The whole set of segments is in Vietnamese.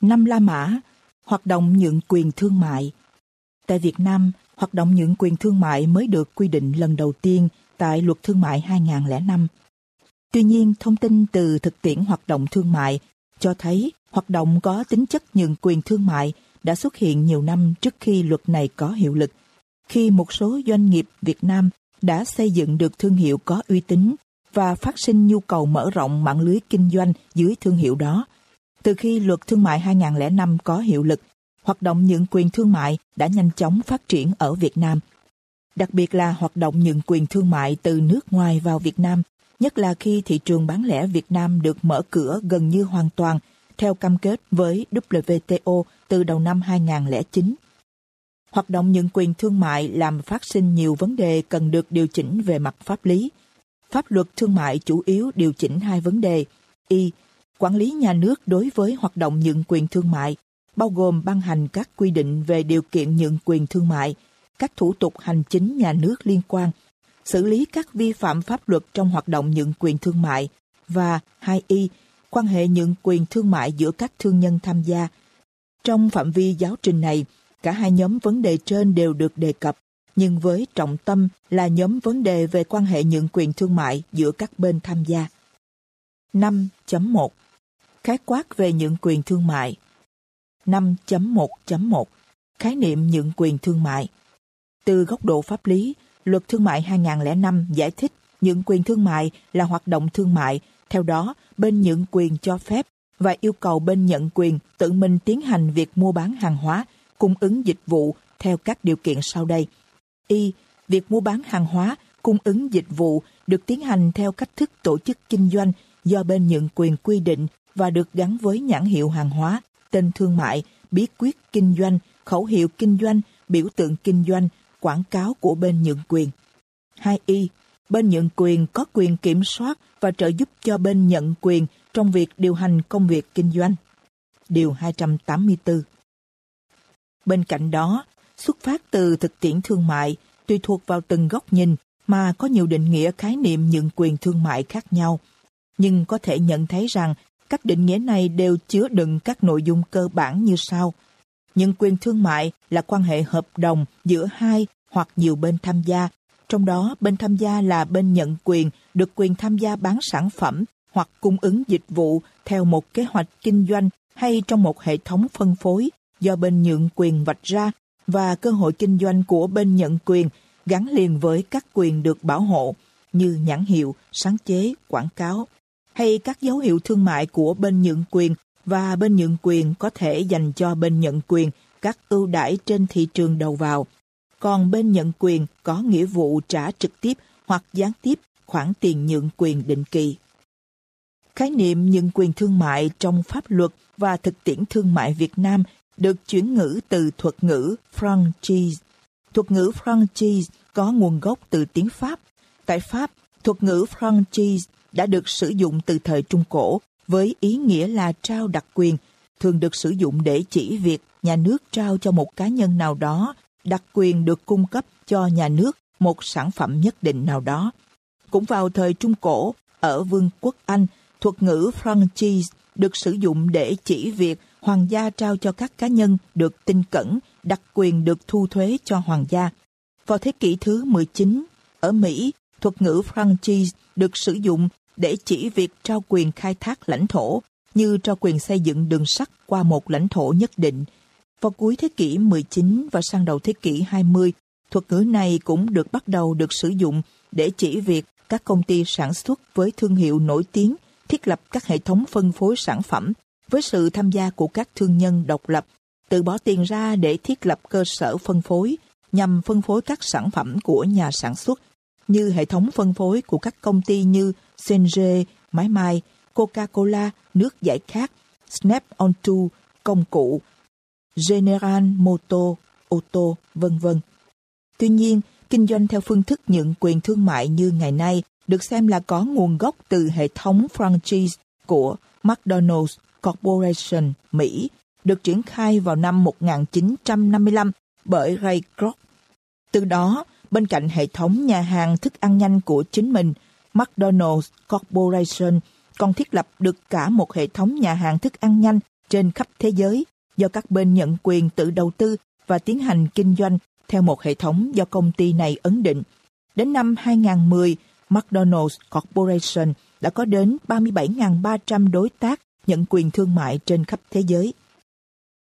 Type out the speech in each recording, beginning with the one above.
Năm La Mã, hoạt động nhượng quyền thương mại. Tại Việt Nam, hoạt động nhượng quyền thương mại mới được quy định lần đầu tiên tại Luật Thương mại 2005. Tuy nhiên, thông tin từ thực tiễn hoạt động thương mại cho thấy hoạt động có tính chất nhượng quyền thương mại đã xuất hiện nhiều năm trước khi luật này có hiệu lực, khi một số doanh nghiệp Việt Nam đã xây dựng được thương hiệu có uy tín và phát sinh nhu cầu mở rộng mạng lưới kinh doanh dưới thương hiệu đó. Từ khi luật thương mại 2005 có hiệu lực, hoạt động nhượng quyền thương mại đã nhanh chóng phát triển ở Việt Nam. Đặc biệt là hoạt động nhượng quyền thương mại từ nước ngoài vào Việt Nam, nhất là khi thị trường bán lẻ Việt Nam được mở cửa gần như hoàn toàn theo cam kết với WTO từ đầu năm 2009. Hoạt động nhượng quyền thương mại làm phát sinh nhiều vấn đề cần được điều chỉnh về mặt pháp lý. Pháp luật thương mại chủ yếu điều chỉnh hai vấn đề. Y. Quản lý nhà nước đối với hoạt động nhượng quyền thương mại, bao gồm ban hành các quy định về điều kiện nhượng quyền thương mại, các thủ tục hành chính nhà nước liên quan, xử lý các vi phạm pháp luật trong hoạt động nhượng quyền thương mại và 2Y quan hệ nhượng quyền thương mại giữa các thương nhân tham gia. Trong phạm vi giáo trình này, cả hai nhóm vấn đề trên đều được đề cập, nhưng với trọng tâm là nhóm vấn đề về quan hệ nhượng quyền thương mại giữa các bên tham gia. 5.1 Khái quát về những quyền thương mại 5.1.1 Khái niệm những quyền thương mại Từ góc độ pháp lý, Luật Thương mại 2005 giải thích những quyền thương mại là hoạt động thương mại theo đó, bên nhận quyền cho phép và yêu cầu bên nhận quyền tự mình tiến hành việc mua bán hàng hóa, cung ứng dịch vụ theo các điều kiện sau đây. Y. Việc mua bán hàng hóa, cung ứng dịch vụ được tiến hành theo cách thức tổ chức kinh doanh do bên nhận quyền quy định và được gắn với nhãn hiệu hàng hóa, tên thương mại, bí quyết kinh doanh, khẩu hiệu kinh doanh, biểu tượng kinh doanh, quảng cáo của bên nhượng quyền. 2y bên nhận quyền có quyền kiểm soát và trợ giúp cho bên nhận quyền trong việc điều hành công việc kinh doanh. Điều 284 Bên cạnh đó, xuất phát từ thực tiễn thương mại, tùy thuộc vào từng góc nhìn mà có nhiều định nghĩa khái niệm nhượng quyền thương mại khác nhau. Nhưng có thể nhận thấy rằng các định nghĩa này đều chứa đựng các nội dung cơ bản như sau. những quyền thương mại là quan hệ hợp đồng giữa hai hoặc nhiều bên tham gia trong đó, bên tham gia là bên nhận quyền, được quyền tham gia bán sản phẩm hoặc cung ứng dịch vụ theo một kế hoạch kinh doanh hay trong một hệ thống phân phối do bên nhượng quyền vạch ra và cơ hội kinh doanh của bên nhận quyền gắn liền với các quyền được bảo hộ như nhãn hiệu, sáng chế, quảng cáo hay các dấu hiệu thương mại của bên nhượng quyền và bên nhượng quyền có thể dành cho bên nhận quyền các ưu đãi trên thị trường đầu vào còn bên nhận quyền có nghĩa vụ trả trực tiếp hoặc gián tiếp khoản tiền nhượng quyền định kỳ. Khái niệm nhượng quyền thương mại trong pháp luật và thực tiễn thương mại Việt Nam được chuyển ngữ từ thuật ngữ franchise. Thuật ngữ franchise có nguồn gốc từ tiếng Pháp. Tại Pháp, thuật ngữ franchise đã được sử dụng từ thời Trung Cổ với ý nghĩa là trao đặc quyền, thường được sử dụng để chỉ việc nhà nước trao cho một cá nhân nào đó đặc quyền được cung cấp cho nhà nước một sản phẩm nhất định nào đó. Cũng vào thời Trung Cổ, ở Vương quốc Anh, thuật ngữ franchise được sử dụng để chỉ việc hoàng gia trao cho các cá nhân được tin cẩn, đặc quyền được thu thuế cho hoàng gia. Vào thế kỷ thứ 19, ở Mỹ, thuật ngữ franchise được sử dụng để chỉ việc trao quyền khai thác lãnh thổ, như trao quyền xây dựng đường sắt qua một lãnh thổ nhất định, vào cuối thế kỷ 19 và sang đầu thế kỷ 20, thuật ngữ này cũng được bắt đầu được sử dụng để chỉ việc các công ty sản xuất với thương hiệu nổi tiếng thiết lập các hệ thống phân phối sản phẩm với sự tham gia của các thương nhân độc lập, tự bỏ tiền ra để thiết lập cơ sở phân phối nhằm phân phối các sản phẩm của nhà sản xuất như hệ thống phân phối của các công ty như Senje, máy may, Coca-Cola, nước giải khát, Snap-on công cụ, General Moto, ô tô, vân vân. Tuy nhiên, kinh doanh theo phương thức nhận quyền thương mại như ngày nay được xem là có nguồn gốc từ hệ thống franchise của McDonald's Corporation Mỹ, được triển khai vào năm 1955 bởi Ray Kroc. Từ đó, bên cạnh hệ thống nhà hàng thức ăn nhanh của chính mình, McDonald's Corporation còn thiết lập được cả một hệ thống nhà hàng thức ăn nhanh trên khắp thế giới do các bên nhận quyền tự đầu tư và tiến hành kinh doanh theo một hệ thống do công ty này ấn định. Đến năm 2010, McDonald's Corporation đã có đến 37.300 đối tác nhận quyền thương mại trên khắp thế giới.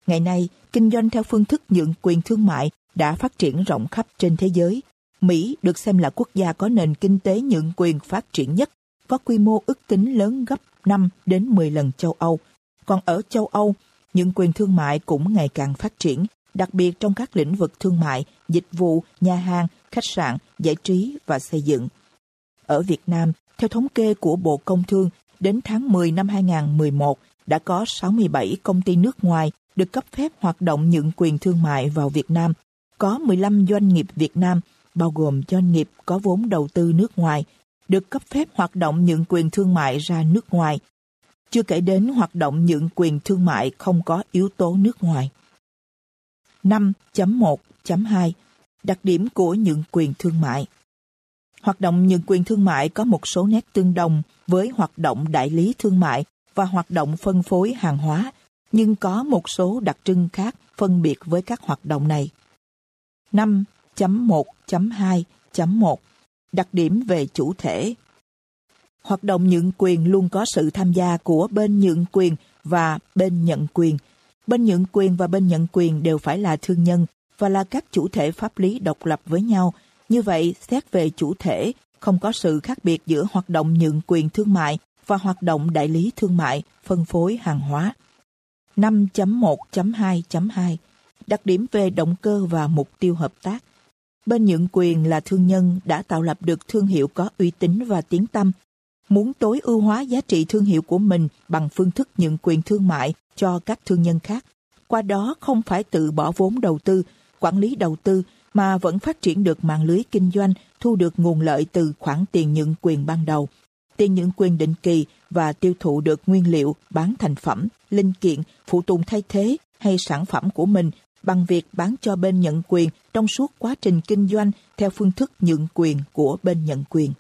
Ngày nay, kinh doanh theo phương thức nhượng quyền thương mại đã phát triển rộng khắp trên thế giới. Mỹ được xem là quốc gia có nền kinh tế nhượng quyền phát triển nhất, có quy mô ước tính lớn gấp 5 đến 10 lần châu Âu. Còn ở châu Âu, nhượng quyền thương mại cũng ngày càng phát triển, đặc biệt trong các lĩnh vực thương mại, dịch vụ, nhà hàng, khách sạn, giải trí và xây dựng. Ở Việt Nam, theo thống kê của Bộ Công Thương, đến tháng 10 năm 2011 đã có 67 công ty nước ngoài được cấp phép hoạt động nhượng quyền thương mại vào Việt Nam. Có 15 doanh nghiệp Việt Nam, bao gồm doanh nghiệp có vốn đầu tư nước ngoài, được cấp phép hoạt động nhượng quyền thương mại ra nước ngoài. Chưa kể đến hoạt động nhượng quyền thương mại không có yếu tố nước ngoài. 5.1.2 Đặc điểm của nhượng quyền thương mại Hoạt động nhượng quyền thương mại có một số nét tương đồng với hoạt động đại lý thương mại và hoạt động phân phối hàng hóa, nhưng có một số đặc trưng khác phân biệt với các hoạt động này. 1.1.2.1. Đặc điểm về chủ thể Hoạt động nhượng quyền luôn có sự tham gia của bên nhượng quyền và bên nhận quyền. Bên nhượng quyền và bên nhận quyền đều phải là thương nhân và là các chủ thể pháp lý độc lập với nhau. Như vậy, xét về chủ thể, không có sự khác biệt giữa hoạt động nhượng quyền thương mại và hoạt động đại lý thương mại, phân phối hàng hóa. 5.1.2.2 Đặc điểm về động cơ và mục tiêu hợp tác Bên nhượng quyền là thương nhân đã tạo lập được thương hiệu có uy tín và tiếng tâm. Muốn tối ưu hóa giá trị thương hiệu của mình bằng phương thức nhượng quyền thương mại cho các thương nhân khác. Qua đó không phải tự bỏ vốn đầu tư, quản lý đầu tư mà vẫn phát triển được mạng lưới kinh doanh, thu được nguồn lợi từ khoản tiền nhượng quyền ban đầu tiền nhượng quyền định kỳ và tiêu thụ được nguyên liệu, bán thành phẩm, linh kiện, phụ tùng thay thế hay sản phẩm của mình bằng việc bán cho bên nhận quyền trong suốt quá trình kinh doanh theo phương thức nhượng quyền của bên nhận quyền.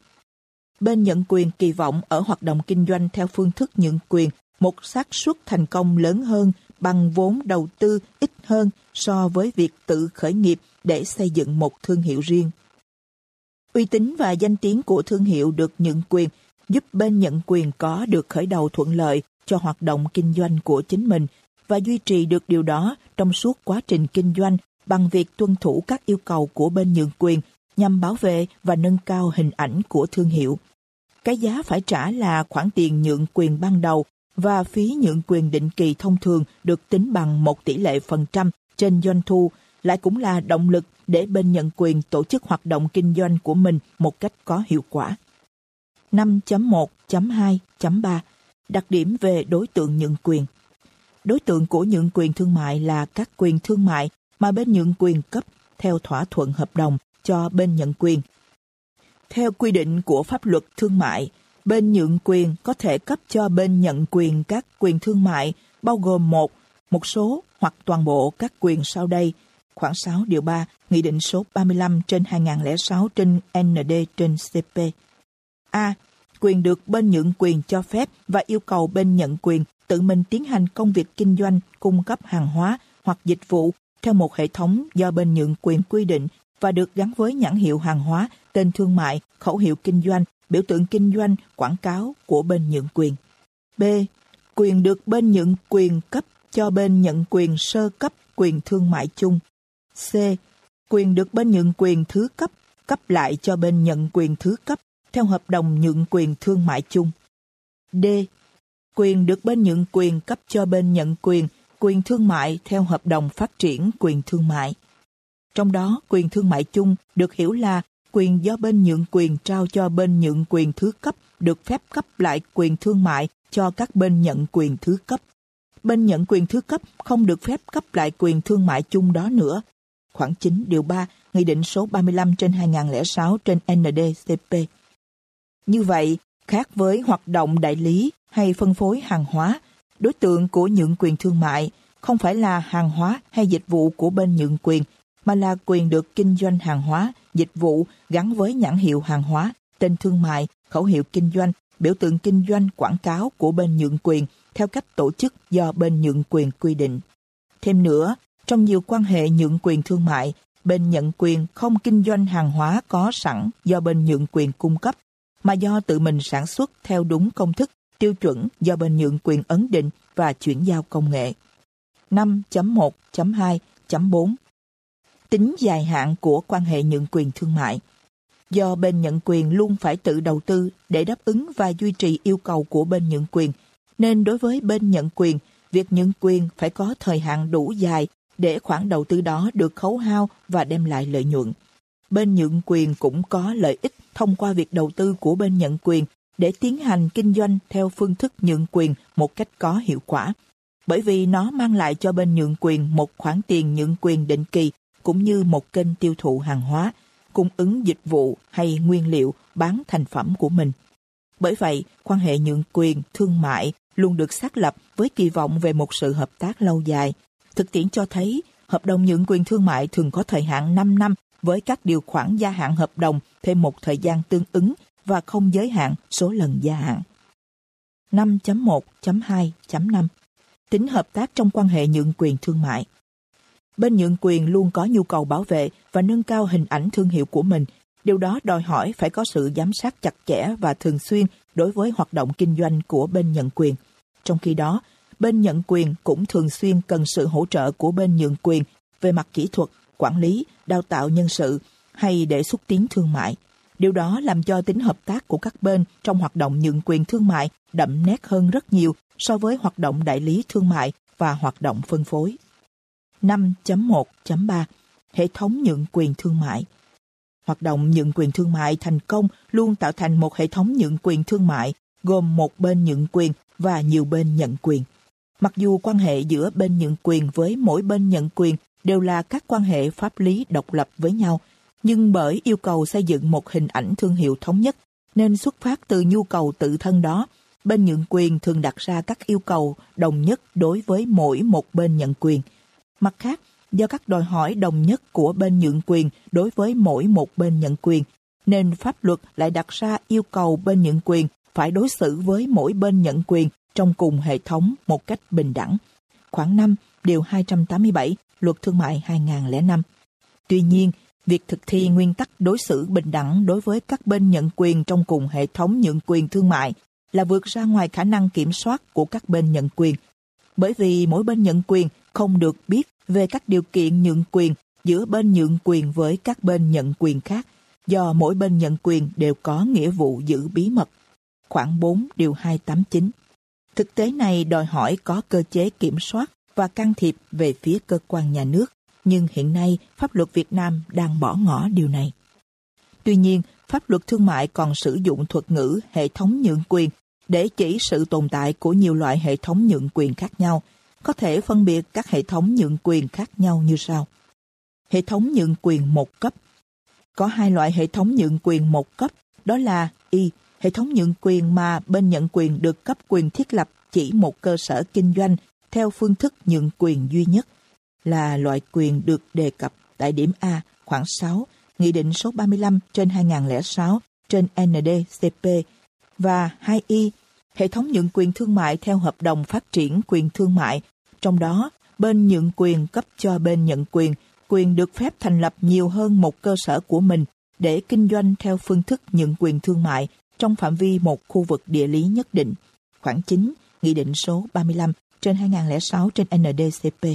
Bên nhận quyền kỳ vọng ở hoạt động kinh doanh theo phương thức nhượng quyền, một xác suất thành công lớn hơn, bằng vốn đầu tư ít hơn so với việc tự khởi nghiệp để xây dựng một thương hiệu riêng. Uy tín và danh tiếng của thương hiệu được nhượng quyền, giúp bên nhận quyền có được khởi đầu thuận lợi cho hoạt động kinh doanh của chính mình và duy trì được điều đó trong suốt quá trình kinh doanh bằng việc tuân thủ các yêu cầu của bên nhượng quyền nhằm bảo vệ và nâng cao hình ảnh của thương hiệu. Cái giá phải trả là khoản tiền nhượng quyền ban đầu và phí nhượng quyền định kỳ thông thường được tính bằng một tỷ lệ phần trăm trên doanh thu, lại cũng là động lực để bên nhận quyền tổ chức hoạt động kinh doanh của mình một cách có hiệu quả. 5.1.2.3 Đặc điểm về đối tượng nhượng quyền Đối tượng của nhượng quyền thương mại là các quyền thương mại mà bên nhượng quyền cấp theo thỏa thuận hợp đồng cho bên nhận quyền. Theo quy định của pháp luật thương mại, bên nhượng quyền có thể cấp cho bên nhận quyền các quyền thương mại bao gồm một, một số hoặc toàn bộ các quyền sau đây. Khoảng 6 điều 3, Nghị định số 35 trên 2006 trên ND trên CP. A. Quyền được bên nhượng quyền cho phép và yêu cầu bên nhận quyền tự mình tiến hành công việc kinh doanh, cung cấp hàng hóa hoặc dịch vụ theo một hệ thống do bên nhượng quyền quy định và được gắn với nhãn hiệu hàng hóa, tên thương mại, khẩu hiệu kinh doanh, biểu tượng kinh doanh, quảng cáo của bên nhượng quyền. B. Quyền được bên nhượng quyền cấp cho bên nhận quyền sơ cấp quyền thương mại chung. C. Quyền được bên nhượng quyền thứ cấp cấp lại cho bên nhận quyền thứ cấp theo hợp đồng nhượng quyền thương mại chung. D. Quyền được bên nhượng quyền cấp cho bên nhận quyền quyền thương mại theo hợp đồng phát triển quyền thương mại. Trong đó, quyền thương mại chung được hiểu là quyền do bên nhượng quyền trao cho bên nhượng quyền thứ cấp được phép cấp lại quyền thương mại cho các bên nhận quyền thứ cấp. Bên nhận quyền thứ cấp không được phép cấp lại quyền thương mại chung đó nữa. Khoảng 9 điều 3, Nghị định số 35 trên 2006 trên NDCP. Như vậy, khác với hoạt động đại lý hay phân phối hàng hóa, đối tượng của nhượng quyền thương mại không phải là hàng hóa hay dịch vụ của bên nhượng quyền, mà là quyền được kinh doanh hàng hóa, dịch vụ gắn với nhãn hiệu hàng hóa, tên thương mại, khẩu hiệu kinh doanh, biểu tượng kinh doanh, quảng cáo của bên nhượng quyền theo cách tổ chức do bên nhượng quyền quy định. Thêm nữa, trong nhiều quan hệ nhượng quyền thương mại, bên nhận quyền không kinh doanh hàng hóa có sẵn do bên nhượng quyền cung cấp, mà do tự mình sản xuất theo đúng công thức, tiêu chuẩn do bên nhượng quyền ấn định và chuyển giao công nghệ. 5.1.2.4 Tính dài hạn của quan hệ nhượng quyền thương mại Do bên nhận quyền luôn phải tự đầu tư để đáp ứng và duy trì yêu cầu của bên nhận quyền, nên đối với bên nhận quyền, việc nhận quyền phải có thời hạn đủ dài để khoản đầu tư đó được khấu hao và đem lại lợi nhuận. Bên nhượng quyền cũng có lợi ích thông qua việc đầu tư của bên nhận quyền để tiến hành kinh doanh theo phương thức nhượng quyền một cách có hiệu quả. Bởi vì nó mang lại cho bên nhượng quyền một khoản tiền nhượng quyền định kỳ cũng như một kênh tiêu thụ hàng hóa, cung ứng dịch vụ hay nguyên liệu bán thành phẩm của mình. Bởi vậy, quan hệ nhượng quyền, thương mại luôn được xác lập với kỳ vọng về một sự hợp tác lâu dài. Thực tiễn cho thấy, hợp đồng nhượng quyền thương mại thường có thời hạn 5 năm với các điều khoản gia hạn hợp đồng thêm một thời gian tương ứng và không giới hạn số lần gia hạn. 5.1.2.5 Tính hợp tác trong quan hệ nhượng quyền thương mại Bên nhượng quyền luôn có nhu cầu bảo vệ và nâng cao hình ảnh thương hiệu của mình. Điều đó đòi hỏi phải có sự giám sát chặt chẽ và thường xuyên đối với hoạt động kinh doanh của bên nhận quyền. Trong khi đó, bên nhận quyền cũng thường xuyên cần sự hỗ trợ của bên nhượng quyền về mặt kỹ thuật, quản lý, đào tạo nhân sự hay để xúc tiến thương mại. Điều đó làm cho tính hợp tác của các bên trong hoạt động nhượng quyền thương mại đậm nét hơn rất nhiều so với hoạt động đại lý thương mại và hoạt động phân phối. 5.1.3 Hệ thống nhượng quyền thương mại Hoạt động nhượng quyền thương mại thành công luôn tạo thành một hệ thống nhượng quyền thương mại, gồm một bên nhượng quyền và nhiều bên nhận quyền. Mặc dù quan hệ giữa bên nhượng quyền với mỗi bên nhận quyền đều là các quan hệ pháp lý độc lập với nhau, nhưng bởi yêu cầu xây dựng một hình ảnh thương hiệu thống nhất nên xuất phát từ nhu cầu tự thân đó, bên nhượng quyền thường đặt ra các yêu cầu đồng nhất đối với mỗi một bên nhận quyền – Mặt khác, do các đòi hỏi đồng nhất của bên nhượng quyền đối với mỗi một bên nhận quyền, nên pháp luật lại đặt ra yêu cầu bên nhận quyền phải đối xử với mỗi bên nhận quyền trong cùng hệ thống một cách bình đẳng. Khoảng 5, điều 287, Luật Thương mại 2005. Tuy nhiên, việc thực thi nguyên tắc đối xử bình đẳng đối với các bên nhận quyền trong cùng hệ thống nhượng quyền thương mại là vượt ra ngoài khả năng kiểm soát của các bên nhận quyền. Bởi vì mỗi bên nhận quyền không được biết về các điều kiện nhượng quyền giữa bên nhượng quyền với các bên nhận quyền khác, do mỗi bên nhận quyền đều có nghĩa vụ giữ bí mật. Khoảng 4 điều 289. Thực tế này đòi hỏi có cơ chế kiểm soát và can thiệp về phía cơ quan nhà nước, nhưng hiện nay pháp luật Việt Nam đang bỏ ngỏ điều này. Tuy nhiên, pháp luật thương mại còn sử dụng thuật ngữ hệ thống nhượng quyền để chỉ sự tồn tại của nhiều loại hệ thống nhượng quyền khác nhau – có thể phân biệt các hệ thống nhượng quyền khác nhau như sau. Hệ thống nhượng quyền một cấp Có hai loại hệ thống nhượng quyền một cấp, đó là Y, hệ thống nhượng quyền mà bên nhận quyền được cấp quyền thiết lập chỉ một cơ sở kinh doanh theo phương thức nhượng quyền duy nhất, là loại quyền được đề cập tại điểm A khoảng 6, Nghị định số 35 trên 2006 trên NDCP và 2Y, hệ thống nhượng quyền thương mại theo hợp đồng phát triển quyền thương mại trong đó, bên nhượng quyền cấp cho bên nhận quyền quyền được phép thành lập nhiều hơn một cơ sở của mình để kinh doanh theo phương thức nhượng quyền thương mại trong phạm vi một khu vực địa lý nhất định. Khoảng 9, Nghị định số 35 trên 2006 trên NDCP.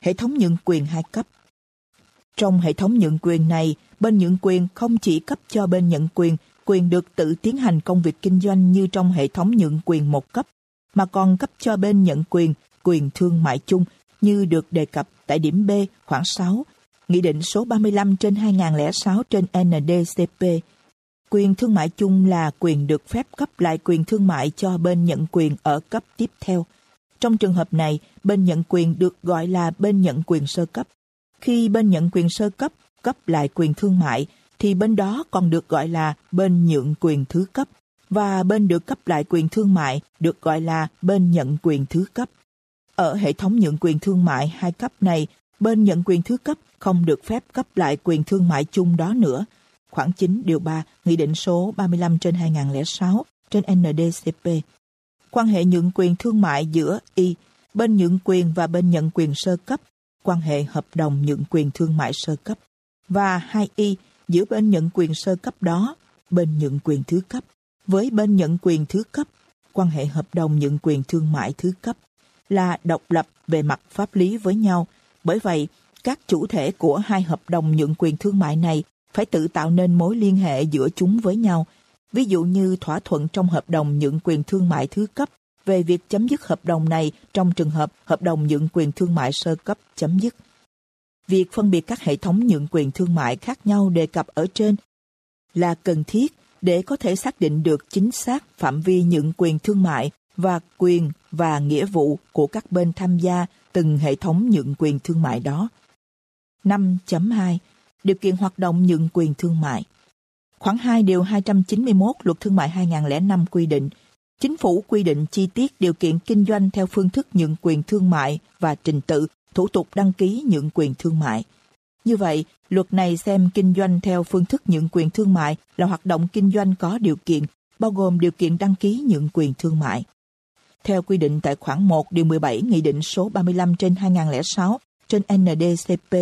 Hệ thống nhượng quyền hai cấp Trong hệ thống nhượng quyền này, bên nhượng quyền không chỉ cấp cho bên nhận quyền quyền được tự tiến hành công việc kinh doanh như trong hệ thống nhượng quyền một cấp, mà còn cấp cho bên nhận quyền quyền thương mại chung như được đề cập tại điểm B khoảng 6, Nghị định số 35 trên 2006 trên NDCP. Quyền thương mại chung là quyền được phép cấp lại quyền thương mại cho bên nhận quyền ở cấp tiếp theo. Trong trường hợp này, bên nhận quyền được gọi là bên nhận quyền sơ cấp. Khi bên nhận quyền sơ cấp cấp lại quyền thương mại, thì bên đó còn được gọi là bên nhượng quyền thứ cấp, và bên được cấp lại quyền thương mại được gọi là bên nhận quyền thứ cấp. Ở hệ thống nhượng quyền thương mại hai cấp này, bên nhận quyền thứ cấp không được phép cấp lại quyền thương mại chung đó nữa. Khoảng 9 điều 3, Nghị định số 35 trên 2006 trên NDCP quan hệ nhượng quyền thương mại giữa Y, bên nhượng quyền và bên nhận quyền sơ cấp, quan hệ hợp đồng nhượng quyền thương mại sơ cấp, và 2Y giữa bên nhận quyền sơ cấp đó, bên nhận quyền thứ cấp, với bên nhận quyền thứ cấp, quan hệ hợp đồng nhận quyền thương mại thứ cấp là độc lập về mặt pháp lý với nhau. Bởi vậy, các chủ thể của hai hợp đồng nhượng quyền thương mại này phải tự tạo nên mối liên hệ giữa chúng với nhau. Ví dụ như thỏa thuận trong hợp đồng nhượng quyền thương mại thứ cấp, về việc chấm dứt hợp đồng này trong trường hợp hợp đồng nhượng quyền thương mại sơ cấp chấm dứt. Việc phân biệt các hệ thống nhượng quyền thương mại khác nhau đề cập ở trên là cần thiết để có thể xác định được chính xác phạm vi nhượng quyền thương mại và quyền và nghĩa vụ của các bên tham gia từng hệ thống nhượng quyền thương mại đó. 5.2 Điều kiện hoạt động nhượng quyền thương mại Khoảng 2 điều 291 Luật Thương mại 2005 quy định Chính phủ quy định chi tiết điều kiện kinh doanh theo phương thức nhượng quyền thương mại và trình tự, thủ tục đăng ký nhượng quyền thương mại. Như vậy, luật này xem kinh doanh theo phương thức nhượng quyền thương mại là hoạt động kinh doanh có điều kiện, bao gồm điều kiện đăng ký nhượng quyền thương mại. Theo quy định tại khoản 1 điều 17 Nghị định số 35 trên 2006 trên NDCP,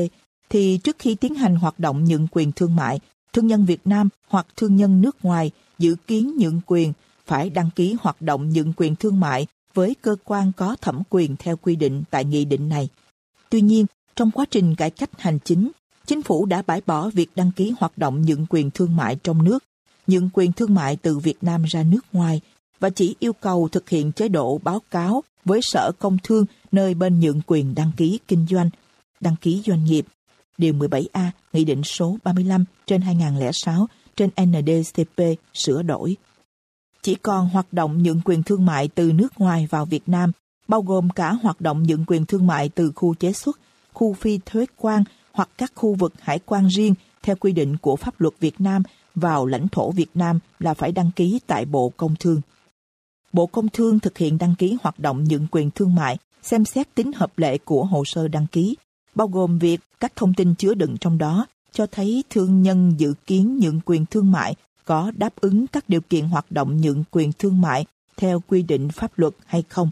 thì trước khi tiến hành hoạt động nhượng quyền thương mại, thương nhân Việt Nam hoặc thương nhân nước ngoài dự kiến nhượng quyền phải đăng ký hoạt động nhượng quyền thương mại với cơ quan có thẩm quyền theo quy định tại nghị định này. Tuy nhiên, trong quá trình cải cách hành chính, chính phủ đã bãi bỏ việc đăng ký hoạt động nhượng quyền thương mại trong nước, nhượng quyền thương mại từ Việt Nam ra nước ngoài và chỉ yêu cầu thực hiện chế độ báo cáo với Sở Công Thương nơi bên nhượng quyền đăng ký kinh doanh, đăng ký doanh nghiệp. Điều 17A, Nghị định số 35 trên 2006 trên NDCP sửa đổi. Chỉ còn hoạt động nhượng quyền thương mại từ nước ngoài vào Việt Nam, bao gồm cả hoạt động nhượng quyền thương mại từ khu chế xuất, khu phi thuế quan hoặc các khu vực hải quan riêng theo quy định của pháp luật Việt Nam vào lãnh thổ Việt Nam là phải đăng ký tại Bộ Công Thương. Bộ Công Thương thực hiện đăng ký hoạt động nhượng quyền thương mại, xem xét tính hợp lệ của hồ sơ đăng ký, bao gồm việc các thông tin chứa đựng trong đó cho thấy thương nhân dự kiến nhượng quyền thương mại có đáp ứng các điều kiện hoạt động nhượng quyền thương mại theo quy định pháp luật hay không.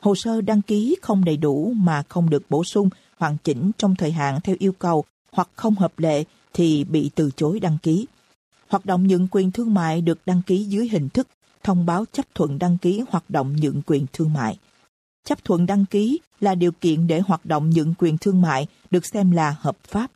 Hồ sơ đăng ký không đầy đủ mà không được bổ sung, hoàn chỉnh trong thời hạn theo yêu cầu hoặc không hợp lệ thì bị từ chối đăng ký. Hoạt động nhượng quyền thương mại được đăng ký dưới hình thức thông báo chấp thuận đăng ký hoạt động nhượng quyền thương mại. Chấp thuận đăng ký là điều kiện để hoạt động nhượng quyền thương mại được xem là hợp pháp.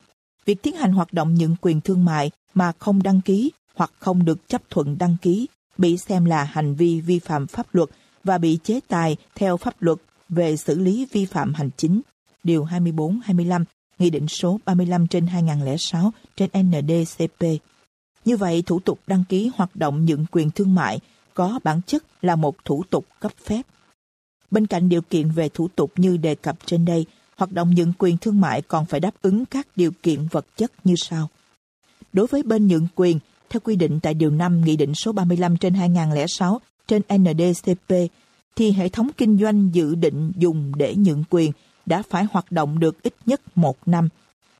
Việc tiến hành hoạt động nhượng quyền thương mại mà không đăng ký hoặc không được chấp thuận đăng ký bị xem là hành vi vi phạm pháp luật và bị chế tài theo pháp luật về xử lý vi phạm hành chính. Điều 24-25, Nghị định số 35 trên 2006 trên NDCP. Như vậy, thủ tục đăng ký hoạt động nhượng quyền thương mại có bản chất là một thủ tục cấp phép. Bên cạnh điều kiện về thủ tục như đề cập trên đây, hoạt động nhượng quyền thương mại còn phải đáp ứng các điều kiện vật chất như sau. Đối với bên nhượng quyền, theo quy định tại Điều 5 Nghị định số 35 trên 2006 trên NDCP, thì hệ thống kinh doanh dự định dùng để nhượng quyền đã phải hoạt động được ít nhất một năm.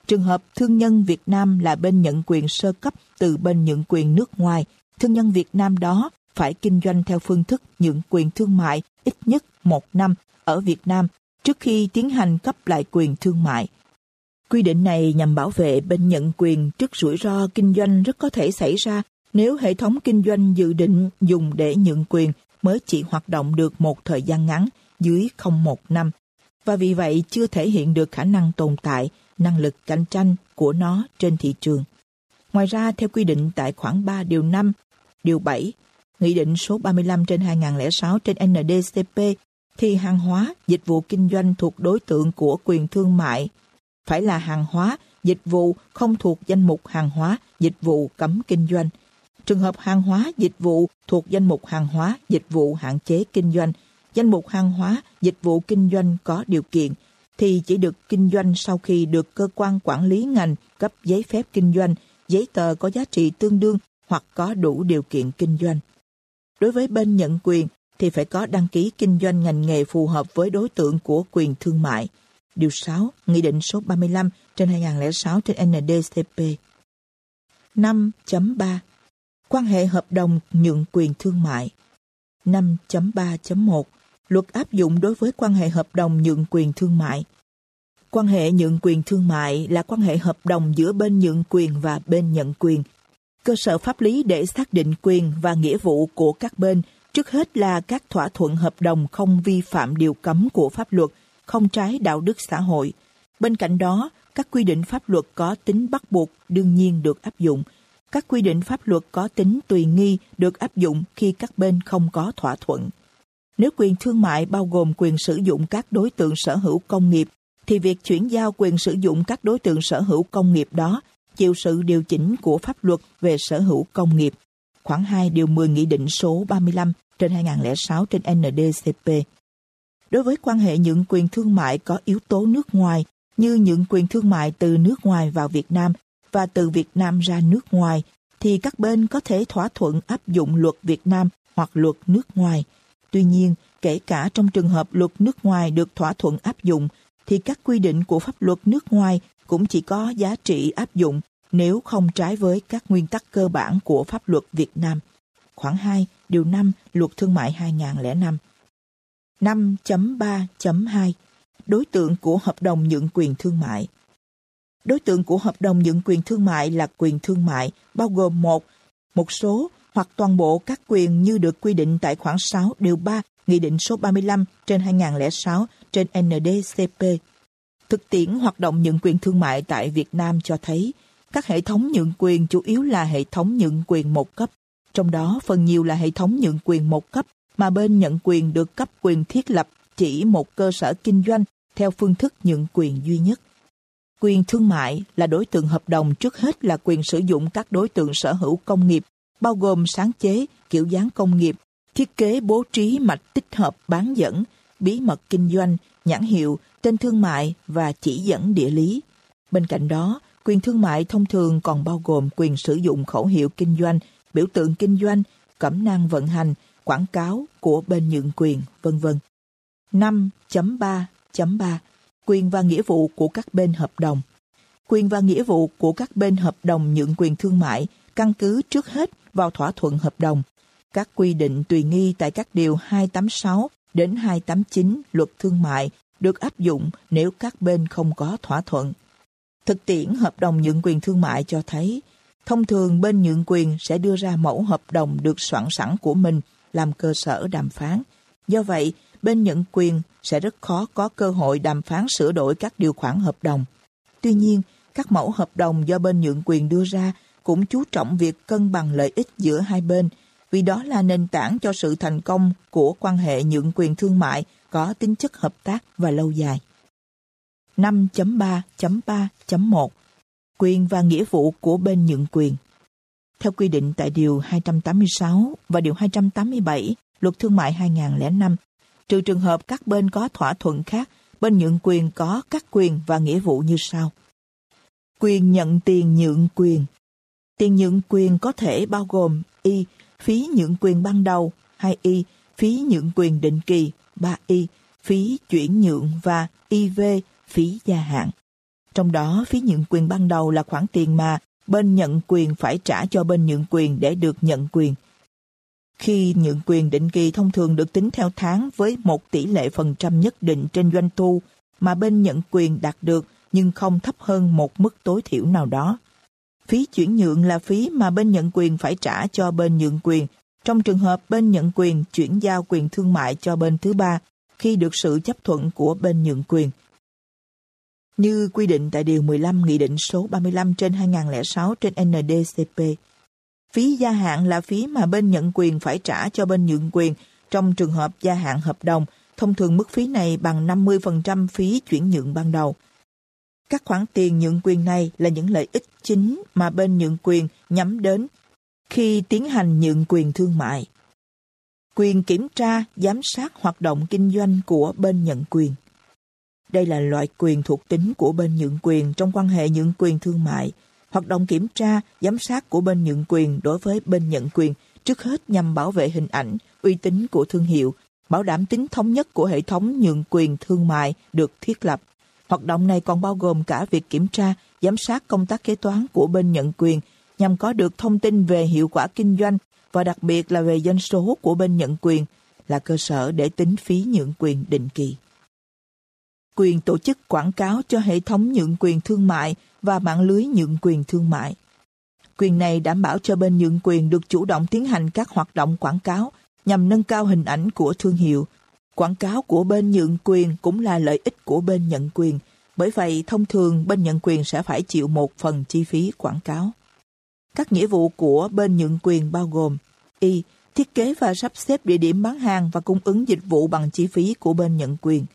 Trường hợp thương nhân Việt Nam là bên nhận quyền sơ cấp từ bên nhượng quyền nước ngoài, thương nhân Việt Nam đó phải kinh doanh theo phương thức nhượng quyền thương mại ít nhất một năm ở Việt Nam trước khi tiến hành cấp lại quyền thương mại. Quy định này nhằm bảo vệ bên nhận quyền trước rủi ro kinh doanh rất có thể xảy ra nếu hệ thống kinh doanh dự định dùng để nhượng quyền mới chỉ hoạt động được một thời gian ngắn dưới không một năm và vì vậy chưa thể hiện được khả năng tồn tại, năng lực cạnh tranh của nó trên thị trường. Ngoài ra, theo quy định tại khoản 3 điều 5, điều 7, Nghị định số 35 trên 2006 trên NDCP thì hàng hóa, dịch vụ kinh doanh thuộc đối tượng của quyền thương mại phải là hàng hóa, dịch vụ không thuộc danh mục hàng hóa, dịch vụ cấm kinh doanh. Trường hợp hàng hóa, dịch vụ thuộc danh mục hàng hóa, dịch vụ hạn chế kinh doanh, danh mục hàng hóa, dịch vụ kinh doanh có điều kiện thì chỉ được kinh doanh sau khi được cơ quan quản lý ngành cấp giấy phép kinh doanh, giấy tờ có giá trị tương đương hoặc có đủ điều kiện kinh doanh. Đối với bên nhận quyền thì phải có đăng ký kinh doanh ngành nghề phù hợp với đối tượng của quyền thương mại. Điều 6, Nghị định số 35 trên 2006 trên NDCP. 5.3 Quan hệ hợp đồng nhượng quyền thương mại 5.3.1 Luật áp dụng đối với quan hệ hợp đồng nhượng quyền thương mại. Quan hệ nhượng quyền thương mại là quan hệ hợp đồng giữa bên nhượng quyền và bên nhận quyền. Cơ sở pháp lý để xác định quyền và nghĩa vụ của các bên trước hết là các thỏa thuận hợp đồng không vi phạm điều cấm của pháp luật, không trái đạo đức xã hội. Bên cạnh đó, các quy định pháp luật có tính bắt buộc đương nhiên được áp dụng. Các quy định pháp luật có tính tùy nghi được áp dụng khi các bên không có thỏa thuận. Nếu quyền thương mại bao gồm quyền sử dụng các đối tượng sở hữu công nghiệp, thì việc chuyển giao quyền sử dụng các đối tượng sở hữu công nghiệp đó chịu sự điều chỉnh của pháp luật về sở hữu công nghiệp. Khoảng 2 điều 10 Nghị định số 35 trên 2006 trên NDCP. Đối với quan hệ nhượng quyền thương mại có yếu tố nước ngoài như nhượng quyền thương mại từ nước ngoài vào Việt Nam và từ Việt Nam ra nước ngoài, thì các bên có thể thỏa thuận áp dụng luật Việt Nam hoặc luật nước ngoài. Tuy nhiên, kể cả trong trường hợp luật nước ngoài được thỏa thuận áp dụng, thì các quy định của pháp luật nước ngoài cũng chỉ có giá trị áp dụng nếu không trái với các nguyên tắc cơ bản của pháp luật Việt Nam. Khoảng 2, điều 5, Luật Thương mại 2005. 5.3.2 Đối tượng của hợp đồng nhượng quyền thương mại Đối tượng của hợp đồng nhượng quyền thương mại là quyền thương mại, bao gồm một, một số hoặc toàn bộ các quyền như được quy định tại khoản 6 điều 3 Nghị định số 35 trên 2006 trên NDCP. Thực tiễn hoạt động nhượng quyền thương mại tại Việt Nam cho thấy các hệ thống nhượng quyền chủ yếu là hệ thống nhượng quyền một cấp, trong đó phần nhiều là hệ thống nhượng quyền một cấp mà bên nhận quyền được cấp quyền thiết lập chỉ một cơ sở kinh doanh theo phương thức nhượng quyền duy nhất. Quyền thương mại là đối tượng hợp đồng trước hết là quyền sử dụng các đối tượng sở hữu công nghiệp, bao gồm sáng chế, kiểu dáng công nghiệp, thiết kế bố trí mạch tích hợp bán dẫn, bí mật kinh doanh, nhãn hiệu, tên thương mại và chỉ dẫn địa lý. Bên cạnh đó, quyền thương mại thông thường còn bao gồm quyền sử dụng khẩu hiệu kinh doanh, biểu tượng kinh doanh, cẩm năng vận hành, quảng cáo của bên nhượng quyền, vân vân. 5.3.3 Quyền và nghĩa vụ của các bên hợp đồng Quyền và nghĩa vụ của các bên hợp đồng nhượng quyền thương mại căn cứ trước hết vào thỏa thuận hợp đồng. Các quy định tùy nghi tại các điều 286 đến 289 luật thương mại được áp dụng nếu các bên không có thỏa thuận. Thực tiễn hợp đồng nhượng quyền thương mại cho thấy, thông thường bên nhượng quyền sẽ đưa ra mẫu hợp đồng được soạn sẵn của mình làm cơ sở đàm phán. Do vậy, bên nhận quyền sẽ rất khó có cơ hội đàm phán sửa đổi các điều khoản hợp đồng. Tuy nhiên, các mẫu hợp đồng do bên nhượng quyền đưa ra cũng chú trọng việc cân bằng lợi ích giữa hai bên, vì đó là nền tảng cho sự thành công của quan hệ nhượng quyền thương mại có tính chất hợp tác và lâu dài. 5.3.3.1 Quyền và nghĩa vụ của bên nhượng quyền Theo quy định tại Điều 286 và Điều 287 Luật Thương mại 2005, trừ trường hợp các bên có thỏa thuận khác, bên nhượng quyền có các quyền và nghĩa vụ như sau. Quyền nhận tiền nhượng quyền Tiền nhượng quyền có thể bao gồm y. Phí nhượng quyền ban đầu 2y. Phí nhượng quyền định kỳ 3y. Phí chuyển nhượng và IV phí gia hạn. Trong đó, phí nhượng quyền ban đầu là khoản tiền mà bên nhận quyền phải trả cho bên nhượng quyền để được nhận quyền. Khi nhượng quyền định kỳ thông thường được tính theo tháng với một tỷ lệ phần trăm nhất định trên doanh thu mà bên nhận quyền đạt được nhưng không thấp hơn một mức tối thiểu nào đó. Phí chuyển nhượng là phí mà bên nhận quyền phải trả cho bên nhượng quyền trong trường hợp bên nhận quyền chuyển giao quyền thương mại cho bên thứ ba khi được sự chấp thuận của bên nhượng quyền như quy định tại Điều 15 Nghị định số 35 trên 2006 trên NDCP. Phí gia hạn là phí mà bên nhận quyền phải trả cho bên nhượng quyền trong trường hợp gia hạn hợp đồng. Thông thường mức phí này bằng 50% phí chuyển nhượng ban đầu. Các khoản tiền nhượng quyền này là những lợi ích chính mà bên nhượng quyền nhắm đến khi tiến hành nhượng quyền thương mại. Quyền kiểm tra, giám sát hoạt động kinh doanh của bên nhận quyền. Đây là loại quyền thuộc tính của bên nhượng quyền trong quan hệ nhượng quyền thương mại. Hoạt động kiểm tra, giám sát của bên nhượng quyền đối với bên nhận quyền trước hết nhằm bảo vệ hình ảnh, uy tín của thương hiệu, bảo đảm tính thống nhất của hệ thống nhượng quyền thương mại được thiết lập. Hoạt động này còn bao gồm cả việc kiểm tra, giám sát công tác kế toán của bên nhận quyền nhằm có được thông tin về hiệu quả kinh doanh và đặc biệt là về doanh số của bên nhận quyền là cơ sở để tính phí nhượng quyền định kỳ. Quyền tổ chức quảng cáo cho hệ thống nhượng quyền thương mại và mạng lưới nhượng quyền thương mại. Quyền này đảm bảo cho bên nhượng quyền được chủ động tiến hành các hoạt động quảng cáo nhằm nâng cao hình ảnh của thương hiệu. Quảng cáo của bên nhượng quyền cũng là lợi ích của bên nhận quyền, bởi vậy thông thường bên nhận quyền sẽ phải chịu một phần chi phí quảng cáo. Các nghĩa vụ của bên nhượng quyền bao gồm Y. Thiết kế và sắp xếp địa điểm bán hàng và cung ứng dịch vụ bằng chi phí của bên nhận quyền.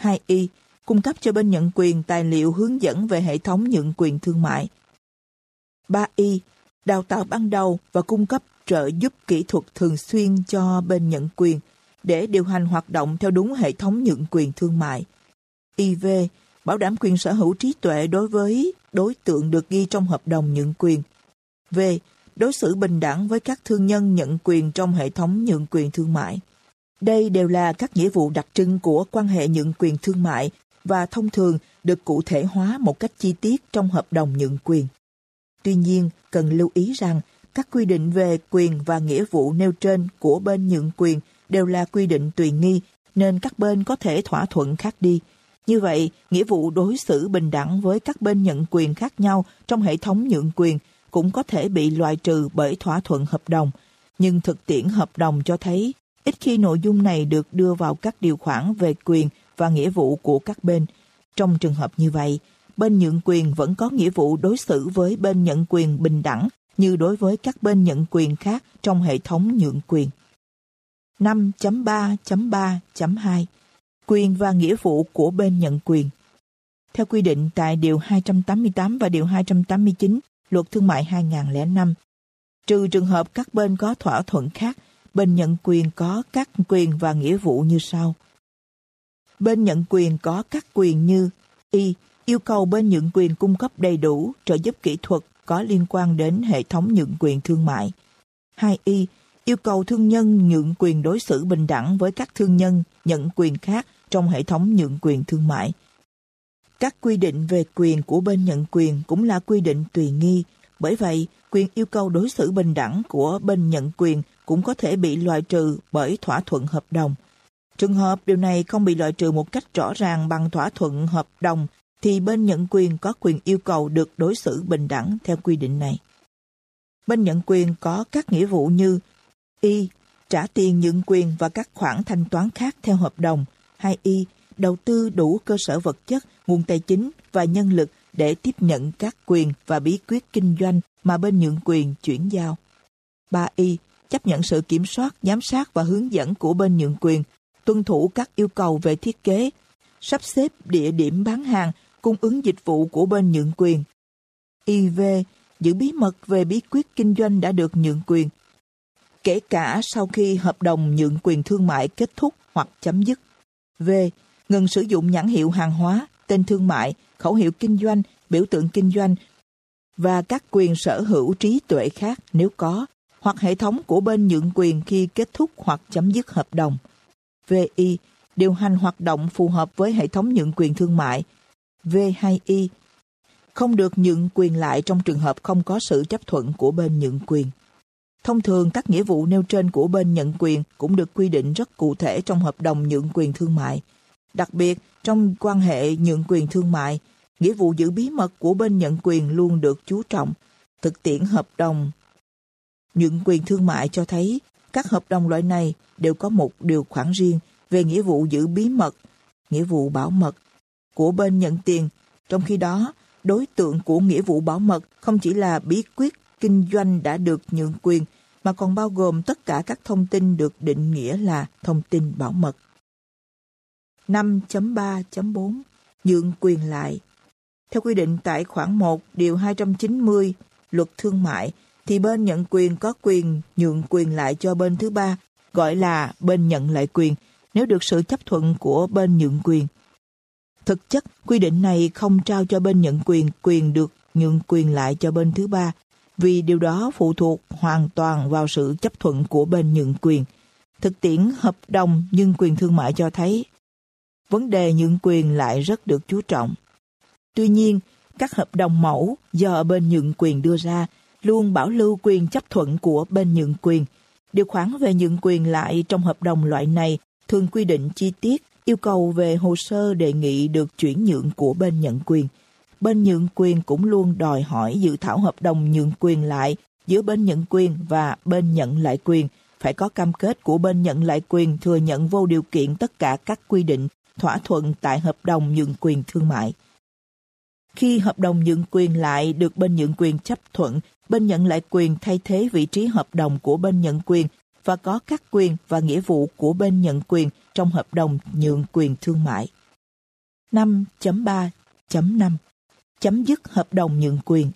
2Y. Cung cấp cho bên nhận quyền tài liệu hướng dẫn về hệ thống nhận quyền thương mại. 3Y. Đào tạo ban đầu và cung cấp trợ giúp kỹ thuật thường xuyên cho bên nhận quyền để điều hành hoạt động theo đúng hệ thống nhận quyền thương mại. IV. Bảo đảm quyền sở hữu trí tuệ đối với đối tượng được ghi trong hợp đồng nhận quyền. V. Đối xử bình đẳng với các thương nhân nhận quyền trong hệ thống nhận quyền thương mại. Đây đều là các nghĩa vụ đặc trưng của quan hệ nhượng quyền thương mại và thông thường được cụ thể hóa một cách chi tiết trong hợp đồng nhượng quyền. Tuy nhiên, cần lưu ý rằng các quy định về quyền và nghĩa vụ nêu trên của bên nhượng quyền đều là quy định tùy nghi, nên các bên có thể thỏa thuận khác đi. Như vậy, nghĩa vụ đối xử bình đẳng với các bên nhận quyền khác nhau trong hệ thống nhượng quyền cũng có thể bị loại trừ bởi thỏa thuận hợp đồng. Nhưng thực tiễn hợp đồng cho thấy ít khi nội dung này được đưa vào các điều khoản về quyền và nghĩa vụ của các bên. Trong trường hợp như vậy, bên nhượng quyền vẫn có nghĩa vụ đối xử với bên nhận quyền bình đẳng như đối với các bên nhận quyền khác trong hệ thống nhượng quyền. 5.3.3.2 Quyền và nghĩa vụ của bên nhận quyền Theo quy định tại Điều 288 và Điều 289 Luật Thương mại 2005, trừ trường hợp các bên có thỏa thuận khác, bên nhận quyền có các quyền và nghĩa vụ như sau. Bên nhận quyền có các quyền như Y. Yêu cầu bên nhận quyền cung cấp đầy đủ trợ giúp kỹ thuật có liên quan đến hệ thống nhượng quyền thương mại. 2y. Yêu cầu thương nhân nhượng quyền đối xử bình đẳng với các thương nhân nhận quyền khác trong hệ thống nhượng quyền thương mại. Các quy định về quyền của bên nhận quyền cũng là quy định tùy nghi, bởi vậy quyền yêu cầu đối xử bình đẳng của bên nhận quyền cũng có thể bị loại trừ bởi thỏa thuận hợp đồng. Trường hợp điều này không bị loại trừ một cách rõ ràng bằng thỏa thuận hợp đồng thì bên nhận quyền có quyền yêu cầu được đối xử bình đẳng theo quy định này. Bên nhận quyền có các nghĩa vụ như Y. Trả tiền nhận quyền và các khoản thanh toán khác theo hợp đồng. 2Y. Đầu tư đủ cơ sở vật chất, nguồn tài chính và nhân lực để tiếp nhận các quyền và bí quyết kinh doanh mà bên nhượng quyền chuyển giao. 3Y. Chấp nhận sự kiểm soát, giám sát và hướng dẫn của bên nhượng quyền, tuân thủ các yêu cầu về thiết kế, sắp xếp địa điểm bán hàng cung ứng dịch vụ của bên nhượng quyền. IV giữ bí mật về bí quyết kinh doanh đã được nhượng quyền, kể cả sau khi hợp đồng nhượng quyền thương mại kết thúc hoặc chấm dứt. V. Ngừng sử dụng nhãn hiệu hàng hóa, tên thương mại, khẩu hiệu kinh doanh, biểu tượng kinh doanh và các quyền sở hữu trí tuệ khác nếu có, hoặc hệ thống của bên nhượng quyền khi kết thúc hoặc chấm dứt hợp đồng. VI. Điều hành hoạt động phù hợp với hệ thống nhượng quyền thương mại, V2I không được nhượng quyền lại trong trường hợp không có sự chấp thuận của bên nhượng quyền. Thông thường các nghĩa vụ nêu trên của bên nhận quyền cũng được quy định rất cụ thể trong hợp đồng nhượng quyền thương mại. Đặc biệt, trong quan hệ nhượng quyền thương mại, nghĩa vụ giữ bí mật của bên nhận quyền luôn được chú trọng. Thực tiễn hợp đồng nhượng quyền thương mại cho thấy các hợp đồng loại này đều có một điều khoản riêng về nghĩa vụ giữ bí mật, nghĩa vụ bảo mật của bên nhận tiền. Trong khi đó, đối tượng của nghĩa vụ bảo mật không chỉ là bí quyết kinh doanh đã được nhượng quyền, mà còn bao gồm tất cả các thông tin được định nghĩa là thông tin bảo mật. 5.3.4 Nhượng quyền lại Theo quy định tại khoản 1 điều 290 luật thương mại, thì bên nhận quyền có quyền nhượng quyền lại cho bên thứ ba, gọi là bên nhận lại quyền, nếu được sự chấp thuận của bên nhượng quyền. Thực chất, quy định này không trao cho bên nhận quyền quyền được nhượng quyền lại cho bên thứ ba, vì điều đó phụ thuộc hoàn toàn vào sự chấp thuận của bên nhượng quyền. Thực tiễn hợp đồng nhưng quyền thương mại cho thấy vấn đề nhượng quyền lại rất được chú trọng. Tuy nhiên, các hợp đồng mẫu do bên nhượng quyền đưa ra luôn bảo lưu quyền chấp thuận của bên nhượng quyền. Điều khoản về nhượng quyền lại trong hợp đồng loại này thường quy định chi tiết yêu cầu về hồ sơ đề nghị được chuyển nhượng của bên nhận quyền. Bên nhượng quyền cũng luôn đòi hỏi dự thảo hợp đồng nhượng quyền lại giữa bên nhận quyền và bên nhận lại quyền phải có cam kết của bên nhận lại quyền thừa nhận vô điều kiện tất cả các quy định thỏa thuận tại hợp đồng nhượng quyền thương mại. Khi hợp đồng nhượng quyền lại được bên nhượng quyền chấp thuận, bên nhận lại quyền thay thế vị trí hợp đồng của bên nhận quyền và có các quyền và nghĩa vụ của bên nhận quyền trong hợp đồng nhượng quyền thương mại. 5.3.5 Chấm dứt hợp đồng nhượng quyền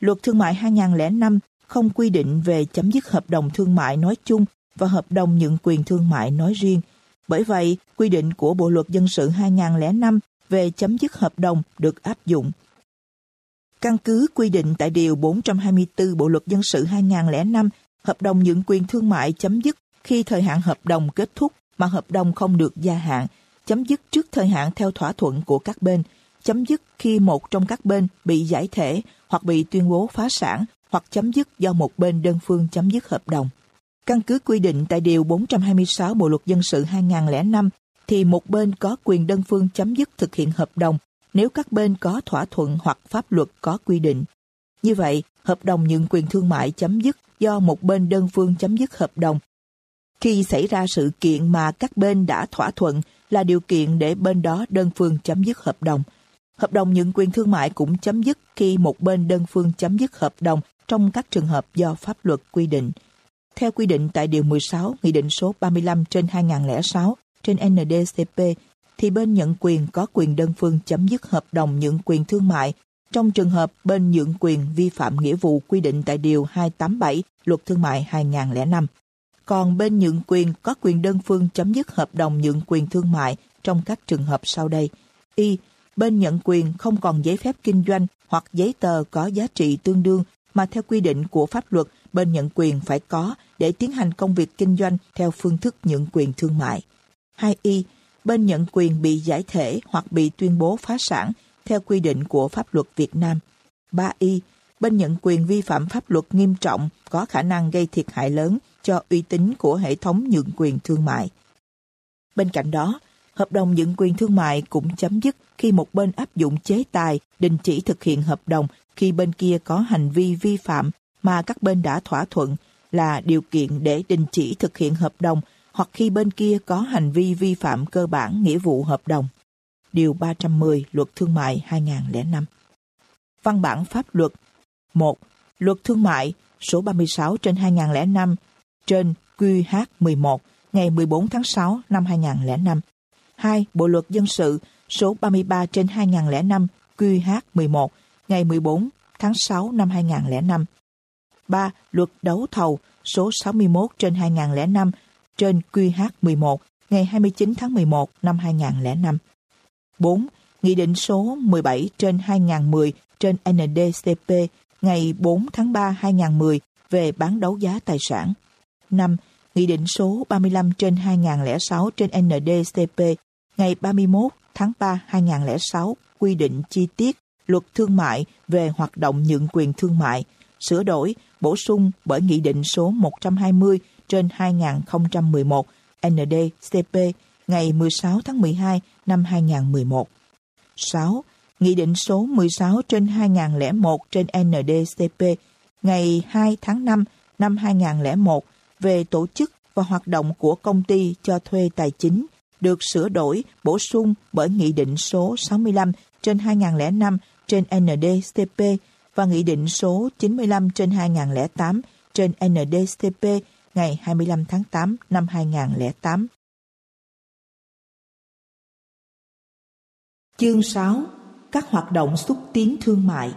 Luật Thương mại 2005 không quy định về chấm dứt hợp đồng thương mại nói chung và hợp đồng nhượng quyền thương mại nói riêng. Bởi vậy, quy định của Bộ Luật Dân sự 2005 về chấm dứt hợp đồng được áp dụng. Căn cứ quy định tại Điều 424 Bộ Luật Dân sự 2005, hợp đồng nhượng quyền thương mại chấm dứt khi thời hạn hợp đồng kết thúc mà hợp đồng không được gia hạn, chấm dứt trước thời hạn theo thỏa thuận của các bên, chấm dứt khi một trong các bên bị giải thể hoặc bị tuyên bố phá sản hoặc chấm dứt do một bên đơn phương chấm dứt hợp đồng. Căn cứ quy định tại Điều 426 Bộ Luật Dân sự 2005 thì một bên có quyền đơn phương chấm dứt thực hiện hợp đồng nếu các bên có thỏa thuận hoặc pháp luật có quy định. Như vậy, hợp đồng nhượng quyền thương mại chấm dứt do một bên đơn phương chấm dứt hợp đồng. Khi xảy ra sự kiện mà các bên đã thỏa thuận là điều kiện để bên đó đơn phương chấm dứt hợp đồng. Hợp đồng nhượng quyền thương mại cũng chấm dứt khi một bên đơn phương chấm dứt hợp đồng trong các trường hợp do pháp luật quy định. Theo quy định tại Điều 16 Nghị định số 35 trên 2006 trên NDCP, thì bên nhận quyền có quyền đơn phương chấm dứt hợp đồng nhượng quyền thương mại trong trường hợp bên nhượng quyền vi phạm nghĩa vụ quy định tại Điều 287 Luật Thương mại 2005. Còn bên nhượng quyền có quyền đơn phương chấm dứt hợp đồng nhượng quyền thương mại trong các trường hợp sau đây. Y. Bên nhận quyền không còn giấy phép kinh doanh hoặc giấy tờ có giá trị tương đương mà theo quy định của pháp luật, bên nhận quyền phải có để tiến hành công việc kinh doanh theo phương thức nhượng quyền thương mại. 2y. Bên nhận quyền bị giải thể hoặc bị tuyên bố phá sản theo quy định của pháp luật Việt Nam. 3y. Bên nhận quyền vi phạm pháp luật nghiêm trọng có khả năng gây thiệt hại lớn cho uy tín của hệ thống nhượng quyền thương mại. Bên cạnh đó, hợp đồng nhượng quyền thương mại cũng chấm dứt khi một bên áp dụng chế tài đình chỉ thực hiện hợp đồng khi bên kia có hành vi vi phạm mà các bên đã thỏa thuận là điều kiện để đình chỉ thực hiện hợp đồng hoặc khi bên kia có hành vi vi phạm cơ bản nghĩa vụ hợp đồng. Điều 310 Luật Thương mại 2005 Văn bản pháp luật 1. Luật Thương mại số 36 trên 2005 trên QH11 ngày 14 tháng 6 năm 2005. 2. Bộ Luật Dân sự số 33 trên 2005 QH11 ngày 14 tháng 6 năm 2005. 3. Luật đấu thầu số 61 trên 2005 trên QH11 ngày 29 tháng 11 năm 2005. 4. Nghị định số 17 trên 2010 trên NDCP ngày 4 tháng 3 2010 về bán đấu giá tài sản. 5. Nghị định số 35 trên 2006 trên NDCP ngày 31 tháng 3 2006 quy định chi tiết luật thương mại về hoạt động nhượng quyền thương mại, sửa đổi, bổ sung bởi Nghị định số 120 trên 2011 NDCP ngày 16 tháng 12 năm 2011. 6. Nghị định số 16 trên 2001 trên ndcp ngày 2 tháng 5 năm 2001 về tổ chức và hoạt động của công ty cho thuê tài chính được sửa đổi, bổ sung bởi Nghị định số 65 trên 2005 trên NDCP và Nghị định số 95 trên 2008 trên NDCP ngày 25 tháng 8 năm 2008. Chương 6. Các hoạt động xúc tiến thương mại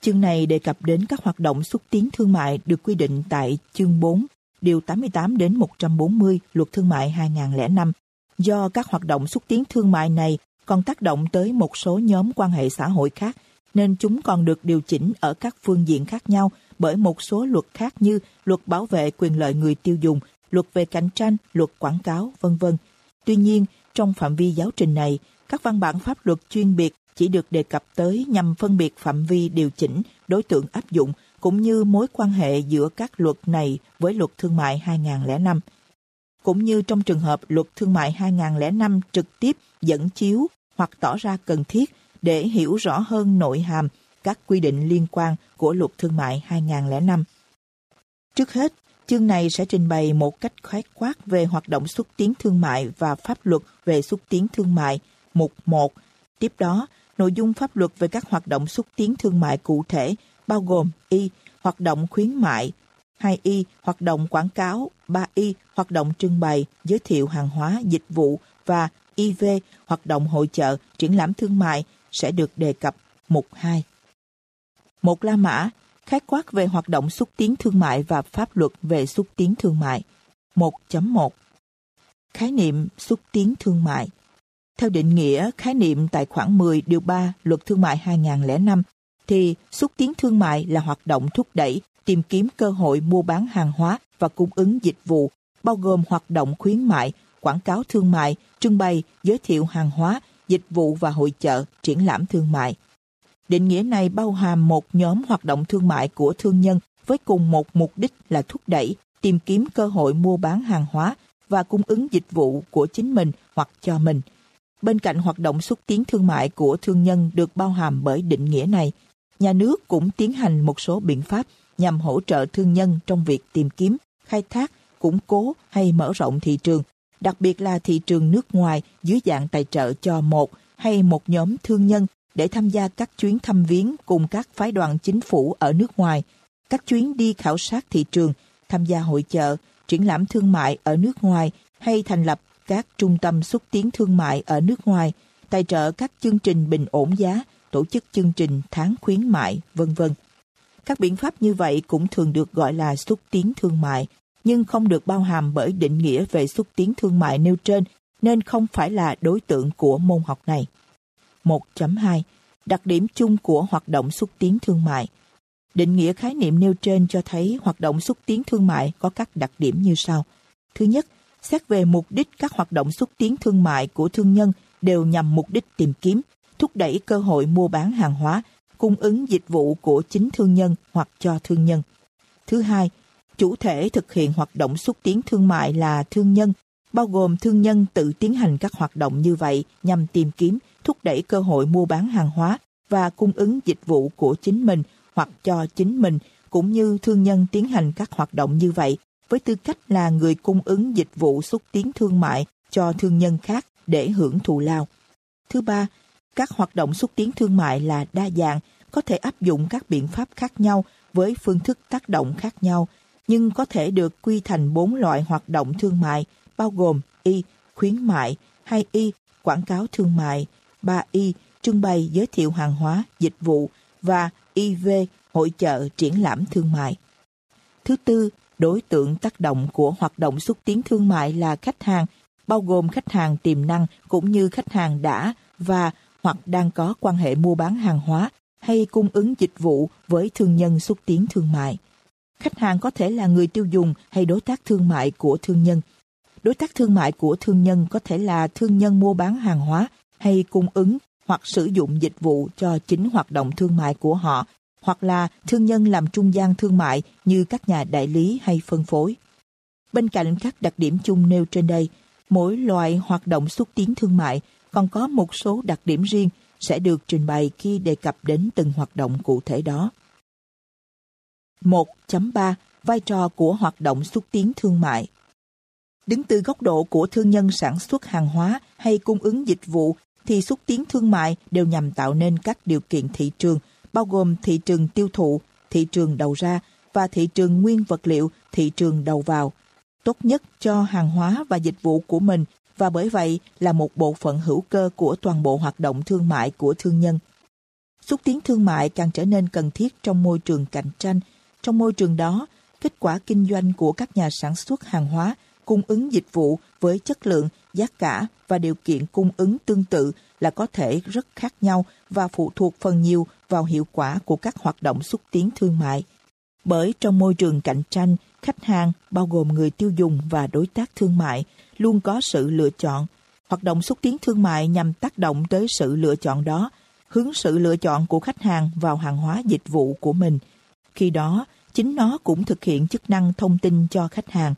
Chương này đề cập đến các hoạt động xúc tiến thương mại được quy định tại chương 4, điều 88 đến 140 Luật Thương mại 2005. Do các hoạt động xúc tiến thương mại này còn tác động tới một số nhóm quan hệ xã hội khác, nên chúng còn được điều chỉnh ở các phương diện khác nhau bởi một số luật khác như luật bảo vệ quyền lợi người tiêu dùng, luật về cạnh tranh, luật quảng cáo, vân vân. Tuy nhiên, trong phạm vi giáo trình này, các văn bản pháp luật chuyên biệt chỉ được đề cập tới nhằm phân biệt phạm vi điều chỉnh, đối tượng áp dụng cũng như mối quan hệ giữa các luật này với luật thương mại 2005. Cũng như trong trường hợp luật thương mại 2005 trực tiếp dẫn chiếu hoặc tỏ ra cần thiết để hiểu rõ hơn nội hàm các quy định liên quan của luật thương mại 2005. Trước hết, chương này sẽ trình bày một cách khái quát về hoạt động xúc tiến thương mại và pháp luật về xúc tiến thương mại, mục 1. Tiếp đó, nội dung pháp luật về các hoạt động xúc tiến thương mại cụ thể bao gồm y hoạt động khuyến mại, 2y hoạt động quảng cáo, 3y hoạt động trưng bày, giới thiệu hàng hóa, dịch vụ và IV hoạt động hội chợ, triển lãm thương mại sẽ được đề cập mục 2. Một La Mã khái quát về hoạt động xúc tiến thương mại và pháp luật về xúc tiến thương mại. 1.1 Khái niệm xúc tiến thương mại Theo định nghĩa khái niệm tại khoản 10 điều 3 Luật Thương mại 2005 thì xúc tiến thương mại là hoạt động thúc đẩy, tìm kiếm cơ hội mua bán hàng hóa và cung ứng dịch vụ, bao gồm hoạt động khuyến mại, quảng cáo thương mại, trưng bày, giới thiệu hàng hóa, dịch vụ và hội chợ, triển lãm thương mại. Định nghĩa này bao hàm một nhóm hoạt động thương mại của thương nhân với cùng một mục đích là thúc đẩy, tìm kiếm cơ hội mua bán hàng hóa và cung ứng dịch vụ của chính mình hoặc cho mình. Bên cạnh hoạt động xúc tiến thương mại của thương nhân được bao hàm bởi định nghĩa này, nhà nước cũng tiến hành một số biện pháp nhằm hỗ trợ thương nhân trong việc tìm kiếm, khai thác, củng cố hay mở rộng thị trường, đặc biệt là thị trường nước ngoài dưới dạng tài trợ cho một hay một nhóm thương nhân để tham gia các chuyến thăm viếng cùng các phái đoàn chính phủ ở nước ngoài, các chuyến đi khảo sát thị trường, tham gia hội chợ, triển lãm thương mại ở nước ngoài hay thành lập các trung tâm xúc tiến thương mại ở nước ngoài, tài trợ các chương trình bình ổn giá, tổ chức chương trình tháng khuyến mại, vân vân. Các biện pháp như vậy cũng thường được gọi là xúc tiến thương mại, nhưng không được bao hàm bởi định nghĩa về xúc tiến thương mại nêu trên, nên không phải là đối tượng của môn học này. 1.2 Đặc điểm chung của hoạt động xúc tiến thương mại Định nghĩa khái niệm nêu trên cho thấy hoạt động xúc tiến thương mại có các đặc điểm như sau. Thứ nhất, xét về mục đích các hoạt động xúc tiến thương mại của thương nhân đều nhằm mục đích tìm kiếm, thúc đẩy cơ hội mua bán hàng hóa, cung ứng dịch vụ của chính thương nhân hoặc cho thương nhân. Thứ hai, chủ thể thực hiện hoạt động xúc tiến thương mại là thương nhân, bao gồm thương nhân tự tiến hành các hoạt động như vậy nhằm tìm kiếm, thúc đẩy cơ hội mua bán hàng hóa và cung ứng dịch vụ của chính mình hoặc cho chính mình, cũng như thương nhân tiến hành các hoạt động như vậy với tư cách là người cung ứng dịch vụ xúc tiến thương mại cho thương nhân khác để hưởng thù lao. Thứ ba, các hoạt động xúc tiến thương mại là đa dạng, có thể áp dụng các biện pháp khác nhau với phương thức tác động khác nhau, nhưng có thể được quy thành bốn loại hoạt động thương mại, bao gồm y, khuyến mại, hay y quảng cáo thương mại, 3y, trưng bày giới thiệu hàng hóa, dịch vụ và IV, hội chợ triển lãm thương mại. Thứ tư, đối tượng tác động của hoạt động xúc tiến thương mại là khách hàng, bao gồm khách hàng tiềm năng cũng như khách hàng đã và hoặc đang có quan hệ mua bán hàng hóa hay cung ứng dịch vụ với thương nhân xúc tiến thương mại. Khách hàng có thể là người tiêu dùng hay đối tác thương mại của thương nhân. Đối tác thương mại của thương nhân có thể là thương nhân mua bán hàng hóa hay cung ứng hoặc sử dụng dịch vụ cho chính hoạt động thương mại của họ, hoặc là thương nhân làm trung gian thương mại như các nhà đại lý hay phân phối. Bên cạnh các đặc điểm chung nêu trên đây, mỗi loại hoạt động xúc tiến thương mại còn có một số đặc điểm riêng sẽ được trình bày khi đề cập đến từng hoạt động cụ thể đó. 1.3 Vai trò của hoạt động xúc tiến thương mại Đứng từ góc độ của thương nhân sản xuất hàng hóa hay cung ứng dịch vụ thì xúc tiến thương mại đều nhằm tạo nên các điều kiện thị trường, bao gồm thị trường tiêu thụ, thị trường đầu ra và thị trường nguyên vật liệu, thị trường đầu vào, tốt nhất cho hàng hóa và dịch vụ của mình và bởi vậy là một bộ phận hữu cơ của toàn bộ hoạt động thương mại của thương nhân. Xúc tiến thương mại càng trở nên cần thiết trong môi trường cạnh tranh. Trong môi trường đó, kết quả kinh doanh của các nhà sản xuất hàng hóa cung ứng dịch vụ với chất lượng, giá cả và điều kiện cung ứng tương tự là có thể rất khác nhau và phụ thuộc phần nhiều vào hiệu quả của các hoạt động xúc tiến thương mại. Bởi trong môi trường cạnh tranh, khách hàng bao gồm người tiêu dùng và đối tác thương mại luôn có sự lựa chọn. Hoạt động xúc tiến thương mại nhằm tác động tới sự lựa chọn đó. hướng sự lựa chọn của khách hàng vào hàng hóa dịch vụ của mình. Khi đó, chính nó cũng thực hiện chức năng thông tin cho khách hàng.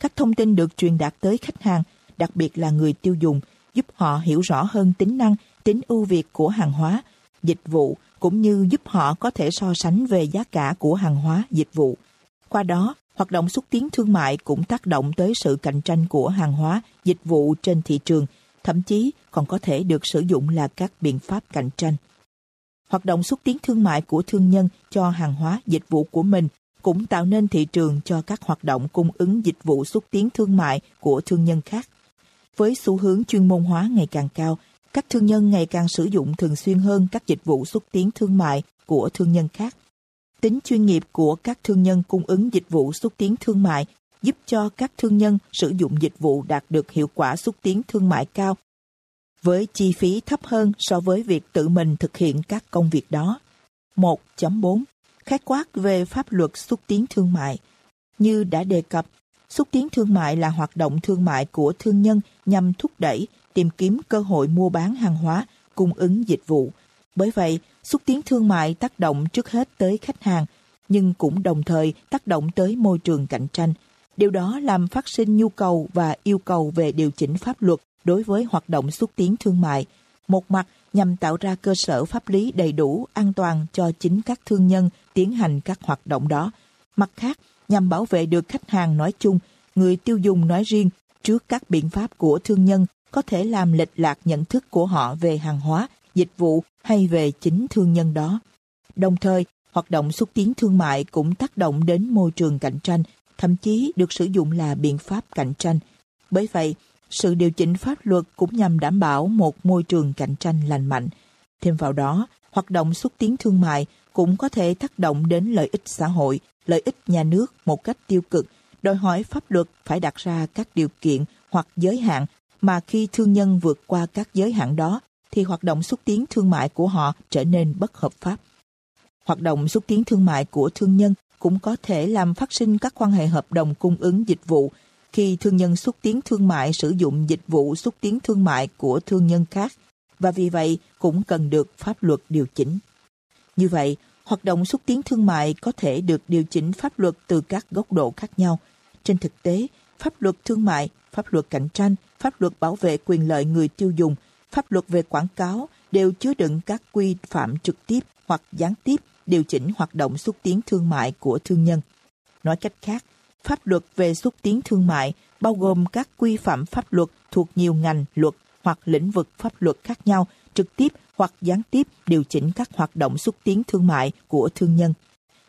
Các thông tin được truyền đạt tới khách hàng, đặc biệt là người tiêu dùng, giúp họ hiểu rõ hơn tính năng, tính ưu việt của hàng hóa, dịch vụ, cũng như giúp họ có thể so sánh về giá cả của hàng hóa, dịch vụ. Qua đó, hoạt động xúc tiến thương mại cũng tác động tới sự cạnh tranh của hàng hóa, dịch vụ trên thị trường, thậm chí còn có thể được sử dụng là các biện pháp cạnh tranh. Hoạt động xúc tiến thương mại của thương nhân cho hàng hóa, dịch vụ của mình cũng tạo nên thị trường cho các hoạt động cung ứng dịch vụ xúc tiến thương mại của thương nhân khác. Với xu hướng chuyên môn hóa ngày càng cao, các thương nhân ngày càng sử dụng thường xuyên hơn các dịch vụ xúc tiến thương mại của thương nhân khác. Tính chuyên nghiệp của các thương nhân cung ứng dịch vụ xúc tiến thương mại giúp cho các thương nhân sử dụng dịch vụ đạt được hiệu quả xúc tiến thương mại cao với chi phí thấp hơn so với việc tự mình thực hiện các công việc đó. 1.4 Khái quát về pháp luật xúc tiến thương mại Như đã đề cập, xúc tiến thương mại là hoạt động thương mại của thương nhân nhằm thúc đẩy, tìm kiếm cơ hội mua bán hàng hóa, cung ứng dịch vụ. Bởi vậy, xúc tiến thương mại tác động trước hết tới khách hàng, nhưng cũng đồng thời tác động tới môi trường cạnh tranh. Điều đó làm phát sinh nhu cầu và yêu cầu về điều chỉnh pháp luật đối với hoạt động xúc tiến thương mại. Một mặt nhằm tạo ra cơ sở pháp lý đầy đủ, an toàn cho chính các thương nhân tiến hành các hoạt động đó. Mặt khác, nhằm bảo vệ được khách hàng nói chung, người tiêu dùng nói riêng trước các biện pháp của thương nhân có thể làm lệch lạc nhận thức của họ về hàng hóa, dịch vụ hay về chính thương nhân đó. Đồng thời, hoạt động xúc tiến thương mại cũng tác động đến môi trường cạnh tranh, thậm chí được sử dụng là biện pháp cạnh tranh. Bởi vậy, sự điều chỉnh pháp luật cũng nhằm đảm bảo một môi trường cạnh tranh lành mạnh. Thêm vào đó, hoạt động xúc tiến thương mại cũng có thể tác động đến lợi ích xã hội, lợi ích nhà nước một cách tiêu cực, đòi hỏi pháp luật phải đặt ra các điều kiện hoặc giới hạn mà khi thương nhân vượt qua các giới hạn đó thì hoạt động xúc tiến thương mại của họ trở nên bất hợp pháp. Hoạt động xúc tiến thương mại của thương nhân cũng có thể làm phát sinh các quan hệ hợp đồng cung ứng dịch vụ khi thương nhân xúc tiến thương mại sử dụng dịch vụ xúc tiến thương mại của thương nhân khác và vì vậy cũng cần được pháp luật điều chỉnh. Như vậy, hoạt động xúc tiến thương mại có thể được điều chỉnh pháp luật từ các góc độ khác nhau. Trên thực tế, pháp luật thương mại, pháp luật cạnh tranh, pháp luật bảo vệ quyền lợi người tiêu dùng, pháp luật về quảng cáo đều chứa đựng các quy phạm trực tiếp hoặc gián tiếp điều chỉnh hoạt động xúc tiến thương mại của thương nhân. Nói cách khác, pháp luật về xúc tiến thương mại bao gồm các quy phạm pháp luật thuộc nhiều ngành luật hoặc lĩnh vực pháp luật khác nhau trực tiếp hoặc gián tiếp điều chỉnh các hoạt động xúc tiến thương mại của thương nhân.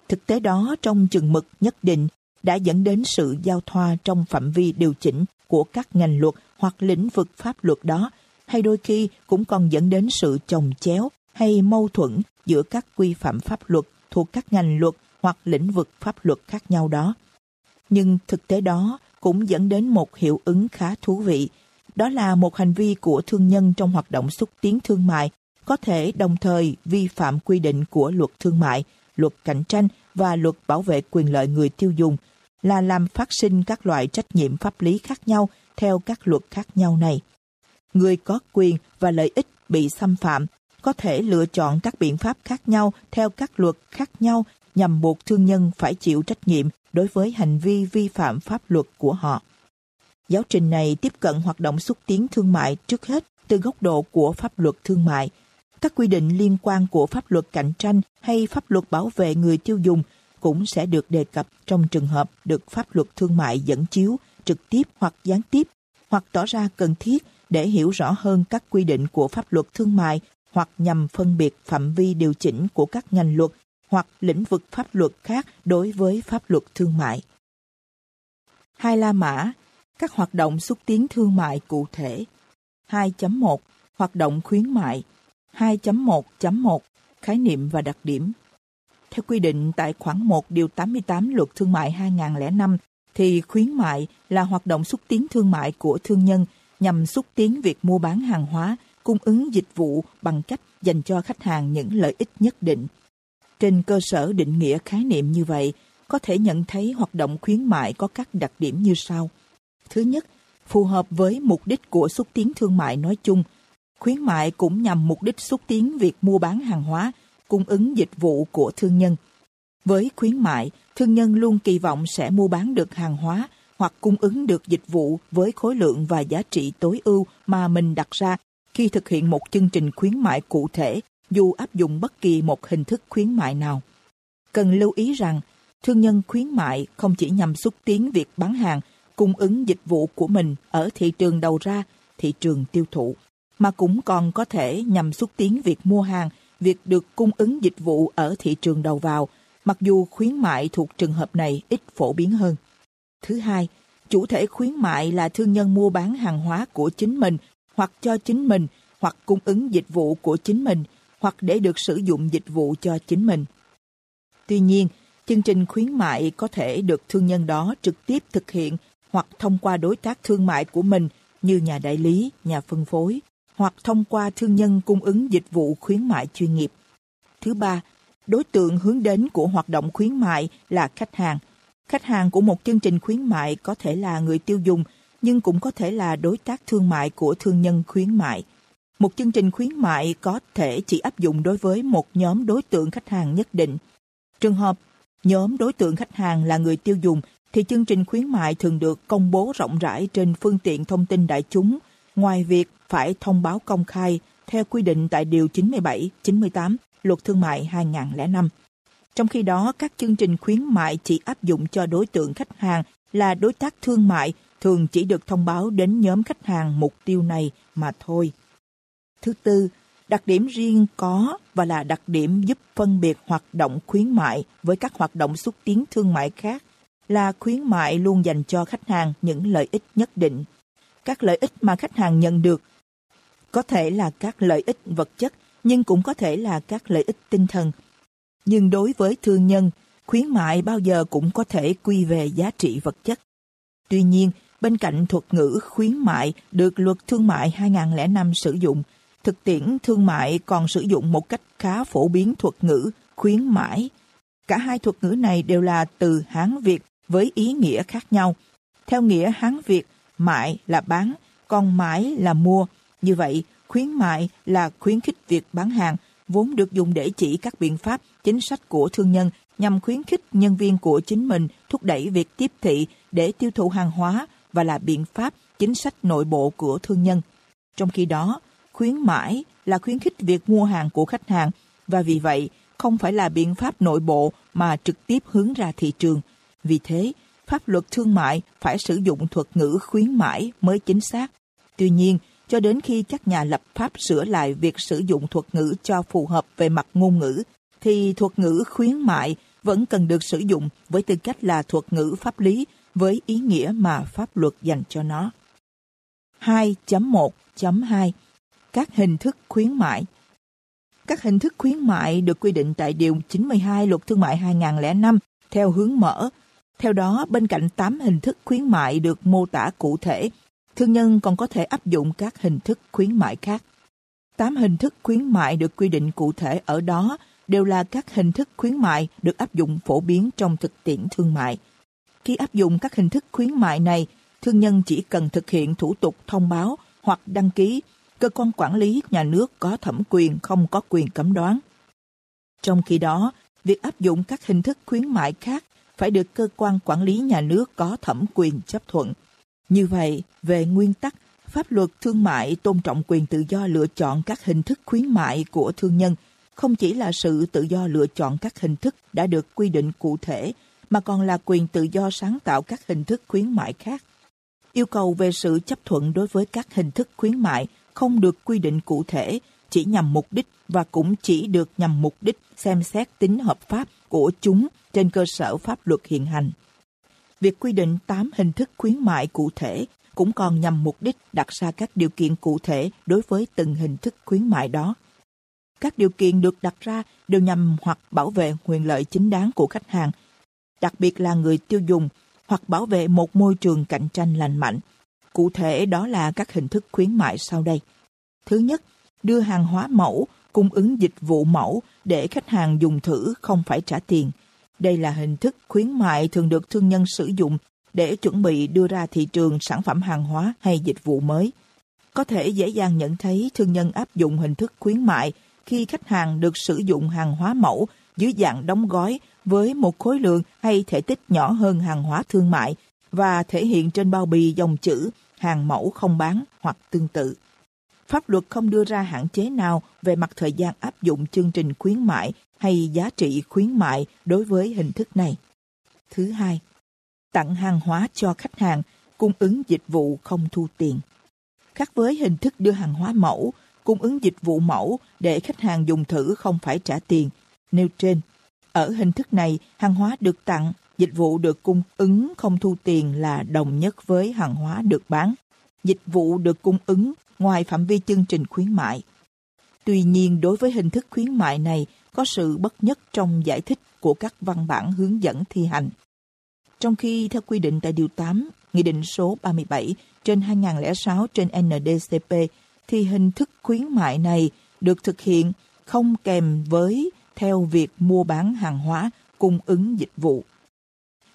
Thực tế đó trong chừng mực nhất định đã dẫn đến sự giao thoa trong phạm vi điều chỉnh của các ngành luật hoặc lĩnh vực pháp luật đó, hay đôi khi cũng còn dẫn đến sự chồng chéo hay mâu thuẫn giữa các quy phạm pháp luật thuộc các ngành luật hoặc lĩnh vực pháp luật khác nhau đó. Nhưng thực tế đó cũng dẫn đến một hiệu ứng khá thú vị. Đó là một hành vi của thương nhân trong hoạt động xúc tiến thương mại có thể đồng thời vi phạm quy định của luật thương mại, luật cạnh tranh và luật bảo vệ quyền lợi người tiêu dùng là làm phát sinh các loại trách nhiệm pháp lý khác nhau theo các luật khác nhau này. Người có quyền và lợi ích bị xâm phạm có thể lựa chọn các biện pháp khác nhau theo các luật khác nhau nhằm buộc thương nhân phải chịu trách nhiệm đối với hành vi vi phạm pháp luật của họ. Giáo trình này tiếp cận hoạt động xúc tiến thương mại trước hết từ góc độ của pháp luật thương mại. Các quy định liên quan của pháp luật cạnh tranh hay pháp luật bảo vệ người tiêu dùng cũng sẽ được đề cập trong trường hợp được pháp luật thương mại dẫn chiếu trực tiếp hoặc gián tiếp hoặc tỏ ra cần thiết để hiểu rõ hơn các quy định của pháp luật thương mại hoặc nhằm phân biệt phạm vi điều chỉnh của các ngành luật hoặc lĩnh vực pháp luật khác đối với pháp luật thương mại. Hai La Mã, các hoạt động xúc tiến thương mại cụ thể. 2.1 Hoạt động khuyến mại 2.1.1 Khái niệm và đặc điểm Theo quy định tại khoản 1 điều 88 Luật Thương mại 2005 thì khuyến mại là hoạt động xúc tiến thương mại của thương nhân nhằm xúc tiến việc mua bán hàng hóa, cung ứng dịch vụ bằng cách dành cho khách hàng những lợi ích nhất định trên cơ sở định nghĩa khái niệm như vậy, có thể nhận thấy hoạt động khuyến mại có các đặc điểm như sau. Thứ nhất, phù hợp với mục đích của xúc tiến thương mại nói chung. Khuyến mại cũng nhằm mục đích xúc tiến việc mua bán hàng hóa, cung ứng dịch vụ của thương nhân. Với khuyến mại, thương nhân luôn kỳ vọng sẽ mua bán được hàng hóa hoặc cung ứng được dịch vụ với khối lượng và giá trị tối ưu mà mình đặt ra khi thực hiện một chương trình khuyến mại cụ thể dù áp dụng bất kỳ một hình thức khuyến mại nào. Cần lưu ý rằng, thương nhân khuyến mại không chỉ nhằm xúc tiến việc bán hàng, cung ứng dịch vụ của mình ở thị trường đầu ra, thị trường tiêu thụ, mà cũng còn có thể nhằm xúc tiến việc mua hàng, việc được cung ứng dịch vụ ở thị trường đầu vào, mặc dù khuyến mại thuộc trường hợp này ít phổ biến hơn. Thứ hai, chủ thể khuyến mại là thương nhân mua bán hàng hóa của chính mình hoặc cho chính mình hoặc cung ứng dịch vụ của chính mình hoặc để được sử dụng dịch vụ cho chính mình. Tuy nhiên, chương trình khuyến mại có thể được thương nhân đó trực tiếp thực hiện hoặc thông qua đối tác thương mại của mình như nhà đại lý, nhà phân phối, hoặc thông qua thương nhân cung ứng dịch vụ khuyến mại chuyên nghiệp. Thứ ba, đối tượng hướng đến của hoạt động khuyến mại là khách hàng. Khách hàng của một chương trình khuyến mại có thể là người tiêu dùng, nhưng cũng có thể là đối tác thương mại của thương nhân khuyến mại. Một chương trình khuyến mại có thể chỉ áp dụng đối với một nhóm đối tượng khách hàng nhất định. Trường hợp nhóm đối tượng khách hàng là người tiêu dùng thì chương trình khuyến mại thường được công bố rộng rãi trên phương tiện thông tin đại chúng, ngoài việc phải thông báo công khai theo quy định tại Điều 97, 98 Luật Thương mại 2005. Trong khi đó, các chương trình khuyến mại chỉ áp dụng cho đối tượng khách hàng là đối tác thương mại thường chỉ được thông báo đến nhóm khách hàng mục tiêu này mà thôi. Thứ tư, đặc điểm riêng có và là đặc điểm giúp phân biệt hoạt động khuyến mại với các hoạt động xúc tiến thương mại khác là khuyến mại luôn dành cho khách hàng những lợi ích nhất định. Các lợi ích mà khách hàng nhận được có thể là các lợi ích vật chất nhưng cũng có thể là các lợi ích tinh thần. Nhưng đối với thương nhân, khuyến mại bao giờ cũng có thể quy về giá trị vật chất. Tuy nhiên, bên cạnh thuật ngữ khuyến mại được luật thương mại 2005 sử dụng, thực tiễn thương mại còn sử dụng một cách khá phổ biến thuật ngữ khuyến mãi. Cả hai thuật ngữ này đều là từ Hán Việt với ý nghĩa khác nhau. Theo nghĩa Hán Việt, mại là bán, còn mãi là mua. Như vậy, khuyến mại là khuyến khích việc bán hàng, vốn được dùng để chỉ các biện pháp, chính sách của thương nhân nhằm khuyến khích nhân viên của chính mình thúc đẩy việc tiếp thị để tiêu thụ hàng hóa và là biện pháp, chính sách nội bộ của thương nhân. Trong khi đó, khuyến mãi là khuyến khích việc mua hàng của khách hàng và vì vậy không phải là biện pháp nội bộ mà trực tiếp hướng ra thị trường. Vì thế, pháp luật thương mại phải sử dụng thuật ngữ khuyến mãi mới chính xác. Tuy nhiên, cho đến khi các nhà lập pháp sửa lại việc sử dụng thuật ngữ cho phù hợp về mặt ngôn ngữ, thì thuật ngữ khuyến mại vẫn cần được sử dụng với tư cách là thuật ngữ pháp lý với ý nghĩa mà pháp luật dành cho nó. 2.1.2 Các hình thức khuyến mại Các hình thức khuyến mại được quy định tại Điều 92 Luật Thương mại 2005 theo hướng mở. Theo đó, bên cạnh 8 hình thức khuyến mại được mô tả cụ thể, thương nhân còn có thể áp dụng các hình thức khuyến mại khác. 8 hình thức khuyến mại được quy định cụ thể ở đó đều là các hình thức khuyến mại được áp dụng phổ biến trong thực tiễn thương mại. Khi áp dụng các hình thức khuyến mại này, thương nhân chỉ cần thực hiện thủ tục thông báo hoặc đăng ký, cơ quan quản lý nhà nước có thẩm quyền không có quyền cấm đoán. Trong khi đó, việc áp dụng các hình thức khuyến mại khác phải được cơ quan quản lý nhà nước có thẩm quyền chấp thuận. Như vậy, về nguyên tắc, pháp luật thương mại tôn trọng quyền tự do lựa chọn các hình thức khuyến mại của thương nhân, không chỉ là sự tự do lựa chọn các hình thức đã được quy định cụ thể, mà còn là quyền tự do sáng tạo các hình thức khuyến mại khác. Yêu cầu về sự chấp thuận đối với các hình thức khuyến mại không được quy định cụ thể, chỉ nhằm mục đích và cũng chỉ được nhằm mục đích xem xét tính hợp pháp của chúng trên cơ sở pháp luật hiện hành. Việc quy định 8 hình thức khuyến mại cụ thể cũng còn nhằm mục đích đặt ra các điều kiện cụ thể đối với từng hình thức khuyến mại đó. Các điều kiện được đặt ra đều nhằm hoặc bảo vệ quyền lợi chính đáng của khách hàng, đặc biệt là người tiêu dùng, hoặc bảo vệ một môi trường cạnh tranh lành mạnh. Cụ thể đó là các hình thức khuyến mại sau đây. Thứ nhất, đưa hàng hóa mẫu, cung ứng dịch vụ mẫu để khách hàng dùng thử không phải trả tiền. Đây là hình thức khuyến mại thường được thương nhân sử dụng để chuẩn bị đưa ra thị trường sản phẩm hàng hóa hay dịch vụ mới. Có thể dễ dàng nhận thấy thương nhân áp dụng hình thức khuyến mại khi khách hàng được sử dụng hàng hóa mẫu dưới dạng đóng gói với một khối lượng hay thể tích nhỏ hơn hàng hóa thương mại và thể hiện trên bao bì dòng chữ hàng mẫu không bán hoặc tương tự. Pháp luật không đưa ra hạn chế nào về mặt thời gian áp dụng chương trình khuyến mại hay giá trị khuyến mại đối với hình thức này. Thứ hai, tặng hàng hóa cho khách hàng, cung ứng dịch vụ không thu tiền. Khác với hình thức đưa hàng hóa mẫu, cung ứng dịch vụ mẫu để khách hàng dùng thử không phải trả tiền. Nêu trên, ở hình thức này, hàng hóa được tặng, dịch vụ được cung ứng không thu tiền là đồng nhất với hàng hóa được bán. Dịch vụ được cung ứng ngoài phạm vi chương trình khuyến mại. Tuy nhiên, đối với hình thức khuyến mại này, có sự bất nhất trong giải thích của các văn bản hướng dẫn thi hành. Trong khi theo quy định tại Điều 8, Nghị định số 37 trên 2006 trên NDCP, thì hình thức khuyến mại này được thực hiện không kèm với theo việc mua bán hàng hóa, cung ứng dịch vụ.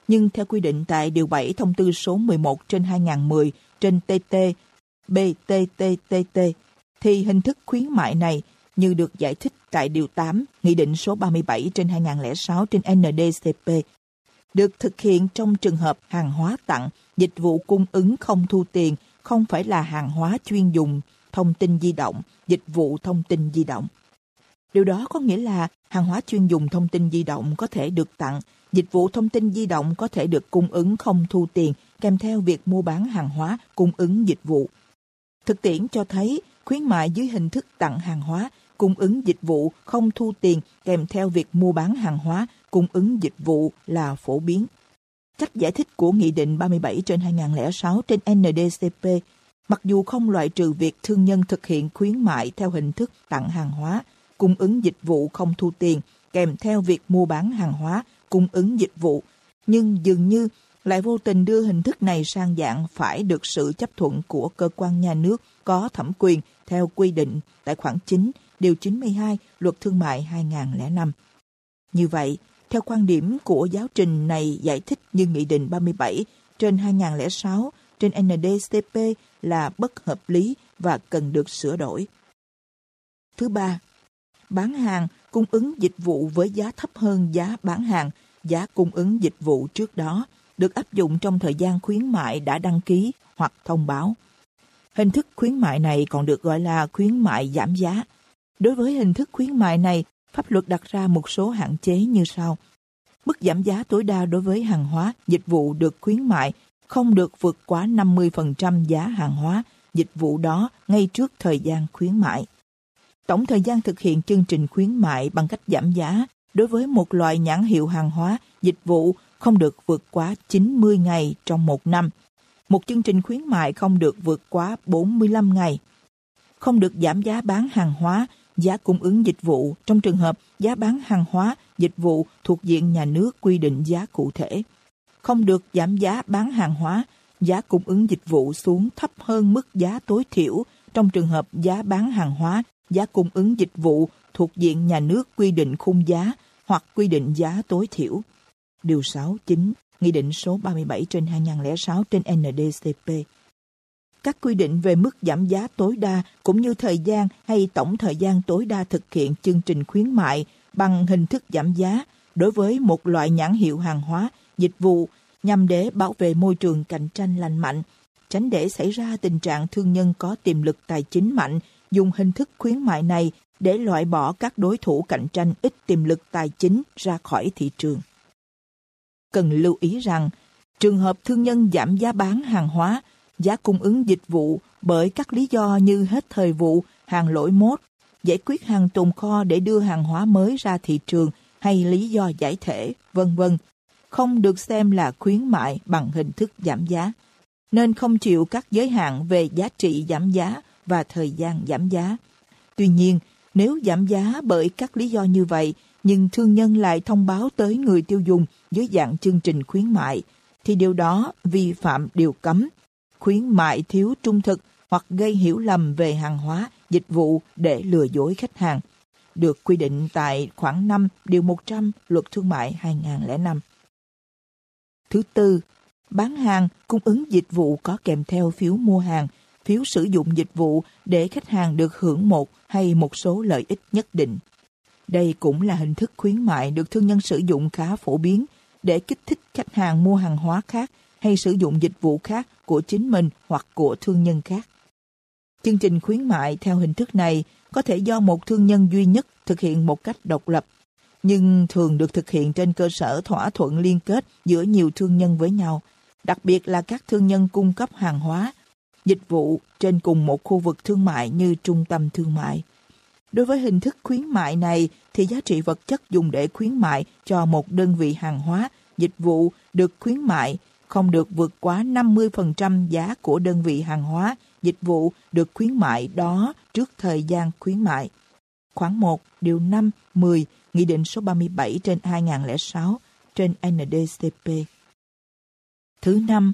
Nhưng theo quy định tại Điều 7 Thông tư số 11 trên 2010 trên TT BTTTT, thì hình thức khuyến mại này như được giải thích tại Điều 8 Nghị định số 37 trên 2006 trên NDCP được thực hiện trong trường hợp hàng hóa tặng, dịch vụ cung ứng không thu tiền, không phải là hàng hóa chuyên dùng, thông tin di động, dịch vụ thông tin di động. Điều đó có nghĩa là hàng hóa chuyên dùng thông tin di động có thể được tặng, dịch vụ thông tin di động có thể được cung ứng không thu tiền kèm theo việc mua bán hàng hóa cung ứng dịch vụ. Thực tiễn cho thấy khuyến mại dưới hình thức tặng hàng hóa, cung ứng dịch vụ không thu tiền kèm theo việc mua bán hàng hóa, cung ứng dịch vụ là phổ biến. Cách giải thích của Nghị định 37 trên 2006 trên NDCP, mặc dù không loại trừ việc thương nhân thực hiện khuyến mại theo hình thức tặng hàng hóa, cung ứng dịch vụ không thu tiền kèm theo việc mua bán hàng hóa, cung ứng dịch vụ, nhưng dường như lại vô tình đưa hình thức này sang dạng phải được sự chấp thuận của cơ quan nhà nước có thẩm quyền theo quy định tại khoản 9, điều 92 Luật Thương mại 2005. Như vậy, theo quan điểm của giáo trình này giải thích như Nghị định 37 trên 2006 trên NDCP là bất hợp lý và cần được sửa đổi. Thứ ba, bán hàng cung ứng dịch vụ với giá thấp hơn giá bán hàng, giá cung ứng dịch vụ trước đó được áp dụng trong thời gian khuyến mại đã đăng ký hoặc thông báo. Hình thức khuyến mại này còn được gọi là khuyến mại giảm giá. Đối với hình thức khuyến mại này, pháp luật đặt ra một số hạn chế như sau. Mức giảm giá tối đa đối với hàng hóa, dịch vụ được khuyến mại không được vượt quá 50% giá hàng hóa, dịch vụ đó ngay trước thời gian khuyến mại. Tổng thời gian thực hiện chương trình khuyến mại bằng cách giảm giá đối với một loại nhãn hiệu hàng hóa, dịch vụ không được vượt quá 90 ngày trong một năm. Một chương trình khuyến mại không được vượt quá 45 ngày. Không được giảm giá bán hàng hóa, giá cung ứng dịch vụ trong trường hợp giá bán hàng hóa, dịch vụ thuộc diện nhà nước quy định giá cụ thể. Không được giảm giá bán hàng hóa, giá cung ứng dịch vụ xuống thấp hơn mức giá tối thiểu trong trường hợp giá bán hàng hóa, giá cung ứng dịch vụ thuộc diện nhà nước quy định khung giá hoặc quy định giá tối thiểu. Điều 6, 9, Nghị định số 37 trên 2006 trên NDCP. Các quy định về mức giảm giá tối đa cũng như thời gian hay tổng thời gian tối đa thực hiện chương trình khuyến mại bằng hình thức giảm giá đối với một loại nhãn hiệu hàng hóa, dịch vụ nhằm để bảo vệ môi trường cạnh tranh lành mạnh, tránh để xảy ra tình trạng thương nhân có tiềm lực tài chính mạnh dùng hình thức khuyến mại này để loại bỏ các đối thủ cạnh tranh ít tiềm lực tài chính ra khỏi thị trường. Cần lưu ý rằng trường hợp thương nhân giảm giá bán hàng hóa, giá cung ứng dịch vụ bởi các lý do như hết thời vụ, hàng lỗi mốt, giải quyết hàng tồn kho để đưa hàng hóa mới ra thị trường hay lý do giải thể, vân vân, không được xem là khuyến mại bằng hình thức giảm giá, nên không chịu các giới hạn về giá trị giảm giá và thời gian giảm giá. Tuy nhiên, nếu giảm giá bởi các lý do như vậy nhưng thương nhân lại thông báo tới người tiêu dùng dưới dạng chương trình khuyến mại, thì điều đó vi phạm điều cấm. Khuyến mại thiếu trung thực hoặc gây hiểu lầm về hàng hóa, dịch vụ để lừa dối khách hàng, được quy định tại khoảng 5 điều 100 Luật Thương mại 2005. Thứ tư, bán hàng, cung ứng dịch vụ có kèm theo phiếu mua hàng, phiếu sử dụng dịch vụ để khách hàng được hưởng một hay một số lợi ích nhất định. Đây cũng là hình thức khuyến mại được thương nhân sử dụng khá phổ biến để kích thích khách hàng mua hàng hóa khác hay sử dụng dịch vụ khác của chính mình hoặc của thương nhân khác. Chương trình khuyến mại theo hình thức này có thể do một thương nhân duy nhất thực hiện một cách độc lập, nhưng thường được thực hiện trên cơ sở thỏa thuận liên kết giữa nhiều thương nhân với nhau, đặc biệt là các thương nhân cung cấp hàng hóa, dịch vụ trên cùng một khu vực thương mại như trung tâm thương mại. Đối với hình thức khuyến mại này thì giá trị vật chất dùng để khuyến mại cho một đơn vị hàng hóa, dịch vụ được khuyến mại không được vượt quá 50% giá của đơn vị hàng hóa, dịch vụ được khuyến mại đó trước thời gian khuyến mại. Khoảng 1, điều 5, 10, Nghị định số 37 trên 2006 trên NDCP. Thứ năm,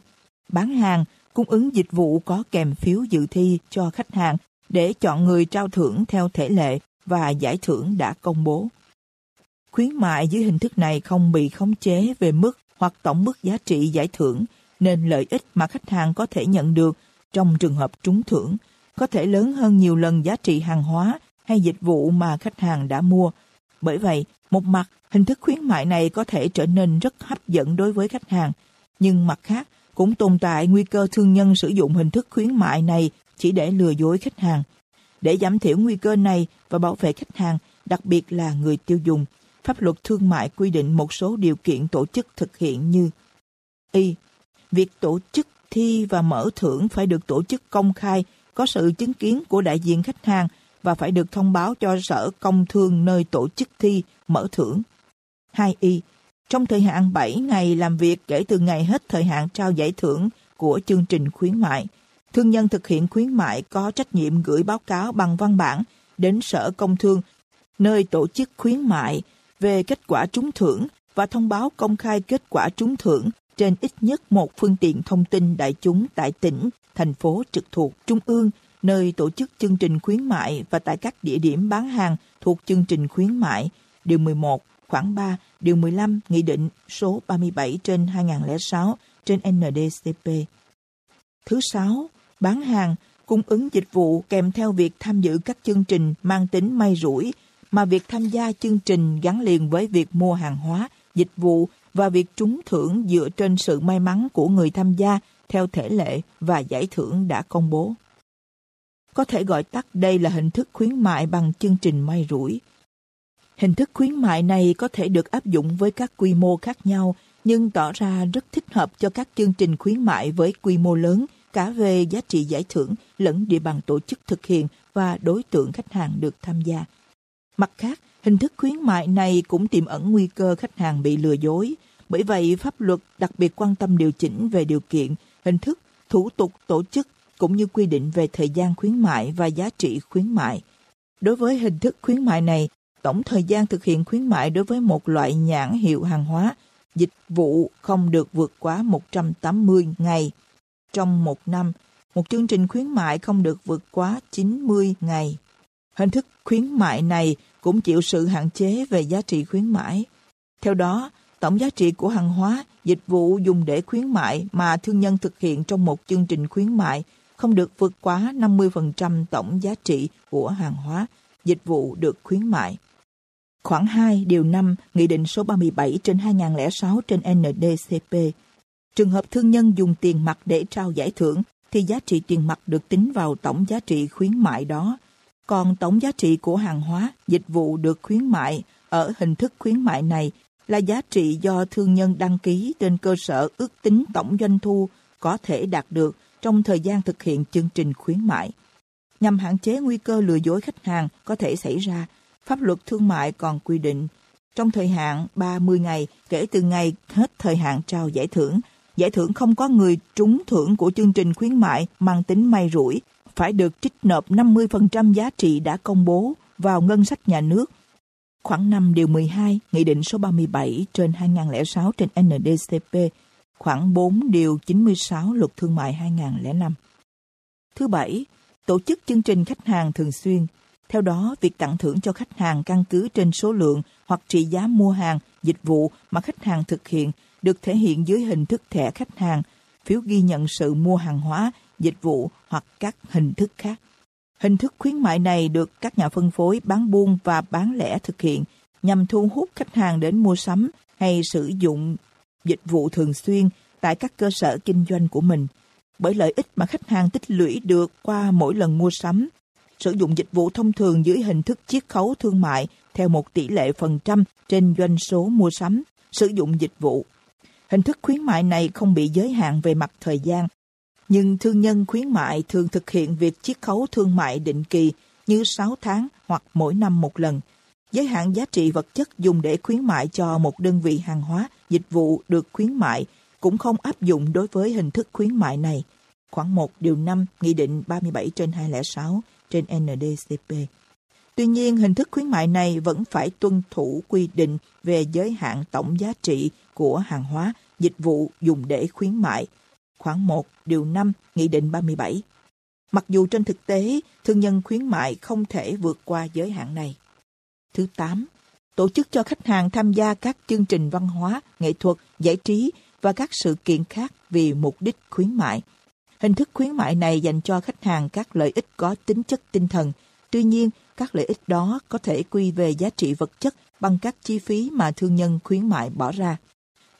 bán hàng, cung ứng dịch vụ có kèm phiếu dự thi cho khách hàng để chọn người trao thưởng theo thể lệ và giải thưởng đã công bố. Khuyến mại dưới hình thức này không bị khống chế về mức hoặc tổng mức giá trị giải thưởng, nên lợi ích mà khách hàng có thể nhận được trong trường hợp trúng thưởng có thể lớn hơn nhiều lần giá trị hàng hóa hay dịch vụ mà khách hàng đã mua. Bởi vậy, một mặt, hình thức khuyến mại này có thể trở nên rất hấp dẫn đối với khách hàng, nhưng mặt khác, cũng tồn tại nguy cơ thương nhân sử dụng hình thức khuyến mại này chỉ để lừa dối khách hàng. Để giảm thiểu nguy cơ này và bảo vệ khách hàng, đặc biệt là người tiêu dùng, pháp luật thương mại quy định một số điều kiện tổ chức thực hiện như Y. Việc tổ chức thi và mở thưởng phải được tổ chức công khai, có sự chứng kiến của đại diện khách hàng và phải được thông báo cho Sở Công Thương nơi tổ chức thi, mở thưởng. 2Y. Trong thời hạn 7 ngày làm việc kể từ ngày hết thời hạn trao giải thưởng của chương trình khuyến mại, thương nhân thực hiện khuyến mại có trách nhiệm gửi báo cáo bằng văn bản đến Sở Công Thương, nơi tổ chức khuyến mại về kết quả trúng thưởng và thông báo công khai kết quả trúng thưởng trên ít nhất một phương tiện thông tin đại chúng tại tỉnh, thành phố trực thuộc Trung ương, nơi tổ chức chương trình khuyến mại và tại các địa điểm bán hàng thuộc chương trình khuyến mại, điều 11, khoảng 3, điều 15, Nghị định số 37 trên 2006 trên NDCP. Thứ sáu, bán hàng, cung ứng dịch vụ kèm theo việc tham dự các chương trình mang tính may rủi mà việc tham gia chương trình gắn liền với việc mua hàng hóa, dịch vụ và việc trúng thưởng dựa trên sự may mắn của người tham gia theo thể lệ và giải thưởng đã công bố. Có thể gọi tắt đây là hình thức khuyến mại bằng chương trình may rủi. Hình thức khuyến mại này có thể được áp dụng với các quy mô khác nhau, nhưng tỏ ra rất thích hợp cho các chương trình khuyến mại với quy mô lớn, cả về giá trị giải thưởng lẫn địa bàn tổ chức thực hiện và đối tượng khách hàng được tham gia. Mặt khác, hình thức khuyến mại này cũng tiềm ẩn nguy cơ khách hàng bị lừa dối. Bởi vậy, pháp luật đặc biệt quan tâm điều chỉnh về điều kiện, hình thức, thủ tục tổ chức cũng như quy định về thời gian khuyến mại và giá trị khuyến mại. Đối với hình thức khuyến mại này, tổng thời gian thực hiện khuyến mại đối với một loại nhãn hiệu hàng hóa, dịch vụ không được vượt quá 180 ngày. Trong một năm, một chương trình khuyến mại không được vượt quá 90 ngày. Hình thức khuyến mại này cũng chịu sự hạn chế về giá trị khuyến mãi. Theo đó, tổng giá trị của hàng hóa, dịch vụ dùng để khuyến mại mà thương nhân thực hiện trong một chương trình khuyến mại không được vượt quá 50% tổng giá trị của hàng hóa, dịch vụ được khuyến mại. Khoảng 2 điều 5 Nghị định số 37 trên 2006 trên NDCP. Trường hợp thương nhân dùng tiền mặt để trao giải thưởng thì giá trị tiền mặt được tính vào tổng giá trị khuyến mại đó còn tổng giá trị của hàng hóa, dịch vụ được khuyến mại. Ở hình thức khuyến mại này là giá trị do thương nhân đăng ký trên cơ sở ước tính tổng doanh thu có thể đạt được trong thời gian thực hiện chương trình khuyến mại. Nhằm hạn chế nguy cơ lừa dối khách hàng có thể xảy ra, pháp luật thương mại còn quy định. Trong thời hạn 30 ngày kể từ ngày hết thời hạn trao giải thưởng, giải thưởng không có người trúng thưởng của chương trình khuyến mại mang tính may rủi phải được trích nộp 50% giá trị đã công bố vào ngân sách nhà nước. Khoảng 5 điều 12, Nghị định số 37 trên 2006 trên NDCP, khoảng 4 điều 96 Luật Thương mại 2005. Thứ bảy, tổ chức chương trình khách hàng thường xuyên. Theo đó, việc tặng thưởng cho khách hàng căn cứ trên số lượng hoặc trị giá mua hàng, dịch vụ mà khách hàng thực hiện được thể hiện dưới hình thức thẻ khách hàng, phiếu ghi nhận sự mua hàng hóa, dịch vụ hoặc các hình thức khác. Hình thức khuyến mại này được các nhà phân phối bán buôn và bán lẻ thực hiện nhằm thu hút khách hàng đến mua sắm hay sử dụng dịch vụ thường xuyên tại các cơ sở kinh doanh của mình. Bởi lợi ích mà khách hàng tích lũy được qua mỗi lần mua sắm, sử dụng dịch vụ thông thường dưới hình thức chiết khấu thương mại theo một tỷ lệ phần trăm trên doanh số mua sắm, sử dụng dịch vụ. Hình thức khuyến mại này không bị giới hạn về mặt thời gian, nhưng thương nhân khuyến mại thường thực hiện việc chiết khấu thương mại định kỳ như 6 tháng hoặc mỗi năm một lần. Giới hạn giá trị vật chất dùng để khuyến mại cho một đơn vị hàng hóa, dịch vụ được khuyến mại cũng không áp dụng đối với hình thức khuyến mại này. Khoảng 1 điều 5 Nghị định 37 trên 206 trên NDCP. Tuy nhiên, hình thức khuyến mại này vẫn phải tuân thủ quy định về giới hạn tổng giá trị của hàng hóa, dịch vụ dùng để khuyến mại. Khoảng 1, điều 5, Nghị định 37. Mặc dù trên thực tế, thương nhân khuyến mại không thể vượt qua giới hạn này. Thứ 8. Tổ chức cho khách hàng tham gia các chương trình văn hóa, nghệ thuật, giải trí và các sự kiện khác vì mục đích khuyến mại. Hình thức khuyến mại này dành cho khách hàng các lợi ích có tính chất tinh thần. Tuy nhiên, các lợi ích đó có thể quy về giá trị vật chất bằng các chi phí mà thương nhân khuyến mại bỏ ra.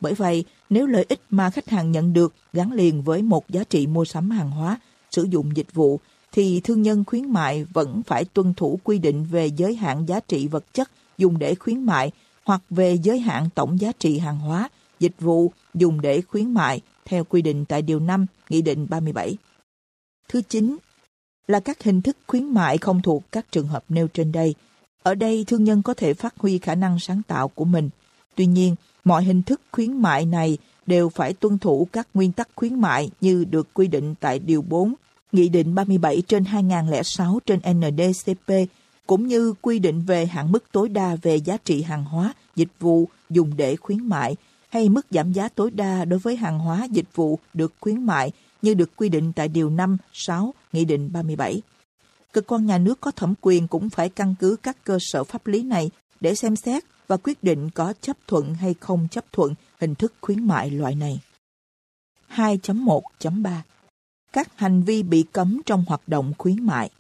Bởi vậy, nếu lợi ích mà khách hàng nhận được gắn liền với một giá trị mua sắm hàng hóa, sử dụng dịch vụ, thì thương nhân khuyến mại vẫn phải tuân thủ quy định về giới hạn giá trị vật chất dùng để khuyến mại hoặc về giới hạn tổng giá trị hàng hóa, dịch vụ dùng để khuyến mại theo quy định tại Điều 5 Nghị định 37. Thứ 9 là các hình thức khuyến mại không thuộc các trường hợp nêu trên đây. Ở đây thương nhân có thể phát huy khả năng sáng tạo của mình. Tuy nhiên, mọi hình thức khuyến mại này đều phải tuân thủ các nguyên tắc khuyến mại như được quy định tại Điều 4, Nghị định 37 trên 2006 trên NDCP, cũng như quy định về hạn mức tối đa về giá trị hàng hóa, dịch vụ dùng để khuyến mại, hay mức giảm giá tối đa đối với hàng hóa, dịch vụ được khuyến mại như được quy định tại Điều 5, 6, Nghị định 37. Cơ quan nhà nước có thẩm quyền cũng phải căn cứ các cơ sở pháp lý này để xem xét và quyết định có chấp thuận hay không chấp thuận hình thức khuyến mại loại này. 2.1.3 Các hành vi bị cấm trong hoạt động khuyến mại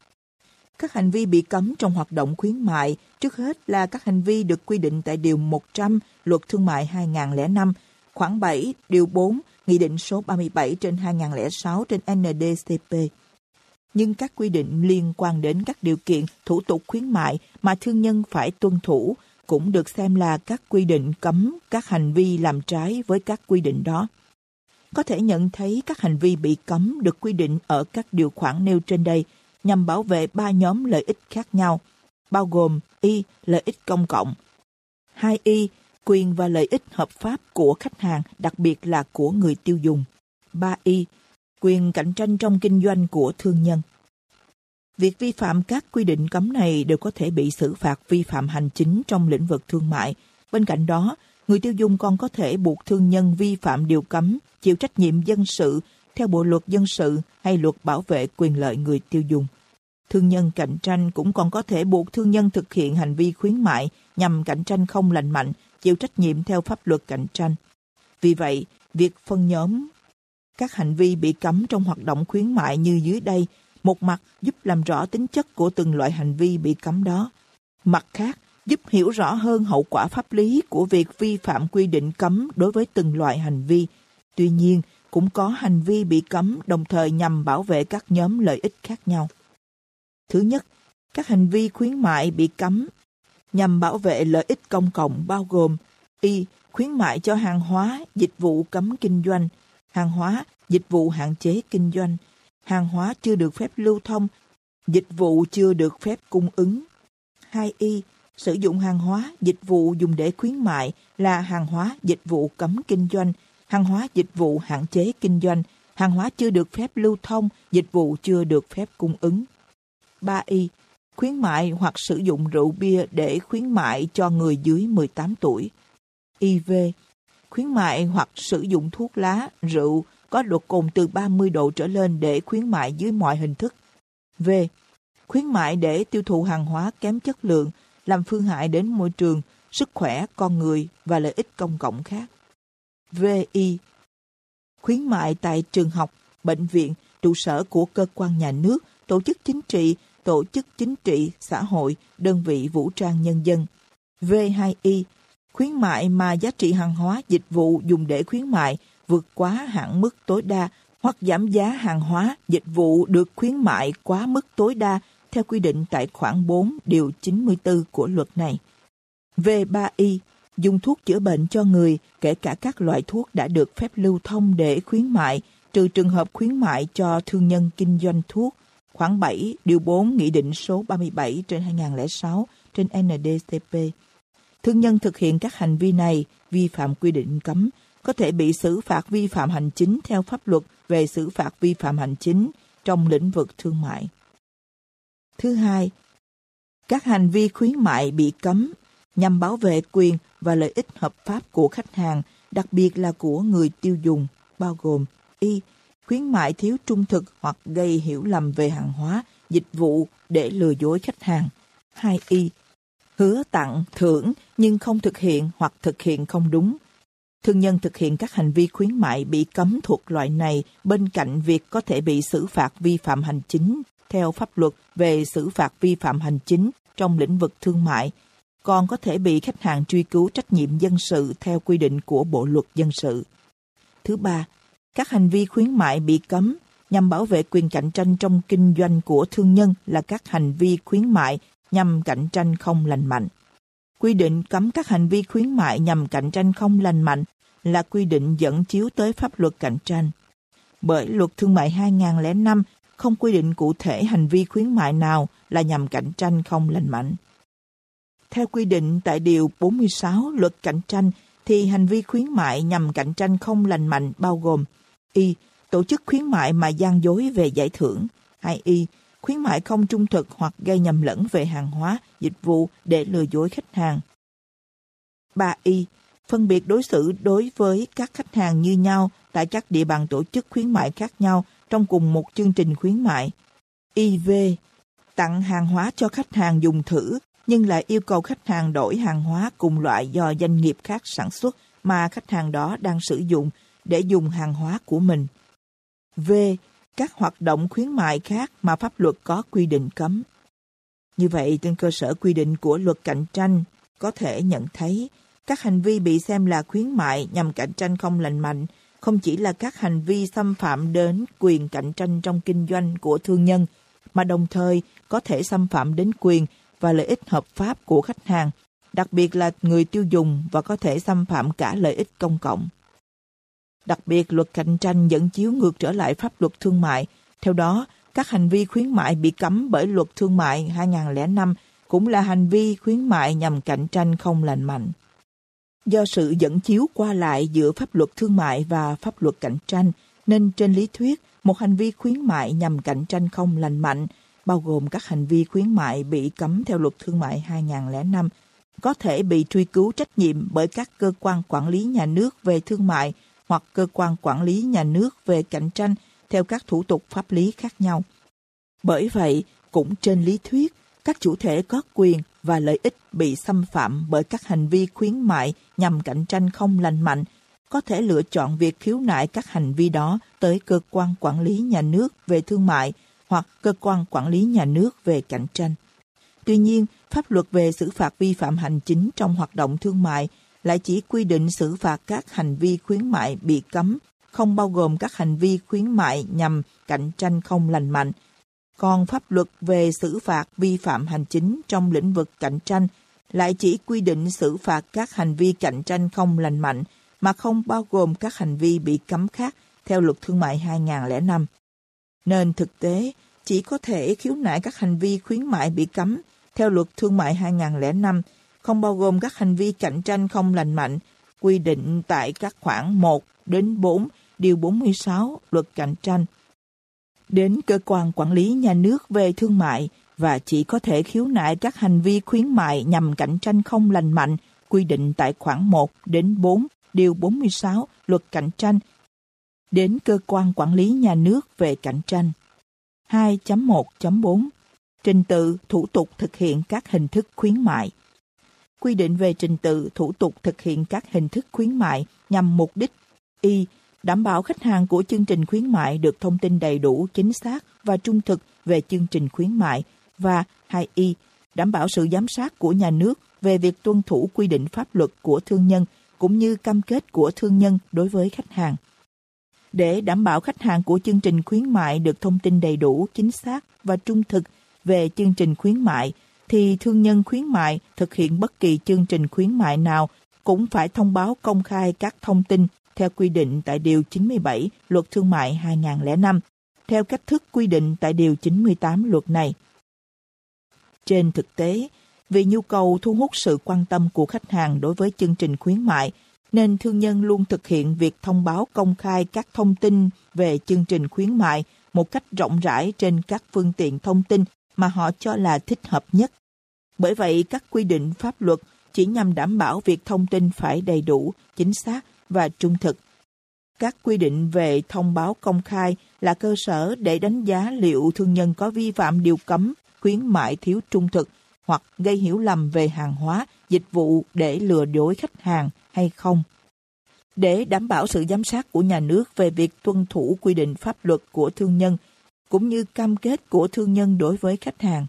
Các hành vi bị cấm trong hoạt động khuyến mại trước hết là các hành vi được quy định tại Điều 100 Luật Thương mại 2005, khoảng 7, Điều 4, Nghị định số 37 trên 2006 trên NDCP. Nhưng các quy định liên quan đến các điều kiện thủ tục khuyến mại mà thương nhân phải tuân thủ cũng được xem là các quy định cấm các hành vi làm trái với các quy định đó. Có thể nhận thấy các hành vi bị cấm được quy định ở các điều khoản nêu trên đây nhằm bảo vệ ba nhóm lợi ích khác nhau, bao gồm Y. Lợi ích công cộng 2Y. Quyền và lợi ích hợp pháp của khách hàng, đặc biệt là của người tiêu dùng 3Y. Quyền cạnh tranh trong kinh doanh của thương nhân Việc vi phạm các quy định cấm này đều có thể bị xử phạt vi phạm hành chính trong lĩnh vực thương mại. Bên cạnh đó, người tiêu dùng còn có thể buộc thương nhân vi phạm điều cấm, chịu trách nhiệm dân sự theo Bộ luật dân sự hay luật bảo vệ quyền lợi người tiêu dùng. Thương nhân cạnh tranh cũng còn có thể buộc thương nhân thực hiện hành vi khuyến mại nhằm cạnh tranh không lành mạnh, chịu trách nhiệm theo pháp luật cạnh tranh. Vì vậy, việc phân nhóm các hành vi bị cấm trong hoạt động khuyến mại như dưới đây một mặt giúp làm rõ tính chất của từng loại hành vi bị cấm đó. Mặt khác, giúp hiểu rõ hơn hậu quả pháp lý của việc vi phạm quy định cấm đối với từng loại hành vi. Tuy nhiên, cũng có hành vi bị cấm đồng thời nhằm bảo vệ các nhóm lợi ích khác nhau. Thứ nhất, các hành vi khuyến mại bị cấm nhằm bảo vệ lợi ích công cộng bao gồm y khuyến mại cho hàng hóa, dịch vụ cấm kinh doanh, hàng hóa, dịch vụ hạn chế kinh doanh, hàng hóa chưa được phép lưu thông, dịch vụ chưa được phép cung ứng. 2y. Sử dụng hàng hóa, dịch vụ dùng để khuyến mại là hàng hóa, dịch vụ cấm kinh doanh, hàng hóa, dịch vụ hạn chế kinh doanh, hàng hóa chưa được phép lưu thông, dịch vụ chưa được phép cung ứng. 3y. Khuyến mại hoặc sử dụng rượu bia để khuyến mại cho người dưới 18 tuổi. IV. Khuyến mại hoặc sử dụng thuốc lá, rượu, có độ cồn từ 30 độ trở lên để khuyến mại dưới mọi hình thức. V. Khuyến mại để tiêu thụ hàng hóa kém chất lượng, làm phương hại đến môi trường, sức khỏe con người và lợi ích công cộng khác. VI. Khuyến mại tại trường học, bệnh viện trụ sở của cơ quan nhà nước, tổ chức chính trị, tổ chức chính trị, xã hội, đơn vị vũ trang nhân dân. V2I khuyến mại mà giá trị hàng hóa dịch vụ dùng để khuyến mại vượt quá hạn mức tối đa hoặc giảm giá hàng hóa dịch vụ được khuyến mại quá mức tối đa theo quy định tại khoản 4 điều 94 của luật này. V3I dùng thuốc chữa bệnh cho người, kể cả các loại thuốc đã được phép lưu thông để khuyến mại, trừ trường hợp khuyến mại cho thương nhân kinh doanh thuốc. Khoảng 7, điều 4, Nghị định số 37 trên 2006 trên NDCP. Thương nhân thực hiện các hành vi này vi phạm quy định cấm, có thể bị xử phạt vi phạm hành chính theo pháp luật về xử phạt vi phạm hành chính trong lĩnh vực thương mại. Thứ hai, các hành vi khuyến mại bị cấm nhằm bảo vệ quyền và lợi ích hợp pháp của khách hàng, đặc biệt là của người tiêu dùng, bao gồm y khuyến mại thiếu trung thực hoặc gây hiểu lầm về hàng hóa, dịch vụ để lừa dối khách hàng. 2y hứa tặng, thưởng nhưng không thực hiện hoặc thực hiện không đúng. Thương nhân thực hiện các hành vi khuyến mại bị cấm thuộc loại này bên cạnh việc có thể bị xử phạt vi phạm hành chính theo pháp luật về xử phạt vi phạm hành chính trong lĩnh vực thương mại, còn có thể bị khách hàng truy cứu trách nhiệm dân sự theo quy định của Bộ luật dân sự. Thứ ba, các hành vi khuyến mại bị cấm nhằm bảo vệ quyền cạnh tranh trong kinh doanh của thương nhân là các hành vi khuyến mại nhằm cạnh tranh không lành mạnh. Quy định cấm các hành vi khuyến mại nhằm cạnh tranh không lành mạnh là quy định dẫn chiếu tới pháp luật cạnh tranh. Bởi luật thương mại 2005 không quy định cụ thể hành vi khuyến mại nào là nhằm cạnh tranh không lành mạnh. Theo quy định tại Điều 46 Luật Cạnh tranh, thì hành vi khuyến mại nhằm cạnh tranh không lành mạnh bao gồm Y. Tổ chức khuyến mại mà gian dối về giải thưởng 2Y. Khuyến mại không trung thực hoặc gây nhầm lẫn về hàng hóa, dịch vụ để lừa dối khách hàng 3Y. Phân biệt đối xử đối với các khách hàng như nhau tại các địa bàn tổ chức khuyến mại khác nhau trong cùng một chương trình khuyến mại. IV. Tặng hàng hóa cho khách hàng dùng thử nhưng lại yêu cầu khách hàng đổi hàng hóa cùng loại do doanh nghiệp khác sản xuất mà khách hàng đó đang sử dụng để dùng hàng hóa của mình. V. Các hoạt động khuyến mại khác mà pháp luật có quy định cấm. Như vậy, trên cơ sở quy định của luật cạnh tranh, có thể nhận thấy các hành vi bị xem là khuyến mại nhằm cạnh tranh không lành mạnh không chỉ là các hành vi xâm phạm đến quyền cạnh tranh trong kinh doanh của thương nhân, mà đồng thời có thể xâm phạm đến quyền và lợi ích hợp pháp của khách hàng, đặc biệt là người tiêu dùng và có thể xâm phạm cả lợi ích công cộng. Đặc biệt, luật cạnh tranh dẫn chiếu ngược trở lại pháp luật thương mại. Theo đó, các hành vi khuyến mại bị cấm bởi luật thương mại 2005 cũng là hành vi khuyến mại nhằm cạnh tranh không lành mạnh. Do sự dẫn chiếu qua lại giữa pháp luật thương mại và pháp luật cạnh tranh, nên trên lý thuyết, một hành vi khuyến mại nhằm cạnh tranh không lành mạnh bao gồm các hành vi khuyến mại bị cấm theo luật thương mại 2005, có thể bị truy cứu trách nhiệm bởi các cơ quan quản lý nhà nước về thương mại hoặc cơ quan quản lý nhà nước về cạnh tranh theo các thủ tục pháp lý khác nhau. Bởi vậy, cũng trên lý thuyết, các chủ thể có quyền và lợi ích bị xâm phạm bởi các hành vi khuyến mại nhằm cạnh tranh không lành mạnh có thể lựa chọn việc khiếu nại các hành vi đó tới cơ quan quản lý nhà nước về thương mại hoặc cơ quan quản lý nhà nước về cạnh tranh. Tuy nhiên, pháp luật về xử phạt vi phạm hành chính trong hoạt động thương mại lại chỉ quy định xử phạt các hành vi khuyến mại bị cấm, không bao gồm các hành vi khuyến mại nhằm cạnh tranh không lành mạnh. Còn pháp luật về xử phạt vi phạm hành chính trong lĩnh vực cạnh tranh lại chỉ quy định xử phạt các hành vi cạnh tranh không lành mạnh mà không bao gồm các hành vi bị cấm khác theo luật thương mại 2005. Nên thực tế, chỉ có thể khiếu nại các hành vi khuyến mại bị cấm theo luật thương mại 2005, không bao gồm các hành vi cạnh tranh không lành mạnh, quy định tại các khoản 1 đến 4 điều 46 luật cạnh tranh. Đến cơ quan quản lý nhà nước về thương mại và chỉ có thể khiếu nại các hành vi khuyến mại nhằm cạnh tranh không lành mạnh, quy định tại khoản 1 đến 4 điều 46 luật cạnh tranh đến cơ quan quản lý nhà nước về cạnh tranh. 2.1.4 Trình tự thủ tục thực hiện các hình thức khuyến mại Quy định về trình tự thủ tục thực hiện các hình thức khuyến mại nhằm mục đích y. đảm bảo khách hàng của chương trình khuyến mại được thông tin đầy đủ, chính xác và trung thực về chương trình khuyến mại và 2y đảm bảo sự giám sát của nhà nước về việc tuân thủ quy định pháp luật của thương nhân cũng như cam kết của thương nhân đối với khách hàng. Để đảm bảo khách hàng của chương trình khuyến mại được thông tin đầy đủ, chính xác và trung thực về chương trình khuyến mại, thì thương nhân khuyến mại thực hiện bất kỳ chương trình khuyến mại nào cũng phải thông báo công khai các thông tin theo quy định tại Điều 97 Luật Thương mại 2005, theo cách thức quy định tại Điều 98 luật này. Trên thực tế, vì nhu cầu thu hút sự quan tâm của khách hàng đối với chương trình khuyến mại, nên thương nhân luôn thực hiện việc thông báo công khai các thông tin về chương trình khuyến mại một cách rộng rãi trên các phương tiện thông tin mà họ cho là thích hợp nhất. Bởi vậy, các quy định pháp luật chỉ nhằm đảm bảo việc thông tin phải đầy đủ, chính xác và trung thực. Các quy định về thông báo công khai là cơ sở để đánh giá liệu thương nhân có vi phạm điều cấm, khuyến mại thiếu trung thực hoặc gây hiểu lầm về hàng hóa, dịch vụ để lừa dối khách hàng hay không. Để đảm bảo sự giám sát của nhà nước về việc tuân thủ quy định pháp luật của thương nhân, cũng như cam kết của thương nhân đối với khách hàng,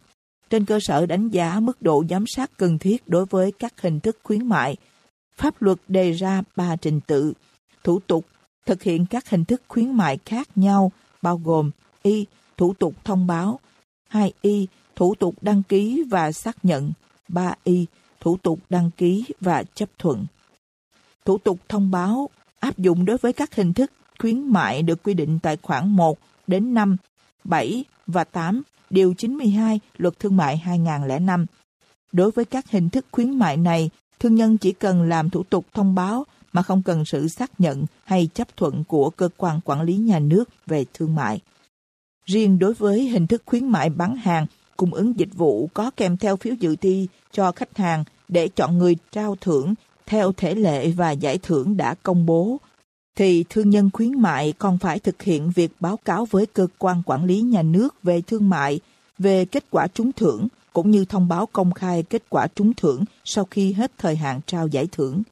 trên cơ sở đánh giá mức độ giám sát cần thiết đối với các hình thức khuyến mại, pháp luật đề ra 3 trình tự, thủ tục, thực hiện các hình thức khuyến mại khác nhau, bao gồm y. Thủ tục thông báo 2y. Thủ tục đăng ký và xác nhận 3y. Thủ tục đăng ký và chấp thuận Thủ tục thông báo áp dụng đối với các hình thức khuyến mại được quy định tại khoản 1 đến 5, 7 và 8 Điều 92 Luật Thương mại 2005. Đối với các hình thức khuyến mại này, thương nhân chỉ cần làm thủ tục thông báo mà không cần sự xác nhận hay chấp thuận của cơ quan quản lý nhà nước về thương mại. Riêng đối với hình thức khuyến mại bán hàng, cung ứng dịch vụ có kèm theo phiếu dự thi cho khách hàng để chọn người trao thưởng theo thể lệ và giải thưởng đã công bố, thì thương nhân khuyến mại còn phải thực hiện việc báo cáo với cơ quan quản lý nhà nước về thương mại về kết quả trúng thưởng cũng như thông báo công khai kết quả trúng thưởng sau khi hết thời hạn trao giải thưởng.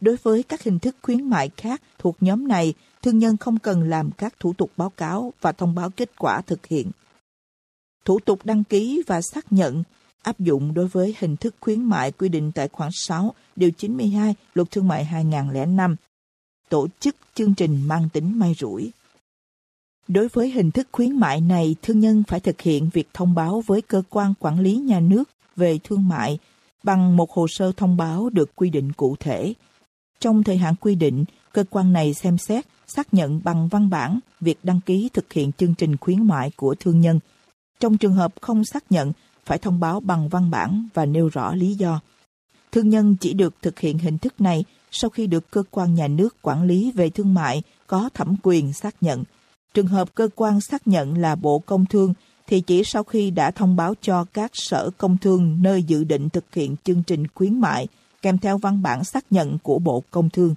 Đối với các hình thức khuyến mại khác thuộc nhóm này, thương nhân không cần làm các thủ tục báo cáo và thông báo kết quả thực hiện. Thủ tục đăng ký và xác nhận áp dụng đối với hình thức khuyến mại quy định tại khoản 6, điều 92 Luật Thương mại 2005. Tổ chức chương trình mang tính may rủi. Đối với hình thức khuyến mại này, thương nhân phải thực hiện việc thông báo với cơ quan quản lý nhà nước về thương mại bằng một hồ sơ thông báo được quy định cụ thể. Trong thời hạn quy định, cơ quan này xem xét, xác nhận bằng văn bản việc đăng ký thực hiện chương trình khuyến mại của thương nhân. Trong trường hợp không xác nhận, phải thông báo bằng văn bản và nêu rõ lý do. Thương nhân chỉ được thực hiện hình thức này sau khi được cơ quan nhà nước quản lý về thương mại có thẩm quyền xác nhận. Trường hợp cơ quan xác nhận là Bộ Công Thương thì chỉ sau khi đã thông báo cho các sở công thương nơi dự định thực hiện chương trình khuyến mại kèm theo văn bản xác nhận của Bộ Công Thương.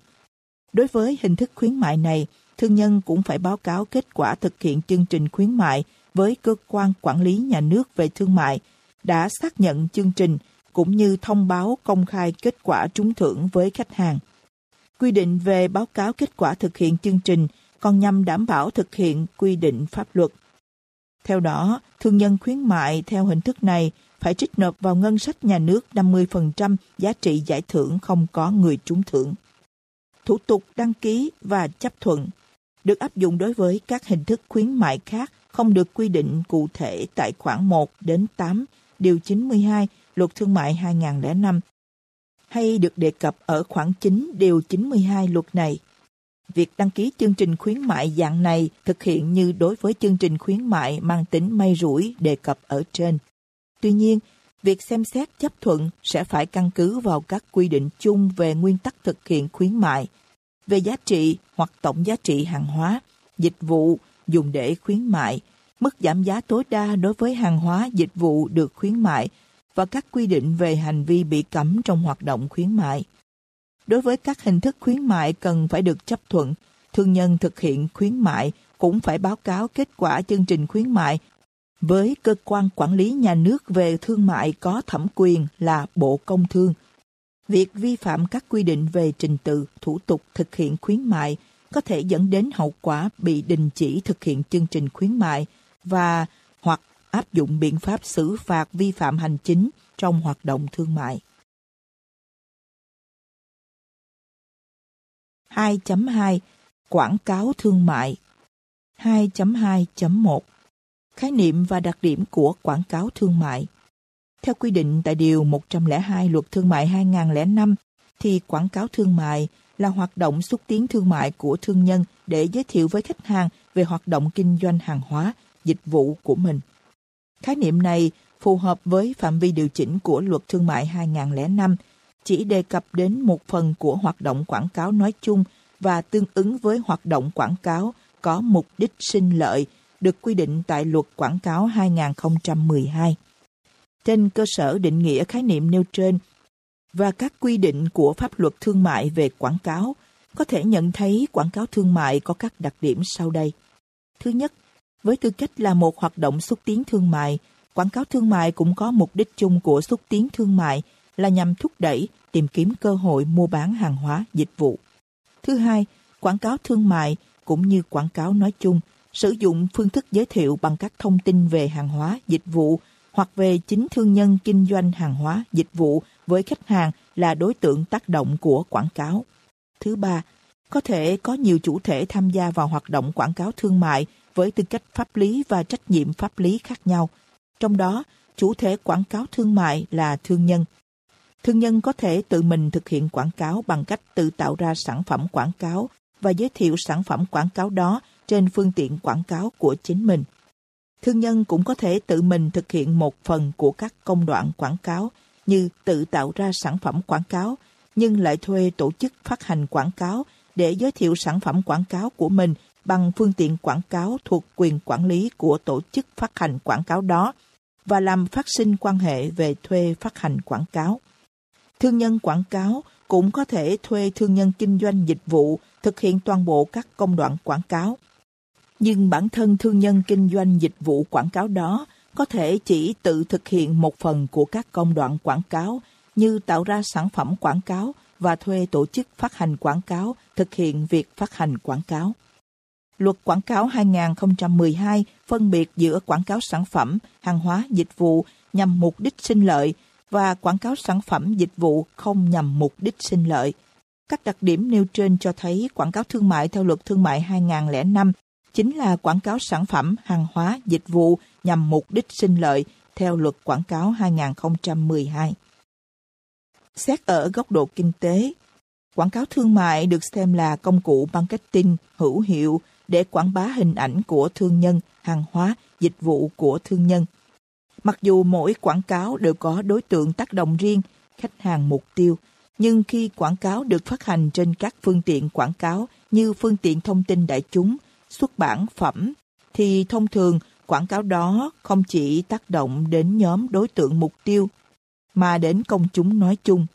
Đối với hình thức khuyến mại này, thương nhân cũng phải báo cáo kết quả thực hiện chương trình khuyến mại với cơ quan quản lý nhà nước về thương mại đã xác nhận chương trình cũng như thông báo công khai kết quả trúng thưởng với khách hàng. Quy định về báo cáo kết quả thực hiện chương trình còn nhằm đảm bảo thực hiện quy định pháp luật. Theo đó, thương nhân khuyến mại theo hình thức này phải trích nộp vào ngân sách nhà nước 50% giá trị giải thưởng không có người trúng thưởng. Thủ tục đăng ký và chấp thuận được áp dụng đối với các hình thức khuyến mại khác không được quy định cụ thể tại khoản 1 đến 8 Điều 92 Luật Thương mại 2005 hay được đề cập ở khoản 9 Điều 92 luật này. Việc đăng ký chương trình khuyến mại dạng này thực hiện như đối với chương trình khuyến mại mang tính may rủi đề cập ở trên. Tuy nhiên, việc xem xét chấp thuận sẽ phải căn cứ vào các quy định chung về nguyên tắc thực hiện khuyến mại, về giá trị hoặc tổng giá trị hàng hóa, dịch vụ dùng để khuyến mại, mức giảm giá tối đa đối với hàng hóa dịch vụ được khuyến mại và các quy định về hành vi bị cấm trong hoạt động khuyến mại. Đối với các hình thức khuyến mại cần phải được chấp thuận, thương nhân thực hiện khuyến mại cũng phải báo cáo kết quả chương trình khuyến mại với cơ quan quản lý nhà nước về thương mại có thẩm quyền là Bộ Công Thương. Việc vi phạm các quy định về trình tự, thủ tục thực hiện khuyến mại có thể dẫn đến hậu quả bị đình chỉ thực hiện chương trình khuyến mại và hoặc áp dụng biện pháp xử phạt vi phạm hành chính trong hoạt động thương mại. 2.2 Quảng cáo thương mại 2.2.1 Khái niệm và đặc điểm của quảng cáo thương mại Theo quy định tại Điều 102 Luật Thương mại 2005, thì quảng cáo thương mại là hoạt động xúc tiến thương mại của thương nhân để giới thiệu với khách hàng về hoạt động kinh doanh hàng hóa, dịch vụ của mình. Khái niệm này phù hợp với phạm vi điều chỉnh của Luật Thương mại 2005, chỉ đề cập đến một phần của hoạt động quảng cáo nói chung và tương ứng với hoạt động quảng cáo có mục đích sinh lợi được quy định tại Luật Quảng cáo 2012. Trên cơ sở định nghĩa khái niệm nêu trên và các quy định của pháp luật thương mại về quảng cáo, có thể nhận thấy quảng cáo thương mại có các đặc điểm sau đây. Thứ nhất, với tư cách là một hoạt động xúc tiến thương mại, quảng cáo thương mại cũng có mục đích chung của xúc tiến thương mại là nhằm thúc đẩy, tìm kiếm cơ hội mua bán hàng hóa, dịch vụ. Thứ hai, quảng cáo thương mại cũng như quảng cáo nói chung sử dụng phương thức giới thiệu bằng các thông tin về hàng hóa, dịch vụ hoặc về chính thương nhân kinh doanh hàng hóa, dịch vụ với khách hàng là đối tượng tác động của quảng cáo. Thứ ba, có thể có nhiều chủ thể tham gia vào hoạt động quảng cáo thương mại với tư cách pháp lý và trách nhiệm pháp lý khác nhau. Trong đó, chủ thể quảng cáo thương mại là thương nhân. Thương nhân có thể tự mình thực hiện quảng cáo bằng cách tự tạo ra sản phẩm quảng cáo và giới thiệu sản phẩm quảng cáo đó trên phương tiện quảng cáo của chính mình. Thương nhân cũng có thể tự mình thực hiện một phần của các công đoạn quảng cáo như tự tạo ra sản phẩm quảng cáo, nhưng lại thuê tổ chức phát hành quảng cáo để giới thiệu sản phẩm quảng cáo của mình bằng phương tiện quảng cáo thuộc quyền quản lý của tổ chức phát hành quảng cáo đó và làm phát sinh quan hệ về thuê phát hành quảng cáo. Thương nhân quảng cáo cũng có thể thuê thương nhân kinh doanh dịch vụ thực hiện toàn bộ các công đoạn quảng cáo. Nhưng bản thân thương nhân kinh doanh dịch vụ quảng cáo đó có thể chỉ tự thực hiện một phần của các công đoạn quảng cáo như tạo ra sản phẩm quảng cáo và thuê tổ chức phát hành quảng cáo thực hiện việc phát hành quảng cáo. Luật quảng cáo 2012 phân biệt giữa quảng cáo sản phẩm, hàng hóa, dịch vụ nhằm mục đích sinh lợi và quảng cáo sản phẩm, dịch vụ không nhằm mục đích sinh lợi. Các đặc điểm nêu trên cho thấy quảng cáo thương mại theo luật thương mại 2005 chính là quảng cáo sản phẩm, hàng hóa, dịch vụ nhằm mục đích sinh lợi theo luật quảng cáo 2012. Xét ở góc độ kinh tế, quảng cáo thương mại được xem là công cụ marketing hữu hiệu để quảng bá hình ảnh của thương nhân, hàng hóa, dịch vụ của thương nhân. Mặc dù mỗi quảng cáo đều có đối tượng tác động riêng, khách hàng mục tiêu, nhưng khi quảng cáo được phát hành trên các phương tiện quảng cáo như phương tiện thông tin đại chúng, xuất bản phẩm, thì thông thường quảng cáo đó không chỉ tác động đến nhóm đối tượng mục tiêu, mà đến công chúng nói chung.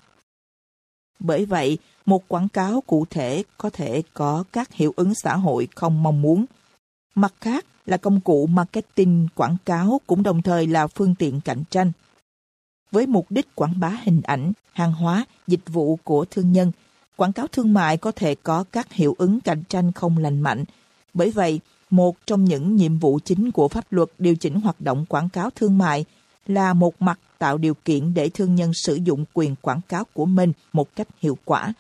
Bởi vậy, một quảng cáo cụ thể có thể có các hiệu ứng xã hội không mong muốn. Mặt khác là công cụ marketing quảng cáo cũng đồng thời là phương tiện cạnh tranh. Với mục đích quảng bá hình ảnh, hàng hóa, dịch vụ của thương nhân, quảng cáo thương mại có thể có các hiệu ứng cạnh tranh không lành mạnh. Bởi vậy, một trong những nhiệm vụ chính của pháp luật điều chỉnh hoạt động quảng cáo thương mại là một mặt tạo điều kiện để thương nhân sử dụng quyền quảng cáo của mình một cách hiệu quả,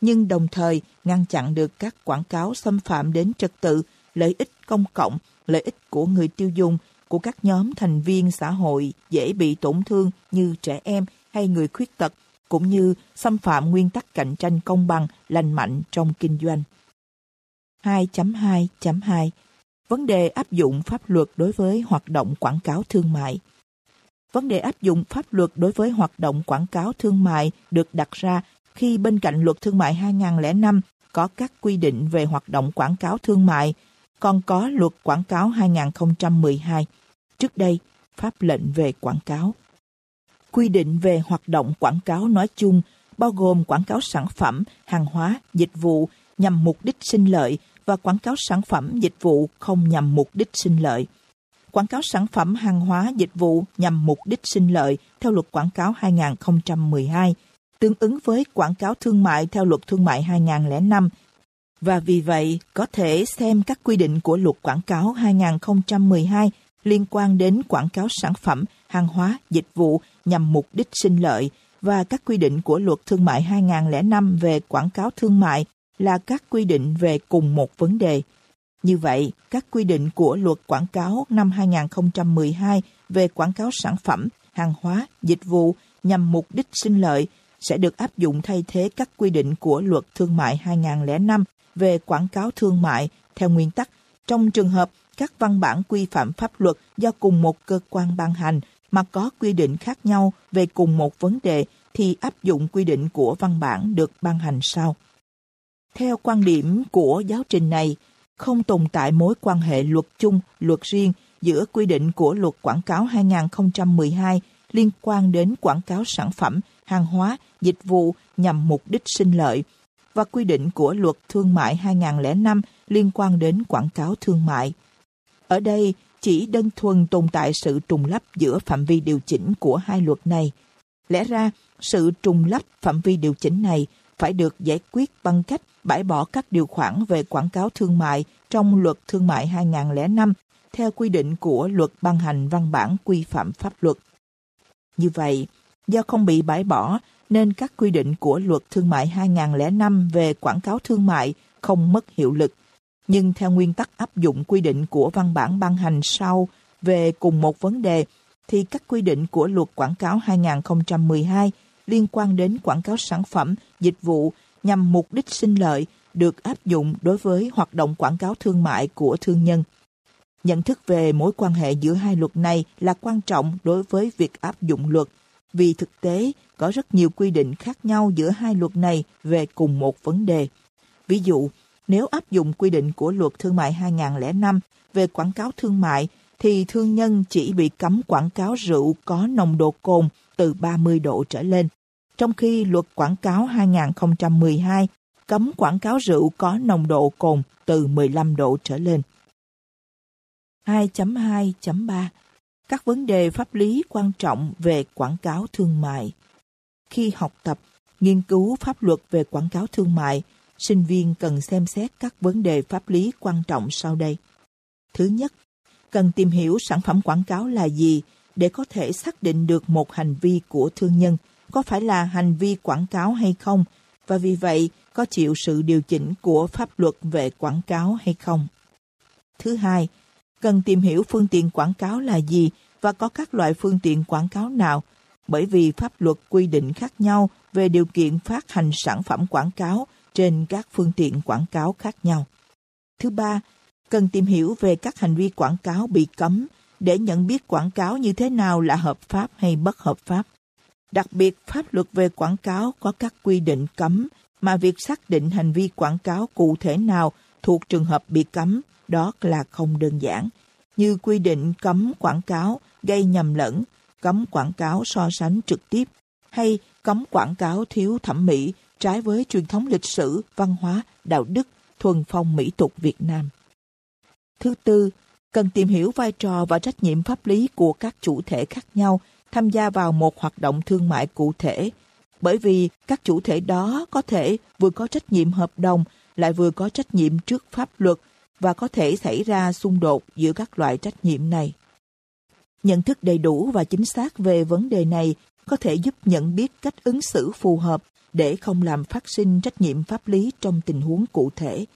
nhưng đồng thời ngăn chặn được các quảng cáo xâm phạm đến trật tự, lợi ích công cộng, lợi ích của người tiêu dùng, của các nhóm thành viên xã hội dễ bị tổn thương như trẻ em hay người khuyết tật, cũng như xâm phạm nguyên tắc cạnh tranh công bằng, lành mạnh trong kinh doanh. 2.2.2 Vấn đề áp dụng pháp luật đối với hoạt động quảng cáo thương mại Vấn đề áp dụng pháp luật đối với hoạt động quảng cáo thương mại được đặt ra khi bên cạnh luật thương mại 2005 có các quy định về hoạt động quảng cáo thương mại, còn có luật quảng cáo 2012. Trước đây, pháp lệnh về quảng cáo. Quy định về hoạt động quảng cáo nói chung bao gồm quảng cáo sản phẩm, hàng hóa, dịch vụ nhằm mục đích sinh lợi và quảng cáo sản phẩm, dịch vụ không nhằm mục đích sinh lợi. Quảng cáo sản phẩm, hàng hóa, dịch vụ nhằm mục đích sinh lợi theo luật quảng cáo 2012 tương ứng với quảng cáo thương mại theo luật thương mại 2005. Và vì vậy, có thể xem các quy định của luật quảng cáo 2012 liên quan đến quảng cáo sản phẩm, hàng hóa, dịch vụ nhằm mục đích sinh lợi và các quy định của luật thương mại 2005 về quảng cáo thương mại là các quy định về cùng một vấn đề. Như vậy, các quy định của luật quảng cáo năm 2012 về quảng cáo sản phẩm, hàng hóa, dịch vụ nhằm mục đích sinh lợi sẽ được áp dụng thay thế các quy định của luật thương mại 2005 về quảng cáo thương mại theo nguyên tắc trong trường hợp các văn bản quy phạm pháp luật do cùng một cơ quan ban hành mà có quy định khác nhau về cùng một vấn đề thì áp dụng quy định của văn bản được ban hành sau. Theo quan điểm của giáo trình này, không tồn tại mối quan hệ luật chung, luật riêng giữa quy định của luật quảng cáo 2012 liên quan đến quảng cáo sản phẩm, hàng hóa, dịch vụ nhằm mục đích sinh lợi và quy định của luật thương mại 2005 liên quan đến quảng cáo thương mại. Ở đây chỉ đơn thuần tồn tại sự trùng lắp giữa phạm vi điều chỉnh của hai luật này. Lẽ ra, sự trùng lắp phạm vi điều chỉnh này phải được giải quyết bằng cách bãi bỏ các điều khoản về quảng cáo thương mại trong luật thương mại 2005 theo quy định của luật ban hành văn bản quy phạm pháp luật. Như vậy, do không bị bãi bỏ nên các quy định của luật thương mại 2005 về quảng cáo thương mại không mất hiệu lực. Nhưng theo nguyên tắc áp dụng quy định của văn bản ban hành sau về cùng một vấn đề, thì các quy định của luật quảng cáo 2012 liên quan đến quảng cáo sản phẩm, dịch vụ nhằm mục đích sinh lợi được áp dụng đối với hoạt động quảng cáo thương mại của thương nhân. Nhận thức về mối quan hệ giữa hai luật này là quan trọng đối với việc áp dụng luật, vì thực tế có rất nhiều quy định khác nhau giữa hai luật này về cùng một vấn đề. Ví dụ, nếu áp dụng quy định của luật thương mại 2005 về quảng cáo thương mại, thì thương nhân chỉ bị cấm quảng cáo rượu có nồng độ cồn từ 30 độ trở lên, trong khi luật quảng cáo 2012 cấm quảng cáo rượu có nồng độ cồn từ 15 độ trở lên. 2.2.3 Các vấn đề pháp lý quan trọng về quảng cáo thương mại Khi học tập, nghiên cứu pháp luật về quảng cáo thương mại, sinh viên cần xem xét các vấn đề pháp lý quan trọng sau đây. Thứ nhất, cần tìm hiểu sản phẩm quảng cáo là gì để có thể xác định được một hành vi của thương nhân có phải là hành vi quảng cáo hay không và vì vậy có chịu sự điều chỉnh của pháp luật về quảng cáo hay không. Thứ hai, cần tìm hiểu phương tiện quảng cáo là gì và có các loại phương tiện quảng cáo nào, bởi vì pháp luật quy định khác nhau về điều kiện phát hành sản phẩm quảng cáo trên các phương tiện quảng cáo khác nhau. Thứ ba, cần tìm hiểu về các hành vi quảng cáo bị cấm để nhận biết quảng cáo như thế nào là hợp pháp hay bất hợp pháp. Đặc biệt, pháp luật về quảng cáo có các quy định cấm mà việc xác định hành vi quảng cáo cụ thể nào thuộc trường hợp bị cấm đó là không đơn giản, như quy định cấm quảng cáo gây nhầm lẫn, cấm quảng cáo so sánh trực tiếp, hay cấm quảng cáo thiếu thẩm mỹ trái với truyền thống lịch sử, văn hóa, đạo đức, thuần phong mỹ tục Việt Nam. Thứ tư, cần tìm hiểu vai trò và trách nhiệm pháp lý của các chủ thể khác nhau tham gia vào một hoạt động thương mại cụ thể, bởi vì các chủ thể đó có thể vừa có trách nhiệm hợp đồng lại vừa có trách nhiệm trước pháp luật và có thể xảy ra xung đột giữa các loại trách nhiệm này. Nhận thức đầy đủ và chính xác về vấn đề này có thể giúp nhận biết cách ứng xử phù hợp để không làm phát sinh trách nhiệm pháp lý trong tình huống cụ thể.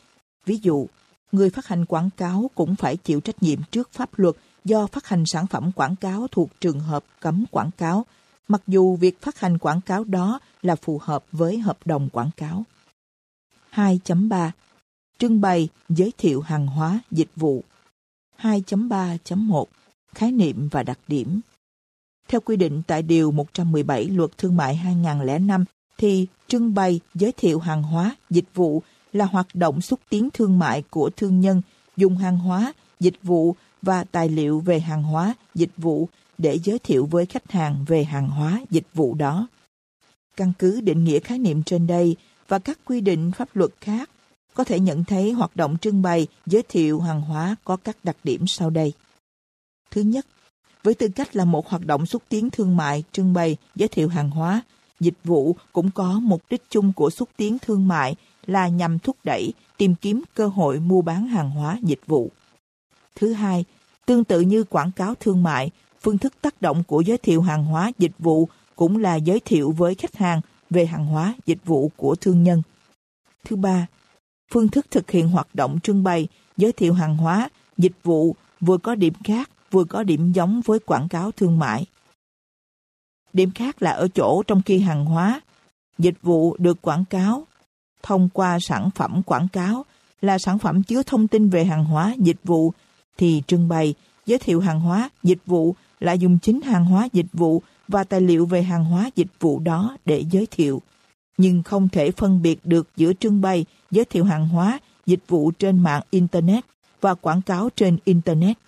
Ví dụ, người phát hành quảng cáo cũng phải chịu trách nhiệm trước pháp luật do phát hành sản phẩm quảng cáo thuộc trường hợp cấm quảng cáo, mặc dù việc phát hành quảng cáo đó là phù hợp với hợp đồng quảng cáo. 2.3 Trưng bày, giới thiệu hàng hóa, dịch vụ 2.3.1 Khái niệm và đặc điểm Theo quy định tại Điều 117 Luật Thương mại 2005 thì trưng bày, giới thiệu hàng hóa, dịch vụ là hoạt động xúc tiến thương mại của thương nhân dùng hàng hóa, dịch vụ và tài liệu về hàng hóa, dịch vụ để giới thiệu với khách hàng về hàng hóa, dịch vụ đó. Căn cứ định nghĩa khái niệm trên đây và các quy định pháp luật khác, có thể nhận thấy hoạt động trưng bày, giới thiệu hàng hóa có các đặc điểm sau đây. Thứ nhất, với tư cách là một hoạt động xúc tiến thương mại, trưng bày, giới thiệu hàng hóa, dịch vụ cũng có mục đích chung của xúc tiến thương mại là nhằm thúc đẩy, tìm kiếm cơ hội mua bán hàng hóa dịch vụ. Thứ hai, tương tự như quảng cáo thương mại, phương thức tác động của giới thiệu hàng hóa dịch vụ cũng là giới thiệu với khách hàng về hàng hóa dịch vụ của thương nhân. Thứ ba, phương thức thực hiện hoạt động trưng bày, giới thiệu hàng hóa, dịch vụ vừa có điểm khác, vừa có điểm giống với quảng cáo thương mại. Điểm khác là ở chỗ trong khi hàng hóa, dịch vụ được quảng cáo thông qua sản phẩm quảng cáo là sản phẩm chứa thông tin về hàng hóa, dịch vụ thì trưng bày, giới thiệu hàng hóa, dịch vụ lại dùng chính hàng hóa, dịch vụ và tài liệu về hàng hóa, dịch vụ đó để giới thiệu. Nhưng không thể phân biệt được giữa trưng bày, giới thiệu hàng hóa, dịch vụ trên mạng Internet và quảng cáo trên Internet.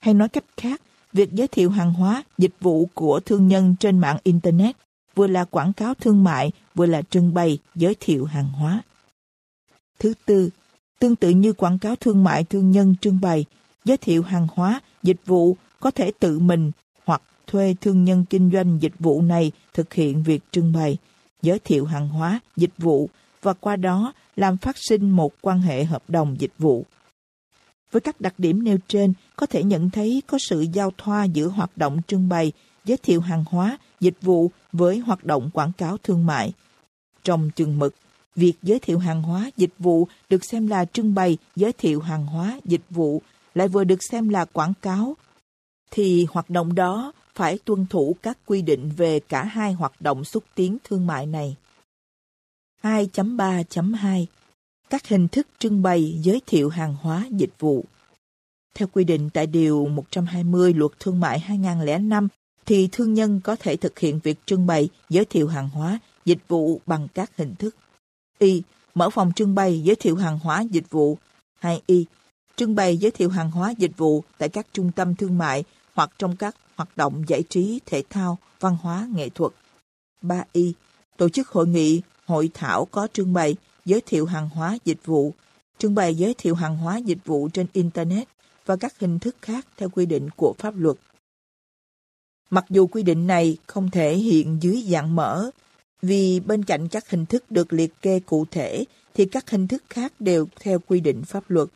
Hay nói cách khác, việc giới thiệu hàng hóa, dịch vụ của thương nhân trên mạng Internet vừa là quảng cáo thương mại, vừa là trưng bày, giới thiệu hàng hóa. Thứ tư, tương tự như quảng cáo thương mại thương nhân trưng bày, giới thiệu hàng hóa, dịch vụ có thể tự mình hoặc thuê thương nhân kinh doanh dịch vụ này thực hiện việc trưng bày, giới thiệu hàng hóa, dịch vụ và qua đó làm phát sinh một quan hệ hợp đồng dịch vụ. Với các đặc điểm nêu trên, có thể nhận thấy có sự giao thoa giữa hoạt động trưng bày, giới thiệu hàng hóa, dịch vụ với hoạt động quảng cáo thương mại. Trong chừng mực, việc giới thiệu hàng hóa, dịch vụ được xem là trưng bày, giới thiệu hàng hóa, dịch vụ lại vừa được xem là quảng cáo, thì hoạt động đó phải tuân thủ các quy định về cả hai hoạt động xúc tiến thương mại này. 2.3.2 Các hình thức trưng bày giới thiệu hàng hóa dịch vụ Theo quy định tại Điều 120 Luật Thương mại 2005, thì thương nhân có thể thực hiện việc trưng bày, giới thiệu hàng hóa, dịch vụ bằng các hình thức. Y. Mở phòng trưng bày, giới thiệu hàng hóa, dịch vụ. 2Y. Trưng bày, giới thiệu hàng hóa, dịch vụ tại các trung tâm thương mại hoặc trong các hoạt động giải trí, thể thao, văn hóa, nghệ thuật. 3Y. Tổ chức hội nghị, hội thảo có trưng bày, giới thiệu hàng hóa, dịch vụ, trưng bày giới thiệu hàng hóa, dịch vụ trên Internet và các hình thức khác theo quy định của pháp luật. Mặc dù quy định này không thể hiện dưới dạng mở, vì bên cạnh các hình thức được liệt kê cụ thể thì các hình thức khác đều theo quy định pháp luật,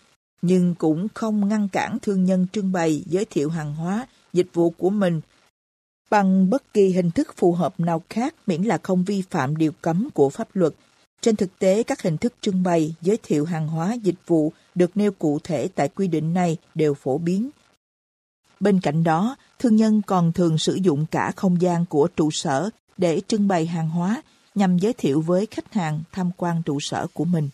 nhưng cũng không ngăn cản thương nhân trưng bày giới thiệu hàng hóa, dịch vụ của mình bằng bất kỳ hình thức phù hợp nào khác miễn là không vi phạm điều cấm của pháp luật. Trên thực tế, các hình thức trưng bày, giới thiệu hàng hóa, dịch vụ được nêu cụ thể tại quy định này đều phổ biến. Bên cạnh đó, thương nhân còn thường sử dụng cả không gian của trụ sở để trưng bày hàng hóa nhằm giới thiệu với khách hàng tham quan trụ sở của mình.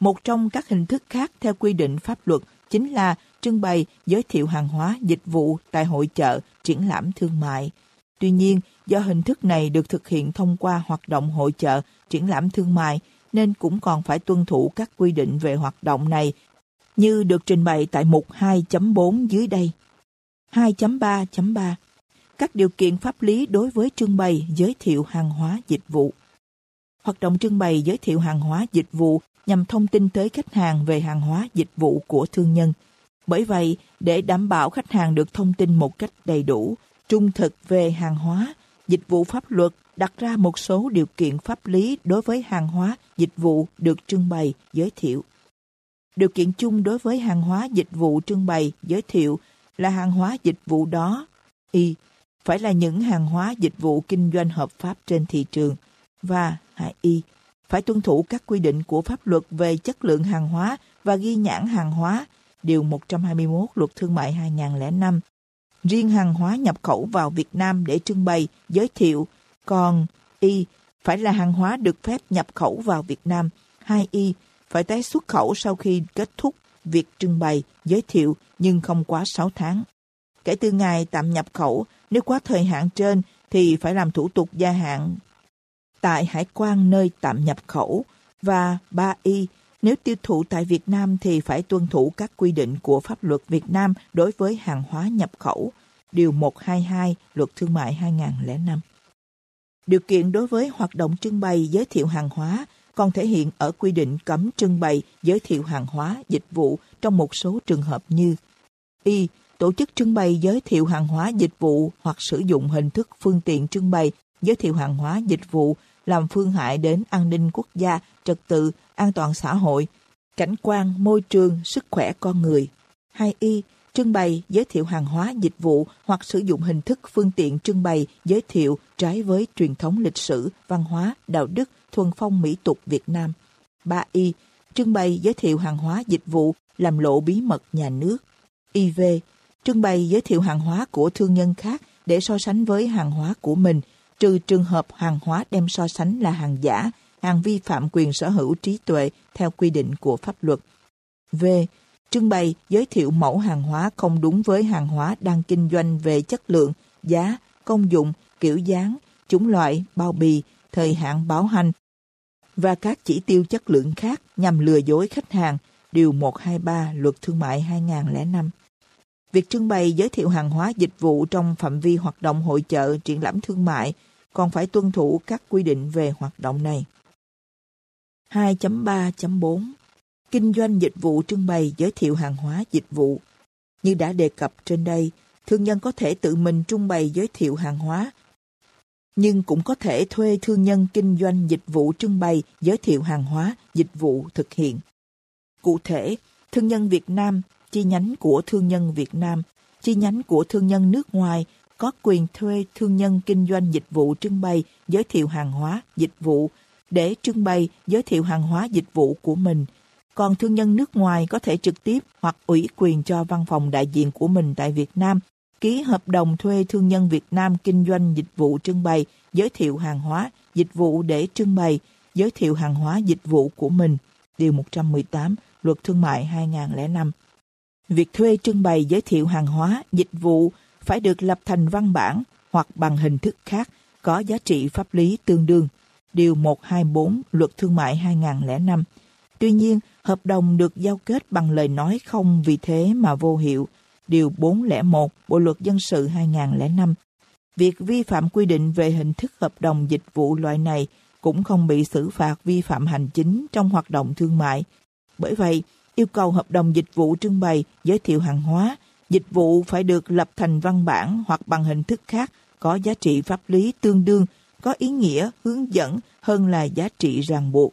Một trong các hình thức khác theo quy định pháp luật chính là trưng bày giới thiệu hàng hóa, dịch vụ tại hội chợ, triển lãm thương mại. Tuy nhiên, do hình thức này được thực hiện thông qua hoạt động hội chợ, triển lãm thương mại, nên cũng còn phải tuân thủ các quy định về hoạt động này, như được trình bày tại mục 2.4 dưới đây. 2.3.3 Các điều kiện pháp lý đối với trưng bày giới thiệu hàng hóa dịch vụ Hoạt động trưng bày giới thiệu hàng hóa dịch vụ nhằm thông tin tới khách hàng về hàng hóa dịch vụ của thương nhân. Bởi vậy, để đảm bảo khách hàng được thông tin một cách đầy đủ, trung thực về hàng hóa, dịch vụ pháp luật đặt ra một số điều kiện pháp lý đối với hàng hóa, dịch vụ được trưng bày, giới thiệu. Điều kiện chung đối với hàng hóa, dịch vụ trưng bày, giới thiệu là hàng hóa dịch vụ đó. Y. Phải là những hàng hóa dịch vụ kinh doanh hợp pháp trên thị trường. Và hai Y. Phải tuân thủ các quy định của pháp luật về chất lượng hàng hóa và ghi nhãn hàng hóa. Điều 121 Luật Thương mại 2005. Riêng hàng hóa nhập khẩu vào Việt Nam để trưng bày, giới thiệu. Còn Y. Phải là hàng hóa được phép nhập khẩu vào Việt Nam. 2Y. Phải tái xuất khẩu sau khi kết thúc việc trưng bày, giới thiệu nhưng không quá 6 tháng. Kể từ ngày tạm nhập khẩu, nếu quá thời hạn trên thì phải làm thủ tục gia hạn tại hải quan nơi tạm nhập khẩu và 3Y nếu tiêu thụ tại Việt Nam thì phải tuân thủ các quy định của pháp luật Việt Nam đối với hàng hóa nhập khẩu, Điều 122 Luật Thương mại 2005. Điều kiện đối với hoạt động trưng bày giới thiệu hàng hóa còn thể hiện ở quy định cấm trưng bày, giới thiệu hàng hóa, dịch vụ trong một số trường hợp như Y. Tổ chức trưng bày giới thiệu hàng hóa dịch vụ hoặc sử dụng hình thức phương tiện trưng bày giới thiệu hàng hóa dịch vụ làm phương hại đến an ninh quốc gia, trật tự, an toàn xã hội. cảnh quan, môi trường, sức khỏe con người. 2y. Trưng bày, giới thiệu hàng hóa, dịch vụ hoặc sử dụng hình thức phương tiện trưng bày, giới thiệu trái với truyền thống lịch sử, văn hóa, đạo đức, thuần phong mỹ tục Việt Nam. 3y. Trưng bày, giới thiệu hàng hóa, dịch vụ, làm lộ bí mật nhà nước. IV. Trưng bày, giới thiệu hàng hóa của thương nhân khác để so sánh với hàng hóa của mình, trừ trường hợp hàng hóa đem so sánh là hàng giả, hàng vi phạm quyền sở hữu trí tuệ theo quy định của pháp luật. V. Trưng bày giới thiệu mẫu hàng hóa không đúng với hàng hóa đang kinh doanh về chất lượng, giá, công dụng, kiểu dáng, chủng loại, bao bì, thời hạn bảo hành và các chỉ tiêu chất lượng khác nhằm lừa dối khách hàng, Điều 123 Luật Thương mại 2005. Việc trưng bày giới thiệu hàng hóa dịch vụ trong phạm vi hoạt động hội chợ triển lãm thương mại còn phải tuân thủ các quy định về hoạt động này. 2.3.4 Kinh doanh dịch vụ trưng bày giới thiệu hàng hóa dịch vụ. Như đã đề cập trên đây, thương nhân có thể tự mình trưng bày giới thiệu hàng hóa, nhưng cũng có thể thuê thương nhân kinh doanh dịch vụ trưng bày giới thiệu hàng hóa, dịch vụ thực hiện. Cụ thể, thương nhân Việt Nam, chi nhánh của thương nhân Việt Nam, chi nhánh của thương nhân nước ngoài có quyền thuê thương nhân kinh doanh dịch vụ trưng bày giới thiệu hàng hóa, dịch vụ để trưng bày giới thiệu hàng hóa dịch vụ của mình. Còn thương nhân nước ngoài có thể trực tiếp hoặc ủy quyền cho văn phòng đại diện của mình tại Việt Nam ký hợp đồng thuê thương nhân Việt Nam kinh doanh dịch vụ trưng bày, giới thiệu hàng hóa, dịch vụ để trưng bày, giới thiệu hàng hóa dịch vụ của mình. Điều 118, Luật Thương mại 2005. Việc thuê trưng bày giới thiệu hàng hóa, dịch vụ phải được lập thành văn bản hoặc bằng hình thức khác có giá trị pháp lý tương đương. Điều 124 Luật Thương mại 2005. Tuy nhiên, hợp đồng được giao kết bằng lời nói không vì thế mà vô hiệu. Điều 401 Bộ Luật Dân sự 2005. Việc vi phạm quy định về hình thức hợp đồng dịch vụ loại này cũng không bị xử phạt vi phạm hành chính trong hoạt động thương mại. Bởi vậy, yêu cầu hợp đồng dịch vụ trưng bày, giới thiệu hàng hóa, dịch vụ phải được lập thành văn bản hoặc bằng hình thức khác có giá trị pháp lý tương đương, có ý nghĩa hướng dẫn hơn là giá trị ràng buộc.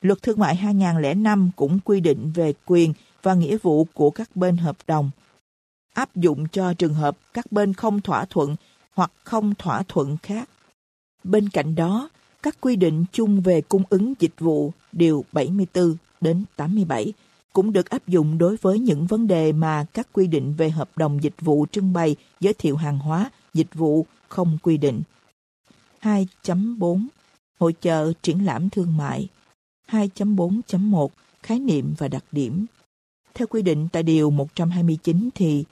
Luật Thương mại 2005 cũng quy định về quyền và nghĩa vụ của các bên hợp đồng, áp dụng cho trường hợp các bên không thỏa thuận hoặc không thỏa thuận khác. Bên cạnh đó, các quy định chung về cung ứng dịch vụ điều 74 đến 87 cũng được áp dụng đối với những vấn đề mà các quy định về hợp đồng dịch vụ trưng bày, giới thiệu hàng hóa, dịch vụ không quy định. 2.4 Hội chợ triển lãm thương mại. 2.4.1 Khái niệm và đặc điểm. Theo quy định tại Điều 129 thì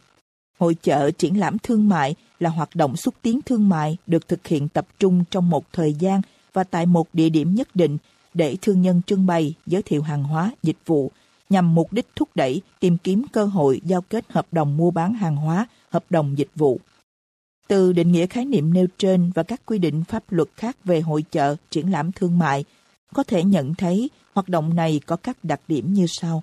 Hội chợ triển lãm thương mại là hoạt động xúc tiến thương mại được thực hiện tập trung trong một thời gian và tại một địa điểm nhất định để thương nhân trưng bày, giới thiệu hàng hóa, dịch vụ nhằm mục đích thúc đẩy, tìm kiếm cơ hội giao kết hợp đồng mua bán hàng hóa, hợp đồng dịch vụ. Từ định nghĩa khái niệm nêu trên và các quy định pháp luật khác về hội chợ, triển lãm thương mại, có thể nhận thấy hoạt động này có các đặc điểm như sau.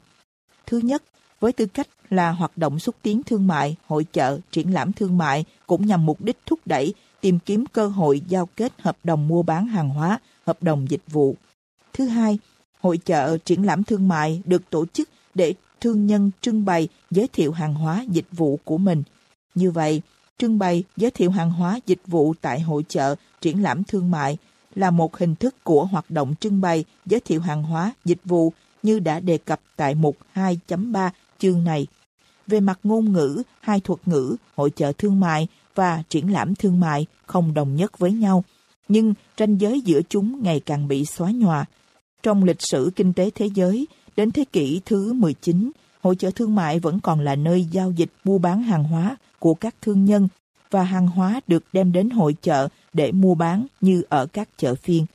Thứ nhất, với tư cách là hoạt động xúc tiến thương mại, hội chợ, triển lãm thương mại cũng nhằm mục đích thúc đẩy, tìm kiếm cơ hội giao kết hợp đồng mua bán hàng hóa, hợp đồng dịch vụ. Thứ hai, hội chợ, triển lãm thương mại được tổ chức để thương nhân trưng bày, giới thiệu hàng hóa, dịch vụ của mình. Như vậy, trưng bày, giới thiệu hàng hóa, dịch vụ tại hội chợ, triển lãm thương mại là một hình thức của hoạt động trưng bày, giới thiệu hàng hóa, dịch vụ như đã đề cập tại mục 2.3 chương này. Về mặt ngôn ngữ, hai thuật ngữ, hội chợ thương mại và triển lãm thương mại không đồng nhất với nhau, nhưng ranh giới giữa chúng ngày càng bị xóa nhòa. Trong lịch sử kinh tế thế giới, đến thế kỷ thứ 19, hội chợ thương mại vẫn còn là nơi giao dịch mua bán hàng hóa của các thương nhân và hàng hóa được đem đến hội chợ để mua bán như ở các chợ phiên.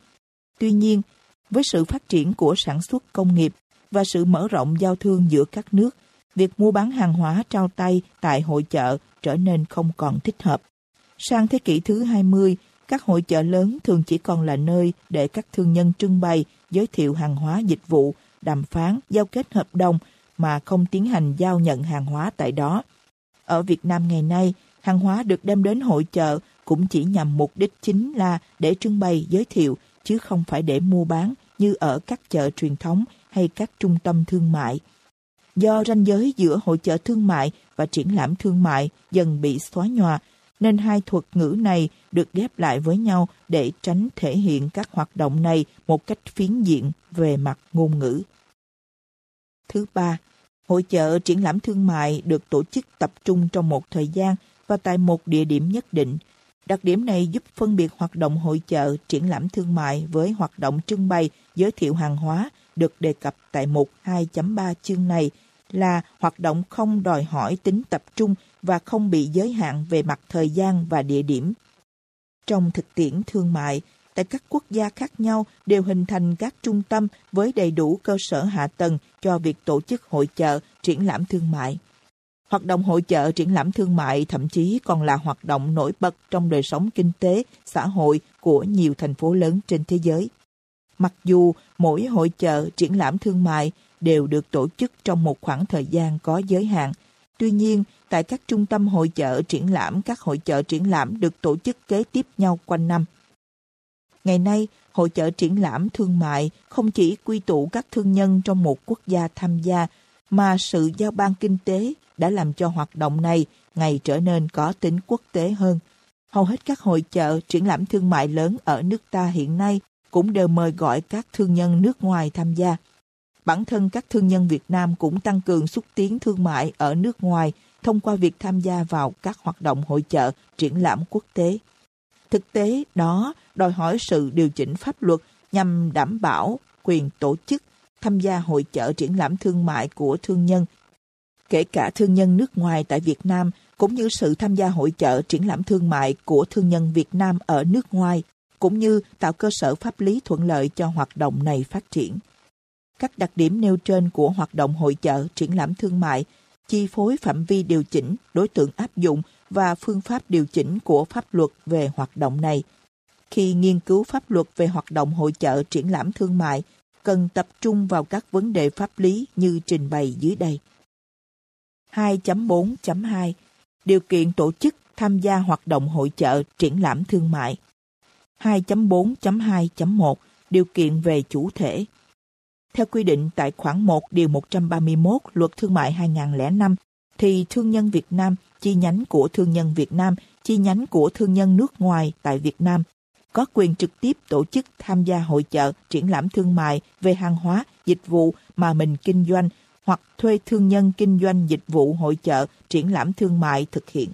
Tuy nhiên, với sự phát triển của sản xuất công nghiệp và sự mở rộng giao thương giữa các nước, việc mua bán hàng hóa trao tay tại hội chợ trở nên không còn thích hợp. Sang thế kỷ thứ 20, các hội chợ lớn thường chỉ còn là nơi để các thương nhân trưng bày, giới thiệu hàng hóa dịch vụ, đàm phán, giao kết hợp đồng mà không tiến hành giao nhận hàng hóa tại đó. Ở Việt Nam ngày nay, hàng hóa được đem đến hội chợ cũng chỉ nhằm mục đích chính là để trưng bày, giới thiệu, chứ không phải để mua bán, như ở các chợ truyền thống hay các trung tâm thương mại. Do ranh giới giữa hội chợ thương mại và triển lãm thương mại dần bị xóa nhòa, nên hai thuật ngữ này được ghép lại với nhau để tránh thể hiện các hoạt động này một cách phiến diện về mặt ngôn ngữ. Thứ ba, hội chợ triển lãm thương mại được tổ chức tập trung trong một thời gian và tại một địa điểm nhất định. Đặc điểm này giúp phân biệt hoạt động hội chợ triển lãm thương mại với hoạt động trưng bày giới thiệu hàng hóa được đề cập tại mục 2.3 chương này là hoạt động không đòi hỏi tính tập trung và không bị giới hạn về mặt thời gian và địa điểm. Trong thực tiễn thương mại, tại các quốc gia khác nhau đều hình thành các trung tâm với đầy đủ cơ sở hạ tầng cho việc tổ chức hội chợ, triển lãm thương mại. Hoạt động hội chợ triển lãm thương mại thậm chí còn là hoạt động nổi bật trong đời sống kinh tế, xã hội của nhiều thành phố lớn trên thế giới. Mặc dù mỗi hội chợ triển lãm thương mại đều được tổ chức trong một khoảng thời gian có giới hạn, tuy nhiên tại các trung tâm hội chợ triển lãm, các hội chợ triển lãm được tổ chức kế tiếp nhau quanh năm. Ngày nay, hội chợ triển lãm thương mại không chỉ quy tụ các thương nhân trong một quốc gia tham gia, mà sự giao ban kinh tế đã làm cho hoạt động này ngày trở nên có tính quốc tế hơn. Hầu hết các hội chợ triển lãm thương mại lớn ở nước ta hiện nay cũng đều mời gọi các thương nhân nước ngoài tham gia. Bản thân các thương nhân Việt Nam cũng tăng cường xúc tiến thương mại ở nước ngoài thông qua việc tham gia vào các hoạt động hội chợ, triển lãm quốc tế. Thực tế đó đòi hỏi sự điều chỉnh pháp luật nhằm đảm bảo quyền tổ chức tham gia hội chợ triển lãm thương mại của thương nhân, kể cả thương nhân nước ngoài tại Việt Nam, cũng như sự tham gia hội chợ triển lãm thương mại của thương nhân Việt Nam ở nước ngoài, cũng như tạo cơ sở pháp lý thuận lợi cho hoạt động này phát triển. Các đặc điểm nêu trên của hoạt động hội chợ triển lãm thương mại chi phối phạm vi điều chỉnh, đối tượng áp dụng và phương pháp điều chỉnh của pháp luật về hoạt động này. Khi nghiên cứu pháp luật về hoạt động hội chợ triển lãm thương mại, cần tập trung vào các vấn đề pháp lý như trình bày dưới đây. 2.4.2 Điều kiện tổ chức tham gia hoạt động hội chợ triển lãm thương mại 2.4.2.1 Điều kiện về chủ thể theo quy định tại khoản 1 điều 131 Luật Thương mại 2005 thì thương nhân Việt Nam, chi nhánh của thương nhân Việt Nam, chi nhánh của thương nhân nước ngoài tại Việt Nam có quyền trực tiếp tổ chức tham gia hội chợ, triển lãm thương mại về hàng hóa, dịch vụ mà mình kinh doanh hoặc thuê thương nhân kinh doanh dịch vụ hội chợ, triển lãm thương mại thực hiện.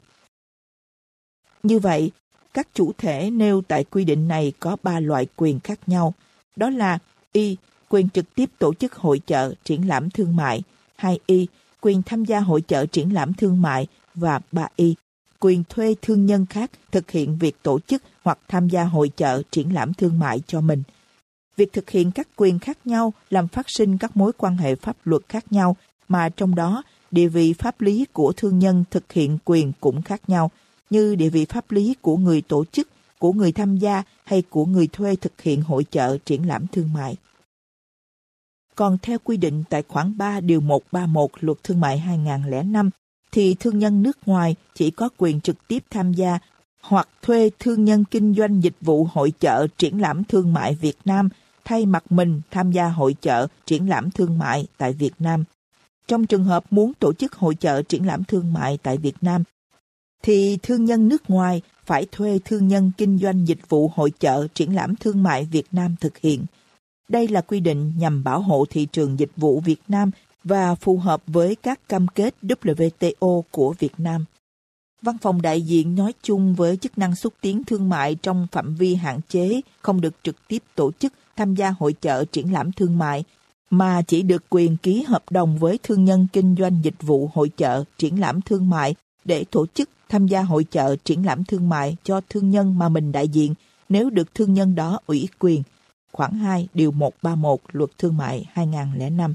Như vậy, các chủ thể nêu tại quy định này có ba loại quyền khác nhau. Đó là Y. Quyền trực tiếp tổ chức hội chợ, triển lãm thương mại. 2Y. Quyền tham gia hội chợ triển lãm thương mại. Và 3Y. Quyền thuê thương nhân khác thực hiện việc tổ chức hoặc tham gia hội chợ triển lãm thương mại cho mình. Việc thực hiện các quyền khác nhau làm phát sinh các mối quan hệ pháp luật khác nhau, mà trong đó địa vị pháp lý của thương nhân thực hiện quyền cũng khác nhau, như địa vị pháp lý của người tổ chức, của người tham gia hay của người thuê thực hiện hội chợ triển lãm thương mại. Còn theo quy định tại khoản 3 điều 131 Luật Thương mại 2005, thì thương nhân nước ngoài chỉ có quyền trực tiếp tham gia hoặc thuê thương nhân kinh doanh dịch vụ hội chợ triển lãm thương mại Việt Nam thay mặt mình tham gia hội chợ triển lãm thương mại tại Việt Nam. Trong trường hợp muốn tổ chức hội chợ triển lãm thương mại tại Việt Nam, thì thương nhân nước ngoài phải thuê thương nhân kinh doanh dịch vụ hội chợ triển lãm thương mại Việt Nam thực hiện. Đây là quy định nhằm bảo hộ thị trường dịch vụ Việt Nam và phù hợp với các cam kết WTO của Việt Nam. Văn phòng đại diện nói chung với chức năng xúc tiến thương mại trong phạm vi hạn chế, không được trực tiếp tổ chức tham gia hội chợ triển lãm thương mại, mà chỉ được quyền ký hợp đồng với thương nhân kinh doanh dịch vụ hội chợ triển lãm thương mại để tổ chức tham gia hội chợ triển lãm thương mại cho thương nhân mà mình đại diện nếu được thương nhân đó ủy quyền. Khoảng 2 điều 131 Luật Thương mại 2005.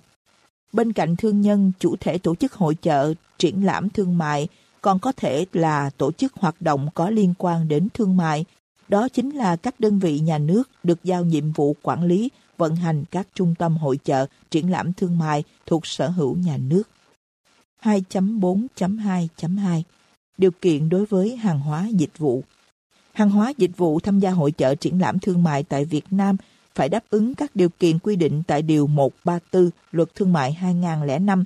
Bên cạnh thương nhân, chủ thể tổ chức hội chợ, triển lãm thương mại còn có thể là tổ chức hoạt động có liên quan đến thương mại. Đó chính là các đơn vị nhà nước được giao nhiệm vụ quản lý, vận hành các trung tâm hội chợ, triển lãm thương mại thuộc sở hữu nhà nước. 2.4.2.2 Điều kiện đối với hàng hóa dịch vụ Hàng hóa dịch vụ tham gia hội chợ triển lãm thương mại tại Việt Nam phải đáp ứng các điều kiện quy định tại Điều 134 Luật Thương mại 2005,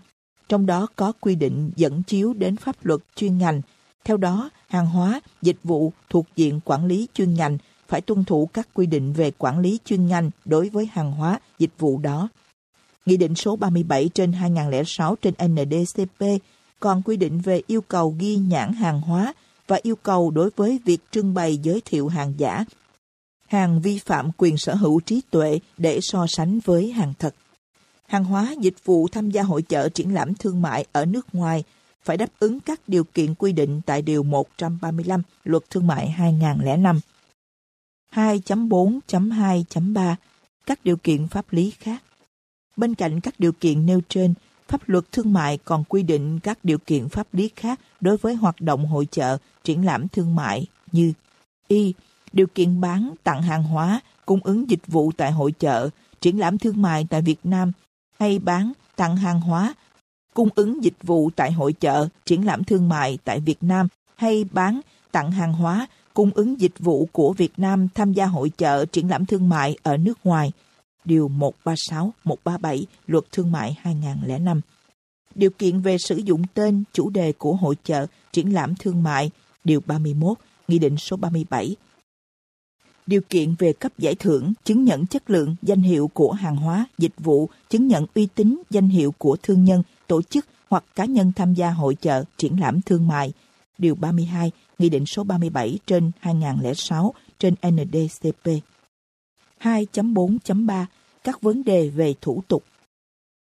trong đó có quy định dẫn chiếu đến pháp luật chuyên ngành. Theo đó, hàng hóa, dịch vụ thuộc diện quản lý chuyên ngành phải tuân thủ các quy định về quản lý chuyên ngành đối với hàng hóa, dịch vụ đó. Nghị định số 37 trên 2006 trên NDCP còn quy định về yêu cầu ghi nhãn hàng hóa và yêu cầu đối với việc trưng bày giới thiệu hàng giả, hàng vi phạm quyền sở hữu trí tuệ để so sánh với hàng thật. Hàng hóa dịch vụ tham gia hội chợ triển lãm thương mại ở nước ngoài phải đáp ứng các điều kiện quy định tại Điều 135 Luật Thương mại 2005. 2.4.2.3 Các điều kiện pháp lý khác Bên cạnh các điều kiện nêu trên, pháp luật thương mại còn quy định các điều kiện pháp lý khác đối với hoạt động hội chợ, triển lãm thương mại như Y. Điều kiện bán, tặng hàng hóa, cung ứng dịch vụ tại hội chợ, triển lãm thương mại tại Việt Nam hay bán, tặng hàng hóa, cung ứng dịch vụ tại hội chợ, triển lãm thương mại tại Việt Nam hay bán, tặng hàng hóa, cung ứng dịch vụ của Việt Nam tham gia hội chợ, triển lãm thương mại ở nước ngoài – Điều 136, 137 Luật Thương mại 2005. Điều kiện về sử dụng tên, chủ đề của hội chợ, triển lãm thương mại, Điều 31, Nghị định số 37. Điều kiện về cấp giải thưởng, chứng nhận chất lượng, danh hiệu của hàng hóa, dịch vụ, chứng nhận uy tín, danh hiệu của thương nhân, tổ chức hoặc cá nhân tham gia hội chợ, triển lãm thương mại. Điều 32, Nghị định số 37 trên 2006 trên NDCP. 2.4.3 Các vấn đề về thủ tục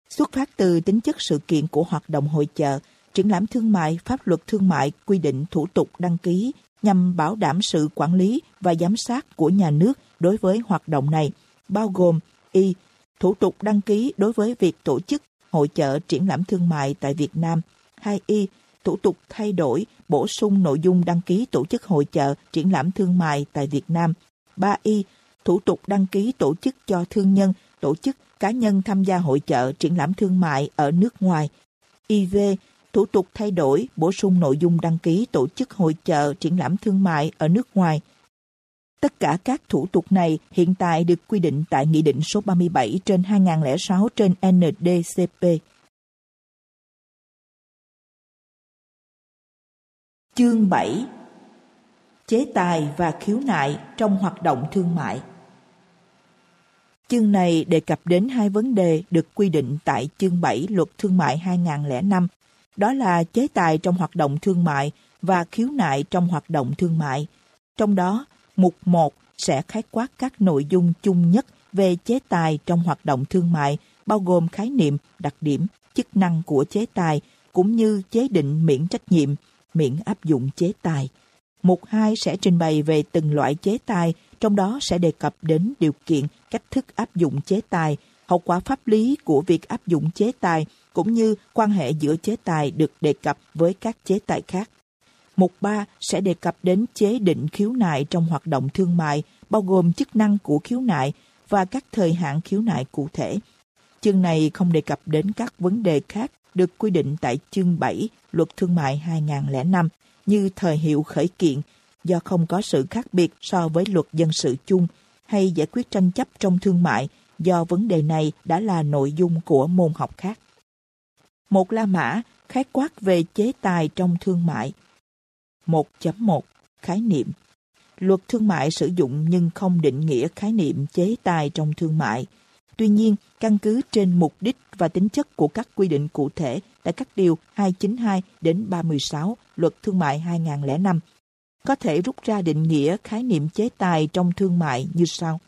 Xuất phát từ tính chất sự kiện của hoạt động hội chợ, triển lãm thương mại, pháp luật thương mại quy định thủ tục đăng ký nhằm bảo đảm sự quản lý và giám sát của nhà nước đối với hoạt động này, bao gồm y. Thủ tục đăng ký đối với việc tổ chức hội chợ triển lãm thương mại tại Việt Nam. 2y. Thủ tục thay đổi, bổ sung nội dung đăng ký tổ chức hội chợ triển lãm thương mại tại Việt Nam. 3y thủ tục đăng ký tổ chức cho thương nhân, tổ chức cá nhân tham gia hội chợ triển lãm thương mại ở nước ngoài. IV, thủ tục thay đổi, bổ sung nội dung đăng ký tổ chức hội chợ triển lãm thương mại ở nước ngoài. Tất cả các thủ tục này hiện tại được quy định tại Nghị định số 37 trên 2006 trên NDCP. Chương 7 Chế tài và khiếu nại trong hoạt động thương mại Chương này đề cập đến hai vấn đề được quy định tại chương 7 Luật Thương mại 2005, đó là chế tài trong hoạt động thương mại và khiếu nại trong hoạt động thương mại. Trong đó, mục 1 sẽ khái quát các nội dung chung nhất về chế tài trong hoạt động thương mại, bao gồm khái niệm, đặc điểm, chức năng của chế tài, cũng như chế định miễn trách nhiệm, miễn áp dụng chế tài. Mục 2 sẽ trình bày về từng loại chế tài trong đó sẽ đề cập đến điều kiện, cách thức áp dụng chế tài, hậu quả pháp lý của việc áp dụng chế tài, cũng như quan hệ giữa chế tài được đề cập với các chế tài khác. Mục 3 sẽ đề cập đến chế định khiếu nại trong hoạt động thương mại, bao gồm chức năng của khiếu nại và các thời hạn khiếu nại cụ thể. Chương này không đề cập đến các vấn đề khác được quy định tại chương 7 Luật Thương mại 2005 như thời hiệu khởi kiện, do không có sự khác biệt so với luật dân sự chung hay giải quyết tranh chấp trong thương mại do vấn đề này đã là nội dung của môn học khác. Một La Mã khái quát về chế tài trong thương mại. 1.1 Khái niệm Luật thương mại sử dụng nhưng không định nghĩa khái niệm chế tài trong thương mại. Tuy nhiên, căn cứ trên mục đích và tính chất của các quy định cụ thể tại các điều 292 đến 316 Luật Thương mại 2005 có thể rút ra định nghĩa khái niệm chế tài trong thương mại như sau.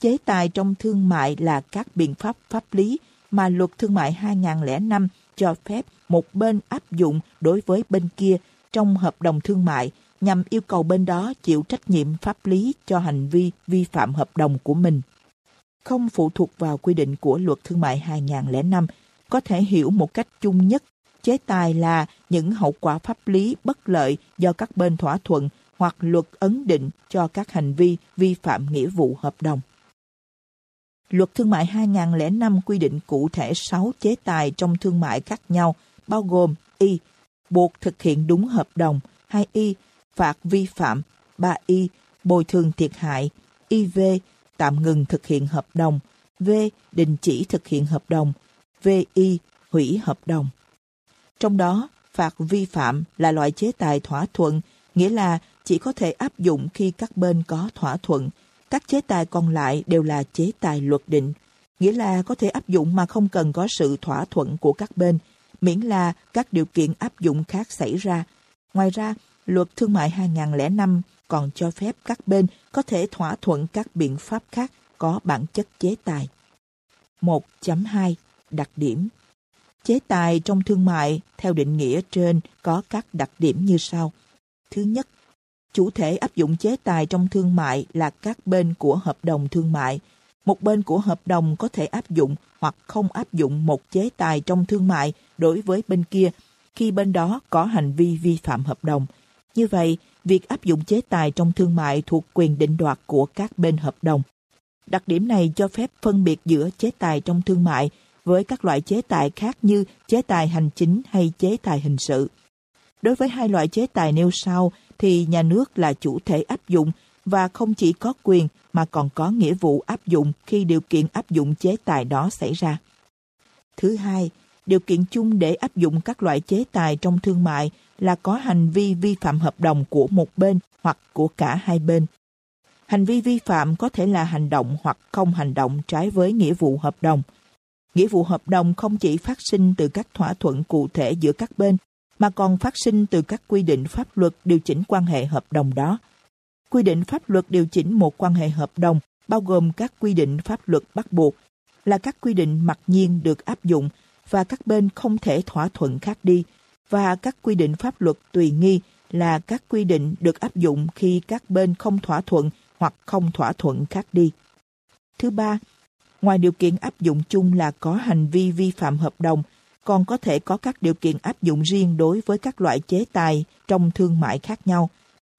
Chế tài trong thương mại là các biện pháp pháp lý mà luật thương mại 2005 cho phép một bên áp dụng đối với bên kia trong hợp đồng thương mại nhằm yêu cầu bên đó chịu trách nhiệm pháp lý cho hành vi vi phạm hợp đồng của mình. Không phụ thuộc vào quy định của luật thương mại 2005, có thể hiểu một cách chung nhất chế tài là những hậu quả pháp lý bất lợi do các bên thỏa thuận hoặc luật ấn định cho các hành vi vi phạm nghĩa vụ hợp đồng. Luật Thương mại 2005 quy định cụ thể 6 chế tài trong thương mại khác nhau, bao gồm Y. Buộc thực hiện đúng hợp đồng 2Y. Phạt vi phạm 3Y. Bồi thường thiệt hại IV. tạm ngừng thực hiện hợp đồng, V. Đình chỉ thực hiện hợp đồng, VI. Hủy hợp đồng. Trong đó, phạt vi phạm là loại chế tài thỏa thuận, nghĩa là chỉ có thể áp dụng khi các bên có thỏa thuận. Các chế tài còn lại đều là chế tài luật định, nghĩa là có thể áp dụng mà không cần có sự thỏa thuận của các bên, miễn là các điều kiện áp dụng khác xảy ra. Ngoài ra, luật thương mại 2005 còn cho phép các bên có thể thỏa thuận các biện pháp khác có bản chất chế tài. 1.2 Đặc điểm Chế tài trong thương mại theo định nghĩa trên có các đặc điểm như sau. Thứ nhất, chủ thể áp dụng chế tài trong thương mại là các bên của hợp đồng thương mại. Một bên của hợp đồng có thể áp dụng hoặc không áp dụng một chế tài trong thương mại đối với bên kia khi bên đó có hành vi vi phạm hợp đồng. Như vậy, việc áp dụng chế tài trong thương mại thuộc quyền định đoạt của các bên hợp đồng. Đặc điểm này cho phép phân biệt giữa chế tài trong thương mại với các loại chế tài khác như chế tài hành chính hay chế tài hình sự. Đối với hai loại chế tài nêu sau thì nhà nước là chủ thể áp dụng và không chỉ có quyền mà còn có nghĩa vụ áp dụng khi điều kiện áp dụng chế tài đó xảy ra. Thứ hai, điều kiện chung để áp dụng các loại chế tài trong thương mại là có hành vi vi phạm hợp đồng của một bên hoặc của cả hai bên. Hành vi vi phạm có thể là hành động hoặc không hành động trái với nghĩa vụ hợp đồng. Nghĩa vụ hợp đồng không chỉ phát sinh từ các thỏa thuận cụ thể giữa các bên, mà còn phát sinh từ các quy định pháp luật điều chỉnh quan hệ hợp đồng đó. Quy định pháp luật điều chỉnh một quan hệ hợp đồng bao gồm các quy định pháp luật bắt buộc, là các quy định mặc nhiên được áp dụng và các bên không thể thỏa thuận khác đi, và các quy định pháp luật tùy nghi là các quy định được áp dụng khi các bên không thỏa thuận hoặc không thỏa thuận khác đi. Thứ ba, ngoài điều kiện áp dụng chung là có hành vi vi phạm hợp đồng, còn có thể có các điều kiện áp dụng riêng đối với các loại chế tài trong thương mại khác nhau.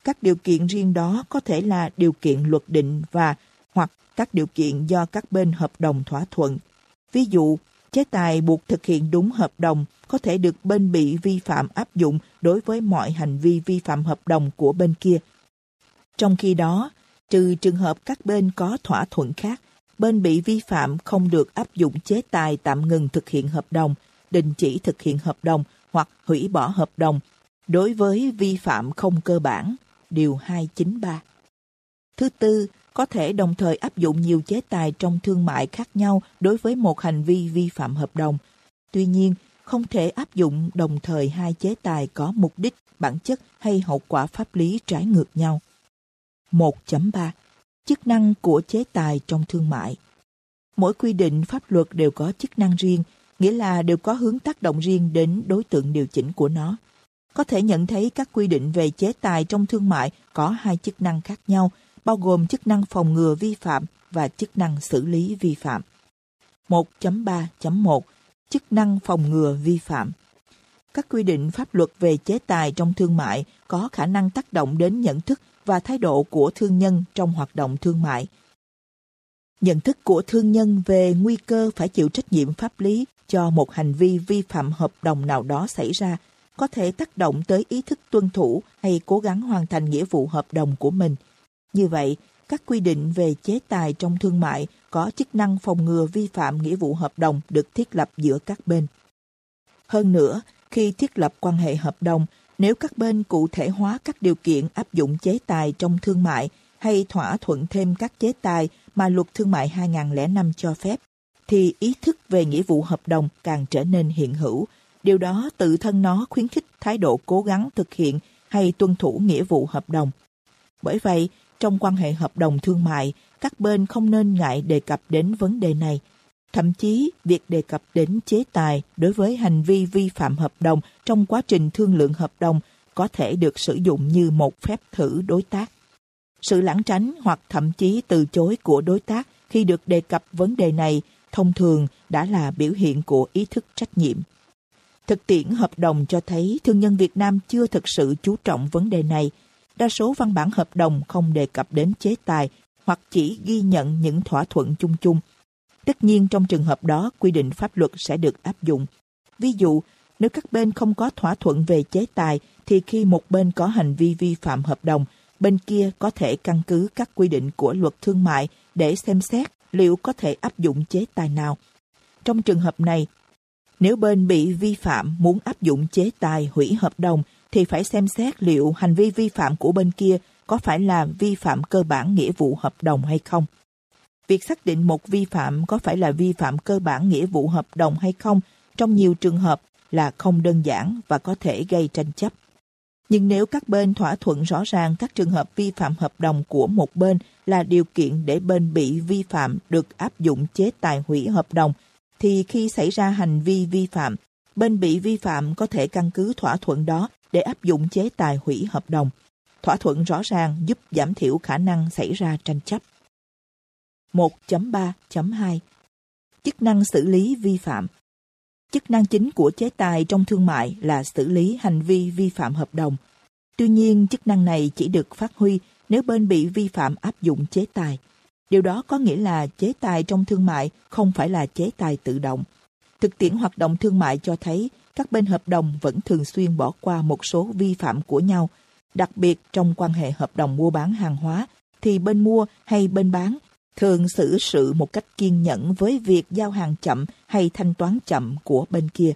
Các điều kiện riêng đó có thể là điều kiện luật định và hoặc các điều kiện do các bên hợp đồng thỏa thuận. Ví dụ, chế tài buộc thực hiện đúng hợp đồng có thể được bên bị vi phạm áp dụng đối với mọi hành vi vi phạm hợp đồng của bên kia. Trong khi đó, trừ trường hợp các bên có thỏa thuận khác, bên bị vi phạm không được áp dụng chế tài tạm ngừng thực hiện hợp đồng, đình chỉ thực hiện hợp đồng hoặc hủy bỏ hợp đồng đối với vi phạm không cơ bản, Điều 293. Thứ tư, có thể đồng thời áp dụng nhiều chế tài trong thương mại khác nhau đối với một hành vi vi phạm hợp đồng. Tuy nhiên, không thể áp dụng đồng thời hai chế tài có mục đích, bản chất hay hậu quả pháp lý trái ngược nhau. 1.3 Chức năng của chế tài trong thương mại Mỗi quy định pháp luật đều có chức năng riêng, nghĩa là đều có hướng tác động riêng đến đối tượng điều chỉnh của nó. Có thể nhận thấy các quy định về chế tài trong thương mại có hai chức năng khác nhau, bao gồm chức năng phòng ngừa vi phạm và chức năng xử lý vi phạm. 1.3.1 Chức năng phòng ngừa vi phạm Các quy định pháp luật về chế tài trong thương mại có khả năng tác động đến nhận thức và thái độ của thương nhân trong hoạt động thương mại. Nhận thức của thương nhân về nguy cơ phải chịu trách nhiệm pháp lý cho một hành vi vi phạm hợp đồng nào đó xảy ra có thể tác động tới ý thức tuân thủ hay cố gắng hoàn thành nghĩa vụ hợp đồng của mình. Như vậy, các quy định về chế tài trong thương mại có chức năng phòng ngừa vi phạm nghĩa vụ hợp đồng được thiết lập giữa các bên. Hơn nữa, khi thiết lập quan hệ hợp đồng, nếu các bên cụ thể hóa các điều kiện áp dụng chế tài trong thương mại hay thỏa thuận thêm các chế tài mà luật thương mại 2005 cho phép, thì ý thức về nghĩa vụ hợp đồng càng trở nên hiện hữu. Điều đó tự thân nó khuyến khích thái độ cố gắng thực hiện hay tuân thủ nghĩa vụ hợp đồng. Bởi vậy, trong quan hệ hợp đồng thương mại, các bên không nên ngại đề cập đến vấn đề này. Thậm chí, việc đề cập đến chế tài đối với hành vi vi phạm hợp đồng trong quá trình thương lượng hợp đồng có thể được sử dụng như một phép thử đối tác. Sự lãng tránh hoặc thậm chí từ chối của đối tác khi được đề cập vấn đề này thông thường đã là biểu hiện của ý thức trách nhiệm. Thực tiễn hợp đồng cho thấy thương nhân Việt Nam chưa thực sự chú trọng vấn đề này. Đa số văn bản hợp đồng không đề cập đến chế tài hoặc chỉ ghi nhận những thỏa thuận chung chung. Tất nhiên trong trường hợp đó quy định pháp luật sẽ được áp dụng. Ví dụ, nếu các bên không có thỏa thuận về chế tài thì khi một bên có hành vi vi phạm hợp đồng, bên kia có thể căn cứ các quy định của luật thương mại để xem xét liệu có thể áp dụng chế tài nào. Trong trường hợp này, nếu bên bị vi phạm muốn áp dụng chế tài hủy hợp đồng thì phải xem xét liệu hành vi vi phạm của bên kia có phải là vi phạm cơ bản nghĩa vụ hợp đồng hay không. Việc xác định một vi phạm có phải là vi phạm cơ bản nghĩa vụ hợp đồng hay không trong nhiều trường hợp là không đơn giản và có thể gây tranh chấp. Nhưng nếu các bên thỏa thuận rõ ràng các trường hợp vi phạm hợp đồng của một bên là điều kiện để bên bị vi phạm được áp dụng chế tài hủy hợp đồng, thì khi xảy ra hành vi vi phạm, bên bị vi phạm có thể căn cứ thỏa thuận đó để áp dụng chế tài hủy hợp đồng. Thỏa thuận rõ ràng giúp giảm thiểu khả năng xảy ra tranh chấp. 1.3.2 Chức năng xử lý vi phạm Chức năng chính của chế tài trong thương mại là xử lý hành vi vi phạm hợp đồng. Tuy nhiên, chức năng này chỉ được phát huy nếu bên bị vi phạm áp dụng chế tài. Điều đó có nghĩa là chế tài trong thương mại không phải là chế tài tự động. Thực tiễn hoạt động thương mại cho thấy các bên hợp đồng vẫn thường xuyên bỏ qua một số vi phạm của nhau. Đặc biệt trong quan hệ hợp đồng mua bán hàng hóa, thì bên mua hay bên bán thường xử sự một cách kiên nhẫn với việc giao hàng chậm hay thanh toán chậm của bên kia.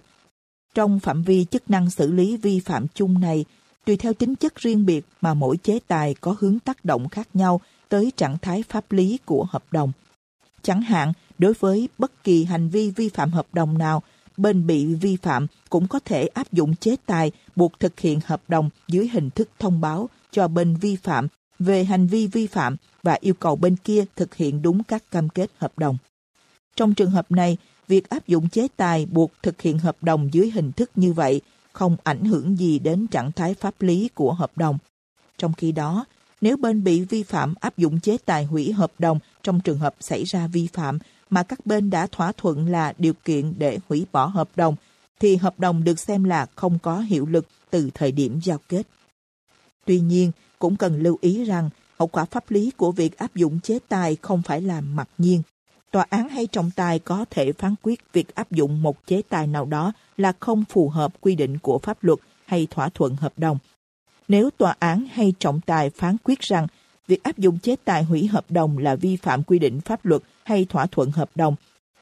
Trong phạm vi chức năng xử lý vi phạm chung này, tùy theo tính chất riêng biệt mà mỗi chế tài có hướng tác động khác nhau tới trạng thái pháp lý của hợp đồng. Chẳng hạn, đối với bất kỳ hành vi vi phạm hợp đồng nào, bên bị vi phạm cũng có thể áp dụng chế tài buộc thực hiện hợp đồng dưới hình thức thông báo cho bên vi phạm về hành vi vi phạm và yêu cầu bên kia thực hiện đúng các cam kết hợp đồng. Trong trường hợp này, việc áp dụng chế tài buộc thực hiện hợp đồng dưới hình thức như vậy không ảnh hưởng gì đến trạng thái pháp lý của hợp đồng. Trong khi đó, nếu bên bị vi phạm áp dụng chế tài hủy hợp đồng trong trường hợp xảy ra vi phạm mà các bên đã thỏa thuận là điều kiện để hủy bỏ hợp đồng, thì hợp đồng được xem là không có hiệu lực từ thời điểm giao kết. Tuy nhiên, cũng cần lưu ý rằng hậu quả pháp lý của việc áp dụng chế tài không phải là mặc nhiên. Tòa án hay trọng tài có thể phán quyết việc áp dụng một chế tài nào đó là không phù hợp quy định của pháp luật hay thỏa thuận hợp đồng. Nếu tòa án hay trọng tài phán quyết rằng việc áp dụng chế tài hủy hợp đồng là vi phạm quy định pháp luật hay thỏa thuận hợp đồng,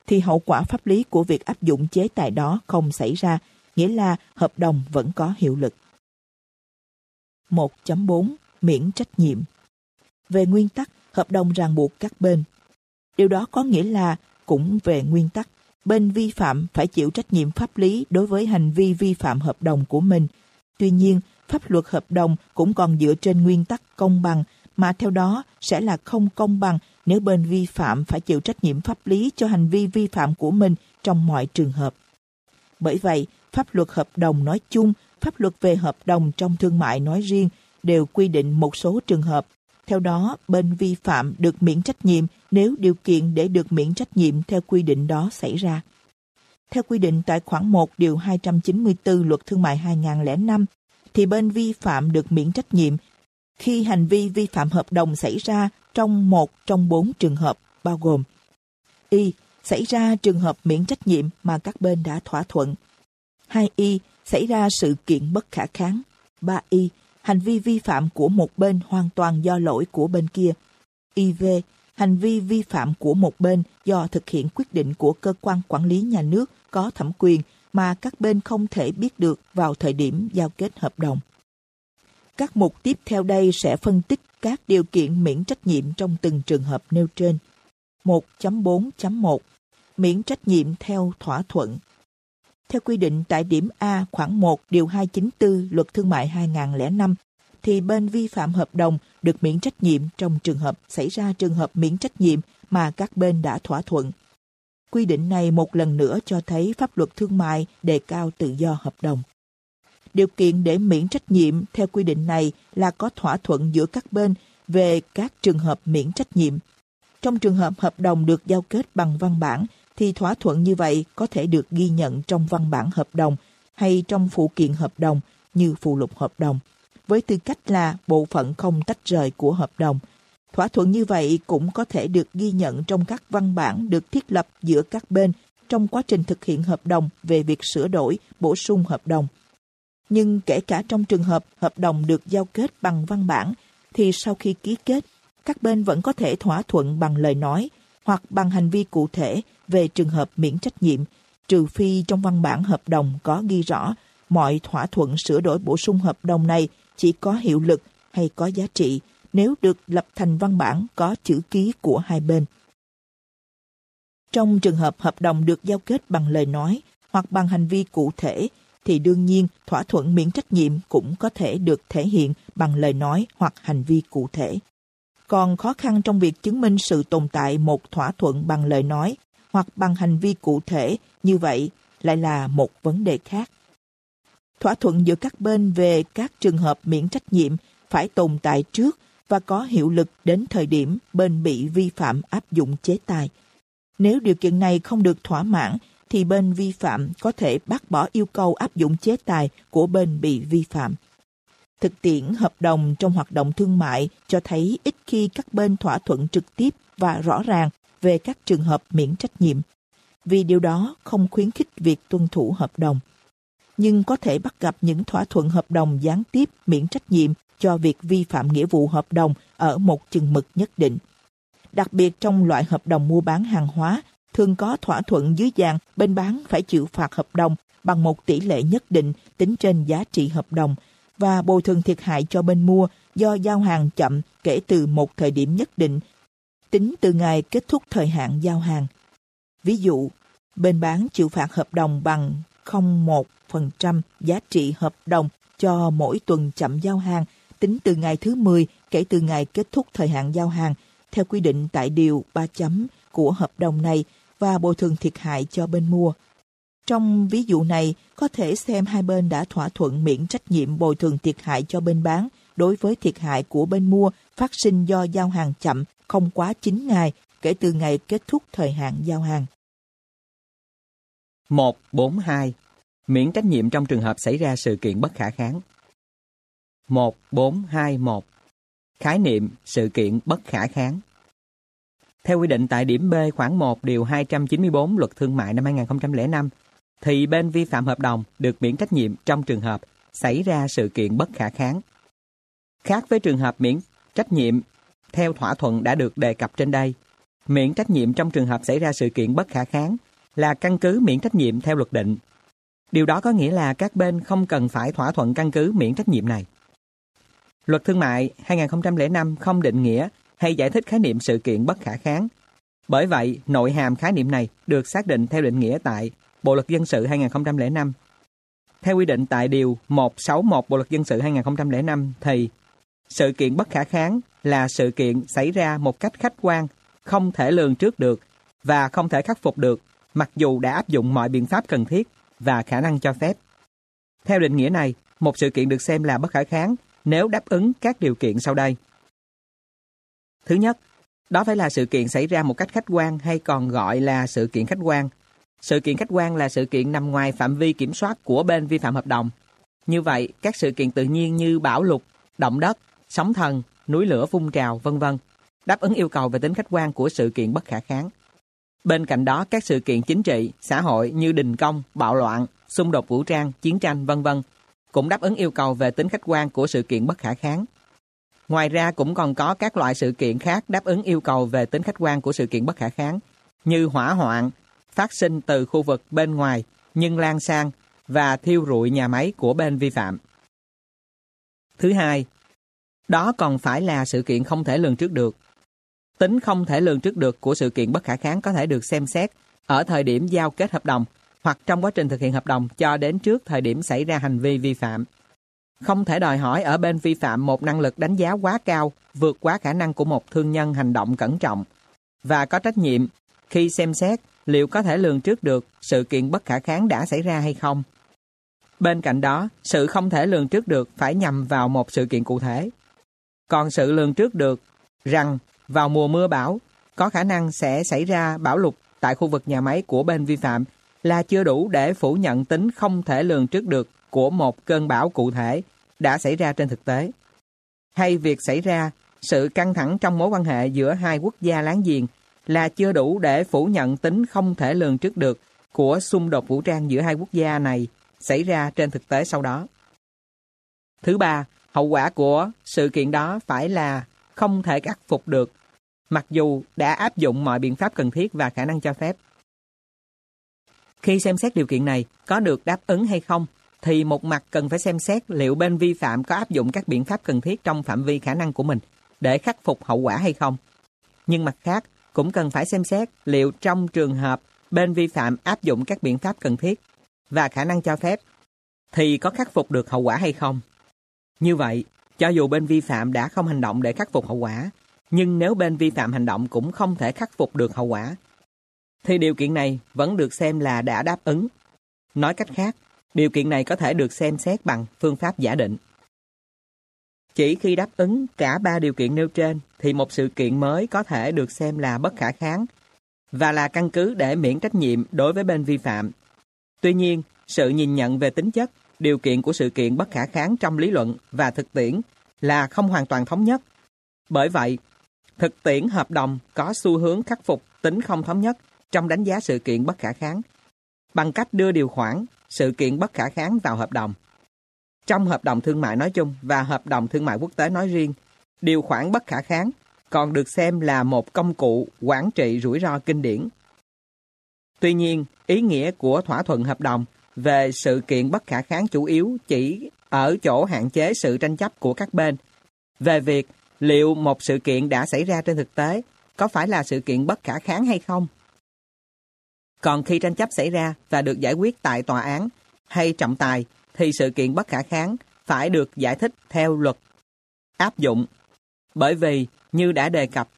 thì hậu quả pháp lý của việc áp dụng chế tài đó không xảy ra, nghĩa là hợp đồng vẫn có hiệu lực. 1.4 Miễn trách nhiệm Về nguyên tắc, hợp đồng ràng buộc các bên. Điều đó có nghĩa là, cũng về nguyên tắc, bên vi phạm phải chịu trách nhiệm pháp lý đối với hành vi vi phạm hợp đồng của mình. Tuy nhiên, pháp luật hợp đồng cũng còn dựa trên nguyên tắc công bằng, mà theo đó sẽ là không công bằng nếu bên vi phạm phải chịu trách nhiệm pháp lý cho hành vi vi phạm của mình trong mọi trường hợp. Bởi vậy, pháp luật hợp đồng nói chung, pháp luật về hợp đồng trong thương mại nói riêng đều quy định một số trường hợp. Theo đó, bên vi phạm được miễn trách nhiệm nếu điều kiện để được miễn trách nhiệm theo quy định đó xảy ra. Theo quy định tại khoản 1 điều 294 Luật Thương mại 2005, thì bên vi phạm được miễn trách nhiệm khi hành vi vi phạm hợp đồng xảy ra trong một trong bốn trường hợp bao gồm Y. Xảy ra trường hợp miễn trách nhiệm mà các bên đã thỏa thuận. 2Y. Xảy ra sự kiện bất khả kháng. 3Y. Hành vi vi phạm của một bên hoàn toàn do lỗi của bên kia. IV. Hành vi vi phạm của một bên do thực hiện quyết định của cơ quan quản lý nhà nước có thẩm quyền mà các bên không thể biết được vào thời điểm giao kết hợp đồng. Các mục tiếp theo đây sẽ phân tích các điều kiện miễn trách nhiệm trong từng trường hợp nêu trên. 1.4.1 Miễn trách nhiệm theo thỏa thuận theo quy định tại điểm A khoảng 1 điều 294 Luật Thương mại 2005, thì bên vi phạm hợp đồng được miễn trách nhiệm trong trường hợp xảy ra trường hợp miễn trách nhiệm mà các bên đã thỏa thuận. Quy định này một lần nữa cho thấy pháp luật thương mại đề cao tự do hợp đồng. Điều kiện để miễn trách nhiệm theo quy định này là có thỏa thuận giữa các bên về các trường hợp miễn trách nhiệm. Trong trường hợp hợp đồng được giao kết bằng văn bản thì thỏa thuận như vậy có thể được ghi nhận trong văn bản hợp đồng hay trong phụ kiện hợp đồng như phụ lục hợp đồng với tư cách là bộ phận không tách rời của hợp đồng. Thỏa thuận như vậy cũng có thể được ghi nhận trong các văn bản được thiết lập giữa các bên trong quá trình thực hiện hợp đồng về việc sửa đổi, bổ sung hợp đồng. Nhưng kể cả trong trường hợp hợp đồng được giao kết bằng văn bản, thì sau khi ký kết, các bên vẫn có thể thỏa thuận bằng lời nói hoặc bằng hành vi cụ thể về trường hợp miễn trách nhiệm, trừ phi trong văn bản hợp đồng có ghi rõ mọi thỏa thuận sửa đổi bổ sung hợp đồng này chỉ có hiệu lực hay có giá trị nếu được lập thành văn bản có chữ ký của hai bên. Trong trường hợp hợp đồng được giao kết bằng lời nói hoặc bằng hành vi cụ thể, thì đương nhiên thỏa thuận miễn trách nhiệm cũng có thể được thể hiện bằng lời nói hoặc hành vi cụ thể. Còn khó khăn trong việc chứng minh sự tồn tại một thỏa thuận bằng lời nói hoặc bằng hành vi cụ thể như vậy lại là một vấn đề khác. Thỏa thuận giữa các bên về các trường hợp miễn trách nhiệm phải tồn tại trước và có hiệu lực đến thời điểm bên bị vi phạm áp dụng chế tài. Nếu điều kiện này không được thỏa mãn, thì bên vi phạm có thể bác bỏ yêu cầu áp dụng chế tài của bên bị vi phạm. Thực tiễn hợp đồng trong hoạt động thương mại cho thấy ít khi các bên thỏa thuận trực tiếp và rõ ràng về các trường hợp miễn trách nhiệm, vì điều đó không khuyến khích việc tuân thủ hợp đồng. Nhưng có thể bắt gặp những thỏa thuận hợp đồng gián tiếp miễn trách nhiệm cho việc vi phạm nghĩa vụ hợp đồng ở một chừng mực nhất định. Đặc biệt trong loại hợp đồng mua bán hàng hóa, thường có thỏa thuận dưới dạng bên bán phải chịu phạt hợp đồng bằng một tỷ lệ nhất định tính trên giá trị hợp đồng và bồi thường thiệt hại cho bên mua do giao hàng chậm kể từ một thời điểm nhất định, tính từ ngày kết thúc thời hạn giao hàng. Ví dụ, bên bán chịu phạt hợp đồng bằng 0,1% giá trị hợp đồng cho mỗi tuần chậm giao hàng tính từ ngày thứ 10 kể từ ngày kết thúc thời hạn giao hàng theo quy định tại Điều 3 chấm của hợp đồng này và bồi thường thiệt hại cho bên mua. Trong ví dụ này, có thể xem hai bên đã thỏa thuận miễn trách nhiệm bồi thường thiệt hại cho bên bán đối với thiệt hại của bên mua phát sinh do giao hàng chậm không quá 9 ngày kể từ ngày kết thúc thời hạn giao hàng. 142. Miễn trách nhiệm trong trường hợp xảy ra sự kiện bất khả kháng. 1421. Khái niệm sự kiện bất khả kháng. Theo quy định tại điểm B khoảng 1 điều 294 Luật Thương mại năm 2005, thì bên vi phạm hợp đồng được miễn trách nhiệm trong trường hợp xảy ra sự kiện bất khả kháng. Khác với trường hợp miễn trách nhiệm theo thỏa thuận đã được đề cập trên đây, miễn trách nhiệm trong trường hợp xảy ra sự kiện bất khả kháng là căn cứ miễn trách nhiệm theo luật định. Điều đó có nghĩa là các bên không cần phải thỏa thuận căn cứ miễn trách nhiệm này. Luật Thương mại 2005 không định nghĩa hay giải thích khái niệm sự kiện bất khả kháng. Bởi vậy, nội hàm khái niệm này được xác định theo định nghĩa tại Bộ Luật Dân sự 2005. Theo quy định tại Điều 161 Bộ Luật Dân sự 2005 thì sự kiện bất khả kháng là sự kiện xảy ra một cách khách quan, không thể lường trước được và không thể khắc phục được mặc dù đã áp dụng mọi biện pháp cần thiết và khả năng cho phép. Theo định nghĩa này, một sự kiện được xem là bất khả kháng nếu đáp ứng các điều kiện sau đây. Thứ nhất, đó phải là sự kiện xảy ra một cách khách quan hay còn gọi là sự kiện khách quan. Sự kiện khách quan là sự kiện nằm ngoài phạm vi kiểm soát của bên vi phạm hợp đồng. Như vậy, các sự kiện tự nhiên như bão lụt, động đất, sóng thần, núi lửa phun trào, vân vân, đáp ứng yêu cầu về tính khách quan của sự kiện bất khả kháng. Bên cạnh đó, các sự kiện chính trị, xã hội như đình công, bạo loạn, xung đột vũ trang, chiến tranh, vân vân cũng đáp ứng yêu cầu về tính khách quan của sự kiện bất khả kháng. Ngoài ra cũng còn có các loại sự kiện khác đáp ứng yêu cầu về tính khách quan của sự kiện bất khả kháng, như hỏa hoạn, phát sinh từ khu vực bên ngoài nhưng lan sang và thiêu rụi nhà máy của bên vi phạm. Thứ hai, đó còn phải là sự kiện không thể lường trước được. Tính không thể lường trước được của sự kiện bất khả kháng có thể được xem xét ở thời điểm giao kết hợp đồng hoặc trong quá trình thực hiện hợp đồng cho đến trước thời điểm xảy ra hành vi vi phạm. Không thể đòi hỏi ở bên vi phạm một năng lực đánh giá quá cao, vượt quá khả năng của một thương nhân hành động cẩn trọng và có trách nhiệm khi xem xét liệu có thể lường trước được sự kiện bất khả kháng đã xảy ra hay không. Bên cạnh đó, sự không thể lường trước được phải nhằm vào một sự kiện cụ thể. Còn sự lường trước được rằng vào mùa mưa bão có khả năng sẽ xảy ra bão lụt tại khu vực nhà máy của bên vi phạm là chưa đủ để phủ nhận tính không thể lường trước được của một cơn bão cụ thể đã xảy ra trên thực tế. Hay việc xảy ra sự căng thẳng trong mối quan hệ giữa hai quốc gia láng giềng là chưa đủ để phủ nhận tính không thể lường trước được của xung đột vũ trang giữa hai quốc gia này xảy ra trên thực tế sau đó. Thứ ba, Hậu quả của sự kiện đó phải là không thể khắc phục được, mặc dù đã áp dụng mọi biện pháp cần thiết và khả năng cho phép. Khi xem xét điều kiện này có được đáp ứng hay không, thì một mặt cần phải xem xét liệu bên vi phạm có áp dụng các biện pháp cần thiết trong phạm vi khả năng của mình để khắc phục hậu quả hay không. Nhưng mặt khác, cũng cần phải xem xét liệu trong trường hợp bên vi phạm áp dụng các biện pháp cần thiết và khả năng cho phép thì có khắc phục được hậu quả hay không. Như vậy, cho dù bên vi phạm đã không hành động để khắc phục hậu quả, nhưng nếu bên vi phạm hành động cũng không thể khắc phục được hậu quả, thì điều kiện này vẫn được xem là đã đáp ứng. Nói cách khác, điều kiện này có thể được xem xét bằng phương pháp giả định. Chỉ khi đáp ứng cả ba điều kiện nêu trên thì một sự kiện mới có thể được xem là bất khả kháng và là căn cứ để miễn trách nhiệm đối với bên vi phạm. Tuy nhiên, sự nhìn nhận về tính chất, điều kiện của sự kiện bất khả kháng trong lý luận và thực tiễn là không hoàn toàn thống nhất. Bởi vậy, thực tiễn hợp đồng có xu hướng khắc phục tính không thống nhất trong đánh giá sự kiện bất khả kháng bằng cách đưa điều khoản sự kiện bất khả kháng vào hợp đồng. Trong hợp đồng thương mại nói chung và hợp đồng thương mại quốc tế nói riêng, điều khoản bất khả kháng còn được xem là một công cụ quản trị rủi ro kinh điển. Tuy nhiên, ý nghĩa của thỏa thuận hợp đồng về sự kiện bất khả kháng chủ yếu chỉ ở chỗ hạn chế sự tranh chấp của các bên về việc liệu một sự kiện đã xảy ra trên thực tế có phải là sự kiện bất khả kháng hay không. Còn khi tranh chấp xảy ra và được giải quyết tại tòa án hay trọng tài thì sự kiện bất khả kháng phải được giải thích theo luật áp dụng. Bởi vì, như đã đề cập,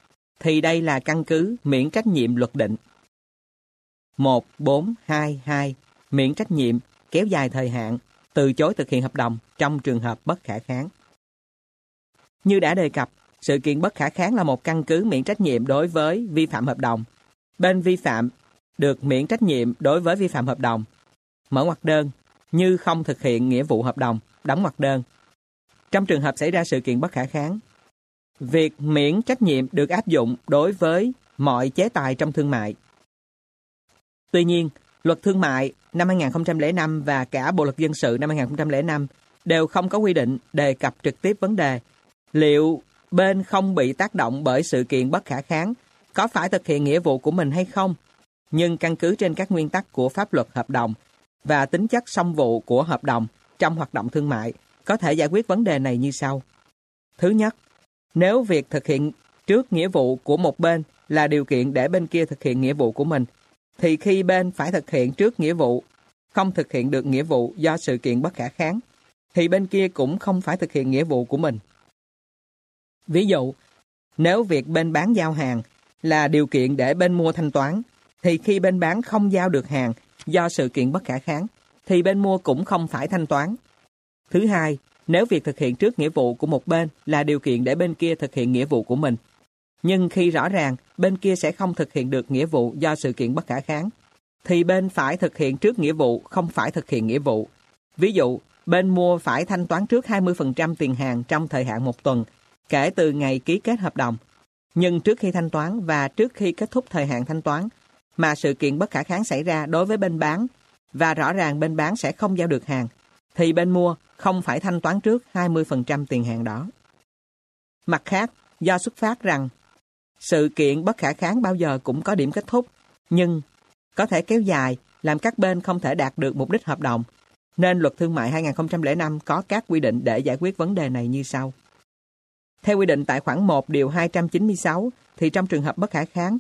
thì đây là căn cứ miễn trách nhiệm luật định. 1422 miễn trách nhiệm kéo dài thời hạn từ chối thực hiện hợp đồng trong trường hợp bất khả kháng. Như đã đề cập, sự kiện bất khả kháng là một căn cứ miễn trách nhiệm đối với vi phạm hợp đồng. Bên vi phạm được miễn trách nhiệm đối với vi phạm hợp đồng. Mở ngoặc đơn như không thực hiện nghĩa vụ hợp đồng, đóng ngoặc đơn. Trong trường hợp xảy ra sự kiện bất khả kháng, việc miễn trách nhiệm được áp dụng đối với mọi chế tài trong thương mại. Tuy nhiên, luật thương mại năm 2005 và cả Bộ luật dân sự năm 2005 đều không có quy định đề cập trực tiếp vấn đề liệu bên không bị tác động bởi sự kiện bất khả kháng có phải thực hiện nghĩa vụ của mình hay không. Nhưng căn cứ trên các nguyên tắc của pháp luật hợp đồng và tính chất song vụ của hợp đồng trong hoạt động thương mại có thể giải quyết vấn đề này như sau. Thứ nhất, nếu việc thực hiện trước nghĩa vụ của một bên là điều kiện để bên kia thực hiện nghĩa vụ của mình, thì khi bên phải thực hiện trước nghĩa vụ, không thực hiện được nghĩa vụ do sự kiện bất khả kháng, thì bên kia cũng không phải thực hiện nghĩa vụ của mình. Ví dụ, nếu việc bên bán giao hàng là điều kiện để bên mua thanh toán, thì khi bên bán không giao được hàng do sự kiện bất khả kháng, thì bên mua cũng không phải thanh toán. Thứ hai, nếu việc thực hiện trước nghĩa vụ của một bên là điều kiện để bên kia thực hiện nghĩa vụ của mình, nhưng khi rõ ràng bên kia sẽ không thực hiện được nghĩa vụ do sự kiện bất khả kháng, thì bên phải thực hiện trước nghĩa vụ không phải thực hiện nghĩa vụ. Ví dụ, bên mua phải thanh toán trước 20% tiền hàng trong thời hạn một tuần kể từ ngày ký kết hợp đồng. Nhưng trước khi thanh toán và trước khi kết thúc thời hạn thanh toán, mà sự kiện bất khả kháng xảy ra đối với bên bán và rõ ràng bên bán sẽ không giao được hàng, thì bên mua không phải thanh toán trước 20% tiền hàng đó. Mặt khác, do xuất phát rằng sự kiện bất khả kháng bao giờ cũng có điểm kết thúc, nhưng có thể kéo dài làm các bên không thể đạt được mục đích hợp đồng, nên luật thương mại 2005 có các quy định để giải quyết vấn đề này như sau. Theo quy định tại khoản 1 điều 296 thì trong trường hợp bất khả kháng,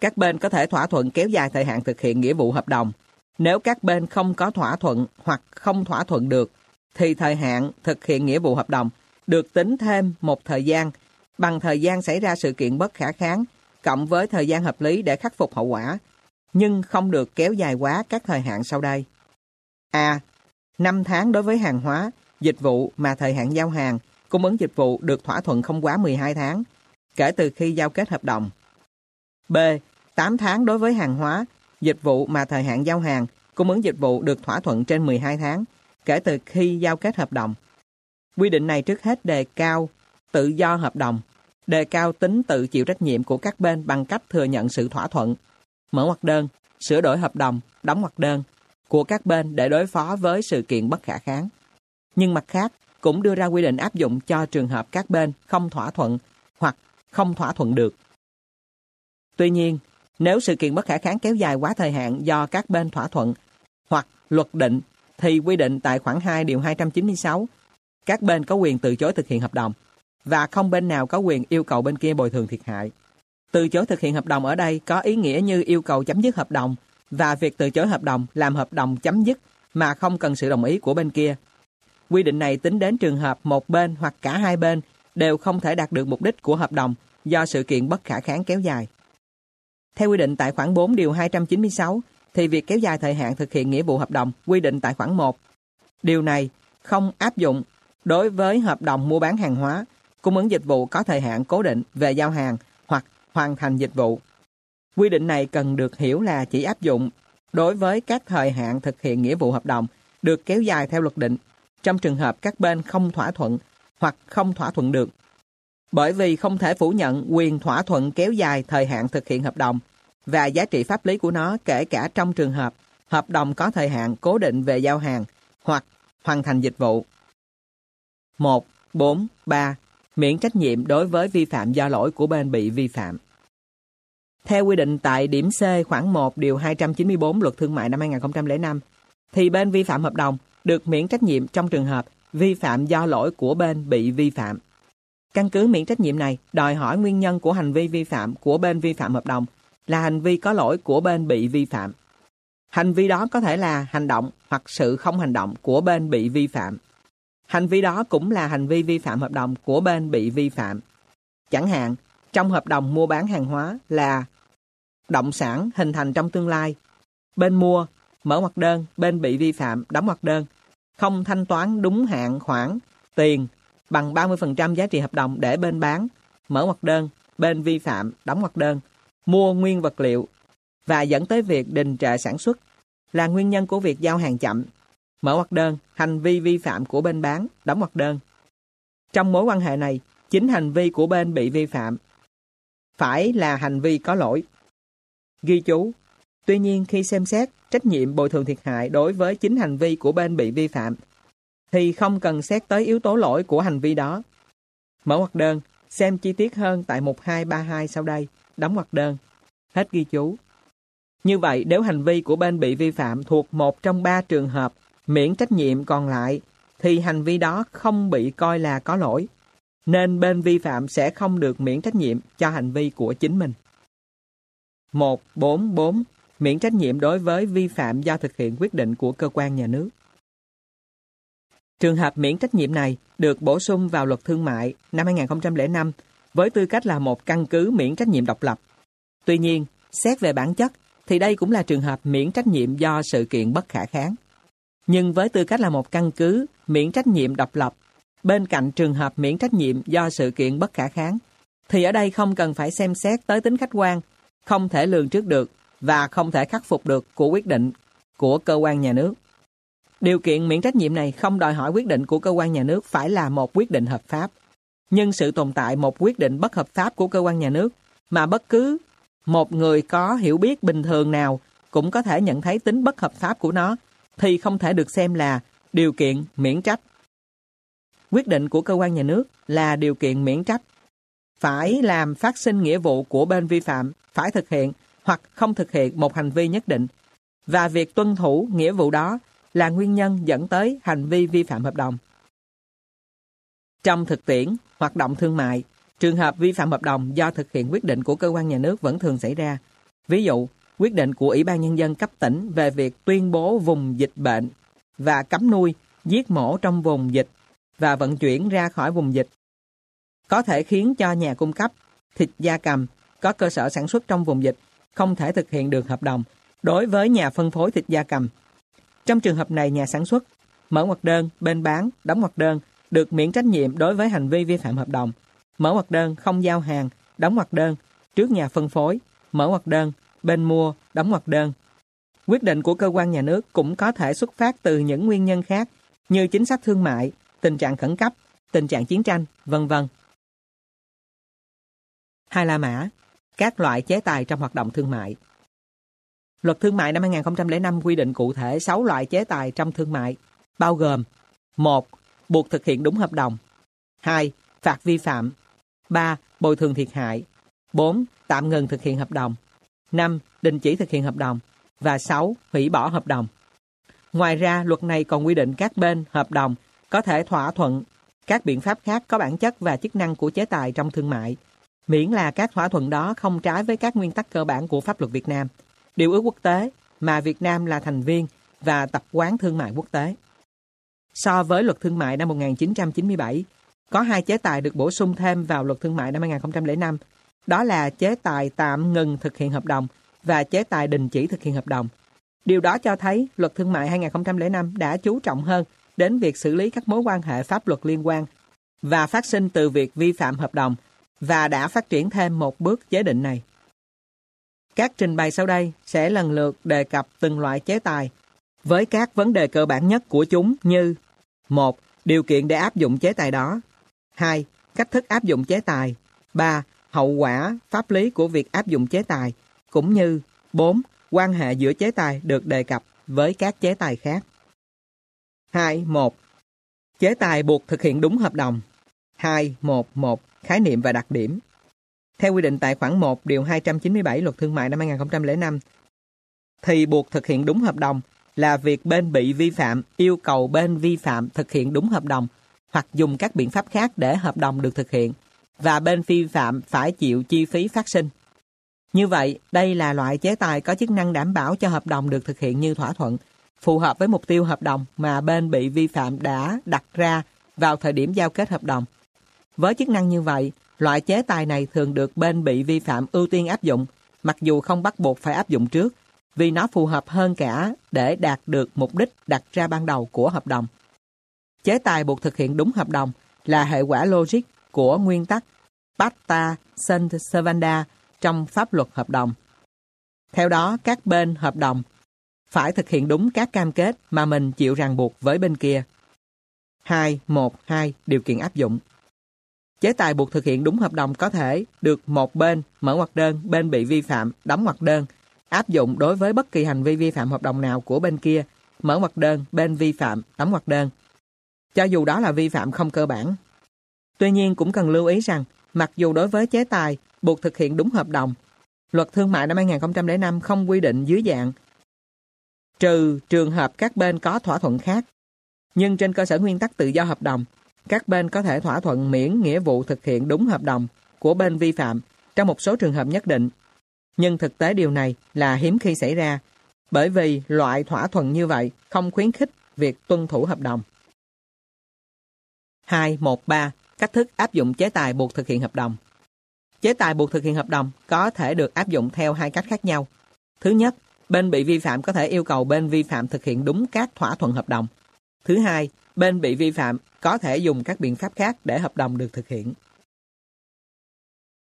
các bên có thể thỏa thuận kéo dài thời hạn thực hiện nghĩa vụ hợp đồng. Nếu các bên không có thỏa thuận hoặc không thỏa thuận được, thì thời hạn thực hiện nghĩa vụ hợp đồng được tính thêm một thời gian bằng thời gian xảy ra sự kiện bất khả kháng cộng với thời gian hợp lý để khắc phục hậu quả, nhưng không được kéo dài quá các thời hạn sau đây. A. 5 tháng đối với hàng hóa, dịch vụ mà thời hạn giao hàng, cung ứng dịch vụ được thỏa thuận không quá 12 tháng, kể từ khi giao kết hợp đồng. B. 8 tháng đối với hàng hóa, dịch vụ mà thời hạn giao hàng, cung ứng dịch vụ được thỏa thuận trên 12 tháng, kể từ khi giao kết hợp đồng. Quy định này trước hết đề cao tự do hợp đồng, đề cao tính tự chịu trách nhiệm của các bên bằng cách thừa nhận sự thỏa thuận, mở ngoặc đơn, sửa đổi hợp đồng, đóng ngoặc đơn của các bên để đối phó với sự kiện bất khả kháng. Nhưng mặt khác, cũng đưa ra quy định áp dụng cho trường hợp các bên không thỏa thuận hoặc không thỏa thuận được. Tuy nhiên, nếu sự kiện bất khả kháng kéo dài quá thời hạn do các bên thỏa thuận hoặc luật định thì quy định tại khoản 2 điều 296 các bên có quyền từ chối thực hiện hợp đồng và không bên nào có quyền yêu cầu bên kia bồi thường thiệt hại. Từ chối thực hiện hợp đồng ở đây có ý nghĩa như yêu cầu chấm dứt hợp đồng và việc từ chối hợp đồng làm hợp đồng chấm dứt mà không cần sự đồng ý của bên kia. Quy định này tính đến trường hợp một bên hoặc cả hai bên đều không thể đạt được mục đích của hợp đồng do sự kiện bất khả kháng kéo dài. Theo quy định tại khoản 4 điều 296, thì việc kéo dài thời hạn thực hiện nghĩa vụ hợp đồng quy định tại khoản 1. Điều này không áp dụng đối với hợp đồng mua bán hàng hóa, cung ứng dịch vụ có thời hạn cố định về giao hàng hoặc hoàn thành dịch vụ. Quy định này cần được hiểu là chỉ áp dụng đối với các thời hạn thực hiện nghĩa vụ hợp đồng được kéo dài theo luật định trong trường hợp các bên không thỏa thuận hoặc không thỏa thuận được. Bởi vì không thể phủ nhận quyền thỏa thuận kéo dài thời hạn thực hiện hợp đồng và giá trị pháp lý của nó kể cả trong trường hợp hợp đồng có thời hạn cố định về giao hàng hoặc hoàn thành dịch vụ. 1, 4, 3. Miễn trách nhiệm đối với vi phạm do lỗi của bên bị vi phạm. Theo quy định tại điểm C khoảng 1 điều 294 luật thương mại năm 2005, thì bên vi phạm hợp đồng được miễn trách nhiệm trong trường hợp vi phạm do lỗi của bên bị vi phạm. Căn cứ miễn trách nhiệm này đòi hỏi nguyên nhân của hành vi vi phạm của bên vi phạm hợp đồng là hành vi có lỗi của bên bị vi phạm. Hành vi đó có thể là hành động hoặc sự không hành động của bên bị vi phạm. Hành vi đó cũng là hành vi vi phạm hợp đồng của bên bị vi phạm. Chẳng hạn, trong hợp đồng mua bán hàng hóa là động sản hình thành trong tương lai. Bên mua, mở hoặc đơn, bên bị vi phạm, đóng hoặc đơn, không thanh toán đúng hạn khoản, tiền bằng 30% giá trị hợp đồng để bên bán, mở hoặc đơn, bên vi phạm, đóng hoặc đơn, mua nguyên vật liệu và dẫn tới việc đình trệ sản xuất là nguyên nhân của việc giao hàng chậm, mở hoặc đơn, hành vi vi phạm của bên bán, đóng hoặc đơn. Trong mối quan hệ này, chính hành vi của bên bị vi phạm phải là hành vi có lỗi. Ghi chú, tuy nhiên khi xem xét trách nhiệm bồi thường thiệt hại đối với chính hành vi của bên bị vi phạm, thì không cần xét tới yếu tố lỗi của hành vi đó. Mở hoặc đơn, xem chi tiết hơn tại mục 232 sau đây, đóng hoặc đơn. Hết ghi chú. Như vậy, nếu hành vi của bên bị vi phạm thuộc một trong ba trường hợp miễn trách nhiệm còn lại, thì hành vi đó không bị coi là có lỗi, nên bên vi phạm sẽ không được miễn trách nhiệm cho hành vi của chính mình. 144. Miễn trách nhiệm đối với vi phạm do thực hiện quyết định của cơ quan nhà nước. Trường hợp miễn trách nhiệm này được bổ sung vào luật thương mại năm 2005 với tư cách là một căn cứ miễn trách nhiệm độc lập. Tuy nhiên, xét về bản chất thì đây cũng là trường hợp miễn trách nhiệm do sự kiện bất khả kháng. Nhưng với tư cách là một căn cứ miễn trách nhiệm độc lập, bên cạnh trường hợp miễn trách nhiệm do sự kiện bất khả kháng, thì ở đây không cần phải xem xét tới tính khách quan, không thể lường trước được và không thể khắc phục được của quyết định của cơ quan nhà nước. Điều kiện miễn trách nhiệm này không đòi hỏi quyết định của cơ quan nhà nước phải là một quyết định hợp pháp. Nhưng sự tồn tại một quyết định bất hợp pháp của cơ quan nhà nước mà bất cứ một người có hiểu biết bình thường nào cũng có thể nhận thấy tính bất hợp pháp của nó thì không thể được xem là điều kiện miễn trách. Quyết định của cơ quan nhà nước là điều kiện miễn trách. Phải làm phát sinh nghĩa vụ của bên vi phạm, phải thực hiện hoặc không thực hiện một hành vi nhất định. Và việc tuân thủ nghĩa vụ đó là nguyên nhân dẫn tới hành vi vi phạm hợp đồng. Trong thực tiễn, hoạt động thương mại, trường hợp vi phạm hợp đồng do thực hiện quyết định của cơ quan nhà nước vẫn thường xảy ra. Ví dụ, quyết định của Ủy ban Nhân dân cấp tỉnh về việc tuyên bố vùng dịch bệnh và cấm nuôi, giết mổ trong vùng dịch và vận chuyển ra khỏi vùng dịch có thể khiến cho nhà cung cấp thịt gia cầm có cơ sở sản xuất trong vùng dịch không thể thực hiện được hợp đồng đối với nhà phân phối thịt gia cầm. Trong trường hợp này, nhà sản xuất mở ngoặc đơn, bên bán, đóng ngoặc đơn được miễn trách nhiệm đối với hành vi vi phạm hợp đồng. Mở ngoặc đơn không giao hàng, đóng ngoặc đơn trước nhà phân phối, mở ngoặc đơn, bên mua, đóng hoặc đơn. Quyết định của cơ quan nhà nước cũng có thể xuất phát từ những nguyên nhân khác như chính sách thương mại, tình trạng khẩn cấp, tình trạng chiến tranh, vân vân. Hai La Mã, các loại chế tài trong hoạt động thương mại. Luật thương mại năm 2005 quy định cụ thể 6 loại chế tài trong thương mại, bao gồm 1. buộc thực hiện đúng hợp đồng. 2. Phạt vi phạm. 3. Bồi thường thiệt hại. 4. Tạm ngừng thực hiện hợp đồng. 5. Đình chỉ thực hiện hợp đồng. Và 6. Hủy bỏ hợp đồng. Ngoài ra, luật này còn quy định các bên hợp đồng có thể thỏa thuận các biện pháp khác có bản chất và chức năng của chế tài trong thương mại, miễn là các thỏa thuận đó không trái với các nguyên tắc cơ bản của pháp luật Việt Nam, điều ước quốc tế mà Việt Nam là thành viên và tập quán thương mại quốc tế. So với luật thương mại năm 1997, có hai chế tài được bổ sung thêm vào luật thương mại năm 2005, đó là chế tài tạm ngừng thực hiện hợp đồng và chế tài đình chỉ thực hiện hợp đồng. Điều đó cho thấy luật thương mại 2005 đã chú trọng hơn đến việc xử lý các mối quan hệ pháp luật liên quan và phát sinh từ việc vi phạm hợp đồng và đã phát triển thêm một bước chế định này. Các trình bày sau đây sẽ lần lượt đề cập từng loại chế tài với các vấn đề cơ bản nhất của chúng như một, Điều kiện để áp dụng chế tài đó 2. Cách thức áp dụng chế tài 3. Hậu quả, pháp lý của việc áp dụng chế tài cũng như 4. Quan hệ giữa chế tài được đề cập với các chế tài khác 2. 1. Chế tài buộc thực hiện đúng hợp đồng 2. 1. 1. Khái niệm và đặc điểm Theo quy định tại khoản 1 điều 297 luật thương mại năm 2005 thì buộc thực hiện đúng hợp đồng là việc bên bị vi phạm yêu cầu bên vi phạm thực hiện đúng hợp đồng hoặc dùng các biện pháp khác để hợp đồng được thực hiện và bên vi phạm phải chịu chi phí phát sinh. Như vậy, đây là loại chế tài có chức năng đảm bảo cho hợp đồng được thực hiện như thỏa thuận, phù hợp với mục tiêu hợp đồng mà bên bị vi phạm đã đặt ra vào thời điểm giao kết hợp đồng. Với chức năng như vậy, loại chế tài này thường được bên bị vi phạm ưu tiên áp dụng, mặc dù không bắt buộc phải áp dụng trước, vì nó phù hợp hơn cả để đạt được mục đích đặt ra ban đầu của hợp đồng. Chế tài buộc thực hiện đúng hợp đồng là hệ quả logic của nguyên tắc Pacta sunt servanda trong pháp luật hợp đồng. Theo đó, các bên hợp đồng phải thực hiện đúng các cam kết mà mình chịu ràng buộc với bên kia. 2. 1. 2. Điều kiện áp dụng Chế tài buộc thực hiện đúng hợp đồng có thể được một bên mở ngoặc đơn, bên bị vi phạm, đóng ngoặc đơn, áp dụng đối với bất kỳ hành vi vi phạm hợp đồng nào của bên kia, mở ngoặc đơn, bên vi phạm, đóng ngoặc đơn. Cho dù đó là vi phạm không cơ bản. Tuy nhiên cũng cần lưu ý rằng, mặc dù đối với chế tài buộc thực hiện đúng hợp đồng, luật thương mại năm 2005 không quy định dưới dạng trừ trường hợp các bên có thỏa thuận khác. Nhưng trên cơ sở nguyên tắc tự do hợp đồng, các bên có thể thỏa thuận miễn nghĩa vụ thực hiện đúng hợp đồng của bên vi phạm trong một số trường hợp nhất định nhưng thực tế điều này là hiếm khi xảy ra, bởi vì loại thỏa thuận như vậy không khuyến khích việc tuân thủ hợp đồng. 213. Cách thức áp dụng chế tài buộc thực hiện hợp đồng. Chế tài buộc thực hiện hợp đồng có thể được áp dụng theo hai cách khác nhau. Thứ nhất, bên bị vi phạm có thể yêu cầu bên vi phạm thực hiện đúng các thỏa thuận hợp đồng. Thứ hai, bên bị vi phạm có thể dùng các biện pháp khác để hợp đồng được thực hiện.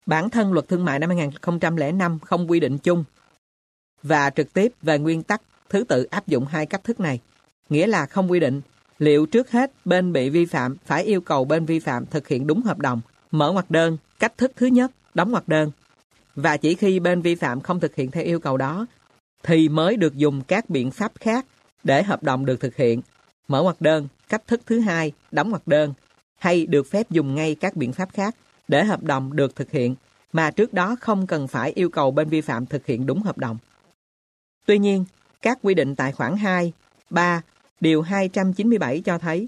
Bản thân luật thương mại năm 2005 không quy định chung và trực tiếp về nguyên tắc thứ tự áp dụng hai cách thức này. Nghĩa là không quy định liệu trước hết bên bị vi phạm phải yêu cầu bên vi phạm thực hiện đúng hợp đồng, mở ngoặc đơn, cách thức thứ nhất, đóng ngoặc đơn. Và chỉ khi bên vi phạm không thực hiện theo yêu cầu đó thì mới được dùng các biện pháp khác để hợp đồng được thực hiện. Mở ngoặc đơn, cách thức thứ hai, đóng ngoặc đơn hay được phép dùng ngay các biện pháp khác để hợp đồng được thực hiện, mà trước đó không cần phải yêu cầu bên vi phạm thực hiện đúng hợp đồng. Tuy nhiên, các quy định tại khoản 2, 3, điều 297 cho thấy,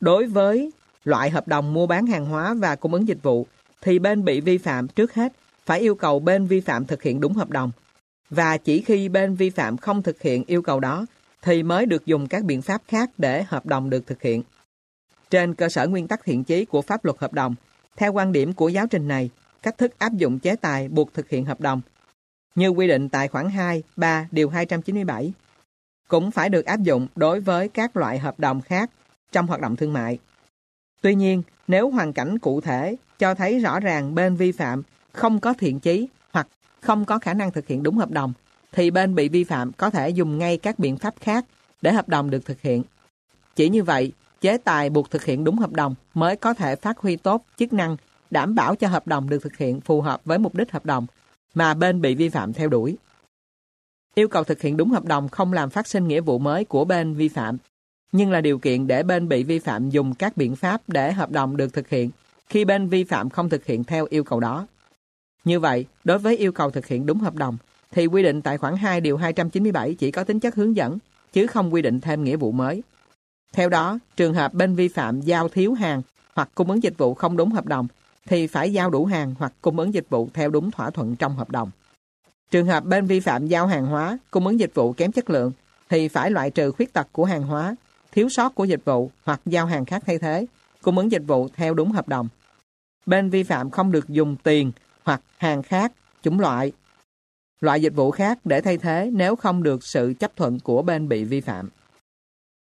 đối với loại hợp đồng mua bán hàng hóa và cung ứng dịch vụ, thì bên bị vi phạm trước hết phải yêu cầu bên vi phạm thực hiện đúng hợp đồng. Và chỉ khi bên vi phạm không thực hiện yêu cầu đó, thì mới được dùng các biện pháp khác để hợp đồng được thực hiện. Trên cơ sở nguyên tắc thiện chí của pháp luật hợp đồng, theo quan điểm của giáo trình này, cách thức áp dụng chế tài buộc thực hiện hợp đồng, như quy định tại khoản 2, 3, điều 297, cũng phải được áp dụng đối với các loại hợp đồng khác trong hoạt động thương mại. Tuy nhiên, nếu hoàn cảnh cụ thể cho thấy rõ ràng bên vi phạm không có thiện chí hoặc không có khả năng thực hiện đúng hợp đồng, thì bên bị vi phạm có thể dùng ngay các biện pháp khác để hợp đồng được thực hiện. Chỉ như vậy, chế tài buộc thực hiện đúng hợp đồng mới có thể phát huy tốt chức năng đảm bảo cho hợp đồng được thực hiện phù hợp với mục đích hợp đồng mà bên bị vi phạm theo đuổi. Yêu cầu thực hiện đúng hợp đồng không làm phát sinh nghĩa vụ mới của bên vi phạm nhưng là điều kiện để bên bị vi phạm dùng các biện pháp để hợp đồng được thực hiện khi bên vi phạm không thực hiện theo yêu cầu đó. Như vậy, đối với yêu cầu thực hiện đúng hợp đồng, thì quy định tại khoản 2 điều 297 chỉ có tính chất hướng dẫn, chứ không quy định thêm nghĩa vụ mới. Theo đó, trường hợp bên vi phạm giao thiếu hàng hoặc cung ứng dịch vụ không đúng hợp đồng, thì phải giao đủ hàng hoặc cung ứng dịch vụ theo đúng thỏa thuận trong hợp đồng. Trường hợp bên vi phạm giao hàng hóa, cung ứng dịch vụ kém chất lượng, thì phải loại trừ khuyết tật của hàng hóa, thiếu sót của dịch vụ hoặc giao hàng khác thay thế, cung ứng dịch vụ theo đúng hợp đồng. Bên vi phạm không được dùng tiền hoặc hàng khác, chủng loại, loại dịch vụ khác để thay thế nếu không được sự chấp thuận của bên bị vi phạm.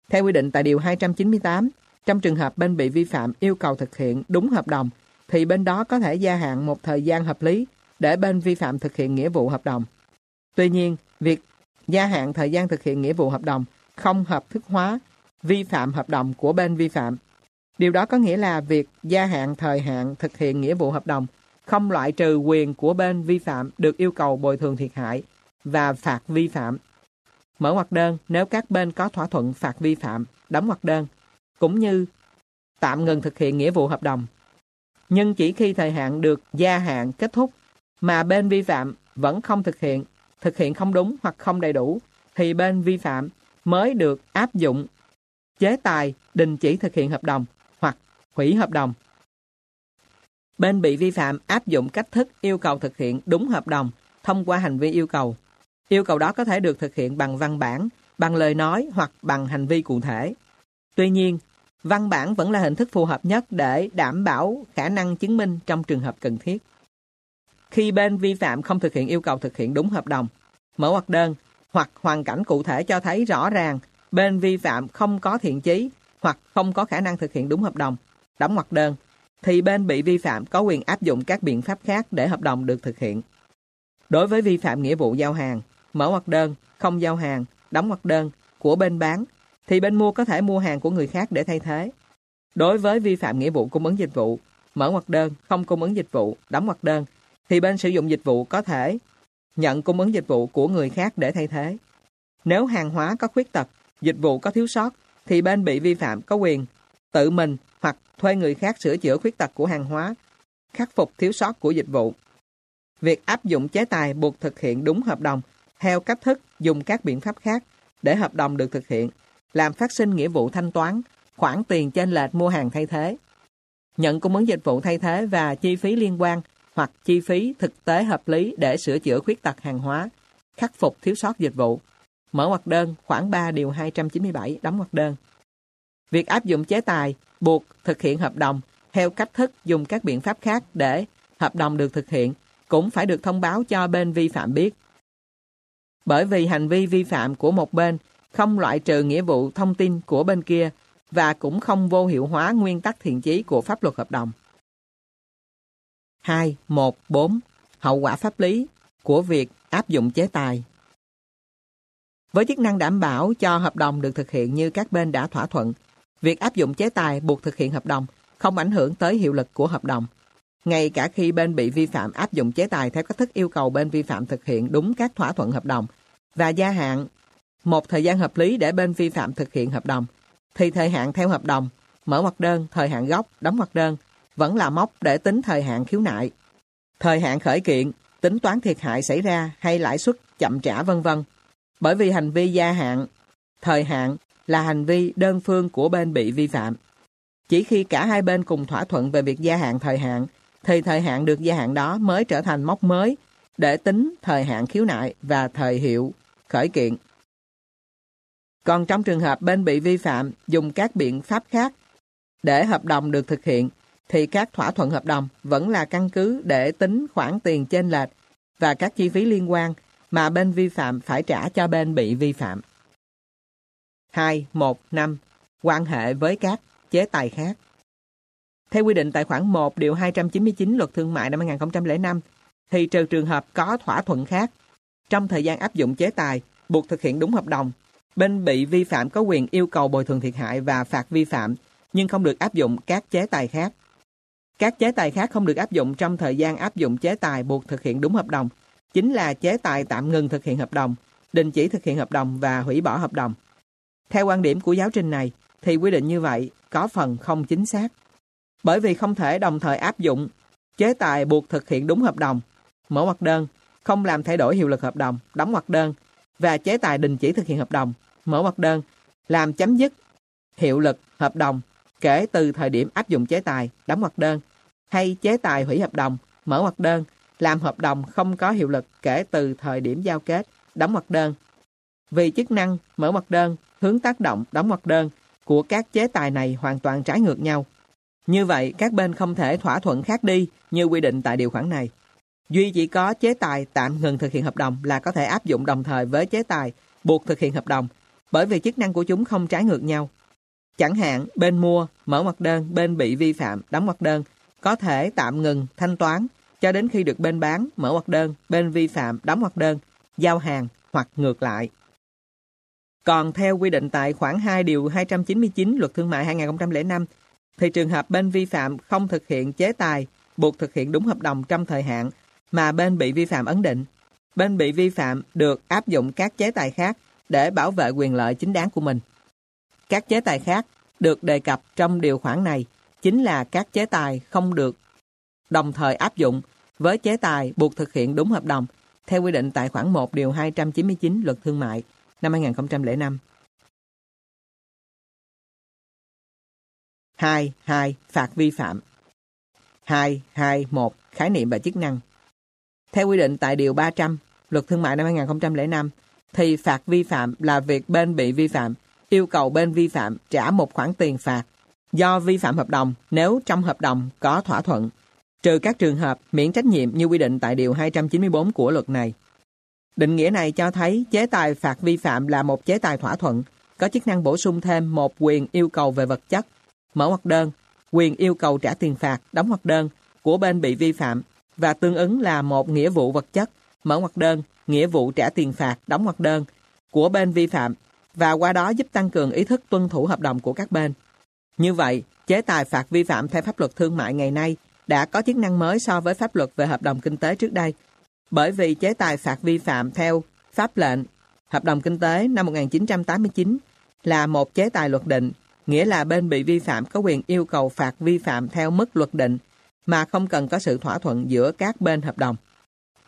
Theo quy định tại Điều 298, trong trường hợp bên bị vi phạm yêu cầu thực hiện đúng hợp đồng, thì bên đó có thể gia hạn một thời gian hợp lý để bên vi phạm thực hiện nghĩa vụ hợp đồng. Tuy nhiên, việc gia hạn thời gian thực hiện nghĩa vụ hợp đồng không hợp thức hóa vi phạm hợp đồng của bên vi phạm. Điều đó có nghĩa là việc gia hạn thời hạn thực hiện nghĩa vụ hợp đồng không loại trừ quyền của bên vi phạm được yêu cầu bồi thường thiệt hại và phạt vi phạm. Mở hoặc đơn nếu các bên có thỏa thuận phạt vi phạm, đóng hoặc đơn, cũng như tạm ngừng thực hiện nghĩa vụ hợp đồng. Nhưng chỉ khi thời hạn được gia hạn kết thúc mà bên vi phạm vẫn không thực hiện, thực hiện không đúng hoặc không đầy đủ, thì bên vi phạm mới được áp dụng chế tài đình chỉ thực hiện hợp đồng hoặc hủy hợp đồng. Bên bị vi phạm áp dụng cách thức yêu cầu thực hiện đúng hợp đồng thông qua hành vi yêu cầu. Yêu cầu đó có thể được thực hiện bằng văn bản, bằng lời nói hoặc bằng hành vi cụ thể. Tuy nhiên, văn bản vẫn là hình thức phù hợp nhất để đảm bảo khả năng chứng minh trong trường hợp cần thiết. Khi bên vi phạm không thực hiện yêu cầu thực hiện đúng hợp đồng, mở hoặc đơn hoặc hoàn cảnh cụ thể cho thấy rõ ràng bên vi phạm không có thiện chí hoặc không có khả năng thực hiện đúng hợp đồng, đóng hoặc đơn, thì bên bị vi phạm có quyền áp dụng các biện pháp khác để hợp đồng được thực hiện. Đối với vi phạm nghĩa vụ giao hàng, mở hoặc đơn, không giao hàng, đóng hoặc đơn của bên bán, thì bên mua có thể mua hàng của người khác để thay thế. Đối với vi phạm nghĩa vụ cung ứng dịch vụ, mở hoặc đơn, không cung ứng dịch vụ, đóng hoặc đơn, thì bên sử dụng dịch vụ có thể nhận cung ứng dịch vụ của người khác để thay thế. Nếu hàng hóa có khuyết tật, dịch vụ có thiếu sót, thì bên bị vi phạm có quyền tự mình hoặc thuê người khác sửa chữa khuyết tật của hàng hóa, khắc phục thiếu sót của dịch vụ. Việc áp dụng chế tài buộc thực hiện đúng hợp đồng theo cách thức dùng các biện pháp khác để hợp đồng được thực hiện, làm phát sinh nghĩa vụ thanh toán, khoản tiền trên lệch mua hàng thay thế, nhận cung ứng dịch vụ thay thế và chi phí liên quan hoặc chi phí thực tế hợp lý để sửa chữa khuyết tật hàng hóa, khắc phục thiếu sót dịch vụ. Mở hoặc đơn khoảng 3 điều 297 đóng hoặc đơn. Việc áp dụng chế tài buộc thực hiện hợp đồng theo cách thức dùng các biện pháp khác để hợp đồng được thực hiện cũng phải được thông báo cho bên vi phạm biết. Bởi vì hành vi vi phạm của một bên không loại trừ nghĩa vụ thông tin của bên kia và cũng không vô hiệu hóa nguyên tắc thiện chí của pháp luật hợp đồng. 2, 1, 4. Hậu quả pháp lý của việc áp dụng chế tài. Với chức năng đảm bảo cho hợp đồng được thực hiện như các bên đã thỏa thuận, việc áp dụng chế tài buộc thực hiện hợp đồng không ảnh hưởng tới hiệu lực của hợp đồng. Ngay cả khi bên bị vi phạm áp dụng chế tài theo cách thức yêu cầu bên vi phạm thực hiện đúng các thỏa thuận hợp đồng và gia hạn một thời gian hợp lý để bên vi phạm thực hiện hợp đồng, thì thời hạn theo hợp đồng, mở hoặc đơn, thời hạn gốc, đóng hoặc đơn vẫn là mốc để tính thời hạn khiếu nại. Thời hạn khởi kiện, tính toán thiệt hại xảy ra hay lãi suất chậm trả vân vân. Bởi vì hành vi gia hạn, thời hạn là hành vi đơn phương của bên bị vi phạm. Chỉ khi cả hai bên cùng thỏa thuận về việc gia hạn thời hạn, thì thời hạn được gia hạn đó mới trở thành mốc mới để tính thời hạn khiếu nại và thời hiệu khởi kiện. Còn trong trường hợp bên bị vi phạm dùng các biện pháp khác để hợp đồng được thực hiện, thì các thỏa thuận hợp đồng vẫn là căn cứ để tính khoản tiền trên lệch và các chi phí liên quan mà bên vi phạm phải trả cho bên bị vi phạm. 2. 1. 5. Quan hệ với các chế tài khác. Theo quy định tại khoản 1 điều 299 Luật Thương mại năm 2005, thì trừ trường hợp có thỏa thuận khác, trong thời gian áp dụng chế tài, buộc thực hiện đúng hợp đồng, bên bị vi phạm có quyền yêu cầu bồi thường thiệt hại và phạt vi phạm, nhưng không được áp dụng các chế tài khác. Các chế tài khác không được áp dụng trong thời gian áp dụng chế tài buộc thực hiện đúng hợp đồng, chính là chế tài tạm ngừng thực hiện hợp đồng, đình chỉ thực hiện hợp đồng và hủy bỏ hợp đồng. Theo quan điểm của giáo trình này, thì quy định như vậy có phần không chính xác. Bởi vì không thể đồng thời áp dụng chế tài buộc thực hiện đúng hợp đồng, mở hoặc đơn, không làm thay đổi hiệu lực hợp đồng, đóng hoặc đơn, và chế tài đình chỉ thực hiện hợp đồng, mở hoặc đơn, làm chấm dứt hiệu lực hợp đồng kể từ thời điểm áp dụng chế tài, đóng hoặc đơn, hay chế tài hủy hợp đồng, mở hoặc đơn, làm hợp đồng không có hiệu lực kể từ thời điểm giao kết, đóng hoặc đơn. Vì chức năng mở hoặc đơn, hướng tác động đóng hoặc đơn của các chế tài này hoàn toàn trái ngược nhau. Như vậy, các bên không thể thỏa thuận khác đi như quy định tại điều khoản này. Duy chỉ có chế tài tạm ngừng thực hiện hợp đồng là có thể áp dụng đồng thời với chế tài buộc thực hiện hợp đồng, bởi vì chức năng của chúng không trái ngược nhau. Chẳng hạn, bên mua, mở mặt đơn, bên bị vi phạm, đóng mặt đơn, có thể tạm ngừng thanh toán cho đến khi được bên bán, mở mặt đơn, bên vi phạm, đóng mặt đơn, giao hàng hoặc ngược lại. Còn theo quy định tại khoản 2 điều 299 Luật Thương mại 2005, thì trường hợp bên vi phạm không thực hiện chế tài, buộc thực hiện đúng hợp đồng trong thời hạn mà bên bị vi phạm ấn định, bên bị vi phạm được áp dụng các chế tài khác để bảo vệ quyền lợi chính đáng của mình. Các chế tài khác được đề cập trong điều khoản này, chính là các chế tài không được đồng thời áp dụng với chế tài buộc thực hiện đúng hợp đồng theo quy định tại khoản 1 điều 299 Luật Thương mại năm 2005. 2. 2. Phạt vi phạm 2. 2. 1. Khái niệm và chức năng Theo quy định tại Điều 300 Luật Thương mại năm 2005 thì phạt vi phạm là việc bên bị vi phạm yêu cầu bên vi phạm trả một khoản tiền phạt do vi phạm hợp đồng nếu trong hợp đồng có thỏa thuận, trừ các trường hợp miễn trách nhiệm như quy định tại Điều 294 của luật này. Định nghĩa này cho thấy chế tài phạt vi phạm là một chế tài thỏa thuận, có chức năng bổ sung thêm một quyền yêu cầu về vật chất, mở hoặc đơn, quyền yêu cầu trả tiền phạt, đóng hoặc đơn của bên bị vi phạm và tương ứng là một nghĩa vụ vật chất, mở hoặc đơn, nghĩa vụ trả tiền phạt, đóng hoặc đơn của bên vi phạm và qua đó giúp tăng cường ý thức tuân thủ hợp đồng của các bên. Như vậy, chế tài phạt vi phạm theo pháp luật thương mại ngày nay đã có chức năng mới so với pháp luật về hợp đồng kinh tế trước đây. Bởi vì chế tài phạt vi phạm theo pháp lệnh hợp đồng kinh tế năm 1989 là một chế tài luật định, nghĩa là bên bị vi phạm có quyền yêu cầu phạt vi phạm theo mức luật định mà không cần có sự thỏa thuận giữa các bên hợp đồng.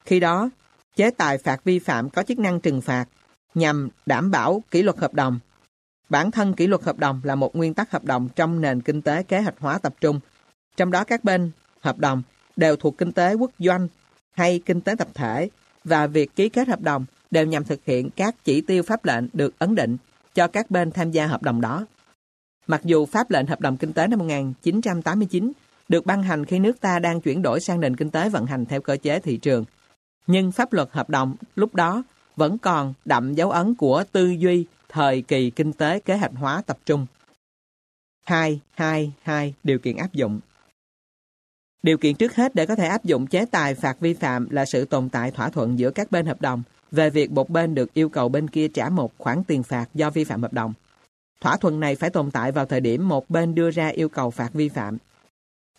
Khi đó, chế tài phạt vi phạm có chức năng trừng phạt nhằm đảm bảo kỷ luật hợp đồng. Bản thân kỷ luật hợp đồng là một nguyên tắc hợp đồng trong nền kinh tế kế hoạch hóa tập trung. Trong đó các bên hợp đồng đều thuộc kinh tế quốc doanh hay kinh tế tập thể và việc ký kết hợp đồng đều nhằm thực hiện các chỉ tiêu pháp lệnh được ấn định cho các bên tham gia hợp đồng đó. Mặc dù pháp lệnh hợp đồng kinh tế năm 1989 được ban hành khi nước ta đang chuyển đổi sang nền kinh tế vận hành theo cơ chế thị trường, nhưng pháp luật hợp đồng lúc đó vẫn còn đậm dấu ấn của tư duy, thời kỳ kinh tế kế hoạch hóa tập trung. 2. 2. 2. Điều kiện áp dụng Điều kiện trước hết để có thể áp dụng chế tài phạt vi phạm là sự tồn tại thỏa thuận giữa các bên hợp đồng về việc một bên được yêu cầu bên kia trả một khoản tiền phạt do vi phạm hợp đồng. Thỏa thuận này phải tồn tại vào thời điểm một bên đưa ra yêu cầu phạt vi phạm.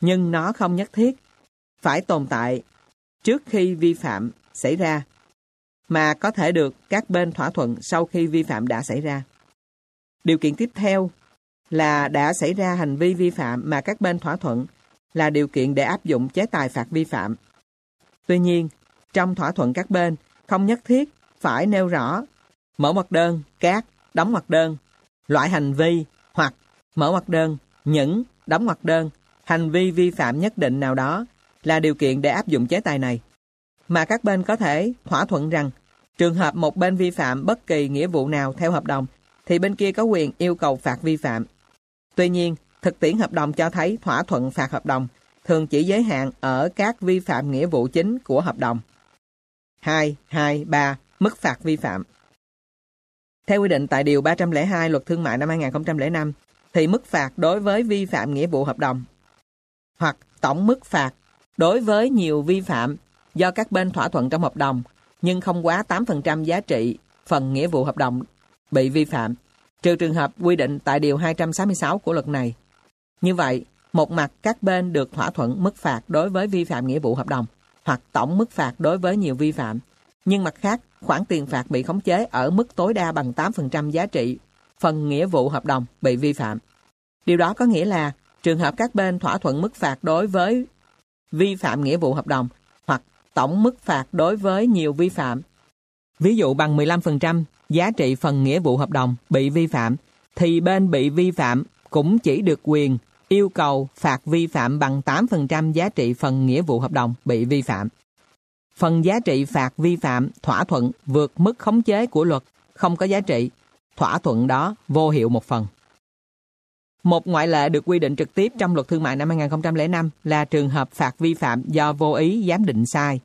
Nhưng nó không nhất thiết phải tồn tại trước khi vi phạm xảy ra mà có thể được các bên thỏa thuận sau khi vi phạm đã xảy ra. Điều kiện tiếp theo là đã xảy ra hành vi vi phạm mà các bên thỏa thuận là điều kiện để áp dụng chế tài phạt vi phạm. Tuy nhiên, trong thỏa thuận các bên không nhất thiết phải nêu rõ mở mặt đơn, các, đóng mặt đơn, loại hành vi hoặc mở mặt đơn, những, đóng mặt đơn, hành vi vi phạm nhất định nào đó là điều kiện để áp dụng chế tài này. Mà các bên có thể thỏa thuận rằng Trường hợp một bên vi phạm bất kỳ nghĩa vụ nào theo hợp đồng, thì bên kia có quyền yêu cầu phạt vi phạm. Tuy nhiên, thực tiễn hợp đồng cho thấy thỏa thuận phạt hợp đồng thường chỉ giới hạn ở các vi phạm nghĩa vụ chính của hợp đồng. 2. 2. 3. Mức phạt vi phạm Theo quy định tại Điều 302 Luật Thương mại năm 2005, thì mức phạt đối với vi phạm nghĩa vụ hợp đồng hoặc tổng mức phạt đối với nhiều vi phạm do các bên thỏa thuận trong hợp đồng nhưng không quá 8% giá trị phần nghĩa vụ hợp đồng bị vi phạm, trừ trường hợp quy định tại Điều 266 của luật này. Như vậy, một mặt các bên được thỏa thuận mức phạt đối với vi phạm nghĩa vụ hợp đồng hoặc tổng mức phạt đối với nhiều vi phạm, nhưng mặt khác khoản tiền phạt bị khống chế ở mức tối đa bằng 8% giá trị phần nghĩa vụ hợp đồng bị vi phạm. Điều đó có nghĩa là trường hợp các bên thỏa thuận mức phạt đối với vi phạm nghĩa vụ hợp đồng tổng mức phạt đối với nhiều vi phạm. Ví dụ bằng 15% giá trị phần nghĩa vụ hợp đồng bị vi phạm, thì bên bị vi phạm cũng chỉ được quyền yêu cầu phạt vi phạm bằng 8% giá trị phần nghĩa vụ hợp đồng bị vi phạm. Phần giá trị phạt vi phạm thỏa thuận vượt mức khống chế của luật không có giá trị, thỏa thuận đó vô hiệu một phần. Một ngoại lệ được quy định trực tiếp trong luật thương mại năm 2005 là trường hợp phạt vi phạm do vô ý giám định sai.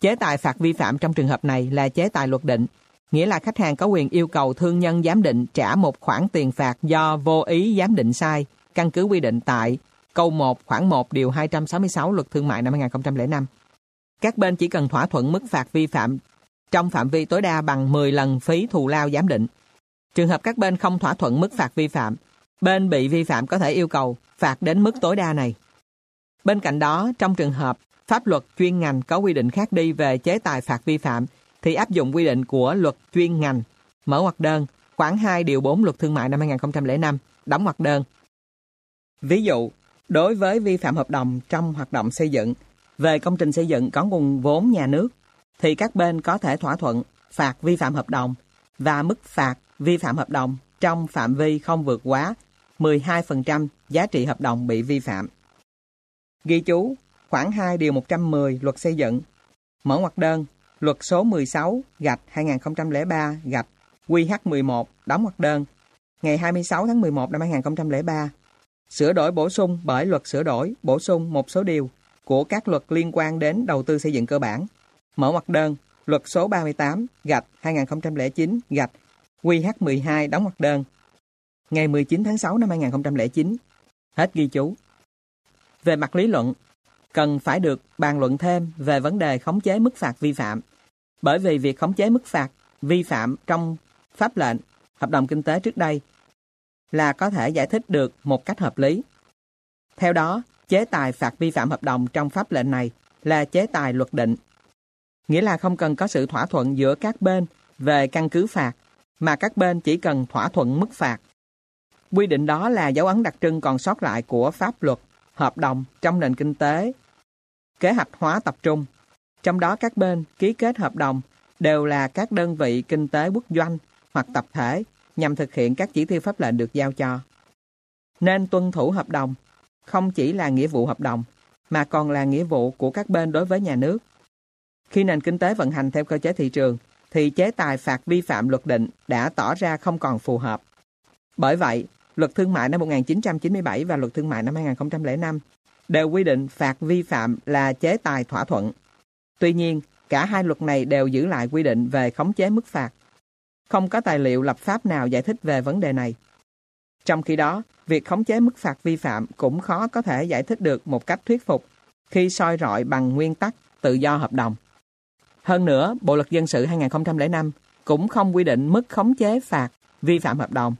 Chế tài phạt vi phạm trong trường hợp này là chế tài luật định, nghĩa là khách hàng có quyền yêu cầu thương nhân giám định trả một khoản tiền phạt do vô ý giám định sai, căn cứ quy định tại câu 1 khoảng 1 điều 266 luật thương mại năm 2005. Các bên chỉ cần thỏa thuận mức phạt vi phạm trong phạm vi tối đa bằng 10 lần phí thù lao giám định. Trường hợp các bên không thỏa thuận mức phạt vi phạm, bên bị vi phạm có thể yêu cầu phạt đến mức tối đa này. Bên cạnh đó, trong trường hợp pháp luật chuyên ngành có quy định khác đi về chế tài phạt vi phạm, thì áp dụng quy định của luật chuyên ngành, mở ngoặc đơn, khoảng 2 điều 4 luật thương mại năm 2005, đóng ngoặc đơn. Ví dụ, đối với vi phạm hợp đồng trong hoạt động xây dựng, về công trình xây dựng có nguồn vốn nhà nước, thì các bên có thể thỏa thuận phạt vi phạm hợp đồng và mức phạt vi phạm hợp đồng trong phạm vi không vượt quá 12% giá trị hợp đồng bị vi phạm. Ghi chú khoảng 2 điều 110 luật xây dựng, mở ngoặc đơn, luật số 16 gạch 2003 gạch QH11 đóng ngoặc đơn, ngày 26 tháng 11 năm 2003, sửa đổi bổ sung bởi luật sửa đổi bổ sung một số điều của các luật liên quan đến đầu tư xây dựng cơ bản. Mở ngoặc đơn, luật số 38 gạch 2009 gạch QH12 đóng hoặc đơn. Ngày 19 tháng 6 năm 2009. Hết ghi chú. Về mặt lý luận, cần phải được bàn luận thêm về vấn đề khống chế mức phạt vi phạm. Bởi vì việc khống chế mức phạt vi phạm trong pháp lệnh, hợp đồng kinh tế trước đây là có thể giải thích được một cách hợp lý. Theo đó, chế tài phạt vi phạm hợp đồng trong pháp lệnh này là chế tài luật định. Nghĩa là không cần có sự thỏa thuận giữa các bên về căn cứ phạt, mà các bên chỉ cần thỏa thuận mức phạt. Quy định đó là dấu ấn đặc trưng còn sót lại của pháp luật, hợp đồng trong nền kinh tế, kế hoạch hóa tập trung. Trong đó các bên ký kết hợp đồng đều là các đơn vị kinh tế quốc doanh hoặc tập thể nhằm thực hiện các chỉ tiêu pháp lệnh được giao cho. Nên tuân thủ hợp đồng không chỉ là nghĩa vụ hợp đồng, mà còn là nghĩa vụ của các bên đối với nhà nước. Khi nền kinh tế vận hành theo cơ chế thị trường, thì chế tài phạt vi phạm luật định đã tỏ ra không còn phù hợp. Bởi vậy, luật thương mại năm 1997 và luật thương mại năm 2005 đều quy định phạt vi phạm là chế tài thỏa thuận. Tuy nhiên, cả hai luật này đều giữ lại quy định về khống chế mức phạt. Không có tài liệu lập pháp nào giải thích về vấn đề này. Trong khi đó, việc khống chế mức phạt vi phạm cũng khó có thể giải thích được một cách thuyết phục khi soi rọi bằng nguyên tắc tự do hợp đồng. Hơn nữa, Bộ Luật Dân sự 2005 cũng không quy định mức khống chế phạt vi phạm hợp đồng,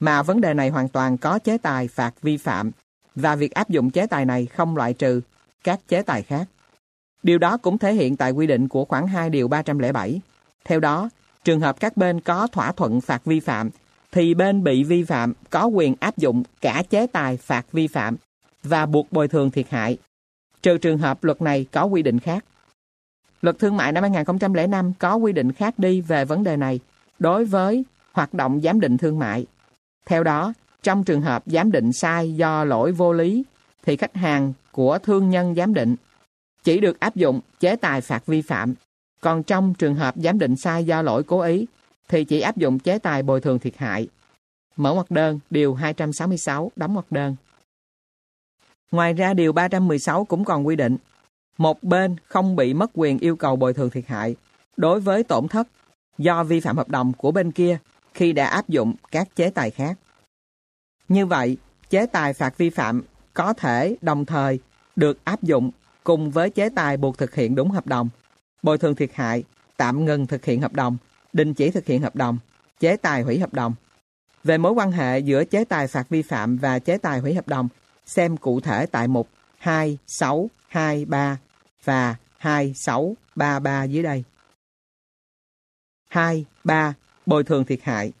mà vấn đề này hoàn toàn có chế tài phạt vi phạm và việc áp dụng chế tài này không loại trừ các chế tài khác. Điều đó cũng thể hiện tại quy định của khoảng 2 điều 307. Theo đó, trường hợp các bên có thỏa thuận phạt vi phạm thì bên bị vi phạm có quyền áp dụng cả chế tài phạt vi phạm và buộc bồi thường thiệt hại, trừ trường hợp luật này có quy định khác. Luật thương mại năm 2005 có quy định khác đi về vấn đề này đối với hoạt động giám định thương mại. Theo đó, trong trường hợp giám định sai do lỗi vô lý, thì khách hàng của thương nhân giám định chỉ được áp dụng chế tài phạt vi phạm. Còn trong trường hợp giám định sai do lỗi cố ý, thì chỉ áp dụng chế tài bồi thường thiệt hại. Mở ngoặc đơn, điều 266, đóng ngoặc đơn. Ngoài ra, điều 316 cũng còn quy định, một bên không bị mất quyền yêu cầu bồi thường thiệt hại đối với tổn thất do vi phạm hợp đồng của bên kia khi đã áp dụng các chế tài khác. Như vậy, chế tài phạt vi phạm có thể đồng thời được áp dụng cùng với chế tài buộc thực hiện đúng hợp đồng, bồi thường thiệt hại, tạm ngừng thực hiện hợp đồng đình chỉ thực hiện hợp đồng, chế tài hủy hợp đồng. Về mối quan hệ giữa chế tài phạt vi phạm và chế tài hủy hợp đồng, xem cụ thể tại mục 2623 và 2633 dưới đây. 2. 3. Bồi thường thiệt hại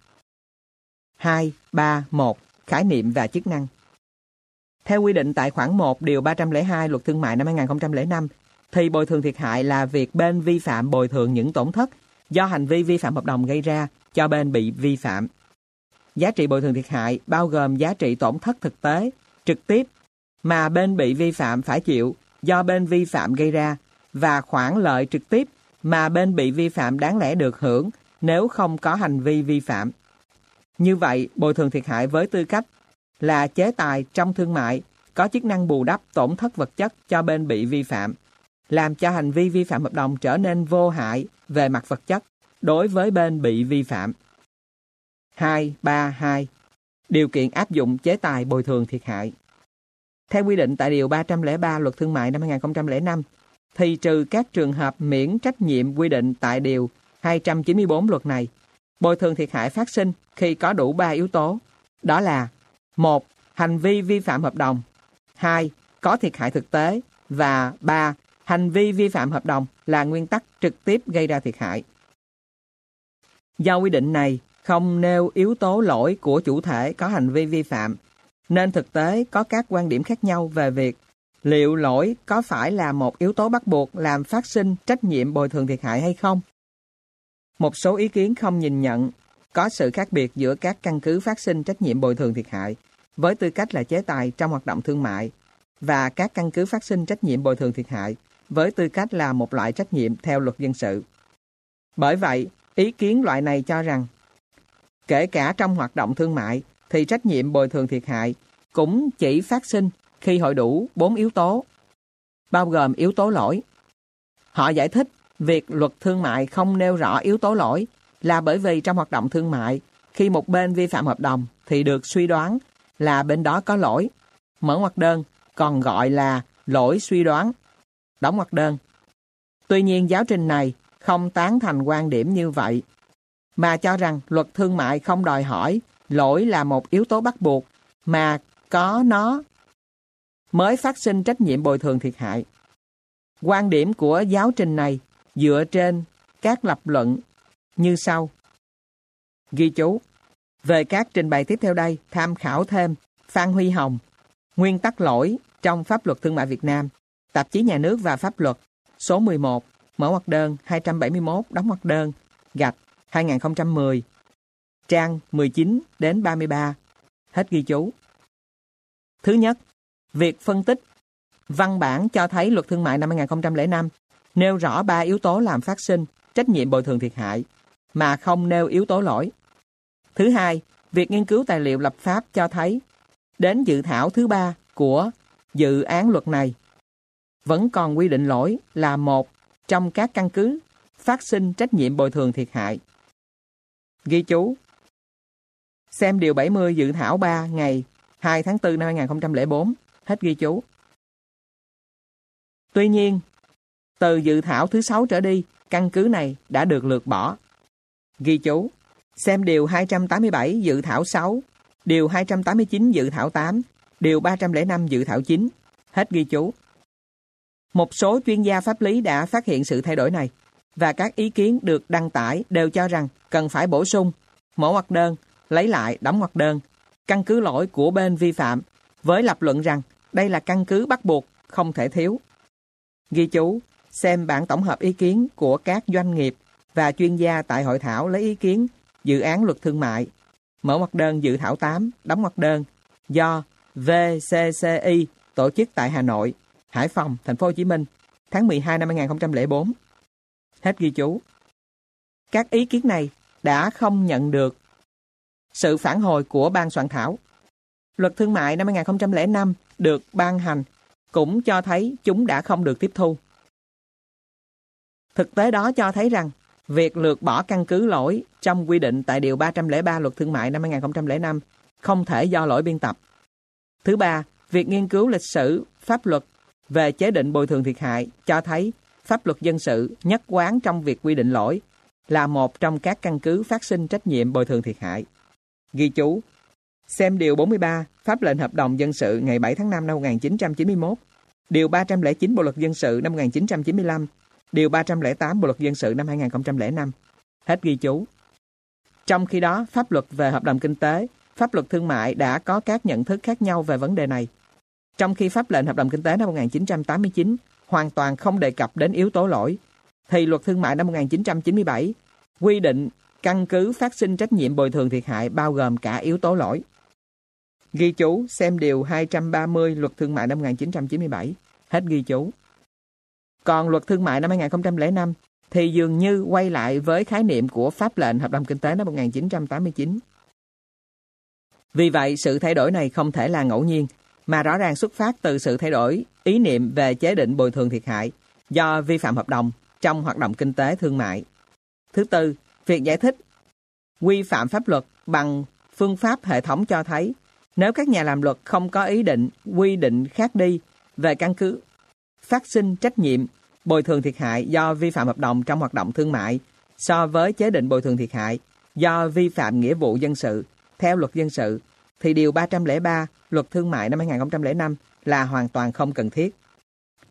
2, 3, 1 Khái niệm và chức năng Theo quy định tại khoản 1 điều 302 Luật Thương mại năm 2005 thì bồi thường thiệt hại là việc bên vi phạm bồi thường những tổn thất do hành vi vi phạm hợp đồng gây ra cho bên bị vi phạm. Giá trị bồi thường thiệt hại bao gồm giá trị tổn thất thực tế, trực tiếp mà bên bị vi phạm phải chịu do bên vi phạm gây ra và khoản lợi trực tiếp mà bên bị vi phạm đáng lẽ được hưởng nếu không có hành vi vi phạm. Như vậy, bồi thường thiệt hại với tư cách là chế tài trong thương mại có chức năng bù đắp tổn thất vật chất cho bên bị vi phạm, làm cho hành vi vi phạm hợp đồng trở nên vô hại về mặt vật chất đối với bên bị vi phạm. 232. Điều kiện áp dụng chế tài bồi thường thiệt hại. Theo quy định tại Điều 303 Luật Thương mại năm 2005, thì trừ các trường hợp miễn trách nhiệm quy định tại Điều 294 luật này, bồi thường thiệt hại phát sinh khi có đủ 3 yếu tố. Đó là 1. Hành vi vi phạm hợp đồng 2. Có thiệt hại thực tế và 3. Hành vi vi phạm hợp đồng là nguyên tắc trực tiếp gây ra thiệt hại. Do quy định này không nêu yếu tố lỗi của chủ thể có hành vi vi phạm, nên thực tế có các quan điểm khác nhau về việc liệu lỗi có phải là một yếu tố bắt buộc làm phát sinh trách nhiệm bồi thường thiệt hại hay không. Một số ý kiến không nhìn nhận có sự khác biệt giữa các căn cứ phát sinh trách nhiệm bồi thường thiệt hại với tư cách là chế tài trong hoạt động thương mại và các căn cứ phát sinh trách nhiệm bồi thường thiệt hại với tư cách là một loại trách nhiệm theo luật dân sự. Bởi vậy, ý kiến loại này cho rằng kể cả trong hoạt động thương mại thì trách nhiệm bồi thường thiệt hại cũng chỉ phát sinh khi hội đủ 4 yếu tố, bao gồm yếu tố lỗi. Họ giải thích việc luật thương mại không nêu rõ yếu tố lỗi là bởi vì trong hoạt động thương mại, khi một bên vi phạm hợp đồng thì được suy đoán là bên đó có lỗi. Mở ngoặc đơn còn gọi là lỗi suy đoán. Đóng ngoặc đơn. Tuy nhiên giáo trình này không tán thành quan điểm như vậy, mà cho rằng luật thương mại không đòi hỏi lỗi là một yếu tố bắt buộc, mà có nó mới phát sinh trách nhiệm bồi thường thiệt hại. Quan điểm của giáo trình này dựa trên các lập luận như sau. Ghi chú Về các trình bày tiếp theo đây, tham khảo thêm Phan Huy Hồng, Nguyên tắc lỗi trong Pháp luật Thương mại Việt Nam, Tạp chí Nhà nước và Pháp luật, số 11, mở ngoặc đơn 271, đóng ngoặc đơn, gạch 2010, trang 19 đến 33. Hết ghi chú. Thứ nhất, việc phân tích văn bản cho thấy luật thương mại năm 2005 nêu rõ ba yếu tố làm phát sinh trách nhiệm bồi thường thiệt hại mà không nêu yếu tố lỗi. Thứ hai, việc nghiên cứu tài liệu lập pháp cho thấy đến dự thảo thứ ba của dự án luật này vẫn còn quy định lỗi là một trong các căn cứ phát sinh trách nhiệm bồi thường thiệt hại. Ghi chú Xem điều 70 dự thảo 3 ngày 2 tháng 4 năm 2004. Hết ghi chú. Tuy nhiên, từ dự thảo thứ 6 trở đi, căn cứ này đã được lược bỏ. Ghi chú, xem điều 287 dự thảo 6, điều 289 dự thảo 8, điều 305 dự thảo 9. Hết ghi chú. Một số chuyên gia pháp lý đã phát hiện sự thay đổi này và các ý kiến được đăng tải đều cho rằng cần phải bổ sung, mẫu hoặc đơn, lấy lại đóng ngoặc đơn, căn cứ lỗi của bên vi phạm với lập luận rằng đây là căn cứ bắt buộc, không thể thiếu. Ghi chú, xem bản tổng hợp ý kiến của các doanh nghiệp và chuyên gia tại hội thảo lấy ý kiến dự án luật thương mại. Mở ngoặc đơn dự thảo 8, đóng ngoặc đơn do VCCI tổ chức tại Hà Nội, Hải Phòng, Thành phố Hồ Chí Minh tháng 12 năm 2004. Hết ghi chú. Các ý kiến này đã không nhận được sự phản hồi của ban soạn thảo. Luật thương mại năm 2005 được ban hành cũng cho thấy chúng đã không được tiếp thu. Thực tế đó cho thấy rằng việc lược bỏ căn cứ lỗi trong quy định tại Điều 303 Luật Thương mại năm 2005 không thể do lỗi biên tập. Thứ ba, việc nghiên cứu lịch sử, pháp luật về chế định bồi thường thiệt hại cho thấy pháp luật dân sự nhất quán trong việc quy định lỗi là một trong các căn cứ phát sinh trách nhiệm bồi thường thiệt hại. Ghi chú, xem Điều 43 Pháp lệnh hợp đồng dân sự ngày 7 tháng 5 năm 1991, Điều 309 Bộ luật dân sự năm 1995, Điều 308 Bộ luật dân sự năm 2005. Hết ghi chú. Trong khi đó, pháp luật về hợp đồng kinh tế, pháp luật thương mại đã có các nhận thức khác nhau về vấn đề này. Trong khi pháp lệnh hợp đồng kinh tế năm 1989 hoàn toàn không đề cập đến yếu tố lỗi, thì luật thương mại năm 1997 quy định căn cứ phát sinh trách nhiệm bồi thường thiệt hại bao gồm cả yếu tố lỗi. Ghi chú xem điều 230 luật thương mại năm 1997. Hết ghi chú. Còn luật thương mại năm 2005 thì dường như quay lại với khái niệm của pháp lệnh hợp đồng kinh tế năm 1989. Vì vậy, sự thay đổi này không thể là ngẫu nhiên, mà rõ ràng xuất phát từ sự thay đổi ý niệm về chế định bồi thường thiệt hại do vi phạm hợp đồng trong hoạt động kinh tế thương mại. Thứ tư, việc giải thích quy phạm pháp luật bằng phương pháp hệ thống cho thấy nếu các nhà làm luật không có ý định quy định khác đi về căn cứ phát sinh trách nhiệm bồi thường thiệt hại do vi phạm hợp đồng trong hoạt động thương mại so với chế định bồi thường thiệt hại do vi phạm nghĩa vụ dân sự theo luật dân sự thì điều 303 luật thương mại năm 2005 là hoàn toàn không cần thiết.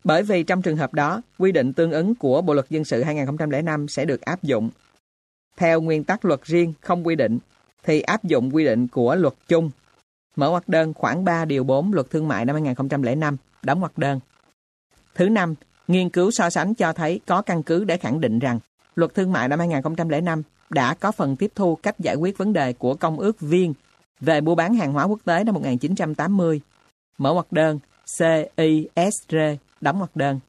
Bởi vì trong trường hợp đó, quy định tương ứng của Bộ luật dân sự 2005 sẽ được áp dụng. Theo nguyên tắc luật riêng không quy định, thì áp dụng quy định của luật chung. Mở ngoặc đơn khoảng 3 điều 4 luật thương mại năm 2005, đóng ngoặc đơn. Thứ năm, nghiên cứu so sánh cho thấy có căn cứ để khẳng định rằng luật thương mại năm 2005 đã có phần tiếp thu cách giải quyết vấn đề của Công ước Viên về mua bán hàng hóa quốc tế năm 1980. Mở ngoặc đơn CISR đóng ngoặc đơn.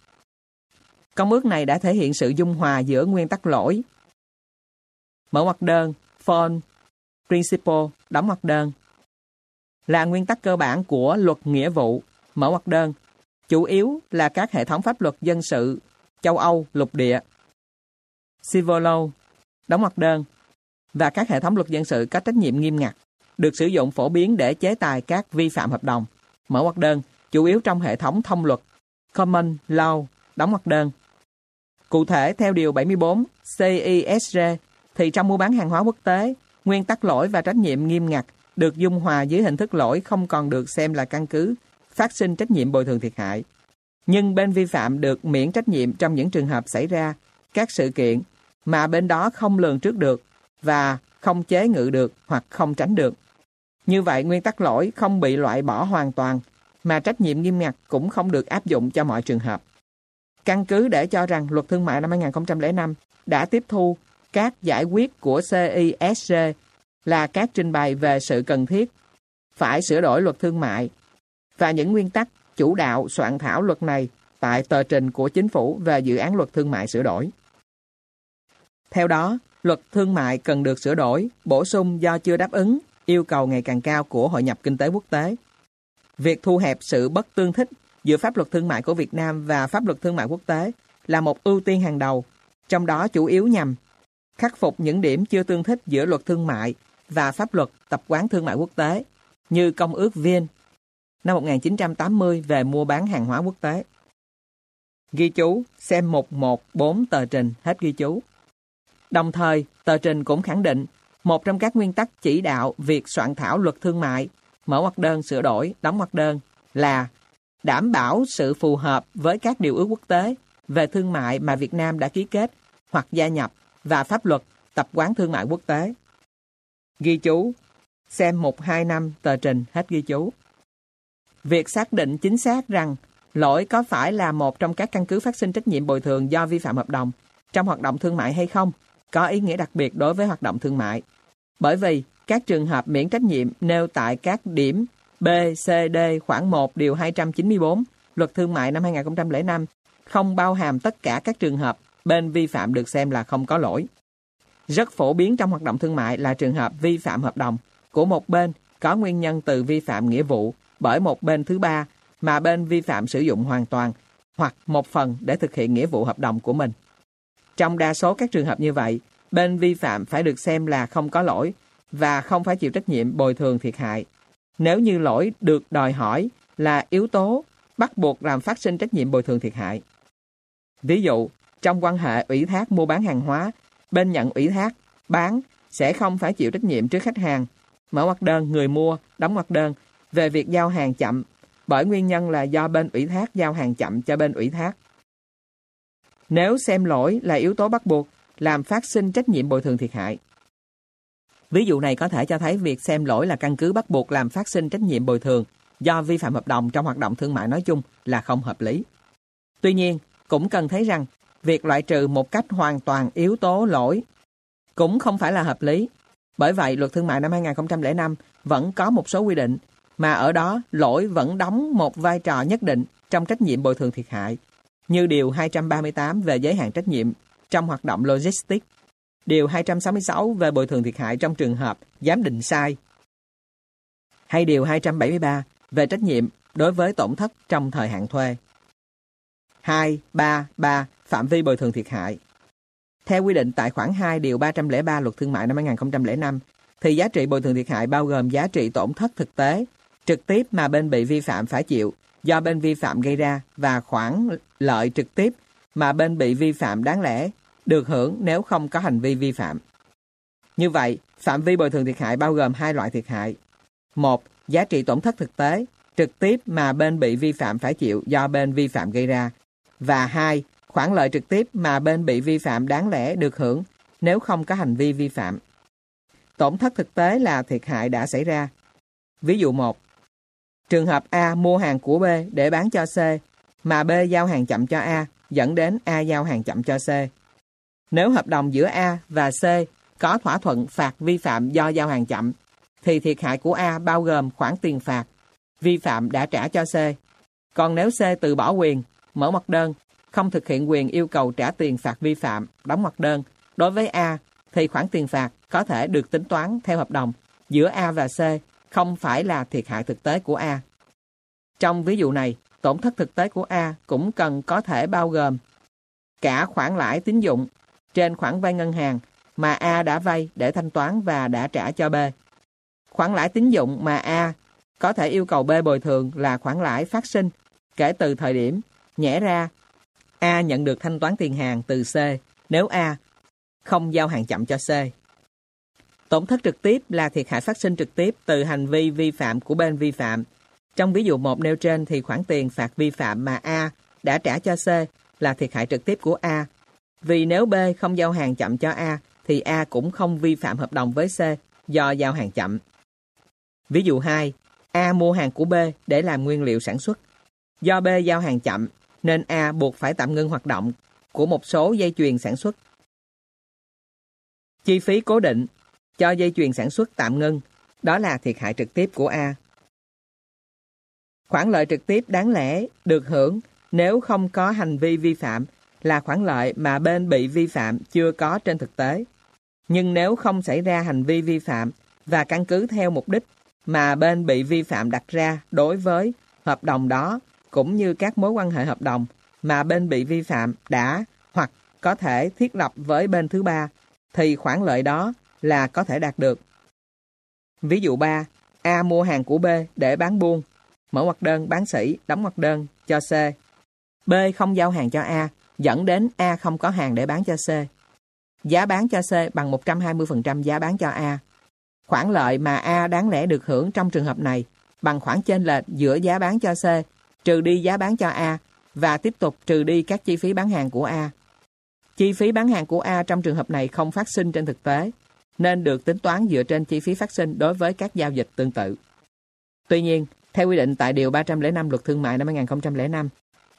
Công ước này đã thể hiện sự dung hòa giữa nguyên tắc lỗi. Mở ngoặc đơn Phone Principle đóng ngoặc đơn là nguyên tắc cơ bản của luật nghĩa vụ. Mở ngoặc đơn chủ yếu là các hệ thống pháp luật dân sự châu Âu lục địa. Civil law đóng ngoặc đơn và các hệ thống luật dân sự có trách nhiệm nghiêm ngặt được sử dụng phổ biến để chế tài các vi phạm hợp đồng. Mở ngoặc đơn, chủ yếu trong hệ thống thông luật, Common Law, đóng ngoặc đơn. Cụ thể, theo Điều 74 CISR, thì trong mua bán hàng hóa quốc tế, nguyên tắc lỗi và trách nhiệm nghiêm ngặt được dung hòa dưới hình thức lỗi không còn được xem là căn cứ phát sinh trách nhiệm bồi thường thiệt hại. Nhưng bên vi phạm được miễn trách nhiệm trong những trường hợp xảy ra các sự kiện mà bên đó không lường trước được và không chế ngự được hoặc không tránh được. Như vậy, nguyên tắc lỗi không bị loại bỏ hoàn toàn, mà trách nhiệm nghiêm ngặt cũng không được áp dụng cho mọi trường hợp. Căn cứ để cho rằng luật thương mại năm 2005 đã tiếp thu các giải quyết của CISG là các trình bày về sự cần thiết phải sửa đổi luật thương mại và những nguyên tắc chủ đạo soạn thảo luật này tại tờ trình của chính phủ về dự án luật thương mại sửa đổi. Theo đó, luật thương mại cần được sửa đổi, bổ sung do chưa đáp ứng yêu cầu ngày càng cao của hội nhập kinh tế quốc tế. Việc thu hẹp sự bất tương thích giữa pháp luật thương mại của Việt Nam và pháp luật thương mại quốc tế là một ưu tiên hàng đầu, trong đó chủ yếu nhằm khắc phục những điểm chưa tương thích giữa luật thương mại và pháp luật tập quán thương mại quốc tế, như Công ước Viên năm 1980 về mua bán hàng hóa quốc tế. Ghi chú, xem 114 tờ trình, hết ghi chú. Đồng thời, tờ trình cũng khẳng định một trong các nguyên tắc chỉ đạo việc soạn thảo luật thương mại, mở hoặc đơn sửa đổi, đóng hoặc đơn là đảm bảo sự phù hợp với các điều ước quốc tế về thương mại mà Việt Nam đã ký kết hoặc gia nhập và pháp luật tập quán thương mại quốc tế. Ghi chú, xem 125 tờ trình hết ghi chú. Việc xác định chính xác rằng lỗi có phải là một trong các căn cứ phát sinh trách nhiệm bồi thường do vi phạm hợp đồng trong hoạt động thương mại hay không có ý nghĩa đặc biệt đối với hoạt động thương mại. Bởi vì các trường hợp miễn trách nhiệm nêu tại các điểm B, C, D khoảng 1 điều 294 Luật Thương mại năm 2005 không bao hàm tất cả các trường hợp bên vi phạm được xem là không có lỗi. Rất phổ biến trong hoạt động thương mại là trường hợp vi phạm hợp đồng của một bên có nguyên nhân từ vi phạm nghĩa vụ bởi một bên thứ ba mà bên vi phạm sử dụng hoàn toàn hoặc một phần để thực hiện nghĩa vụ hợp đồng của mình. Trong đa số các trường hợp như vậy, bên vi phạm phải được xem là không có lỗi và không phải chịu trách nhiệm bồi thường thiệt hại. Nếu như lỗi được đòi hỏi là yếu tố bắt buộc làm phát sinh trách nhiệm bồi thường thiệt hại. Ví dụ, trong quan hệ ủy thác mua bán hàng hóa, bên nhận ủy thác, bán sẽ không phải chịu trách nhiệm trước khách hàng, mở hoạt đơn người mua, đóng hoạt đơn về việc giao hàng chậm bởi nguyên nhân là do bên ủy thác giao hàng chậm cho bên ủy thác. Nếu xem lỗi là yếu tố bắt buộc, làm phát sinh trách nhiệm bồi thường thiệt hại. Ví dụ này có thể cho thấy việc xem lỗi là căn cứ bắt buộc làm phát sinh trách nhiệm bồi thường do vi phạm hợp đồng trong hoạt động thương mại nói chung là không hợp lý. Tuy nhiên, cũng cần thấy rằng việc loại trừ một cách hoàn toàn yếu tố lỗi cũng không phải là hợp lý. Bởi vậy, luật thương mại năm 2005 vẫn có một số quy định mà ở đó lỗi vẫn đóng một vai trò nhất định trong trách nhiệm bồi thường thiệt hại, như Điều 238 về giới hạn trách nhiệm trong hoạt động logistics, Điều 266 về bồi thường thiệt hại trong trường hợp giám định sai, hay Điều 273 về trách nhiệm đối với tổn thất trong thời hạn thuê. 2, 3, 3 phạm vi bồi thường thiệt hại. Theo quy định tại khoản 2 điều 303 luật thương mại năm 2005, thì giá trị bồi thường thiệt hại bao gồm giá trị tổn thất thực tế, trực tiếp mà bên bị vi phạm phải chịu do bên vi phạm gây ra và khoản lợi trực tiếp mà bên bị vi phạm đáng lẽ được hưởng nếu không có hành vi vi phạm. Như vậy, phạm vi bồi thường thiệt hại bao gồm hai loại thiệt hại. Một, giá trị tổn thất thực tế, trực tiếp mà bên bị vi phạm phải chịu do bên vi phạm gây ra. Và hai, khoản lợi trực tiếp mà bên bị vi phạm đáng lẽ được hưởng nếu không có hành vi vi phạm. Tổn thất thực tế là thiệt hại đã xảy ra. Ví dụ 1. Trường hợp A mua hàng của B để bán cho C, mà B giao hàng chậm cho A, dẫn đến A giao hàng chậm cho C. Nếu hợp đồng giữa A và C có thỏa thuận phạt vi phạm do giao hàng chậm, thì thiệt hại của A bao gồm khoản tiền phạt, vi phạm đã trả cho C. Còn nếu C từ bỏ quyền, mở mặt đơn, không thực hiện quyền yêu cầu trả tiền phạt vi phạm, đóng mặt đơn, đối với A, thì khoản tiền phạt có thể được tính toán theo hợp đồng giữa A và C, không phải là thiệt hại thực tế của A. Trong ví dụ này, tổn thất thực tế của A cũng cần có thể bao gồm cả khoản lãi tín dụng trên khoản vay ngân hàng mà A đã vay để thanh toán và đã trả cho B. Khoản lãi tín dụng mà A có thể yêu cầu B bồi thường là khoản lãi phát sinh kể từ thời điểm nhẽ ra A nhận được thanh toán tiền hàng từ C nếu A không giao hàng chậm cho C. Tổn thất trực tiếp là thiệt hại phát sinh trực tiếp từ hành vi vi phạm của bên vi phạm. Trong ví dụ 1 nêu trên thì khoản tiền phạt vi phạm mà A đã trả cho C là thiệt hại trực tiếp của A. Vì nếu B không giao hàng chậm cho A thì A cũng không vi phạm hợp đồng với C do giao hàng chậm. Ví dụ 2, A mua hàng của B để làm nguyên liệu sản xuất. Do B giao hàng chậm nên A buộc phải tạm ngưng hoạt động của một số dây chuyền sản xuất. Chi phí cố định cho dây chuyền sản xuất tạm ngưng, đó là thiệt hại trực tiếp của A. Khoản lợi trực tiếp đáng lẽ được hưởng nếu không có hành vi vi phạm là khoản lợi mà bên bị vi phạm chưa có trên thực tế. Nhưng nếu không xảy ra hành vi vi phạm và căn cứ theo mục đích mà bên bị vi phạm đặt ra đối với hợp đồng đó cũng như các mối quan hệ hợp đồng mà bên bị vi phạm đã hoặc có thể thiết lập với bên thứ ba thì khoản lợi đó là có thể đạt được. Ví dụ 3, A mua hàng của B để bán buôn, mở ngoặc đơn bán sỉ, đóng ngoặc đơn cho C. B không giao hàng cho A, dẫn đến A không có hàng để bán cho C. Giá bán cho C bằng 120% giá bán cho A. Khoản lợi mà A đáng lẽ được hưởng trong trường hợp này bằng khoản chênh lệch giữa giá bán cho C trừ đi giá bán cho A và tiếp tục trừ đi các chi phí bán hàng của A. Chi phí bán hàng của A trong trường hợp này không phát sinh trên thực tế, nên được tính toán dựa trên chi phí phát sinh đối với các giao dịch tương tự. Tuy nhiên, theo quy định tại Điều 305 Luật Thương mại năm 2005,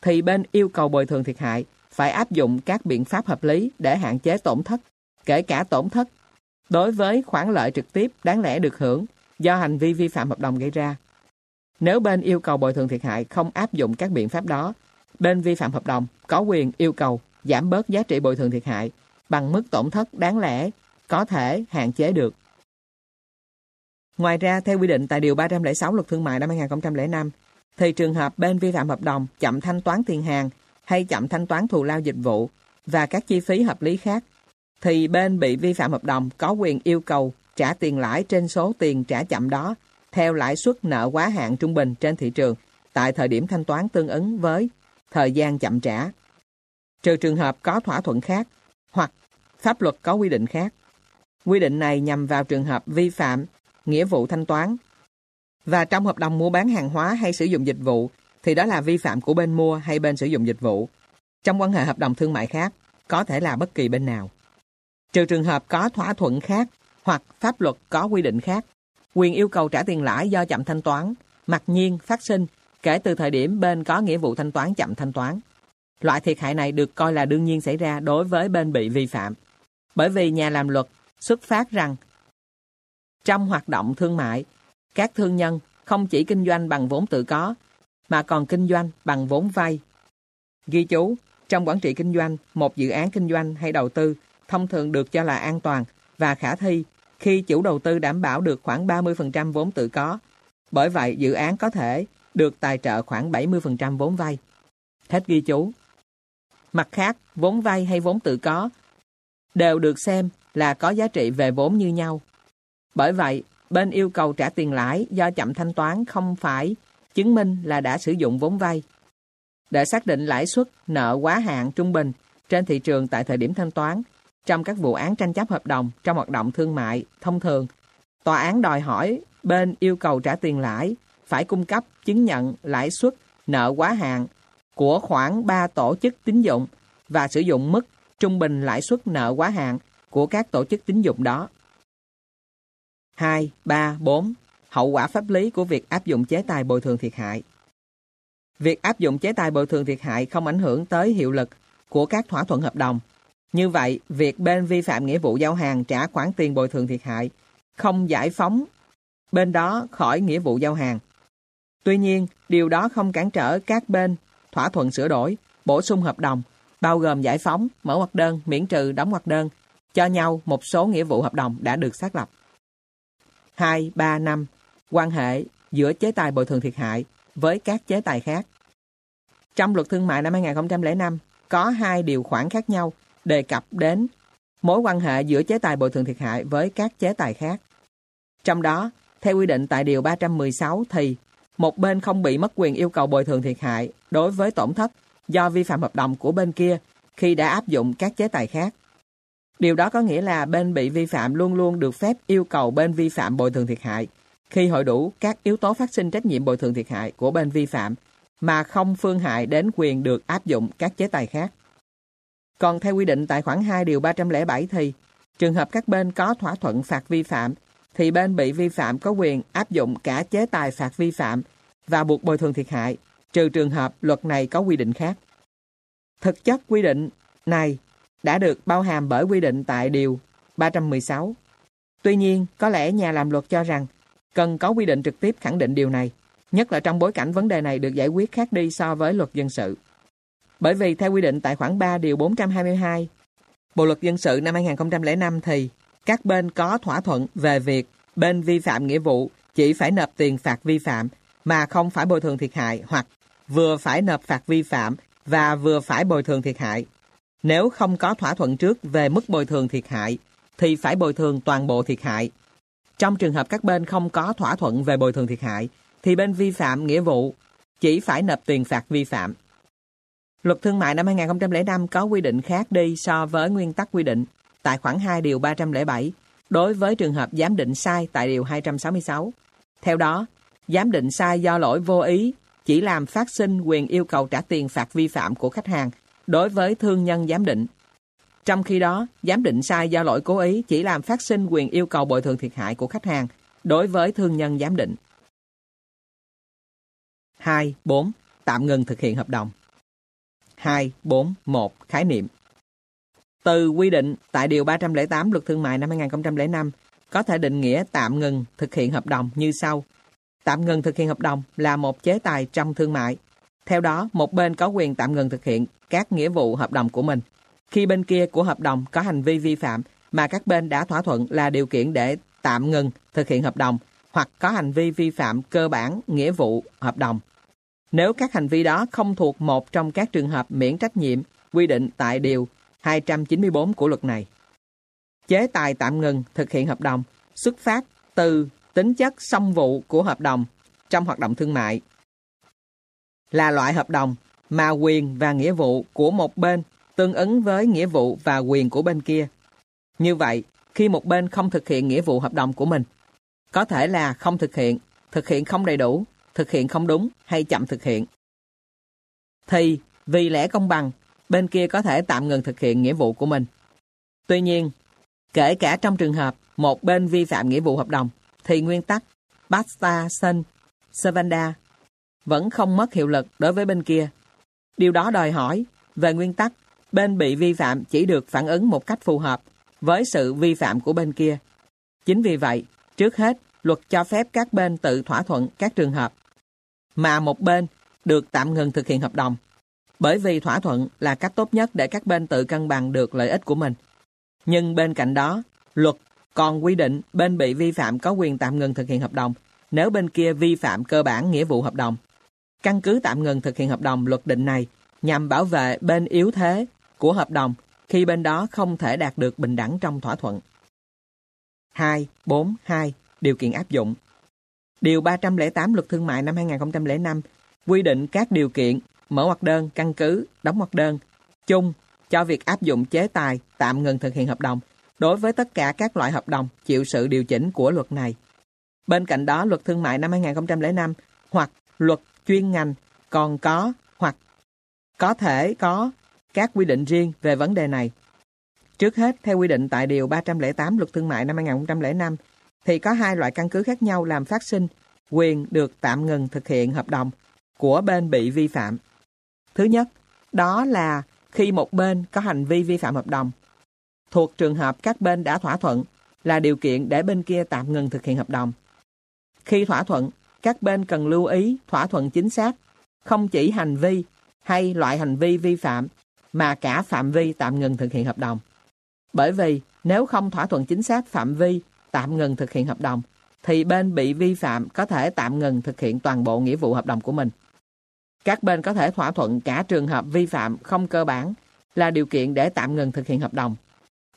thì bên yêu cầu bồi thường thiệt hại phải áp dụng các biện pháp hợp lý để hạn chế tổn thất, kể cả tổn thất đối với khoản lợi trực tiếp đáng lẽ được hưởng do hành vi vi phạm hợp đồng gây ra. Nếu bên yêu cầu bồi thường thiệt hại không áp dụng các biện pháp đó, bên vi phạm hợp đồng có quyền yêu cầu giảm bớt giá trị bồi thường thiệt hại bằng mức tổn thất đáng lẽ có thể hạn chế được. Ngoài ra, theo quy định tại Điều 306 Luật Thương mại năm 2005, thì trường hợp bên vi phạm hợp đồng chậm thanh toán tiền hàng hay chậm thanh toán thù lao dịch vụ và các chi phí hợp lý khác, thì bên bị vi phạm hợp đồng có quyền yêu cầu trả tiền lãi trên số tiền trả chậm đó theo lãi suất nợ quá hạn trung bình trên thị trường tại thời điểm thanh toán tương ứng với thời gian chậm trả. Trừ trường hợp có thỏa thuận khác hoặc pháp luật có quy định khác. Quy định này nhằm vào trường hợp vi phạm nghĩa vụ thanh toán. Và trong hợp đồng mua bán hàng hóa hay sử dụng dịch vụ thì đó là vi phạm của bên mua hay bên sử dụng dịch vụ. Trong quan hệ hợp đồng thương mại khác, có thể là bất kỳ bên nào. Trừ trường hợp có thỏa thuận khác hoặc pháp luật có quy định khác. Quyền yêu cầu trả tiền lãi do chậm thanh toán, mặc nhiên phát sinh kể từ thời điểm bên có nghĩa vụ thanh toán chậm thanh toán. Loại thiệt hại này được coi là đương nhiên xảy ra đối với bên bị vi phạm. Bởi vì nhà làm luật xuất phát rằng trong hoạt động thương mại, các thương nhân không chỉ kinh doanh bằng vốn tự có, mà còn kinh doanh bằng vốn vay. Ghi chú, trong quản trị kinh doanh, một dự án kinh doanh hay đầu tư thông thường được cho là an toàn và khả thi khi chủ đầu tư đảm bảo được khoảng 30% vốn tự có. Bởi vậy, dự án có thể được tài trợ khoảng 70% vốn vay. Hết ghi chú. Mặt khác, vốn vay hay vốn tự có đều được xem là có giá trị về vốn như nhau. Bởi vậy, bên yêu cầu trả tiền lãi do chậm thanh toán không phải chứng minh là đã sử dụng vốn vay. Để xác định lãi suất nợ quá hạn trung bình trên thị trường tại thời điểm thanh toán, trong các vụ án tranh chấp hợp đồng trong hoạt động thương mại thông thường, tòa án đòi hỏi bên yêu cầu trả tiền lãi phải cung cấp chứng nhận lãi suất nợ quá hạn của khoảng 3 tổ chức tín dụng và sử dụng mức trung bình lãi suất nợ quá hạn của các tổ chức tín dụng đó. 2, 3, 4. Hậu quả pháp lý của việc áp dụng chế tài bồi thường thiệt hại. Việc áp dụng chế tài bồi thường thiệt hại không ảnh hưởng tới hiệu lực của các thỏa thuận hợp đồng. Như vậy, việc bên vi phạm nghĩa vụ giao hàng trả khoản tiền bồi thường thiệt hại không giải phóng bên đó khỏi nghĩa vụ giao hàng. Tuy nhiên, điều đó không cản trở các bên thỏa thuận sửa đổi, bổ sung hợp đồng, bao gồm giải phóng, mở hoặc đơn, miễn trừ, đóng hoặc đơn, cho nhau một số nghĩa vụ hợp đồng đã được xác lập. 2, 3, 5. Quan hệ giữa chế tài bồi thường thiệt hại với các chế tài khác. Trong luật thương mại năm 2005, có hai điều khoản khác nhau đề cập đến mối quan hệ giữa chế tài bồi thường thiệt hại với các chế tài khác. Trong đó, theo quy định tại Điều 316 thì một bên không bị mất quyền yêu cầu bồi thường thiệt hại đối với tổn thất do vi phạm hợp đồng của bên kia khi đã áp dụng các chế tài khác. Điều đó có nghĩa là bên bị vi phạm luôn luôn được phép yêu cầu bên vi phạm bồi thường thiệt hại khi hội đủ các yếu tố phát sinh trách nhiệm bồi thường thiệt hại của bên vi phạm mà không phương hại đến quyền được áp dụng các chế tài khác. Còn theo quy định tại khoản 2 điều 307 thì trường hợp các bên có thỏa thuận phạt vi phạm thì bên bị vi phạm có quyền áp dụng cả chế tài phạt vi phạm và buộc bồi thường thiệt hại, trừ trường hợp luật này có quy định khác. Thực chất quy định này đã được bao hàm bởi quy định tại Điều 316. Tuy nhiên, có lẽ nhà làm luật cho rằng cần có quy định trực tiếp khẳng định điều này, nhất là trong bối cảnh vấn đề này được giải quyết khác đi so với luật dân sự. Bởi vì theo quy định tại khoản 3 điều 422, Bộ luật dân sự năm 2005 thì các bên có thỏa thuận về việc bên vi phạm nghĩa vụ chỉ phải nộp tiền phạt vi phạm mà không phải bồi thường thiệt hại hoặc vừa phải nộp phạt vi phạm và vừa phải bồi thường thiệt hại. Nếu không có thỏa thuận trước về mức bồi thường thiệt hại thì phải bồi thường toàn bộ thiệt hại. Trong trường hợp các bên không có thỏa thuận về bồi thường thiệt hại thì bên vi phạm nghĩa vụ chỉ phải nộp tiền phạt vi phạm. Luật thương mại năm 2005 có quy định khác đi so với nguyên tắc quy định tại khoản 2 điều 307 đối với trường hợp giám định sai tại điều 266. Theo đó, giám định sai do lỗi vô ý chỉ làm phát sinh quyền yêu cầu trả tiền phạt vi phạm của khách hàng đối với thương nhân giám định. Trong khi đó, giám định sai do lỗi cố ý chỉ làm phát sinh quyền yêu cầu bồi thường thiệt hại của khách hàng đối với thương nhân giám định. 2. 4. Tạm ngừng thực hiện hợp đồng 2. 4. 1. Khái niệm từ quy định tại Điều 308 Luật Thương mại năm 2005 có thể định nghĩa tạm ngừng thực hiện hợp đồng như sau. Tạm ngừng thực hiện hợp đồng là một chế tài trong thương mại. Theo đó, một bên có quyền tạm ngừng thực hiện các nghĩa vụ hợp đồng của mình. Khi bên kia của hợp đồng có hành vi vi phạm mà các bên đã thỏa thuận là điều kiện để tạm ngừng thực hiện hợp đồng hoặc có hành vi vi phạm cơ bản nghĩa vụ hợp đồng. Nếu các hành vi đó không thuộc một trong các trường hợp miễn trách nhiệm quy định tại Điều 294 của luật này. Chế tài tạm ngừng thực hiện hợp đồng xuất phát từ tính chất song vụ của hợp đồng trong hoạt động thương mại là loại hợp đồng mà quyền và nghĩa vụ của một bên tương ứng với nghĩa vụ và quyền của bên kia. Như vậy, khi một bên không thực hiện nghĩa vụ hợp đồng của mình, có thể là không thực hiện, thực hiện không đầy đủ, thực hiện không đúng hay chậm thực hiện. Thì, vì lẽ công bằng, bên kia có thể tạm ngừng thực hiện nghĩa vụ của mình. Tuy nhiên, Kể cả trong trường hợp một bên vi phạm nghĩa vụ hợp đồng, thì nguyên tắc basta sen Savanda vẫn không mất hiệu lực đối với bên kia. Điều đó đòi hỏi, về nguyên tắc, bên bị vi phạm chỉ được phản ứng một cách phù hợp với sự vi phạm của bên kia. Chính vì vậy, trước hết, luật cho phép các bên tự thỏa thuận các trường hợp mà một bên được tạm ngừng thực hiện hợp đồng. Bởi vì thỏa thuận là cách tốt nhất để các bên tự cân bằng được lợi ích của mình. Nhưng bên cạnh đó, luật còn quy định bên bị vi phạm có quyền tạm ngừng thực hiện hợp đồng nếu bên kia vi phạm cơ bản nghĩa vụ hợp đồng. Căn cứ tạm ngừng thực hiện hợp đồng luật định này nhằm bảo vệ bên yếu thế của hợp đồng khi bên đó không thể đạt được bình đẳng trong thỏa thuận. 2. 4. 2. Điều kiện áp dụng Điều 308 Luật Thương mại năm 2005 quy định các điều kiện mở hoặc đơn, căn cứ, đóng hoặc đơn chung cho việc áp dụng chế tài tạm ngừng thực hiện hợp đồng đối với tất cả các loại hợp đồng chịu sự điều chỉnh của luật này. Bên cạnh đó, luật thương mại năm 2005 hoặc luật chuyên ngành còn có hoặc có thể có các quy định riêng về vấn đề này. Trước hết, theo quy định tại Điều 308 Luật Thương mại năm 2005, thì có hai loại căn cứ khác nhau làm phát sinh quyền được tạm ngừng thực hiện hợp đồng của bên bị vi phạm. Thứ nhất, đó là khi một bên có hành vi vi phạm hợp đồng. Thuộc trường hợp các bên đã thỏa thuận là điều kiện để bên kia tạm ngừng thực hiện hợp đồng. Khi thỏa thuận, các bên cần lưu ý thỏa thuận chính xác, không chỉ hành vi hay loại hành vi vi phạm, mà cả phạm vi tạm ngừng thực hiện hợp đồng. Bởi vì nếu không thỏa thuận chính xác phạm vi tạm ngừng thực hiện hợp đồng, thì bên bị vi phạm có thể tạm ngừng thực hiện toàn bộ nghĩa vụ hợp đồng của mình. Các bên có thể thỏa thuận cả trường hợp vi phạm không cơ bản là điều kiện để tạm ngừng thực hiện hợp đồng.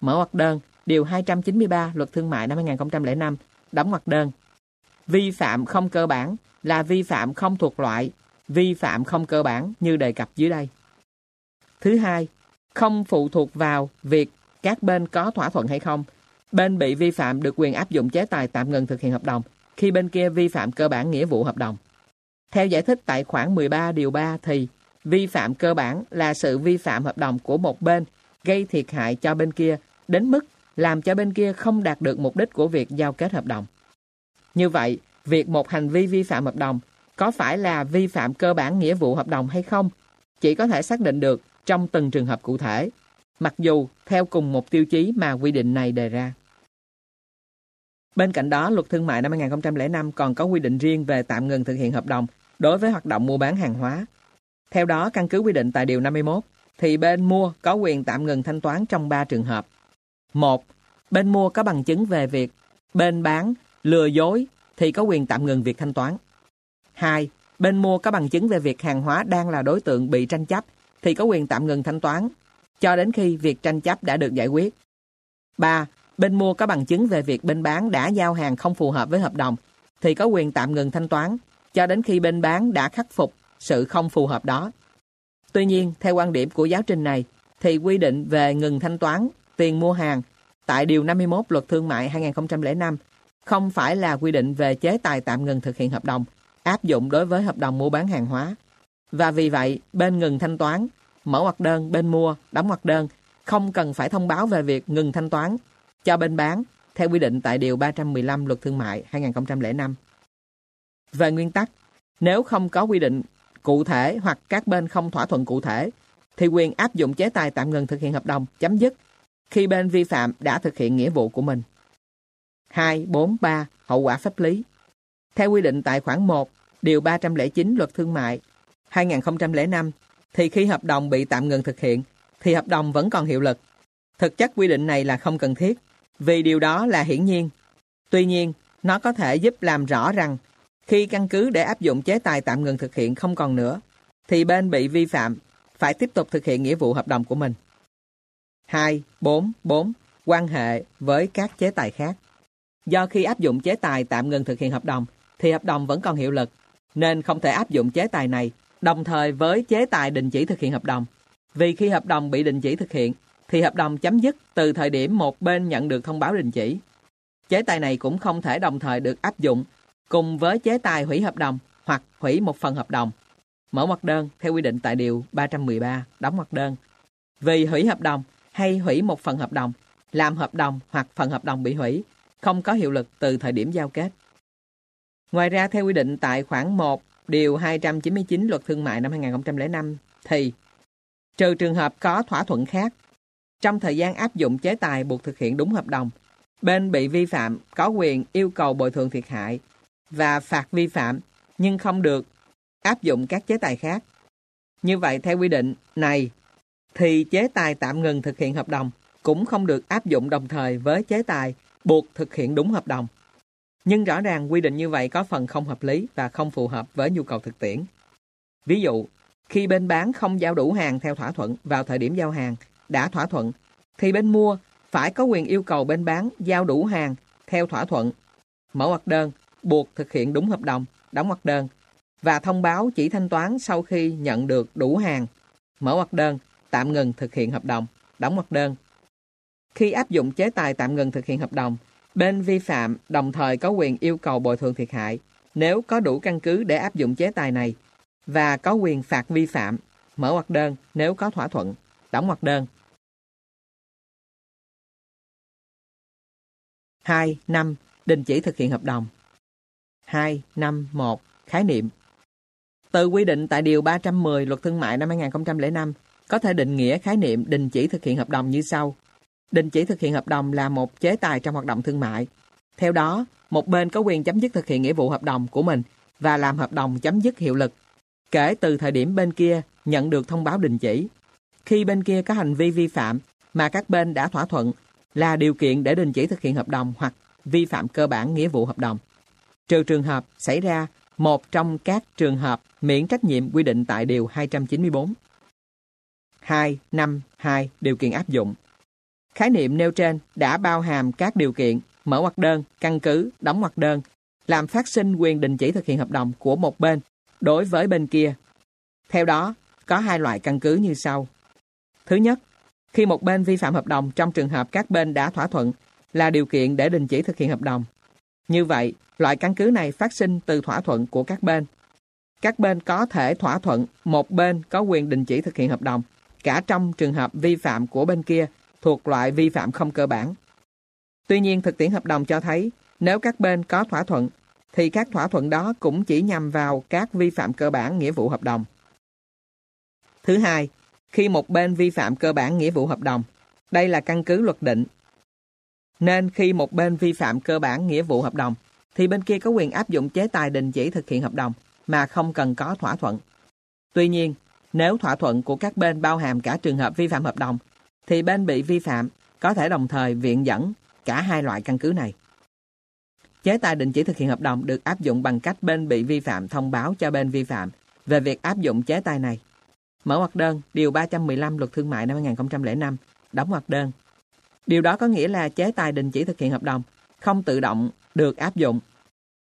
Mở hoặc đơn, Điều 293 Luật Thương mại năm 2005, đóng hoặc đơn. Vi phạm không cơ bản là vi phạm không thuộc loại, vi phạm không cơ bản như đề cập dưới đây. Thứ hai, không phụ thuộc vào việc các bên có thỏa thuận hay không. Bên bị vi phạm được quyền áp dụng chế tài tạm ngừng thực hiện hợp đồng khi bên kia vi phạm cơ bản nghĩa vụ hợp đồng. Theo giải thích tại khoản 13 điều 3 thì vi phạm cơ bản là sự vi phạm hợp đồng của một bên gây thiệt hại cho bên kia đến mức làm cho bên kia không đạt được mục đích của việc giao kết hợp đồng. Như vậy, việc một hành vi vi phạm hợp đồng có phải là vi phạm cơ bản nghĩa vụ hợp đồng hay không chỉ có thể xác định được trong từng trường hợp cụ thể, mặc dù theo cùng một tiêu chí mà quy định này đề ra. Bên cạnh đó, luật thương mại năm 2005 còn có quy định riêng về tạm ngừng thực hiện hợp đồng đối với hoạt động mua bán hàng hóa. Theo đó, căn cứ quy định tại Điều 51, thì bên mua có quyền tạm ngừng thanh toán trong 3 trường hợp. 1. Bên mua có bằng chứng về việc bên bán lừa dối thì có quyền tạm ngừng việc thanh toán. 2. Bên mua có bằng chứng về việc hàng hóa đang là đối tượng bị tranh chấp thì có quyền tạm ngừng thanh toán cho đến khi việc tranh chấp đã được giải quyết. 3. Bên mua có bằng chứng về việc bên bán đã giao hàng không phù hợp với hợp đồng thì có quyền tạm ngừng thanh toán cho đến khi bên bán đã khắc phục sự không phù hợp đó. Tuy nhiên, theo quan điểm của giáo trình này, thì quy định về ngừng thanh toán tiền mua hàng tại Điều 51 Luật Thương mại 2005 không phải là quy định về chế tài tạm ngừng thực hiện hợp đồng áp dụng đối với hợp đồng mua bán hàng hóa. Và vì vậy, bên ngừng thanh toán, mở hoặc đơn bên mua, đóng hoặc đơn không cần phải thông báo về việc ngừng thanh toán cho bên bán theo quy định tại Điều 315 Luật Thương mại 2005. Về nguyên tắc, nếu không có quy định cụ thể hoặc các bên không thỏa thuận cụ thể, thì quyền áp dụng chế tài tạm ngừng thực hiện hợp đồng chấm dứt khi bên vi phạm đã thực hiện nghĩa vụ của mình. 2, 4, 3. Hậu quả pháp lý Theo quy định tại khoản 1, Điều 309 Luật Thương mại 2005, thì khi hợp đồng bị tạm ngừng thực hiện, thì hợp đồng vẫn còn hiệu lực. Thực chất quy định này là không cần thiết, vì điều đó là hiển nhiên. Tuy nhiên, nó có thể giúp làm rõ rằng khi căn cứ để áp dụng chế tài tạm ngừng thực hiện không còn nữa, thì bên bị vi phạm phải tiếp tục thực hiện nghĩa vụ hợp đồng của mình. 2, 4, 4. Quan hệ với các chế tài khác. Do khi áp dụng chế tài tạm ngừng thực hiện hợp đồng, thì hợp đồng vẫn còn hiệu lực, nên không thể áp dụng chế tài này đồng thời với chế tài đình chỉ thực hiện hợp đồng. Vì khi hợp đồng bị đình chỉ thực hiện, thì hợp đồng chấm dứt từ thời điểm một bên nhận được thông báo đình chỉ. Chế tài này cũng không thể đồng thời được áp dụng cùng với chế tài hủy hợp đồng hoặc hủy một phần hợp đồng. Mở ngoặc đơn theo quy định tại Điều 313, đóng ngoặc đơn. Vì hủy hợp đồng hay hủy một phần hợp đồng làm hợp đồng hoặc phần hợp đồng bị hủy, không có hiệu lực từ thời điểm giao kết. Ngoài ra, theo quy định tại khoản 1, điều 299 luật thương mại năm 2005 thì trừ trường hợp có thỏa thuận khác, trong thời gian áp dụng chế tài buộc thực hiện đúng hợp đồng, bên bị vi phạm có quyền yêu cầu bồi thường thiệt hại và phạt vi phạm nhưng không được áp dụng các chế tài khác. Như vậy, theo quy định này, thì chế tài tạm ngừng thực hiện hợp đồng cũng không được áp dụng đồng thời với chế tài buộc thực hiện đúng hợp đồng. Nhưng rõ ràng quy định như vậy có phần không hợp lý và không phù hợp với nhu cầu thực tiễn. Ví dụ, khi bên bán không giao đủ hàng theo thỏa thuận vào thời điểm giao hàng đã thỏa thuận, thì bên mua phải có quyền yêu cầu bên bán giao đủ hàng theo thỏa thuận, mở hoặc đơn, buộc thực hiện đúng hợp đồng, đóng hoặc đơn. Và thông báo chỉ thanh toán sau khi nhận được đủ hàng, mở hoặc đơn, tạm ngừng thực hiện hợp đồng, đóng hoặc đơn. Khi áp dụng chế tài tạm ngừng thực hiện hợp đồng, bên vi phạm đồng thời có quyền yêu cầu bồi thường thiệt hại nếu có đủ căn cứ để áp dụng chế tài này và có quyền phạt vi phạm, mở hoặc đơn nếu có thỏa thuận, đóng hoặc đơn. 2. năm Đình chỉ thực hiện hợp đồng 2. năm 1. Khái niệm Từ quy định tại Điều 310 Luật Thương mại năm 2005 có thể định nghĩa khái niệm đình chỉ thực hiện hợp đồng như sau. Đình chỉ thực hiện hợp đồng là một chế tài trong hoạt động thương mại. Theo đó, một bên có quyền chấm dứt thực hiện nghĩa vụ hợp đồng của mình và làm hợp đồng chấm dứt hiệu lực kể từ thời điểm bên kia nhận được thông báo đình chỉ. Khi bên kia có hành vi vi phạm mà các bên đã thỏa thuận là điều kiện để đình chỉ thực hiện hợp đồng hoặc vi phạm cơ bản nghĩa vụ hợp đồng. Trừ trường hợp xảy ra một trong các trường hợp miễn trách nhiệm quy định tại Điều 294. 2. 5. 2. Điều kiện áp dụng Khái niệm nêu trên đã bao hàm các điều kiện mở hoặc đơn, căn cứ, đóng hoặc đơn, làm phát sinh quyền đình chỉ thực hiện hợp đồng của một bên đối với bên kia. Theo đó, có hai loại căn cứ như sau. Thứ nhất, khi một bên vi phạm hợp đồng trong trường hợp các bên đã thỏa thuận là điều kiện để đình chỉ thực hiện hợp đồng. Như vậy, loại căn cứ này phát sinh từ thỏa thuận của các bên. Các bên có thể thỏa thuận một bên có quyền đình chỉ thực hiện hợp đồng, cả trong trường hợp vi phạm của bên kia thuộc loại vi phạm không cơ bản. Tuy nhiên, thực tiễn hợp đồng cho thấy nếu các bên có thỏa thuận thì các thỏa thuận đó cũng chỉ nhằm vào các vi phạm cơ bản nghĩa vụ hợp đồng. Thứ hai, khi một bên vi phạm cơ bản nghĩa vụ hợp đồng, đây là căn cứ luật định. Nên khi một bên vi phạm cơ bản nghĩa vụ hợp đồng, thì bên kia có quyền áp dụng chế tài đình chỉ thực hiện hợp đồng mà không cần có thỏa thuận. Tuy nhiên, nếu thỏa thuận của các bên bao hàm cả trường hợp vi phạm hợp đồng, thì bên bị vi phạm có thể đồng thời viện dẫn cả hai loại căn cứ này. Chế tài đình chỉ thực hiện hợp đồng được áp dụng bằng cách bên bị vi phạm thông báo cho bên vi phạm về việc áp dụng chế tài này. Mở hoặc đơn, Điều 315 Luật Thương mại năm 2005, đóng hoặc đơn. Điều đó có nghĩa là chế tài đình chỉ thực hiện hợp đồng không tự động được áp dụng.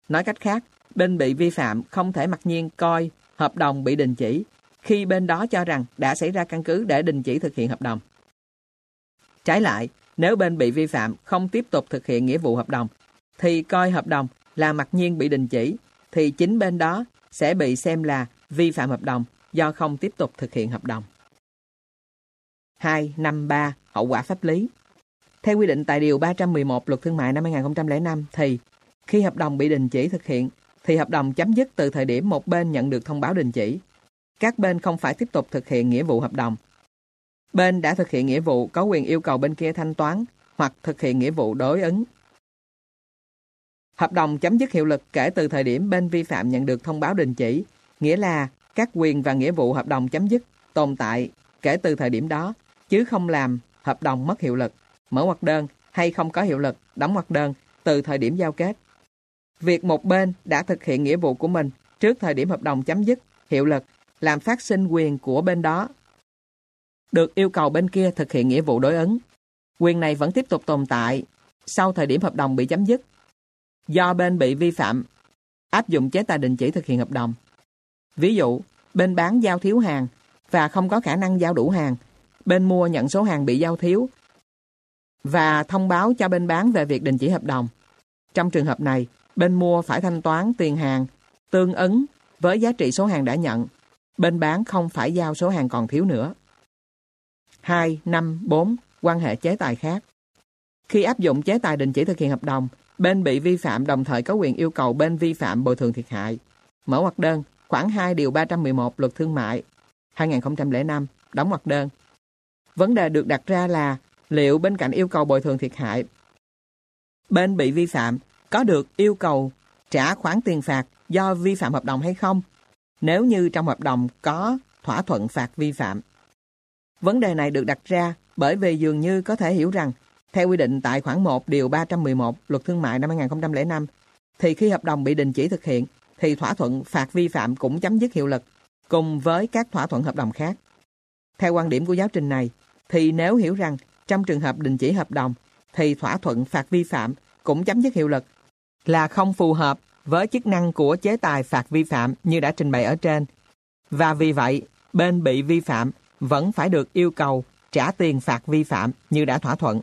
Nói cách khác, bên bị vi phạm không thể mặc nhiên coi hợp đồng bị đình chỉ khi bên đó cho rằng đã xảy ra căn cứ để đình chỉ thực hiện hợp đồng. Trái lại, nếu bên bị vi phạm không tiếp tục thực hiện nghĩa vụ hợp đồng thì coi hợp đồng là mặc nhiên bị đình chỉ, thì chính bên đó sẽ bị xem là vi phạm hợp đồng do không tiếp tục thực hiện hợp đồng. 253. Hậu quả pháp lý Theo quy định tại Điều 311 Luật Thương mại năm 2005 thì khi hợp đồng bị đình chỉ thực hiện thì hợp đồng chấm dứt từ thời điểm một bên nhận được thông báo đình chỉ. Các bên không phải tiếp tục thực hiện nghĩa vụ hợp đồng. Bên đã thực hiện nghĩa vụ có quyền yêu cầu bên kia thanh toán hoặc thực hiện nghĩa vụ đối ứng Hợp đồng chấm dứt hiệu lực kể từ thời điểm bên vi phạm nhận được thông báo đình chỉ, nghĩa là các quyền và nghĩa vụ hợp đồng chấm dứt tồn tại kể từ thời điểm đó, chứ không làm hợp đồng mất hiệu lực, mở hoặc đơn hay không có hiệu lực, đóng hoặc đơn từ thời điểm giao kết. Việc một bên đã thực hiện nghĩa vụ của mình trước thời điểm hợp đồng chấm dứt, hiệu lực, làm phát sinh quyền của bên đó. Được yêu cầu bên kia thực hiện nghĩa vụ đối ứng. Quyền này vẫn tiếp tục tồn tại sau thời điểm hợp đồng bị chấm dứt do bên bị vi phạm áp dụng chế tài đình chỉ thực hiện hợp đồng. Ví dụ, bên bán giao thiếu hàng và không có khả năng giao đủ hàng, bên mua nhận số hàng bị giao thiếu và thông báo cho bên bán về việc đình chỉ hợp đồng. Trong trường hợp này, bên mua phải thanh toán tiền hàng tương ứng với giá trị số hàng đã nhận. Bên bán không phải giao số hàng còn thiếu nữa. 2. 5. 4. Quan hệ chế tài khác Khi áp dụng chế tài đình chỉ thực hiện hợp đồng, bên bị vi phạm đồng thời có quyền yêu cầu bên vi phạm bồi thường thiệt hại. Mở hoặc đơn, khoảng 2 điều 311 luật thương mại 2005, đóng hoặc đơn. Vấn đề được đặt ra là liệu bên cạnh yêu cầu bồi thường thiệt hại, bên bị vi phạm có được yêu cầu trả khoản tiền phạt do vi phạm hợp đồng hay không, nếu như trong hợp đồng có thỏa thuận phạt vi phạm. Vấn đề này được đặt ra bởi vì dường như có thể hiểu rằng, theo quy định tại khoản 1 điều 311 Luật Thương mại năm 2005, thì khi hợp đồng bị đình chỉ thực hiện, thì thỏa thuận phạt vi phạm cũng chấm dứt hiệu lực, cùng với các thỏa thuận hợp đồng khác. Theo quan điểm của giáo trình này, thì nếu hiểu rằng trong trường hợp đình chỉ hợp đồng, thì thỏa thuận phạt vi phạm cũng chấm dứt hiệu lực, là không phù hợp với chức năng của chế tài phạt vi phạm như đã trình bày ở trên. Và vì vậy, bên bị vi phạm vẫn phải được yêu cầu trả tiền phạt vi phạm như đã thỏa thuận.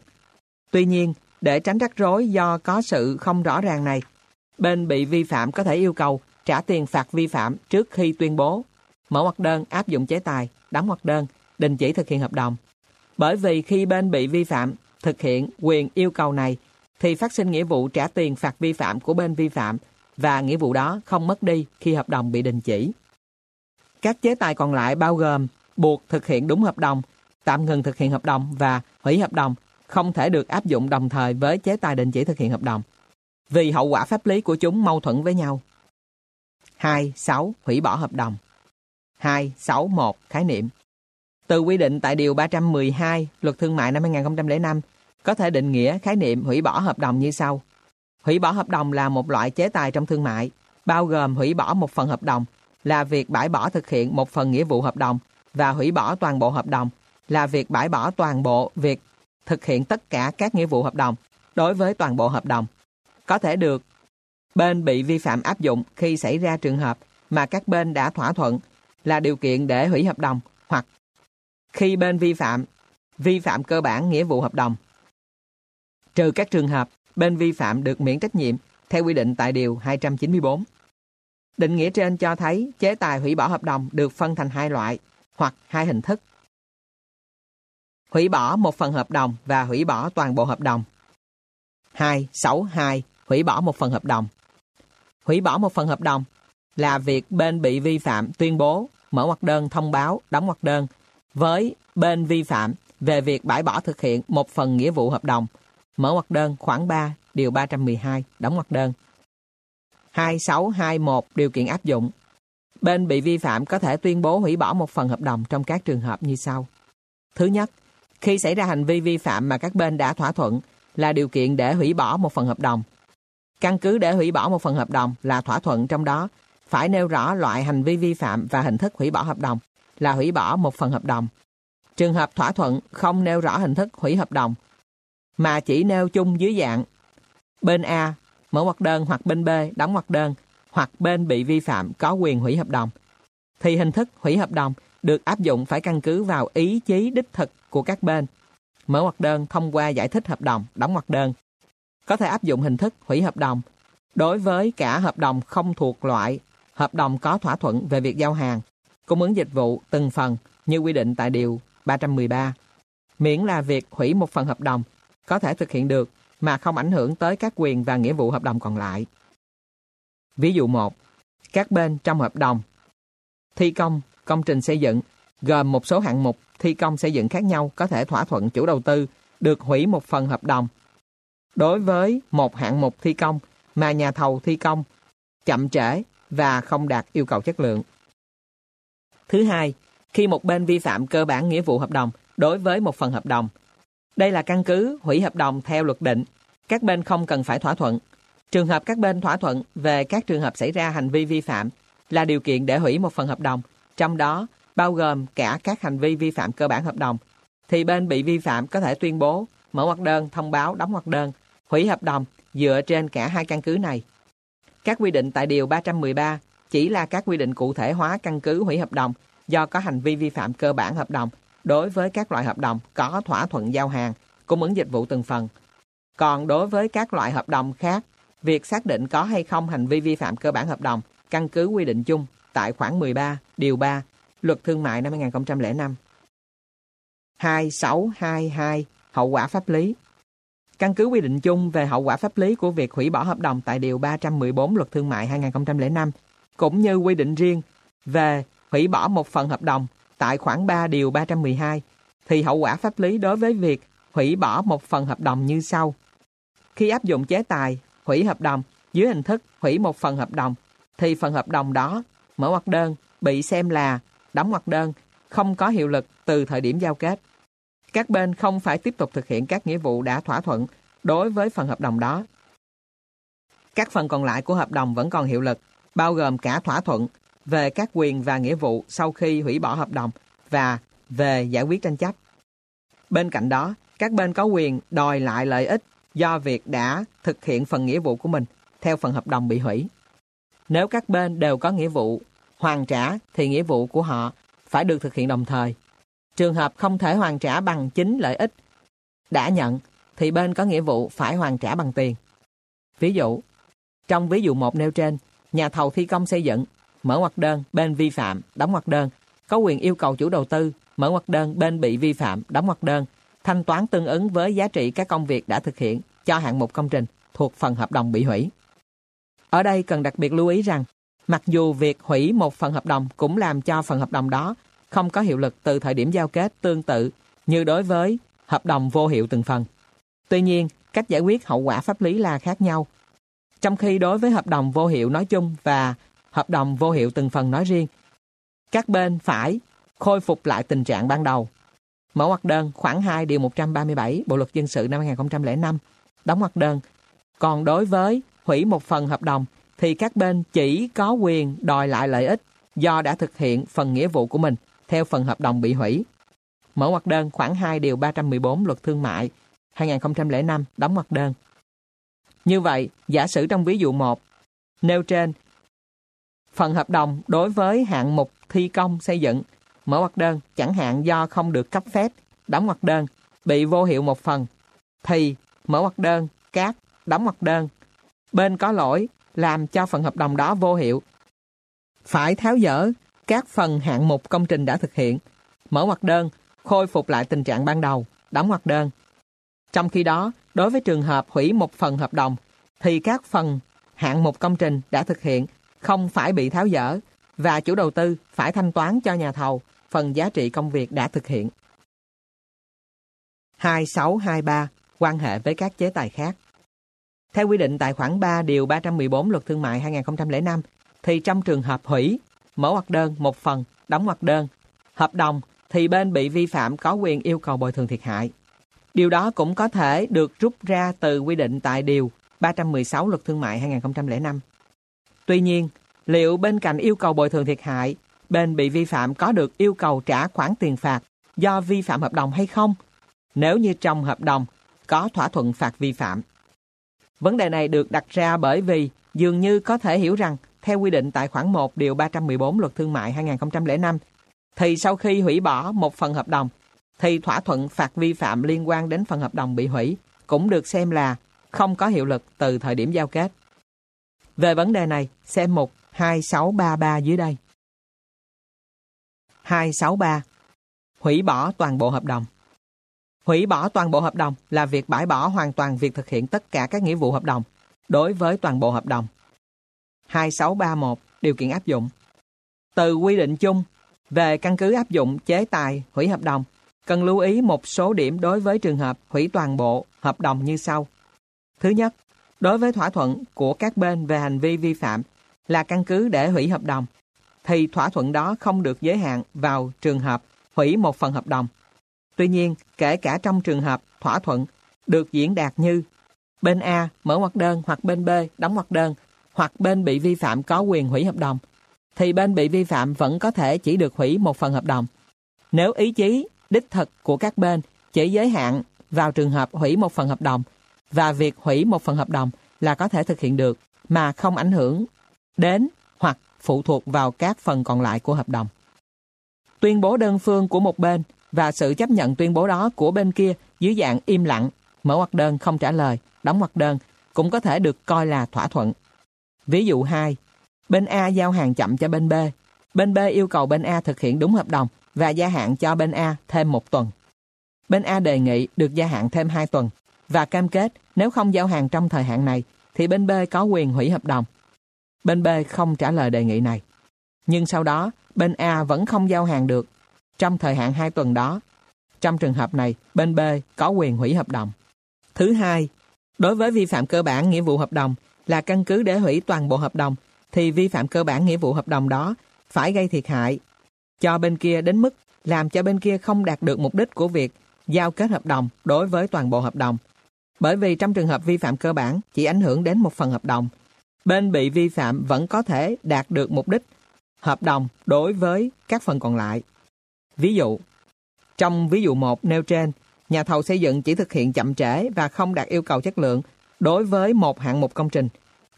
Tuy nhiên, để tránh rắc rối do có sự không rõ ràng này, bên bị vi phạm có thể yêu cầu trả tiền phạt vi phạm trước khi tuyên bố, mở hoặc đơn áp dụng chế tài, đóng hoặc đơn, đình chỉ thực hiện hợp đồng. Bởi vì khi bên bị vi phạm thực hiện quyền yêu cầu này, thì phát sinh nghĩa vụ trả tiền phạt vi phạm của bên vi phạm và nghĩa vụ đó không mất đi khi hợp đồng bị đình chỉ. Các chế tài còn lại bao gồm buộc thực hiện đúng hợp đồng, tạm ngừng thực hiện hợp đồng và hủy hợp đồng không thể được áp dụng đồng thời với chế tài đình chỉ thực hiện hợp đồng vì hậu quả pháp lý của chúng mâu thuẫn với nhau. 2. 6. Hủy bỏ hợp đồng 2. 6. 1. Khái niệm Từ quy định tại Điều 312 Luật Thương mại năm 2005 có thể định nghĩa khái niệm hủy bỏ hợp đồng như sau. Hủy bỏ hợp đồng là một loại chế tài trong thương mại, bao gồm hủy bỏ một phần hợp đồng là việc bãi bỏ thực hiện một phần nghĩa vụ hợp đồng và hủy bỏ toàn bộ hợp đồng là việc bãi bỏ toàn bộ việc thực hiện tất cả các nghĩa vụ hợp đồng đối với toàn bộ hợp đồng. Có thể được bên bị vi phạm áp dụng khi xảy ra trường hợp mà các bên đã thỏa thuận là điều kiện để hủy hợp đồng hoặc khi bên vi phạm vi phạm cơ bản nghĩa vụ hợp đồng. Trừ các trường hợp bên vi phạm được miễn trách nhiệm theo quy định tại Điều 294. Định nghĩa trên cho thấy chế tài hủy bỏ hợp đồng được phân thành hai loại hoặc hai hình thức. Hủy bỏ một phần hợp đồng và hủy bỏ toàn bộ hợp đồng. 262. Hủy bỏ một phần hợp đồng. Hủy bỏ một phần hợp đồng là việc bên bị vi phạm tuyên bố, mở hoặc đơn thông báo, đóng hoặc đơn với bên vi phạm về việc bãi bỏ thực hiện một phần nghĩa vụ hợp đồng, mở hoặc đơn khoảng 3, điều 312, đóng hoặc đơn. 2621 điều kiện áp dụng. Bên bị vi phạm có thể tuyên bố hủy bỏ một phần hợp đồng trong các trường hợp như sau. Thứ nhất, khi xảy ra hành vi vi phạm mà các bên đã thỏa thuận là điều kiện để hủy bỏ một phần hợp đồng. Căn cứ để hủy bỏ một phần hợp đồng là thỏa thuận trong đó phải nêu rõ loại hành vi vi phạm và hình thức hủy bỏ hợp đồng là hủy bỏ một phần hợp đồng. Trường hợp thỏa thuận không nêu rõ hình thức hủy hợp đồng mà chỉ nêu chung dưới dạng bên A mở hoặc đơn hoặc bên B đóng hoặc đơn hoặc bên bị vi phạm có quyền hủy hợp đồng thì hình thức hủy hợp đồng được áp dụng phải căn cứ vào ý chí đích thực của các bên. Mở hoặc đơn thông qua giải thích hợp đồng, đóng hoặc đơn. Có thể áp dụng hình thức hủy hợp đồng đối với cả hợp đồng không thuộc loại, hợp đồng có thỏa thuận về việc giao hàng, cung ứng dịch vụ từng phần như quy định tại Điều 313. Miễn là việc hủy một phần hợp đồng có thể thực hiện được mà không ảnh hưởng tới các quyền và nghĩa vụ hợp đồng còn lại. Ví dụ 1. Các bên trong hợp đồng thi công công trình xây dựng gồm một số hạng mục thi công xây dựng khác nhau có thể thỏa thuận chủ đầu tư được hủy một phần hợp đồng. Đối với một hạng mục thi công mà nhà thầu thi công chậm trễ và không đạt yêu cầu chất lượng. Thứ hai, khi một bên vi phạm cơ bản nghĩa vụ hợp đồng đối với một phần hợp đồng. Đây là căn cứ hủy hợp đồng theo luật định. Các bên không cần phải thỏa thuận. Trường hợp các bên thỏa thuận về các trường hợp xảy ra hành vi vi phạm là điều kiện để hủy một phần hợp đồng, trong đó bao gồm cả các hành vi vi phạm cơ bản hợp đồng, thì bên bị vi phạm có thể tuyên bố, mở hoặc đơn, thông báo, đóng hoặc đơn, hủy hợp đồng dựa trên cả hai căn cứ này. Các quy định tại Điều 313 chỉ là các quy định cụ thể hóa căn cứ hủy hợp đồng do có hành vi vi phạm cơ bản hợp đồng đối với các loại hợp đồng có thỏa thuận giao hàng, cung ứng dịch vụ từng phần. Còn đối với các loại hợp đồng khác, việc xác định có hay không hành vi vi phạm cơ bản hợp đồng căn cứ quy định chung tại khoản 13, điều 3, Luật Thương mại năm 2005. 2622 Hậu quả pháp lý Căn cứ quy định chung về hậu quả pháp lý của việc hủy bỏ hợp đồng tại Điều 314 Luật Thương mại 2005, cũng như quy định riêng về hủy bỏ một phần hợp đồng tại khoản 3 Điều 312, thì hậu quả pháp lý đối với việc hủy bỏ một phần hợp đồng như sau. Khi áp dụng chế tài hủy hợp đồng dưới hình thức hủy một phần hợp đồng, thì phần hợp đồng đó, mở ngoặc đơn, bị xem là đóng ngoặc đơn, không có hiệu lực từ thời điểm giao kết. Các bên không phải tiếp tục thực hiện các nghĩa vụ đã thỏa thuận đối với phần hợp đồng đó. Các phần còn lại của hợp đồng vẫn còn hiệu lực, bao gồm cả thỏa thuận về các quyền và nghĩa vụ sau khi hủy bỏ hợp đồng và về giải quyết tranh chấp. Bên cạnh đó, các bên có quyền đòi lại lợi ích do việc đã thực hiện phần nghĩa vụ của mình theo phần hợp đồng bị hủy. Nếu các bên đều có nghĩa vụ hoàn trả thì nghĩa vụ của họ phải được thực hiện đồng thời. Trường hợp không thể hoàn trả bằng chính lợi ích đã nhận thì bên có nghĩa vụ phải hoàn trả bằng tiền. Ví dụ, trong ví dụ 1 nêu trên, nhà thầu thi công xây dựng, mở ngoặc đơn, bên vi phạm, đóng ngoặc đơn, có quyền yêu cầu chủ đầu tư, mở ngoặc đơn, bên bị vi phạm, đóng ngoặc đơn, thanh toán tương ứng với giá trị các công việc đã thực hiện cho hạng mục công trình thuộc phần hợp đồng bị hủy. Ở đây cần đặc biệt lưu ý rằng, mặc dù việc hủy một phần hợp đồng cũng làm cho phần hợp đồng đó không có hiệu lực từ thời điểm giao kết tương tự như đối với hợp đồng vô hiệu từng phần. Tuy nhiên, cách giải quyết hậu quả pháp lý là khác nhau. Trong khi đối với hợp đồng vô hiệu nói chung và hợp đồng vô hiệu từng phần nói riêng, các bên phải khôi phục lại tình trạng ban đầu. Mở ngoặc đơn khoảng 2 điều 137 Bộ luật dân sự năm 2005, đóng ngoặc đơn. Còn đối với hủy một phần hợp đồng thì các bên chỉ có quyền đòi lại lợi ích do đã thực hiện phần nghĩa vụ của mình theo phần hợp đồng bị hủy. Mở ngoặc đơn khoảng 2 điều 314 Luật Thương mại 2005 đóng ngoặc đơn. Như vậy, giả sử trong ví dụ 1, nêu trên, phần hợp đồng đối với hạng mục thi công xây dựng, mở ngoặc đơn chẳng hạn do không được cấp phép, đóng ngoặc đơn, bị vô hiệu một phần, thì mở ngoặc đơn, các, đóng ngoặc đơn. Bên có lỗi làm cho phần hợp đồng đó vô hiệu. Phải tháo dỡ các phần hạng mục công trình đã thực hiện, mở ngoặc đơn, khôi phục lại tình trạng ban đầu, đóng ngoặc đơn. Trong khi đó, đối với trường hợp hủy một phần hợp đồng, thì các phần hạng mục công trình đã thực hiện không phải bị tháo dỡ và chủ đầu tư phải thanh toán cho nhà thầu phần giá trị công việc đã thực hiện. 2623. Quan hệ với các chế tài khác Theo quy định tại khoản 3 điều 314 Luật Thương mại 2005, thì trong trường hợp hủy, mở hoặc đơn một phần, đóng hoặc đơn, hợp đồng thì bên bị vi phạm có quyền yêu cầu bồi thường thiệt hại. Điều đó cũng có thể được rút ra từ quy định tại Điều 316 Luật Thương mại 2005. Tuy nhiên, liệu bên cạnh yêu cầu bồi thường thiệt hại, bên bị vi phạm có được yêu cầu trả khoản tiền phạt do vi phạm hợp đồng hay không, nếu như trong hợp đồng có thỏa thuận phạt vi phạm. Vấn đề này được đặt ra bởi vì dường như có thể hiểu rằng theo quy định tại khoản 1 điều 314 Luật Thương mại 2005, thì sau khi hủy bỏ một phần hợp đồng, thì thỏa thuận phạt vi phạm liên quan đến phần hợp đồng bị hủy cũng được xem là không có hiệu lực từ thời điểm giao kết. Về vấn đề này, xem mục 2633 dưới đây. 263. Hủy bỏ toàn bộ hợp đồng. Hủy bỏ toàn bộ hợp đồng là việc bãi bỏ hoàn toàn việc thực hiện tất cả các nghĩa vụ hợp đồng đối với toàn bộ hợp đồng. 2631. Điều kiện áp dụng. Từ quy định chung về căn cứ áp dụng chế tài hủy hợp đồng, cần lưu ý một số điểm đối với trường hợp hủy toàn bộ hợp đồng như sau. Thứ nhất, đối với thỏa thuận của các bên về hành vi vi phạm là căn cứ để hủy hợp đồng, thì thỏa thuận đó không được giới hạn vào trường hợp hủy một phần hợp đồng. Tuy nhiên, kể cả trong trường hợp thỏa thuận được diễn đạt như bên A mở ngoặc đơn hoặc bên B đóng ngoặc đơn hoặc bên bị vi phạm có quyền hủy hợp đồng, thì bên bị vi phạm vẫn có thể chỉ được hủy một phần hợp đồng. Nếu ý chí, đích thực của các bên chỉ giới hạn vào trường hợp hủy một phần hợp đồng và việc hủy một phần hợp đồng là có thể thực hiện được mà không ảnh hưởng đến hoặc phụ thuộc vào các phần còn lại của hợp đồng. Tuyên bố đơn phương của một bên và sự chấp nhận tuyên bố đó của bên kia dưới dạng im lặng, mở hoặc đơn không trả lời, đóng hoặc đơn cũng có thể được coi là thỏa thuận. Ví dụ 2. Bên A giao hàng chậm cho bên B. Bên B yêu cầu bên A thực hiện đúng hợp đồng và gia hạn cho bên A thêm một tuần. Bên A đề nghị được gia hạn thêm 2 tuần. và cam kết nếu không giao hàng trong thời hạn này thì bên B có quyền hủy hợp đồng. Bên B không trả lời đề nghị này. Nhưng sau đó, bên A vẫn không giao hàng được trong thời hạn 2 tuần đó. Trong trường hợp này, bên B có quyền hủy hợp đồng. Thứ hai, đối với vi phạm cơ bản nghĩa vụ hợp đồng là căn cứ để hủy toàn bộ hợp đồng thì vi phạm cơ bản nghĩa vụ hợp đồng đó phải gây thiệt hại cho bên kia đến mức làm cho bên kia không đạt được mục đích của việc giao kết hợp đồng đối với toàn bộ hợp đồng. Bởi vì trong trường hợp vi phạm cơ bản chỉ ảnh hưởng đến một phần hợp đồng, bên bị vi phạm vẫn có thể đạt được mục đích hợp đồng đối với các phần còn lại. Ví dụ, trong ví dụ 1 nêu trên, nhà thầu xây dựng chỉ thực hiện chậm trễ và không đạt yêu cầu chất lượng đối với một hạng mục công trình.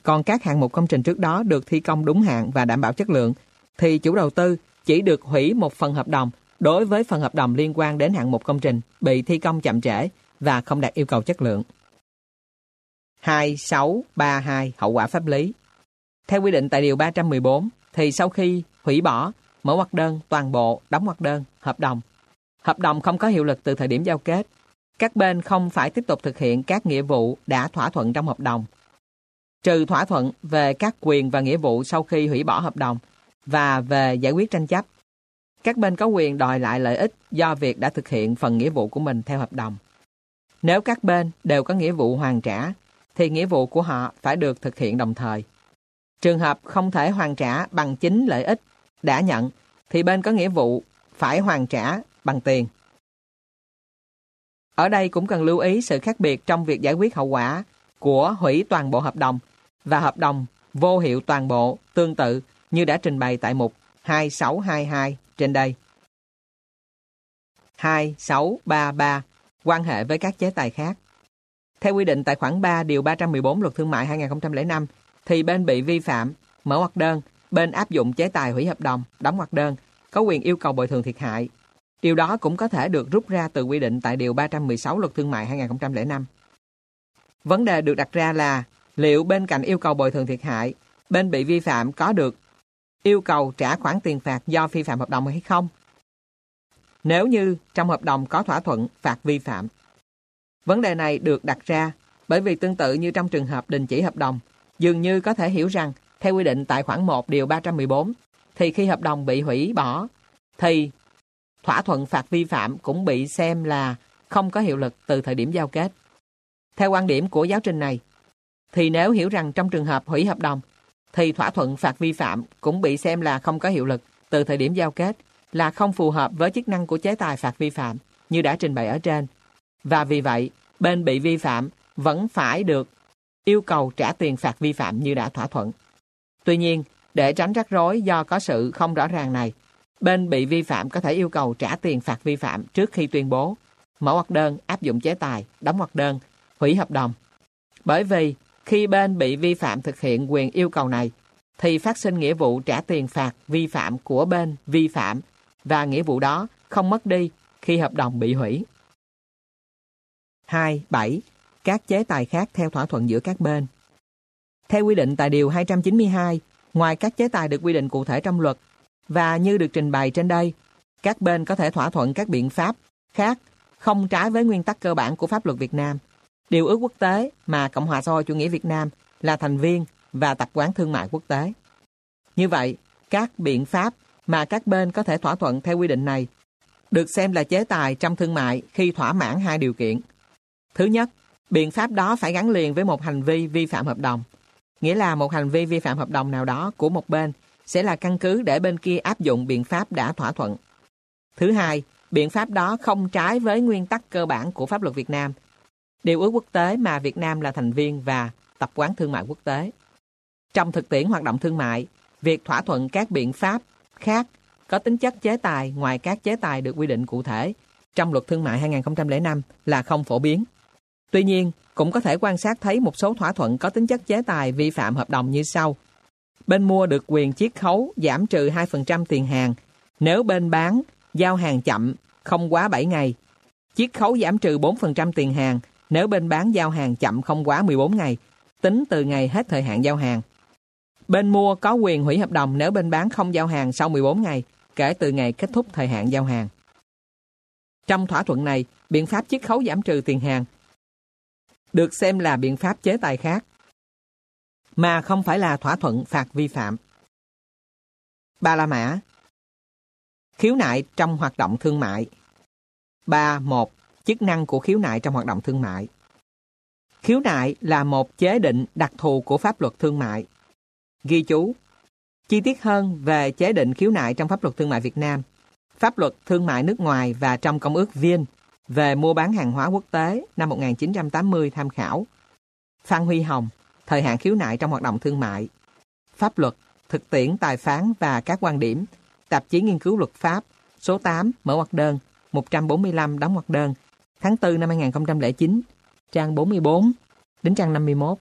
Còn các hạng mục công trình trước đó được thi công đúng hạn và đảm bảo chất lượng, thì chủ đầu tư chỉ được hủy một phần hợp đồng đối với phần hợp đồng liên quan đến hạng mục công trình bị thi công chậm trễ và không đạt yêu cầu chất lượng. 2632 Hậu quả pháp lý Theo quy định tại Điều 314, thì sau khi hủy bỏ, mở hoạt đơn, toàn bộ, đóng hoạt đơn, hợp đồng, hợp đồng không có hiệu lực từ thời điểm giao kết, các bên không phải tiếp tục thực hiện các nghĩa vụ đã thỏa thuận trong hợp đồng. Trừ thỏa thuận về các quyền và nghĩa vụ sau khi hủy bỏ hợp đồng và về giải quyết tranh chấp. Các bên có quyền đòi lại lợi ích do việc đã thực hiện phần nghĩa vụ của mình theo hợp đồng. Nếu các bên đều có nghĩa vụ hoàn trả, thì nghĩa vụ của họ phải được thực hiện đồng thời. Trường hợp không thể hoàn trả bằng chính lợi ích đã nhận, thì bên có nghĩa vụ phải hoàn trả bằng tiền. Ở đây cũng cần lưu ý sự khác biệt trong việc giải quyết hậu quả của hủy toàn bộ hợp đồng và hợp đồng vô hiệu toàn bộ tương tự như đã trình bày tại mục 2622 trên đây. 2633 quan hệ với các chế tài khác. Theo quy định tại khoản 3 điều 314 Luật Thương mại 2005 thì bên bị vi phạm mở hoặc đơn, bên áp dụng chế tài hủy hợp đồng, đóng hoặc đơn có quyền yêu cầu bồi thường thiệt hại. Điều đó cũng có thể được rút ra từ quy định tại điều 316 Luật Thương mại 2005. Vấn đề được đặt ra là liệu bên cạnh yêu cầu bồi thường thiệt hại, bên bị vi phạm có được yêu cầu trả khoản tiền phạt do vi phạm hợp đồng hay không? Nếu như trong hợp đồng có thỏa thuận phạt vi phạm. Vấn đề này được đặt ra bởi vì tương tự như trong trường hợp đình chỉ hợp đồng, dường như có thể hiểu rằng theo quy định tại khoản 1 điều 314 thì khi hợp đồng bị hủy bỏ thì thỏa thuận phạt vi phạm cũng bị xem là không có hiệu lực từ thời điểm giao kết. Theo quan điểm của giáo trình này, thì nếu hiểu rằng trong trường hợp hủy hợp đồng thì thỏa thuận phạt vi phạm cũng bị xem là không có hiệu lực từ thời điểm giao kết là không phù hợp với chức năng của chế tài phạt vi phạm như đã trình bày ở trên. Và vì vậy, bên bị vi phạm vẫn phải được yêu cầu trả tiền phạt vi phạm như đã thỏa thuận. Tuy nhiên, để tránh rắc rối do có sự không rõ ràng này, bên bị vi phạm có thể yêu cầu trả tiền phạt vi phạm trước khi tuyên bố, mở hoạt đơn áp dụng chế tài, đóng hoạt đơn, hủy hợp đồng. Bởi vì khi bên bị vi phạm thực hiện quyền yêu cầu này, thì phát sinh nghĩa vụ trả tiền phạt vi phạm của bên vi phạm và nghĩa vụ đó không mất đi khi hợp đồng bị hủy. 2. 7. Các chế tài khác theo thỏa thuận giữa các bên. Theo quy định tại Điều 292, ngoài các chế tài được quy định cụ thể trong luật và như được trình bày trên đây, các bên có thể thỏa thuận các biện pháp khác không trái với nguyên tắc cơ bản của pháp luật Việt Nam điều ước quốc tế mà Cộng hòa xã hội chủ nghĩa Việt Nam là thành viên và tập quán thương mại quốc tế. Như vậy, các biện pháp mà các bên có thể thỏa thuận theo quy định này được xem là chế tài trong thương mại khi thỏa mãn hai điều kiện. Thứ nhất, biện pháp đó phải gắn liền với một hành vi vi phạm hợp đồng. Nghĩa là một hành vi vi phạm hợp đồng nào đó của một bên sẽ là căn cứ để bên kia áp dụng biện pháp đã thỏa thuận. Thứ hai, biện pháp đó không trái với nguyên tắc cơ bản của pháp luật Việt Nam điều ước quốc tế mà Việt Nam là thành viên và tập quán thương mại quốc tế. Trong thực tiễn hoạt động thương mại, việc thỏa thuận các biện pháp khác có tính chất chế tài ngoài các chế tài được quy định cụ thể trong luật thương mại 2005 là không phổ biến. Tuy nhiên, cũng có thể quan sát thấy một số thỏa thuận có tính chất chế tài vi phạm hợp đồng như sau. Bên mua được quyền chiết khấu giảm trừ 2% tiền hàng nếu bên bán giao hàng chậm không quá 7 ngày. Chiết khấu giảm trừ 4% tiền hàng nếu bên bán giao hàng chậm không quá 14 ngày, tính từ ngày hết thời hạn giao hàng. Bên mua có quyền hủy hợp đồng nếu bên bán không giao hàng sau 14 ngày, kể từ ngày kết thúc thời hạn giao hàng. Trong thỏa thuận này, biện pháp chiết khấu giảm trừ tiền hàng được xem là biện pháp chế tài khác, mà không phải là thỏa thuận phạt vi phạm. Ba La Mã Khiếu nại trong hoạt động thương mại 3.1 Chức năng của khiếu nại trong hoạt động thương mại Khiếu nại là một chế định đặc thù của pháp luật thương mại. Ghi chú Chi tiết hơn về chế định khiếu nại trong pháp luật thương mại Việt Nam, pháp luật thương mại nước ngoài và trong Công ước Viên về mua bán hàng hóa quốc tế năm 1980 tham khảo. Phan Huy Hồng, thời hạn khiếu nại trong hoạt động thương mại. Pháp luật, thực tiễn tài phán và các quan điểm, tạp chí nghiên cứu luật pháp, số 8, mở ngoặc đơn, 145 đóng ngoặc đơn, tháng 4 năm 2009, trang 44 đến trang 51.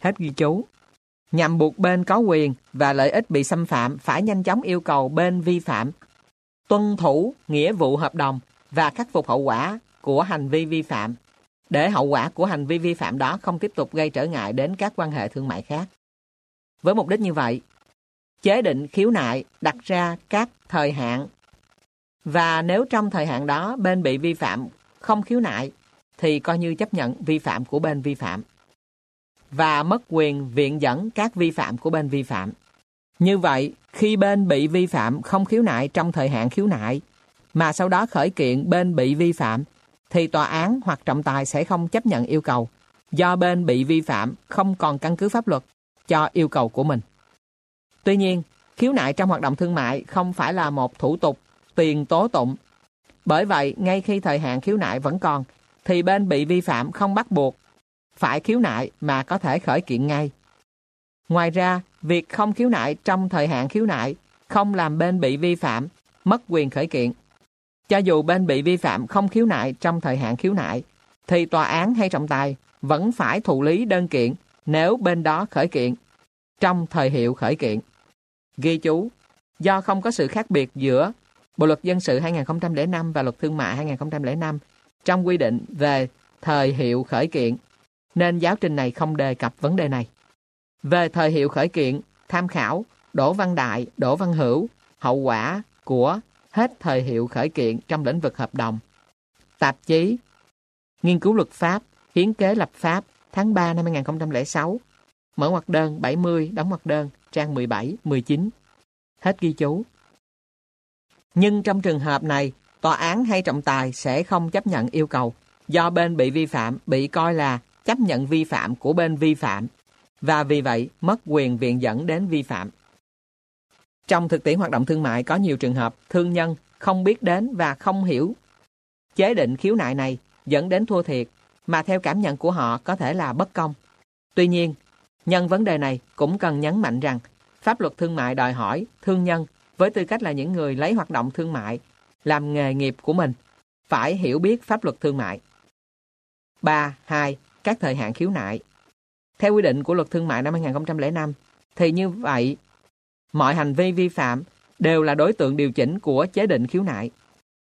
Hết ghi chú. Nhằm buộc bên có quyền và lợi ích bị xâm phạm phải nhanh chóng yêu cầu bên vi phạm tuân thủ nghĩa vụ hợp đồng và khắc phục hậu quả của hành vi vi phạm để hậu quả của hành vi vi phạm đó không tiếp tục gây trở ngại đến các quan hệ thương mại khác. Với mục đích như vậy, chế định khiếu nại đặt ra các thời hạn và nếu trong thời hạn đó bên bị vi phạm không khiếu nại thì coi như chấp nhận vi phạm của bên vi phạm và mất quyền viện dẫn các vi phạm của bên vi phạm. Như vậy, khi bên bị vi phạm không khiếu nại trong thời hạn khiếu nại mà sau đó khởi kiện bên bị vi phạm thì tòa án hoặc trọng tài sẽ không chấp nhận yêu cầu do bên bị vi phạm không còn căn cứ pháp luật cho yêu cầu của mình. Tuy nhiên, khiếu nại trong hoạt động thương mại không phải là một thủ tục tiền tố tụng. Bởi vậy, ngay khi thời hạn khiếu nại vẫn còn, thì bên bị vi phạm không bắt buộc phải khiếu nại mà có thể khởi kiện ngay. Ngoài ra, việc không khiếu nại trong thời hạn khiếu nại không làm bên bị vi phạm mất quyền khởi kiện. Cho dù bên bị vi phạm không khiếu nại trong thời hạn khiếu nại, thì tòa án hay trọng tài vẫn phải thụ lý đơn kiện nếu bên đó khởi kiện trong thời hiệu khởi kiện. Ghi chú, do không có sự khác biệt giữa Bộ luật dân sự 2005 và luật thương mại 2005 trong quy định về thời hiệu khởi kiện, nên giáo trình này không đề cập vấn đề này. Về thời hiệu khởi kiện, tham khảo Đỗ Văn Đại, Đỗ Văn Hữu, hậu quả của hết thời hiệu khởi kiện trong lĩnh vực hợp đồng. Tạp chí Nghiên cứu luật pháp, hiến kế lập pháp tháng 3 năm 2006. Mở ngoặc đơn 70, đóng ngoặc đơn, trang 17, 19. Hết ghi chú. Nhưng trong trường hợp này, tòa án hay trọng tài sẽ không chấp nhận yêu cầu do bên bị vi phạm bị coi là chấp nhận vi phạm của bên vi phạm và vì vậy mất quyền viện dẫn đến vi phạm. Trong thực tiễn hoạt động thương mại có nhiều trường hợp thương nhân không biết đến và không hiểu chế định khiếu nại này dẫn đến thua thiệt mà theo cảm nhận của họ có thể là bất công. Tuy nhiên, nhân vấn đề này cũng cần nhấn mạnh rằng pháp luật thương mại đòi hỏi thương nhân với tư cách là những người lấy hoạt động thương mại làm nghề nghiệp của mình phải hiểu biết pháp luật thương mại. 3. 2. Các thời hạn khiếu nại Theo quy định của luật thương mại năm 2005, thì như vậy, mọi hành vi vi phạm đều là đối tượng điều chỉnh của chế định khiếu nại.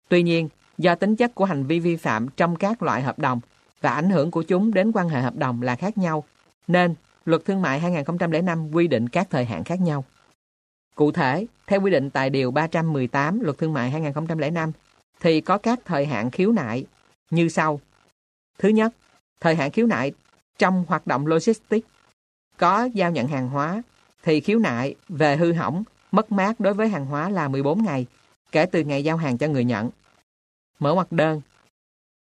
Tuy nhiên, do tính chất của hành vi vi phạm trong các loại hợp đồng và ảnh hưởng của chúng đến quan hệ hợp đồng là khác nhau, nên luật thương mại 2005 quy định các thời hạn khác nhau. Cụ thể, theo quy định tại Điều 318 Luật Thương mại 2005, thì có các thời hạn khiếu nại như sau. Thứ nhất, thời hạn khiếu nại trong hoạt động logistics có giao nhận hàng hóa thì khiếu nại về hư hỏng, mất mát đối với hàng hóa là 14 ngày kể từ ngày giao hàng cho người nhận. Mở ngoặc đơn.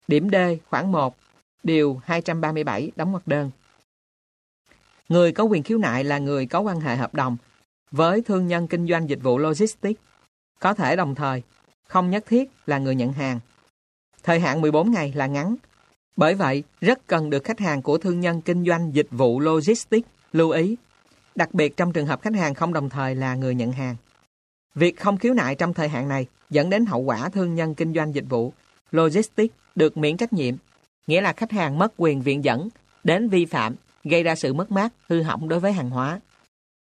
Điểm D khoảng 1, điều 237 đóng ngoặc đơn. Người có quyền khiếu nại là người có quan hệ hợp đồng với thương nhân kinh doanh dịch vụ logistics, có thể đồng thời, không nhất thiết là người nhận hàng. Thời hạn 14 ngày là ngắn, bởi vậy rất cần được khách hàng của thương nhân kinh doanh dịch vụ logistics lưu ý, đặc biệt trong trường hợp khách hàng không đồng thời là người nhận hàng. Việc không khiếu nại trong thời hạn này dẫn đến hậu quả thương nhân kinh doanh dịch vụ logistics được miễn trách nhiệm, nghĩa là khách hàng mất quyền viện dẫn đến vi phạm gây ra sự mất mát, hư hỏng đối với hàng hóa.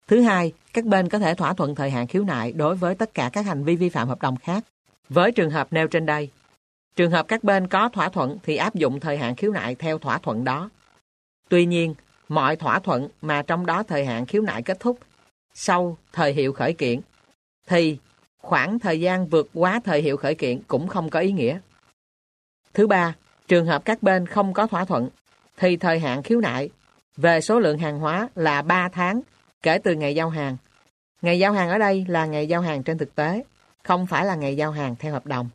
Thứ hai, các bên có thể thỏa thuận thời hạn khiếu nại đối với tất cả các hành vi vi phạm hợp đồng khác. Với trường hợp nêu trên đây, trường hợp các bên có thỏa thuận thì áp dụng thời hạn khiếu nại theo thỏa thuận đó. Tuy nhiên, mọi thỏa thuận mà trong đó thời hạn khiếu nại kết thúc sau thời hiệu khởi kiện thì khoảng thời gian vượt quá thời hiệu khởi kiện cũng không có ý nghĩa. Thứ ba, trường hợp các bên không có thỏa thuận thì thời hạn khiếu nại về số lượng hàng hóa là 3 tháng kể từ ngày giao hàng. Ngày giao hàng ở đây là ngày giao hàng trên thực tế, không phải là ngày giao hàng theo hợp đồng.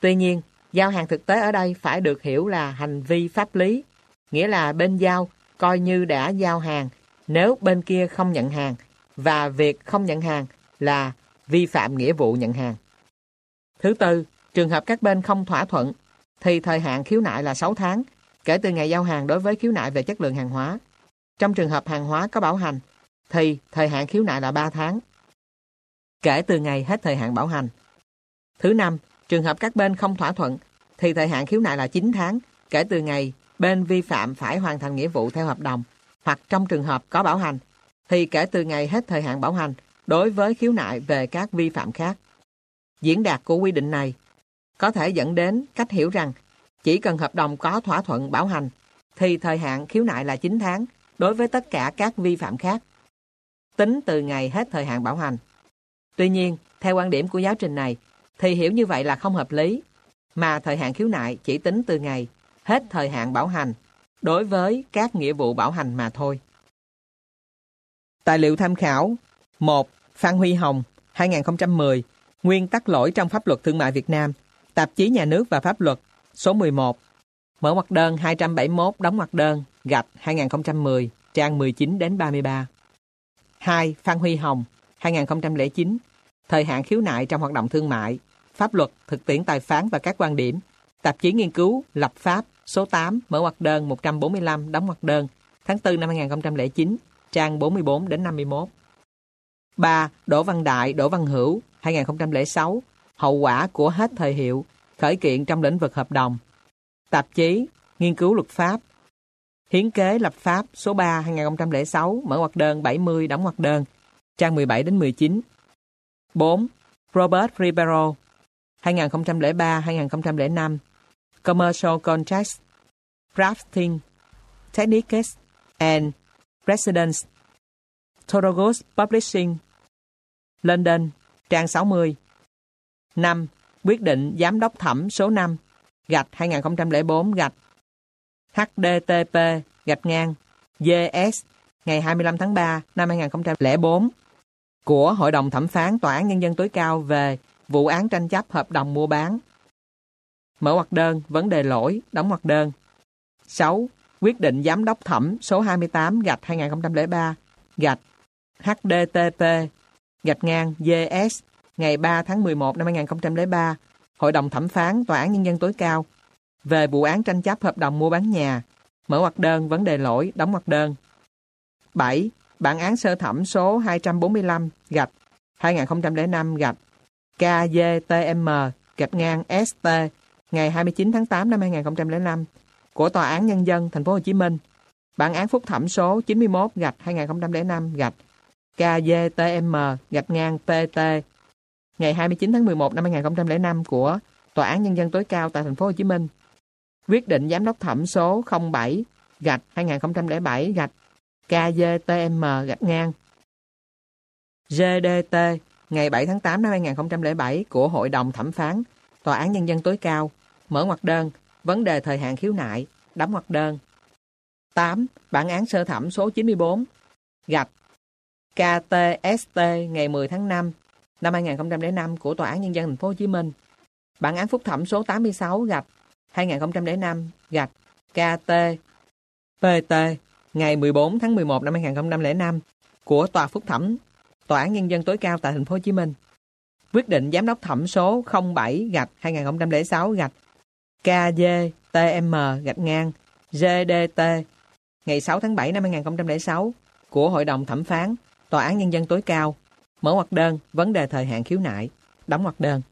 Tuy nhiên, giao hàng thực tế ở đây phải được hiểu là hành vi pháp lý, nghĩa là bên giao coi như đã giao hàng nếu bên kia không nhận hàng và việc không nhận hàng là vi phạm nghĩa vụ nhận hàng. Thứ tư, trường hợp các bên không thỏa thuận thì thời hạn khiếu nại là 6 tháng kể từ ngày giao hàng đối với khiếu nại về chất lượng hàng hóa. Trong trường hợp hàng hóa có bảo hành thì thời hạn khiếu nại là 3 tháng kể từ ngày hết thời hạn bảo hành. Thứ năm, trường hợp các bên không thỏa thuận thì thời hạn khiếu nại là 9 tháng kể từ ngày bên vi phạm phải hoàn thành nghĩa vụ theo hợp đồng hoặc trong trường hợp có bảo hành thì kể từ ngày hết thời hạn bảo hành đối với khiếu nại về các vi phạm khác. Diễn đạt của quy định này có thể dẫn đến cách hiểu rằng chỉ cần hợp đồng có thỏa thuận bảo hành thì thời hạn khiếu nại là 9 tháng đối với tất cả các vi phạm khác. Tính từ ngày hết thời hạn bảo hành. Tuy nhiên, theo quan điểm của giáo trình này, thì hiểu như vậy là không hợp lý, mà thời hạn khiếu nại chỉ tính từ ngày hết thời hạn bảo hành đối với các nghĩa vụ bảo hành mà thôi. Tài liệu tham khảo 1. Phan Huy Hồng 2010 Nguyên tắc lỗi trong pháp luật thương mại Việt Nam Tạp chí Nhà nước và Pháp luật số 11 Mở ngoặc đơn 271 đóng ngoặc đơn gạch 2010 trang 19 đến 33 2. Phan Huy Hồng 2009 Thời hạn khiếu nại trong hoạt động thương mại Pháp luật, thực tiễn tài phán và các quan điểm Tạp chí nghiên cứu lập pháp số 8 mở ngoặc đơn 145 đóng ngoặc đơn. Tháng 4 năm 2009 trang 44 đến 51 3. Đỗ Văn Đại, Đỗ Văn Hữu 2006 Hậu quả của hết thời hiệu khởi kiện trong lĩnh vực hợp đồng. Tạp chí Nghiên cứu luật pháp. Hiến kế lập pháp số 3 2006 mở ngoặc đơn 70 đóng ngoặc đơn. Trang 17 đến 19 4. Robert Ribeiro 2003-2005 Commercial Contracts Drafting Techniques, and Precedents Torogos Publishing, London, trang 60 5. Quyết định Giám đốc thẩm số 5 gạch 2004 gạch HDTP gạch ngang GS ngày 25 tháng 3 năm 2004 của Hội đồng Thẩm phán Tòa án Nhân dân tối cao về vụ án tranh chấp hợp đồng mua bán. Mở hoạt đơn, vấn đề lỗi, đóng hoạt đơn. 6. Quyết định Giám đốc thẩm số 28 gạch 2003 gạch HDTP gạch ngang GS ngày 3 tháng 11 năm 2003 Hội đồng Thẩm phán Tòa án Nhân dân tối cao về vụ án tranh chấp hợp đồng mua bán nhà. Mở hoạt đơn, vấn đề lỗi, đóng hoạt đơn. 7. Bản án sơ thẩm số 245 gạch 2005 gạch KGTM gạch ngang ST ngày 29 tháng 8 năm 2005 của Tòa án Nhân dân Thành phố Hồ Chí Minh. Bản án phúc thẩm số 91 gạch 2005 gạch KGTM gạch ngang PT ngày 29 tháng 11 năm 2005 của Tòa án Nhân dân tối cao tại Thành phố Hồ Chí Minh. Quyết định giám đốc thẩm số 07 gạch 2007 gạch KGTM gạch ngang GDT ngày 7 tháng 8 năm 2007 của Hội đồng Thẩm phán Tòa án Nhân dân tối cao. Mở ngoặc đơn. Vấn đề thời hạn khiếu nại. Đóng ngoặc đơn. 8. Bản án sơ thẩm số 94 gạch. KTST ngày 10 tháng 5 năm 2005 của Tòa án Nhân dân Thành phố Hồ Chí Minh. Bản án phúc thẩm số 86 gạch. 2005 gạch. KT PT ngày 14 tháng 11 năm 2005 của Tòa phúc thẩm Tòa án Nhân dân tối cao tại Thành phố Hồ Chí Minh. Quyết định giám đốc thẩm số 07 gạch 2006 gạch KGTM gạch ngang GDT ngày 6 tháng 7 năm 2006 của Hội đồng Thẩm phán, Tòa án Nhân dân tối cao. Mở ngoặc đơn, vấn đề thời hạn khiếu nại. Đóng ngoặc đơn.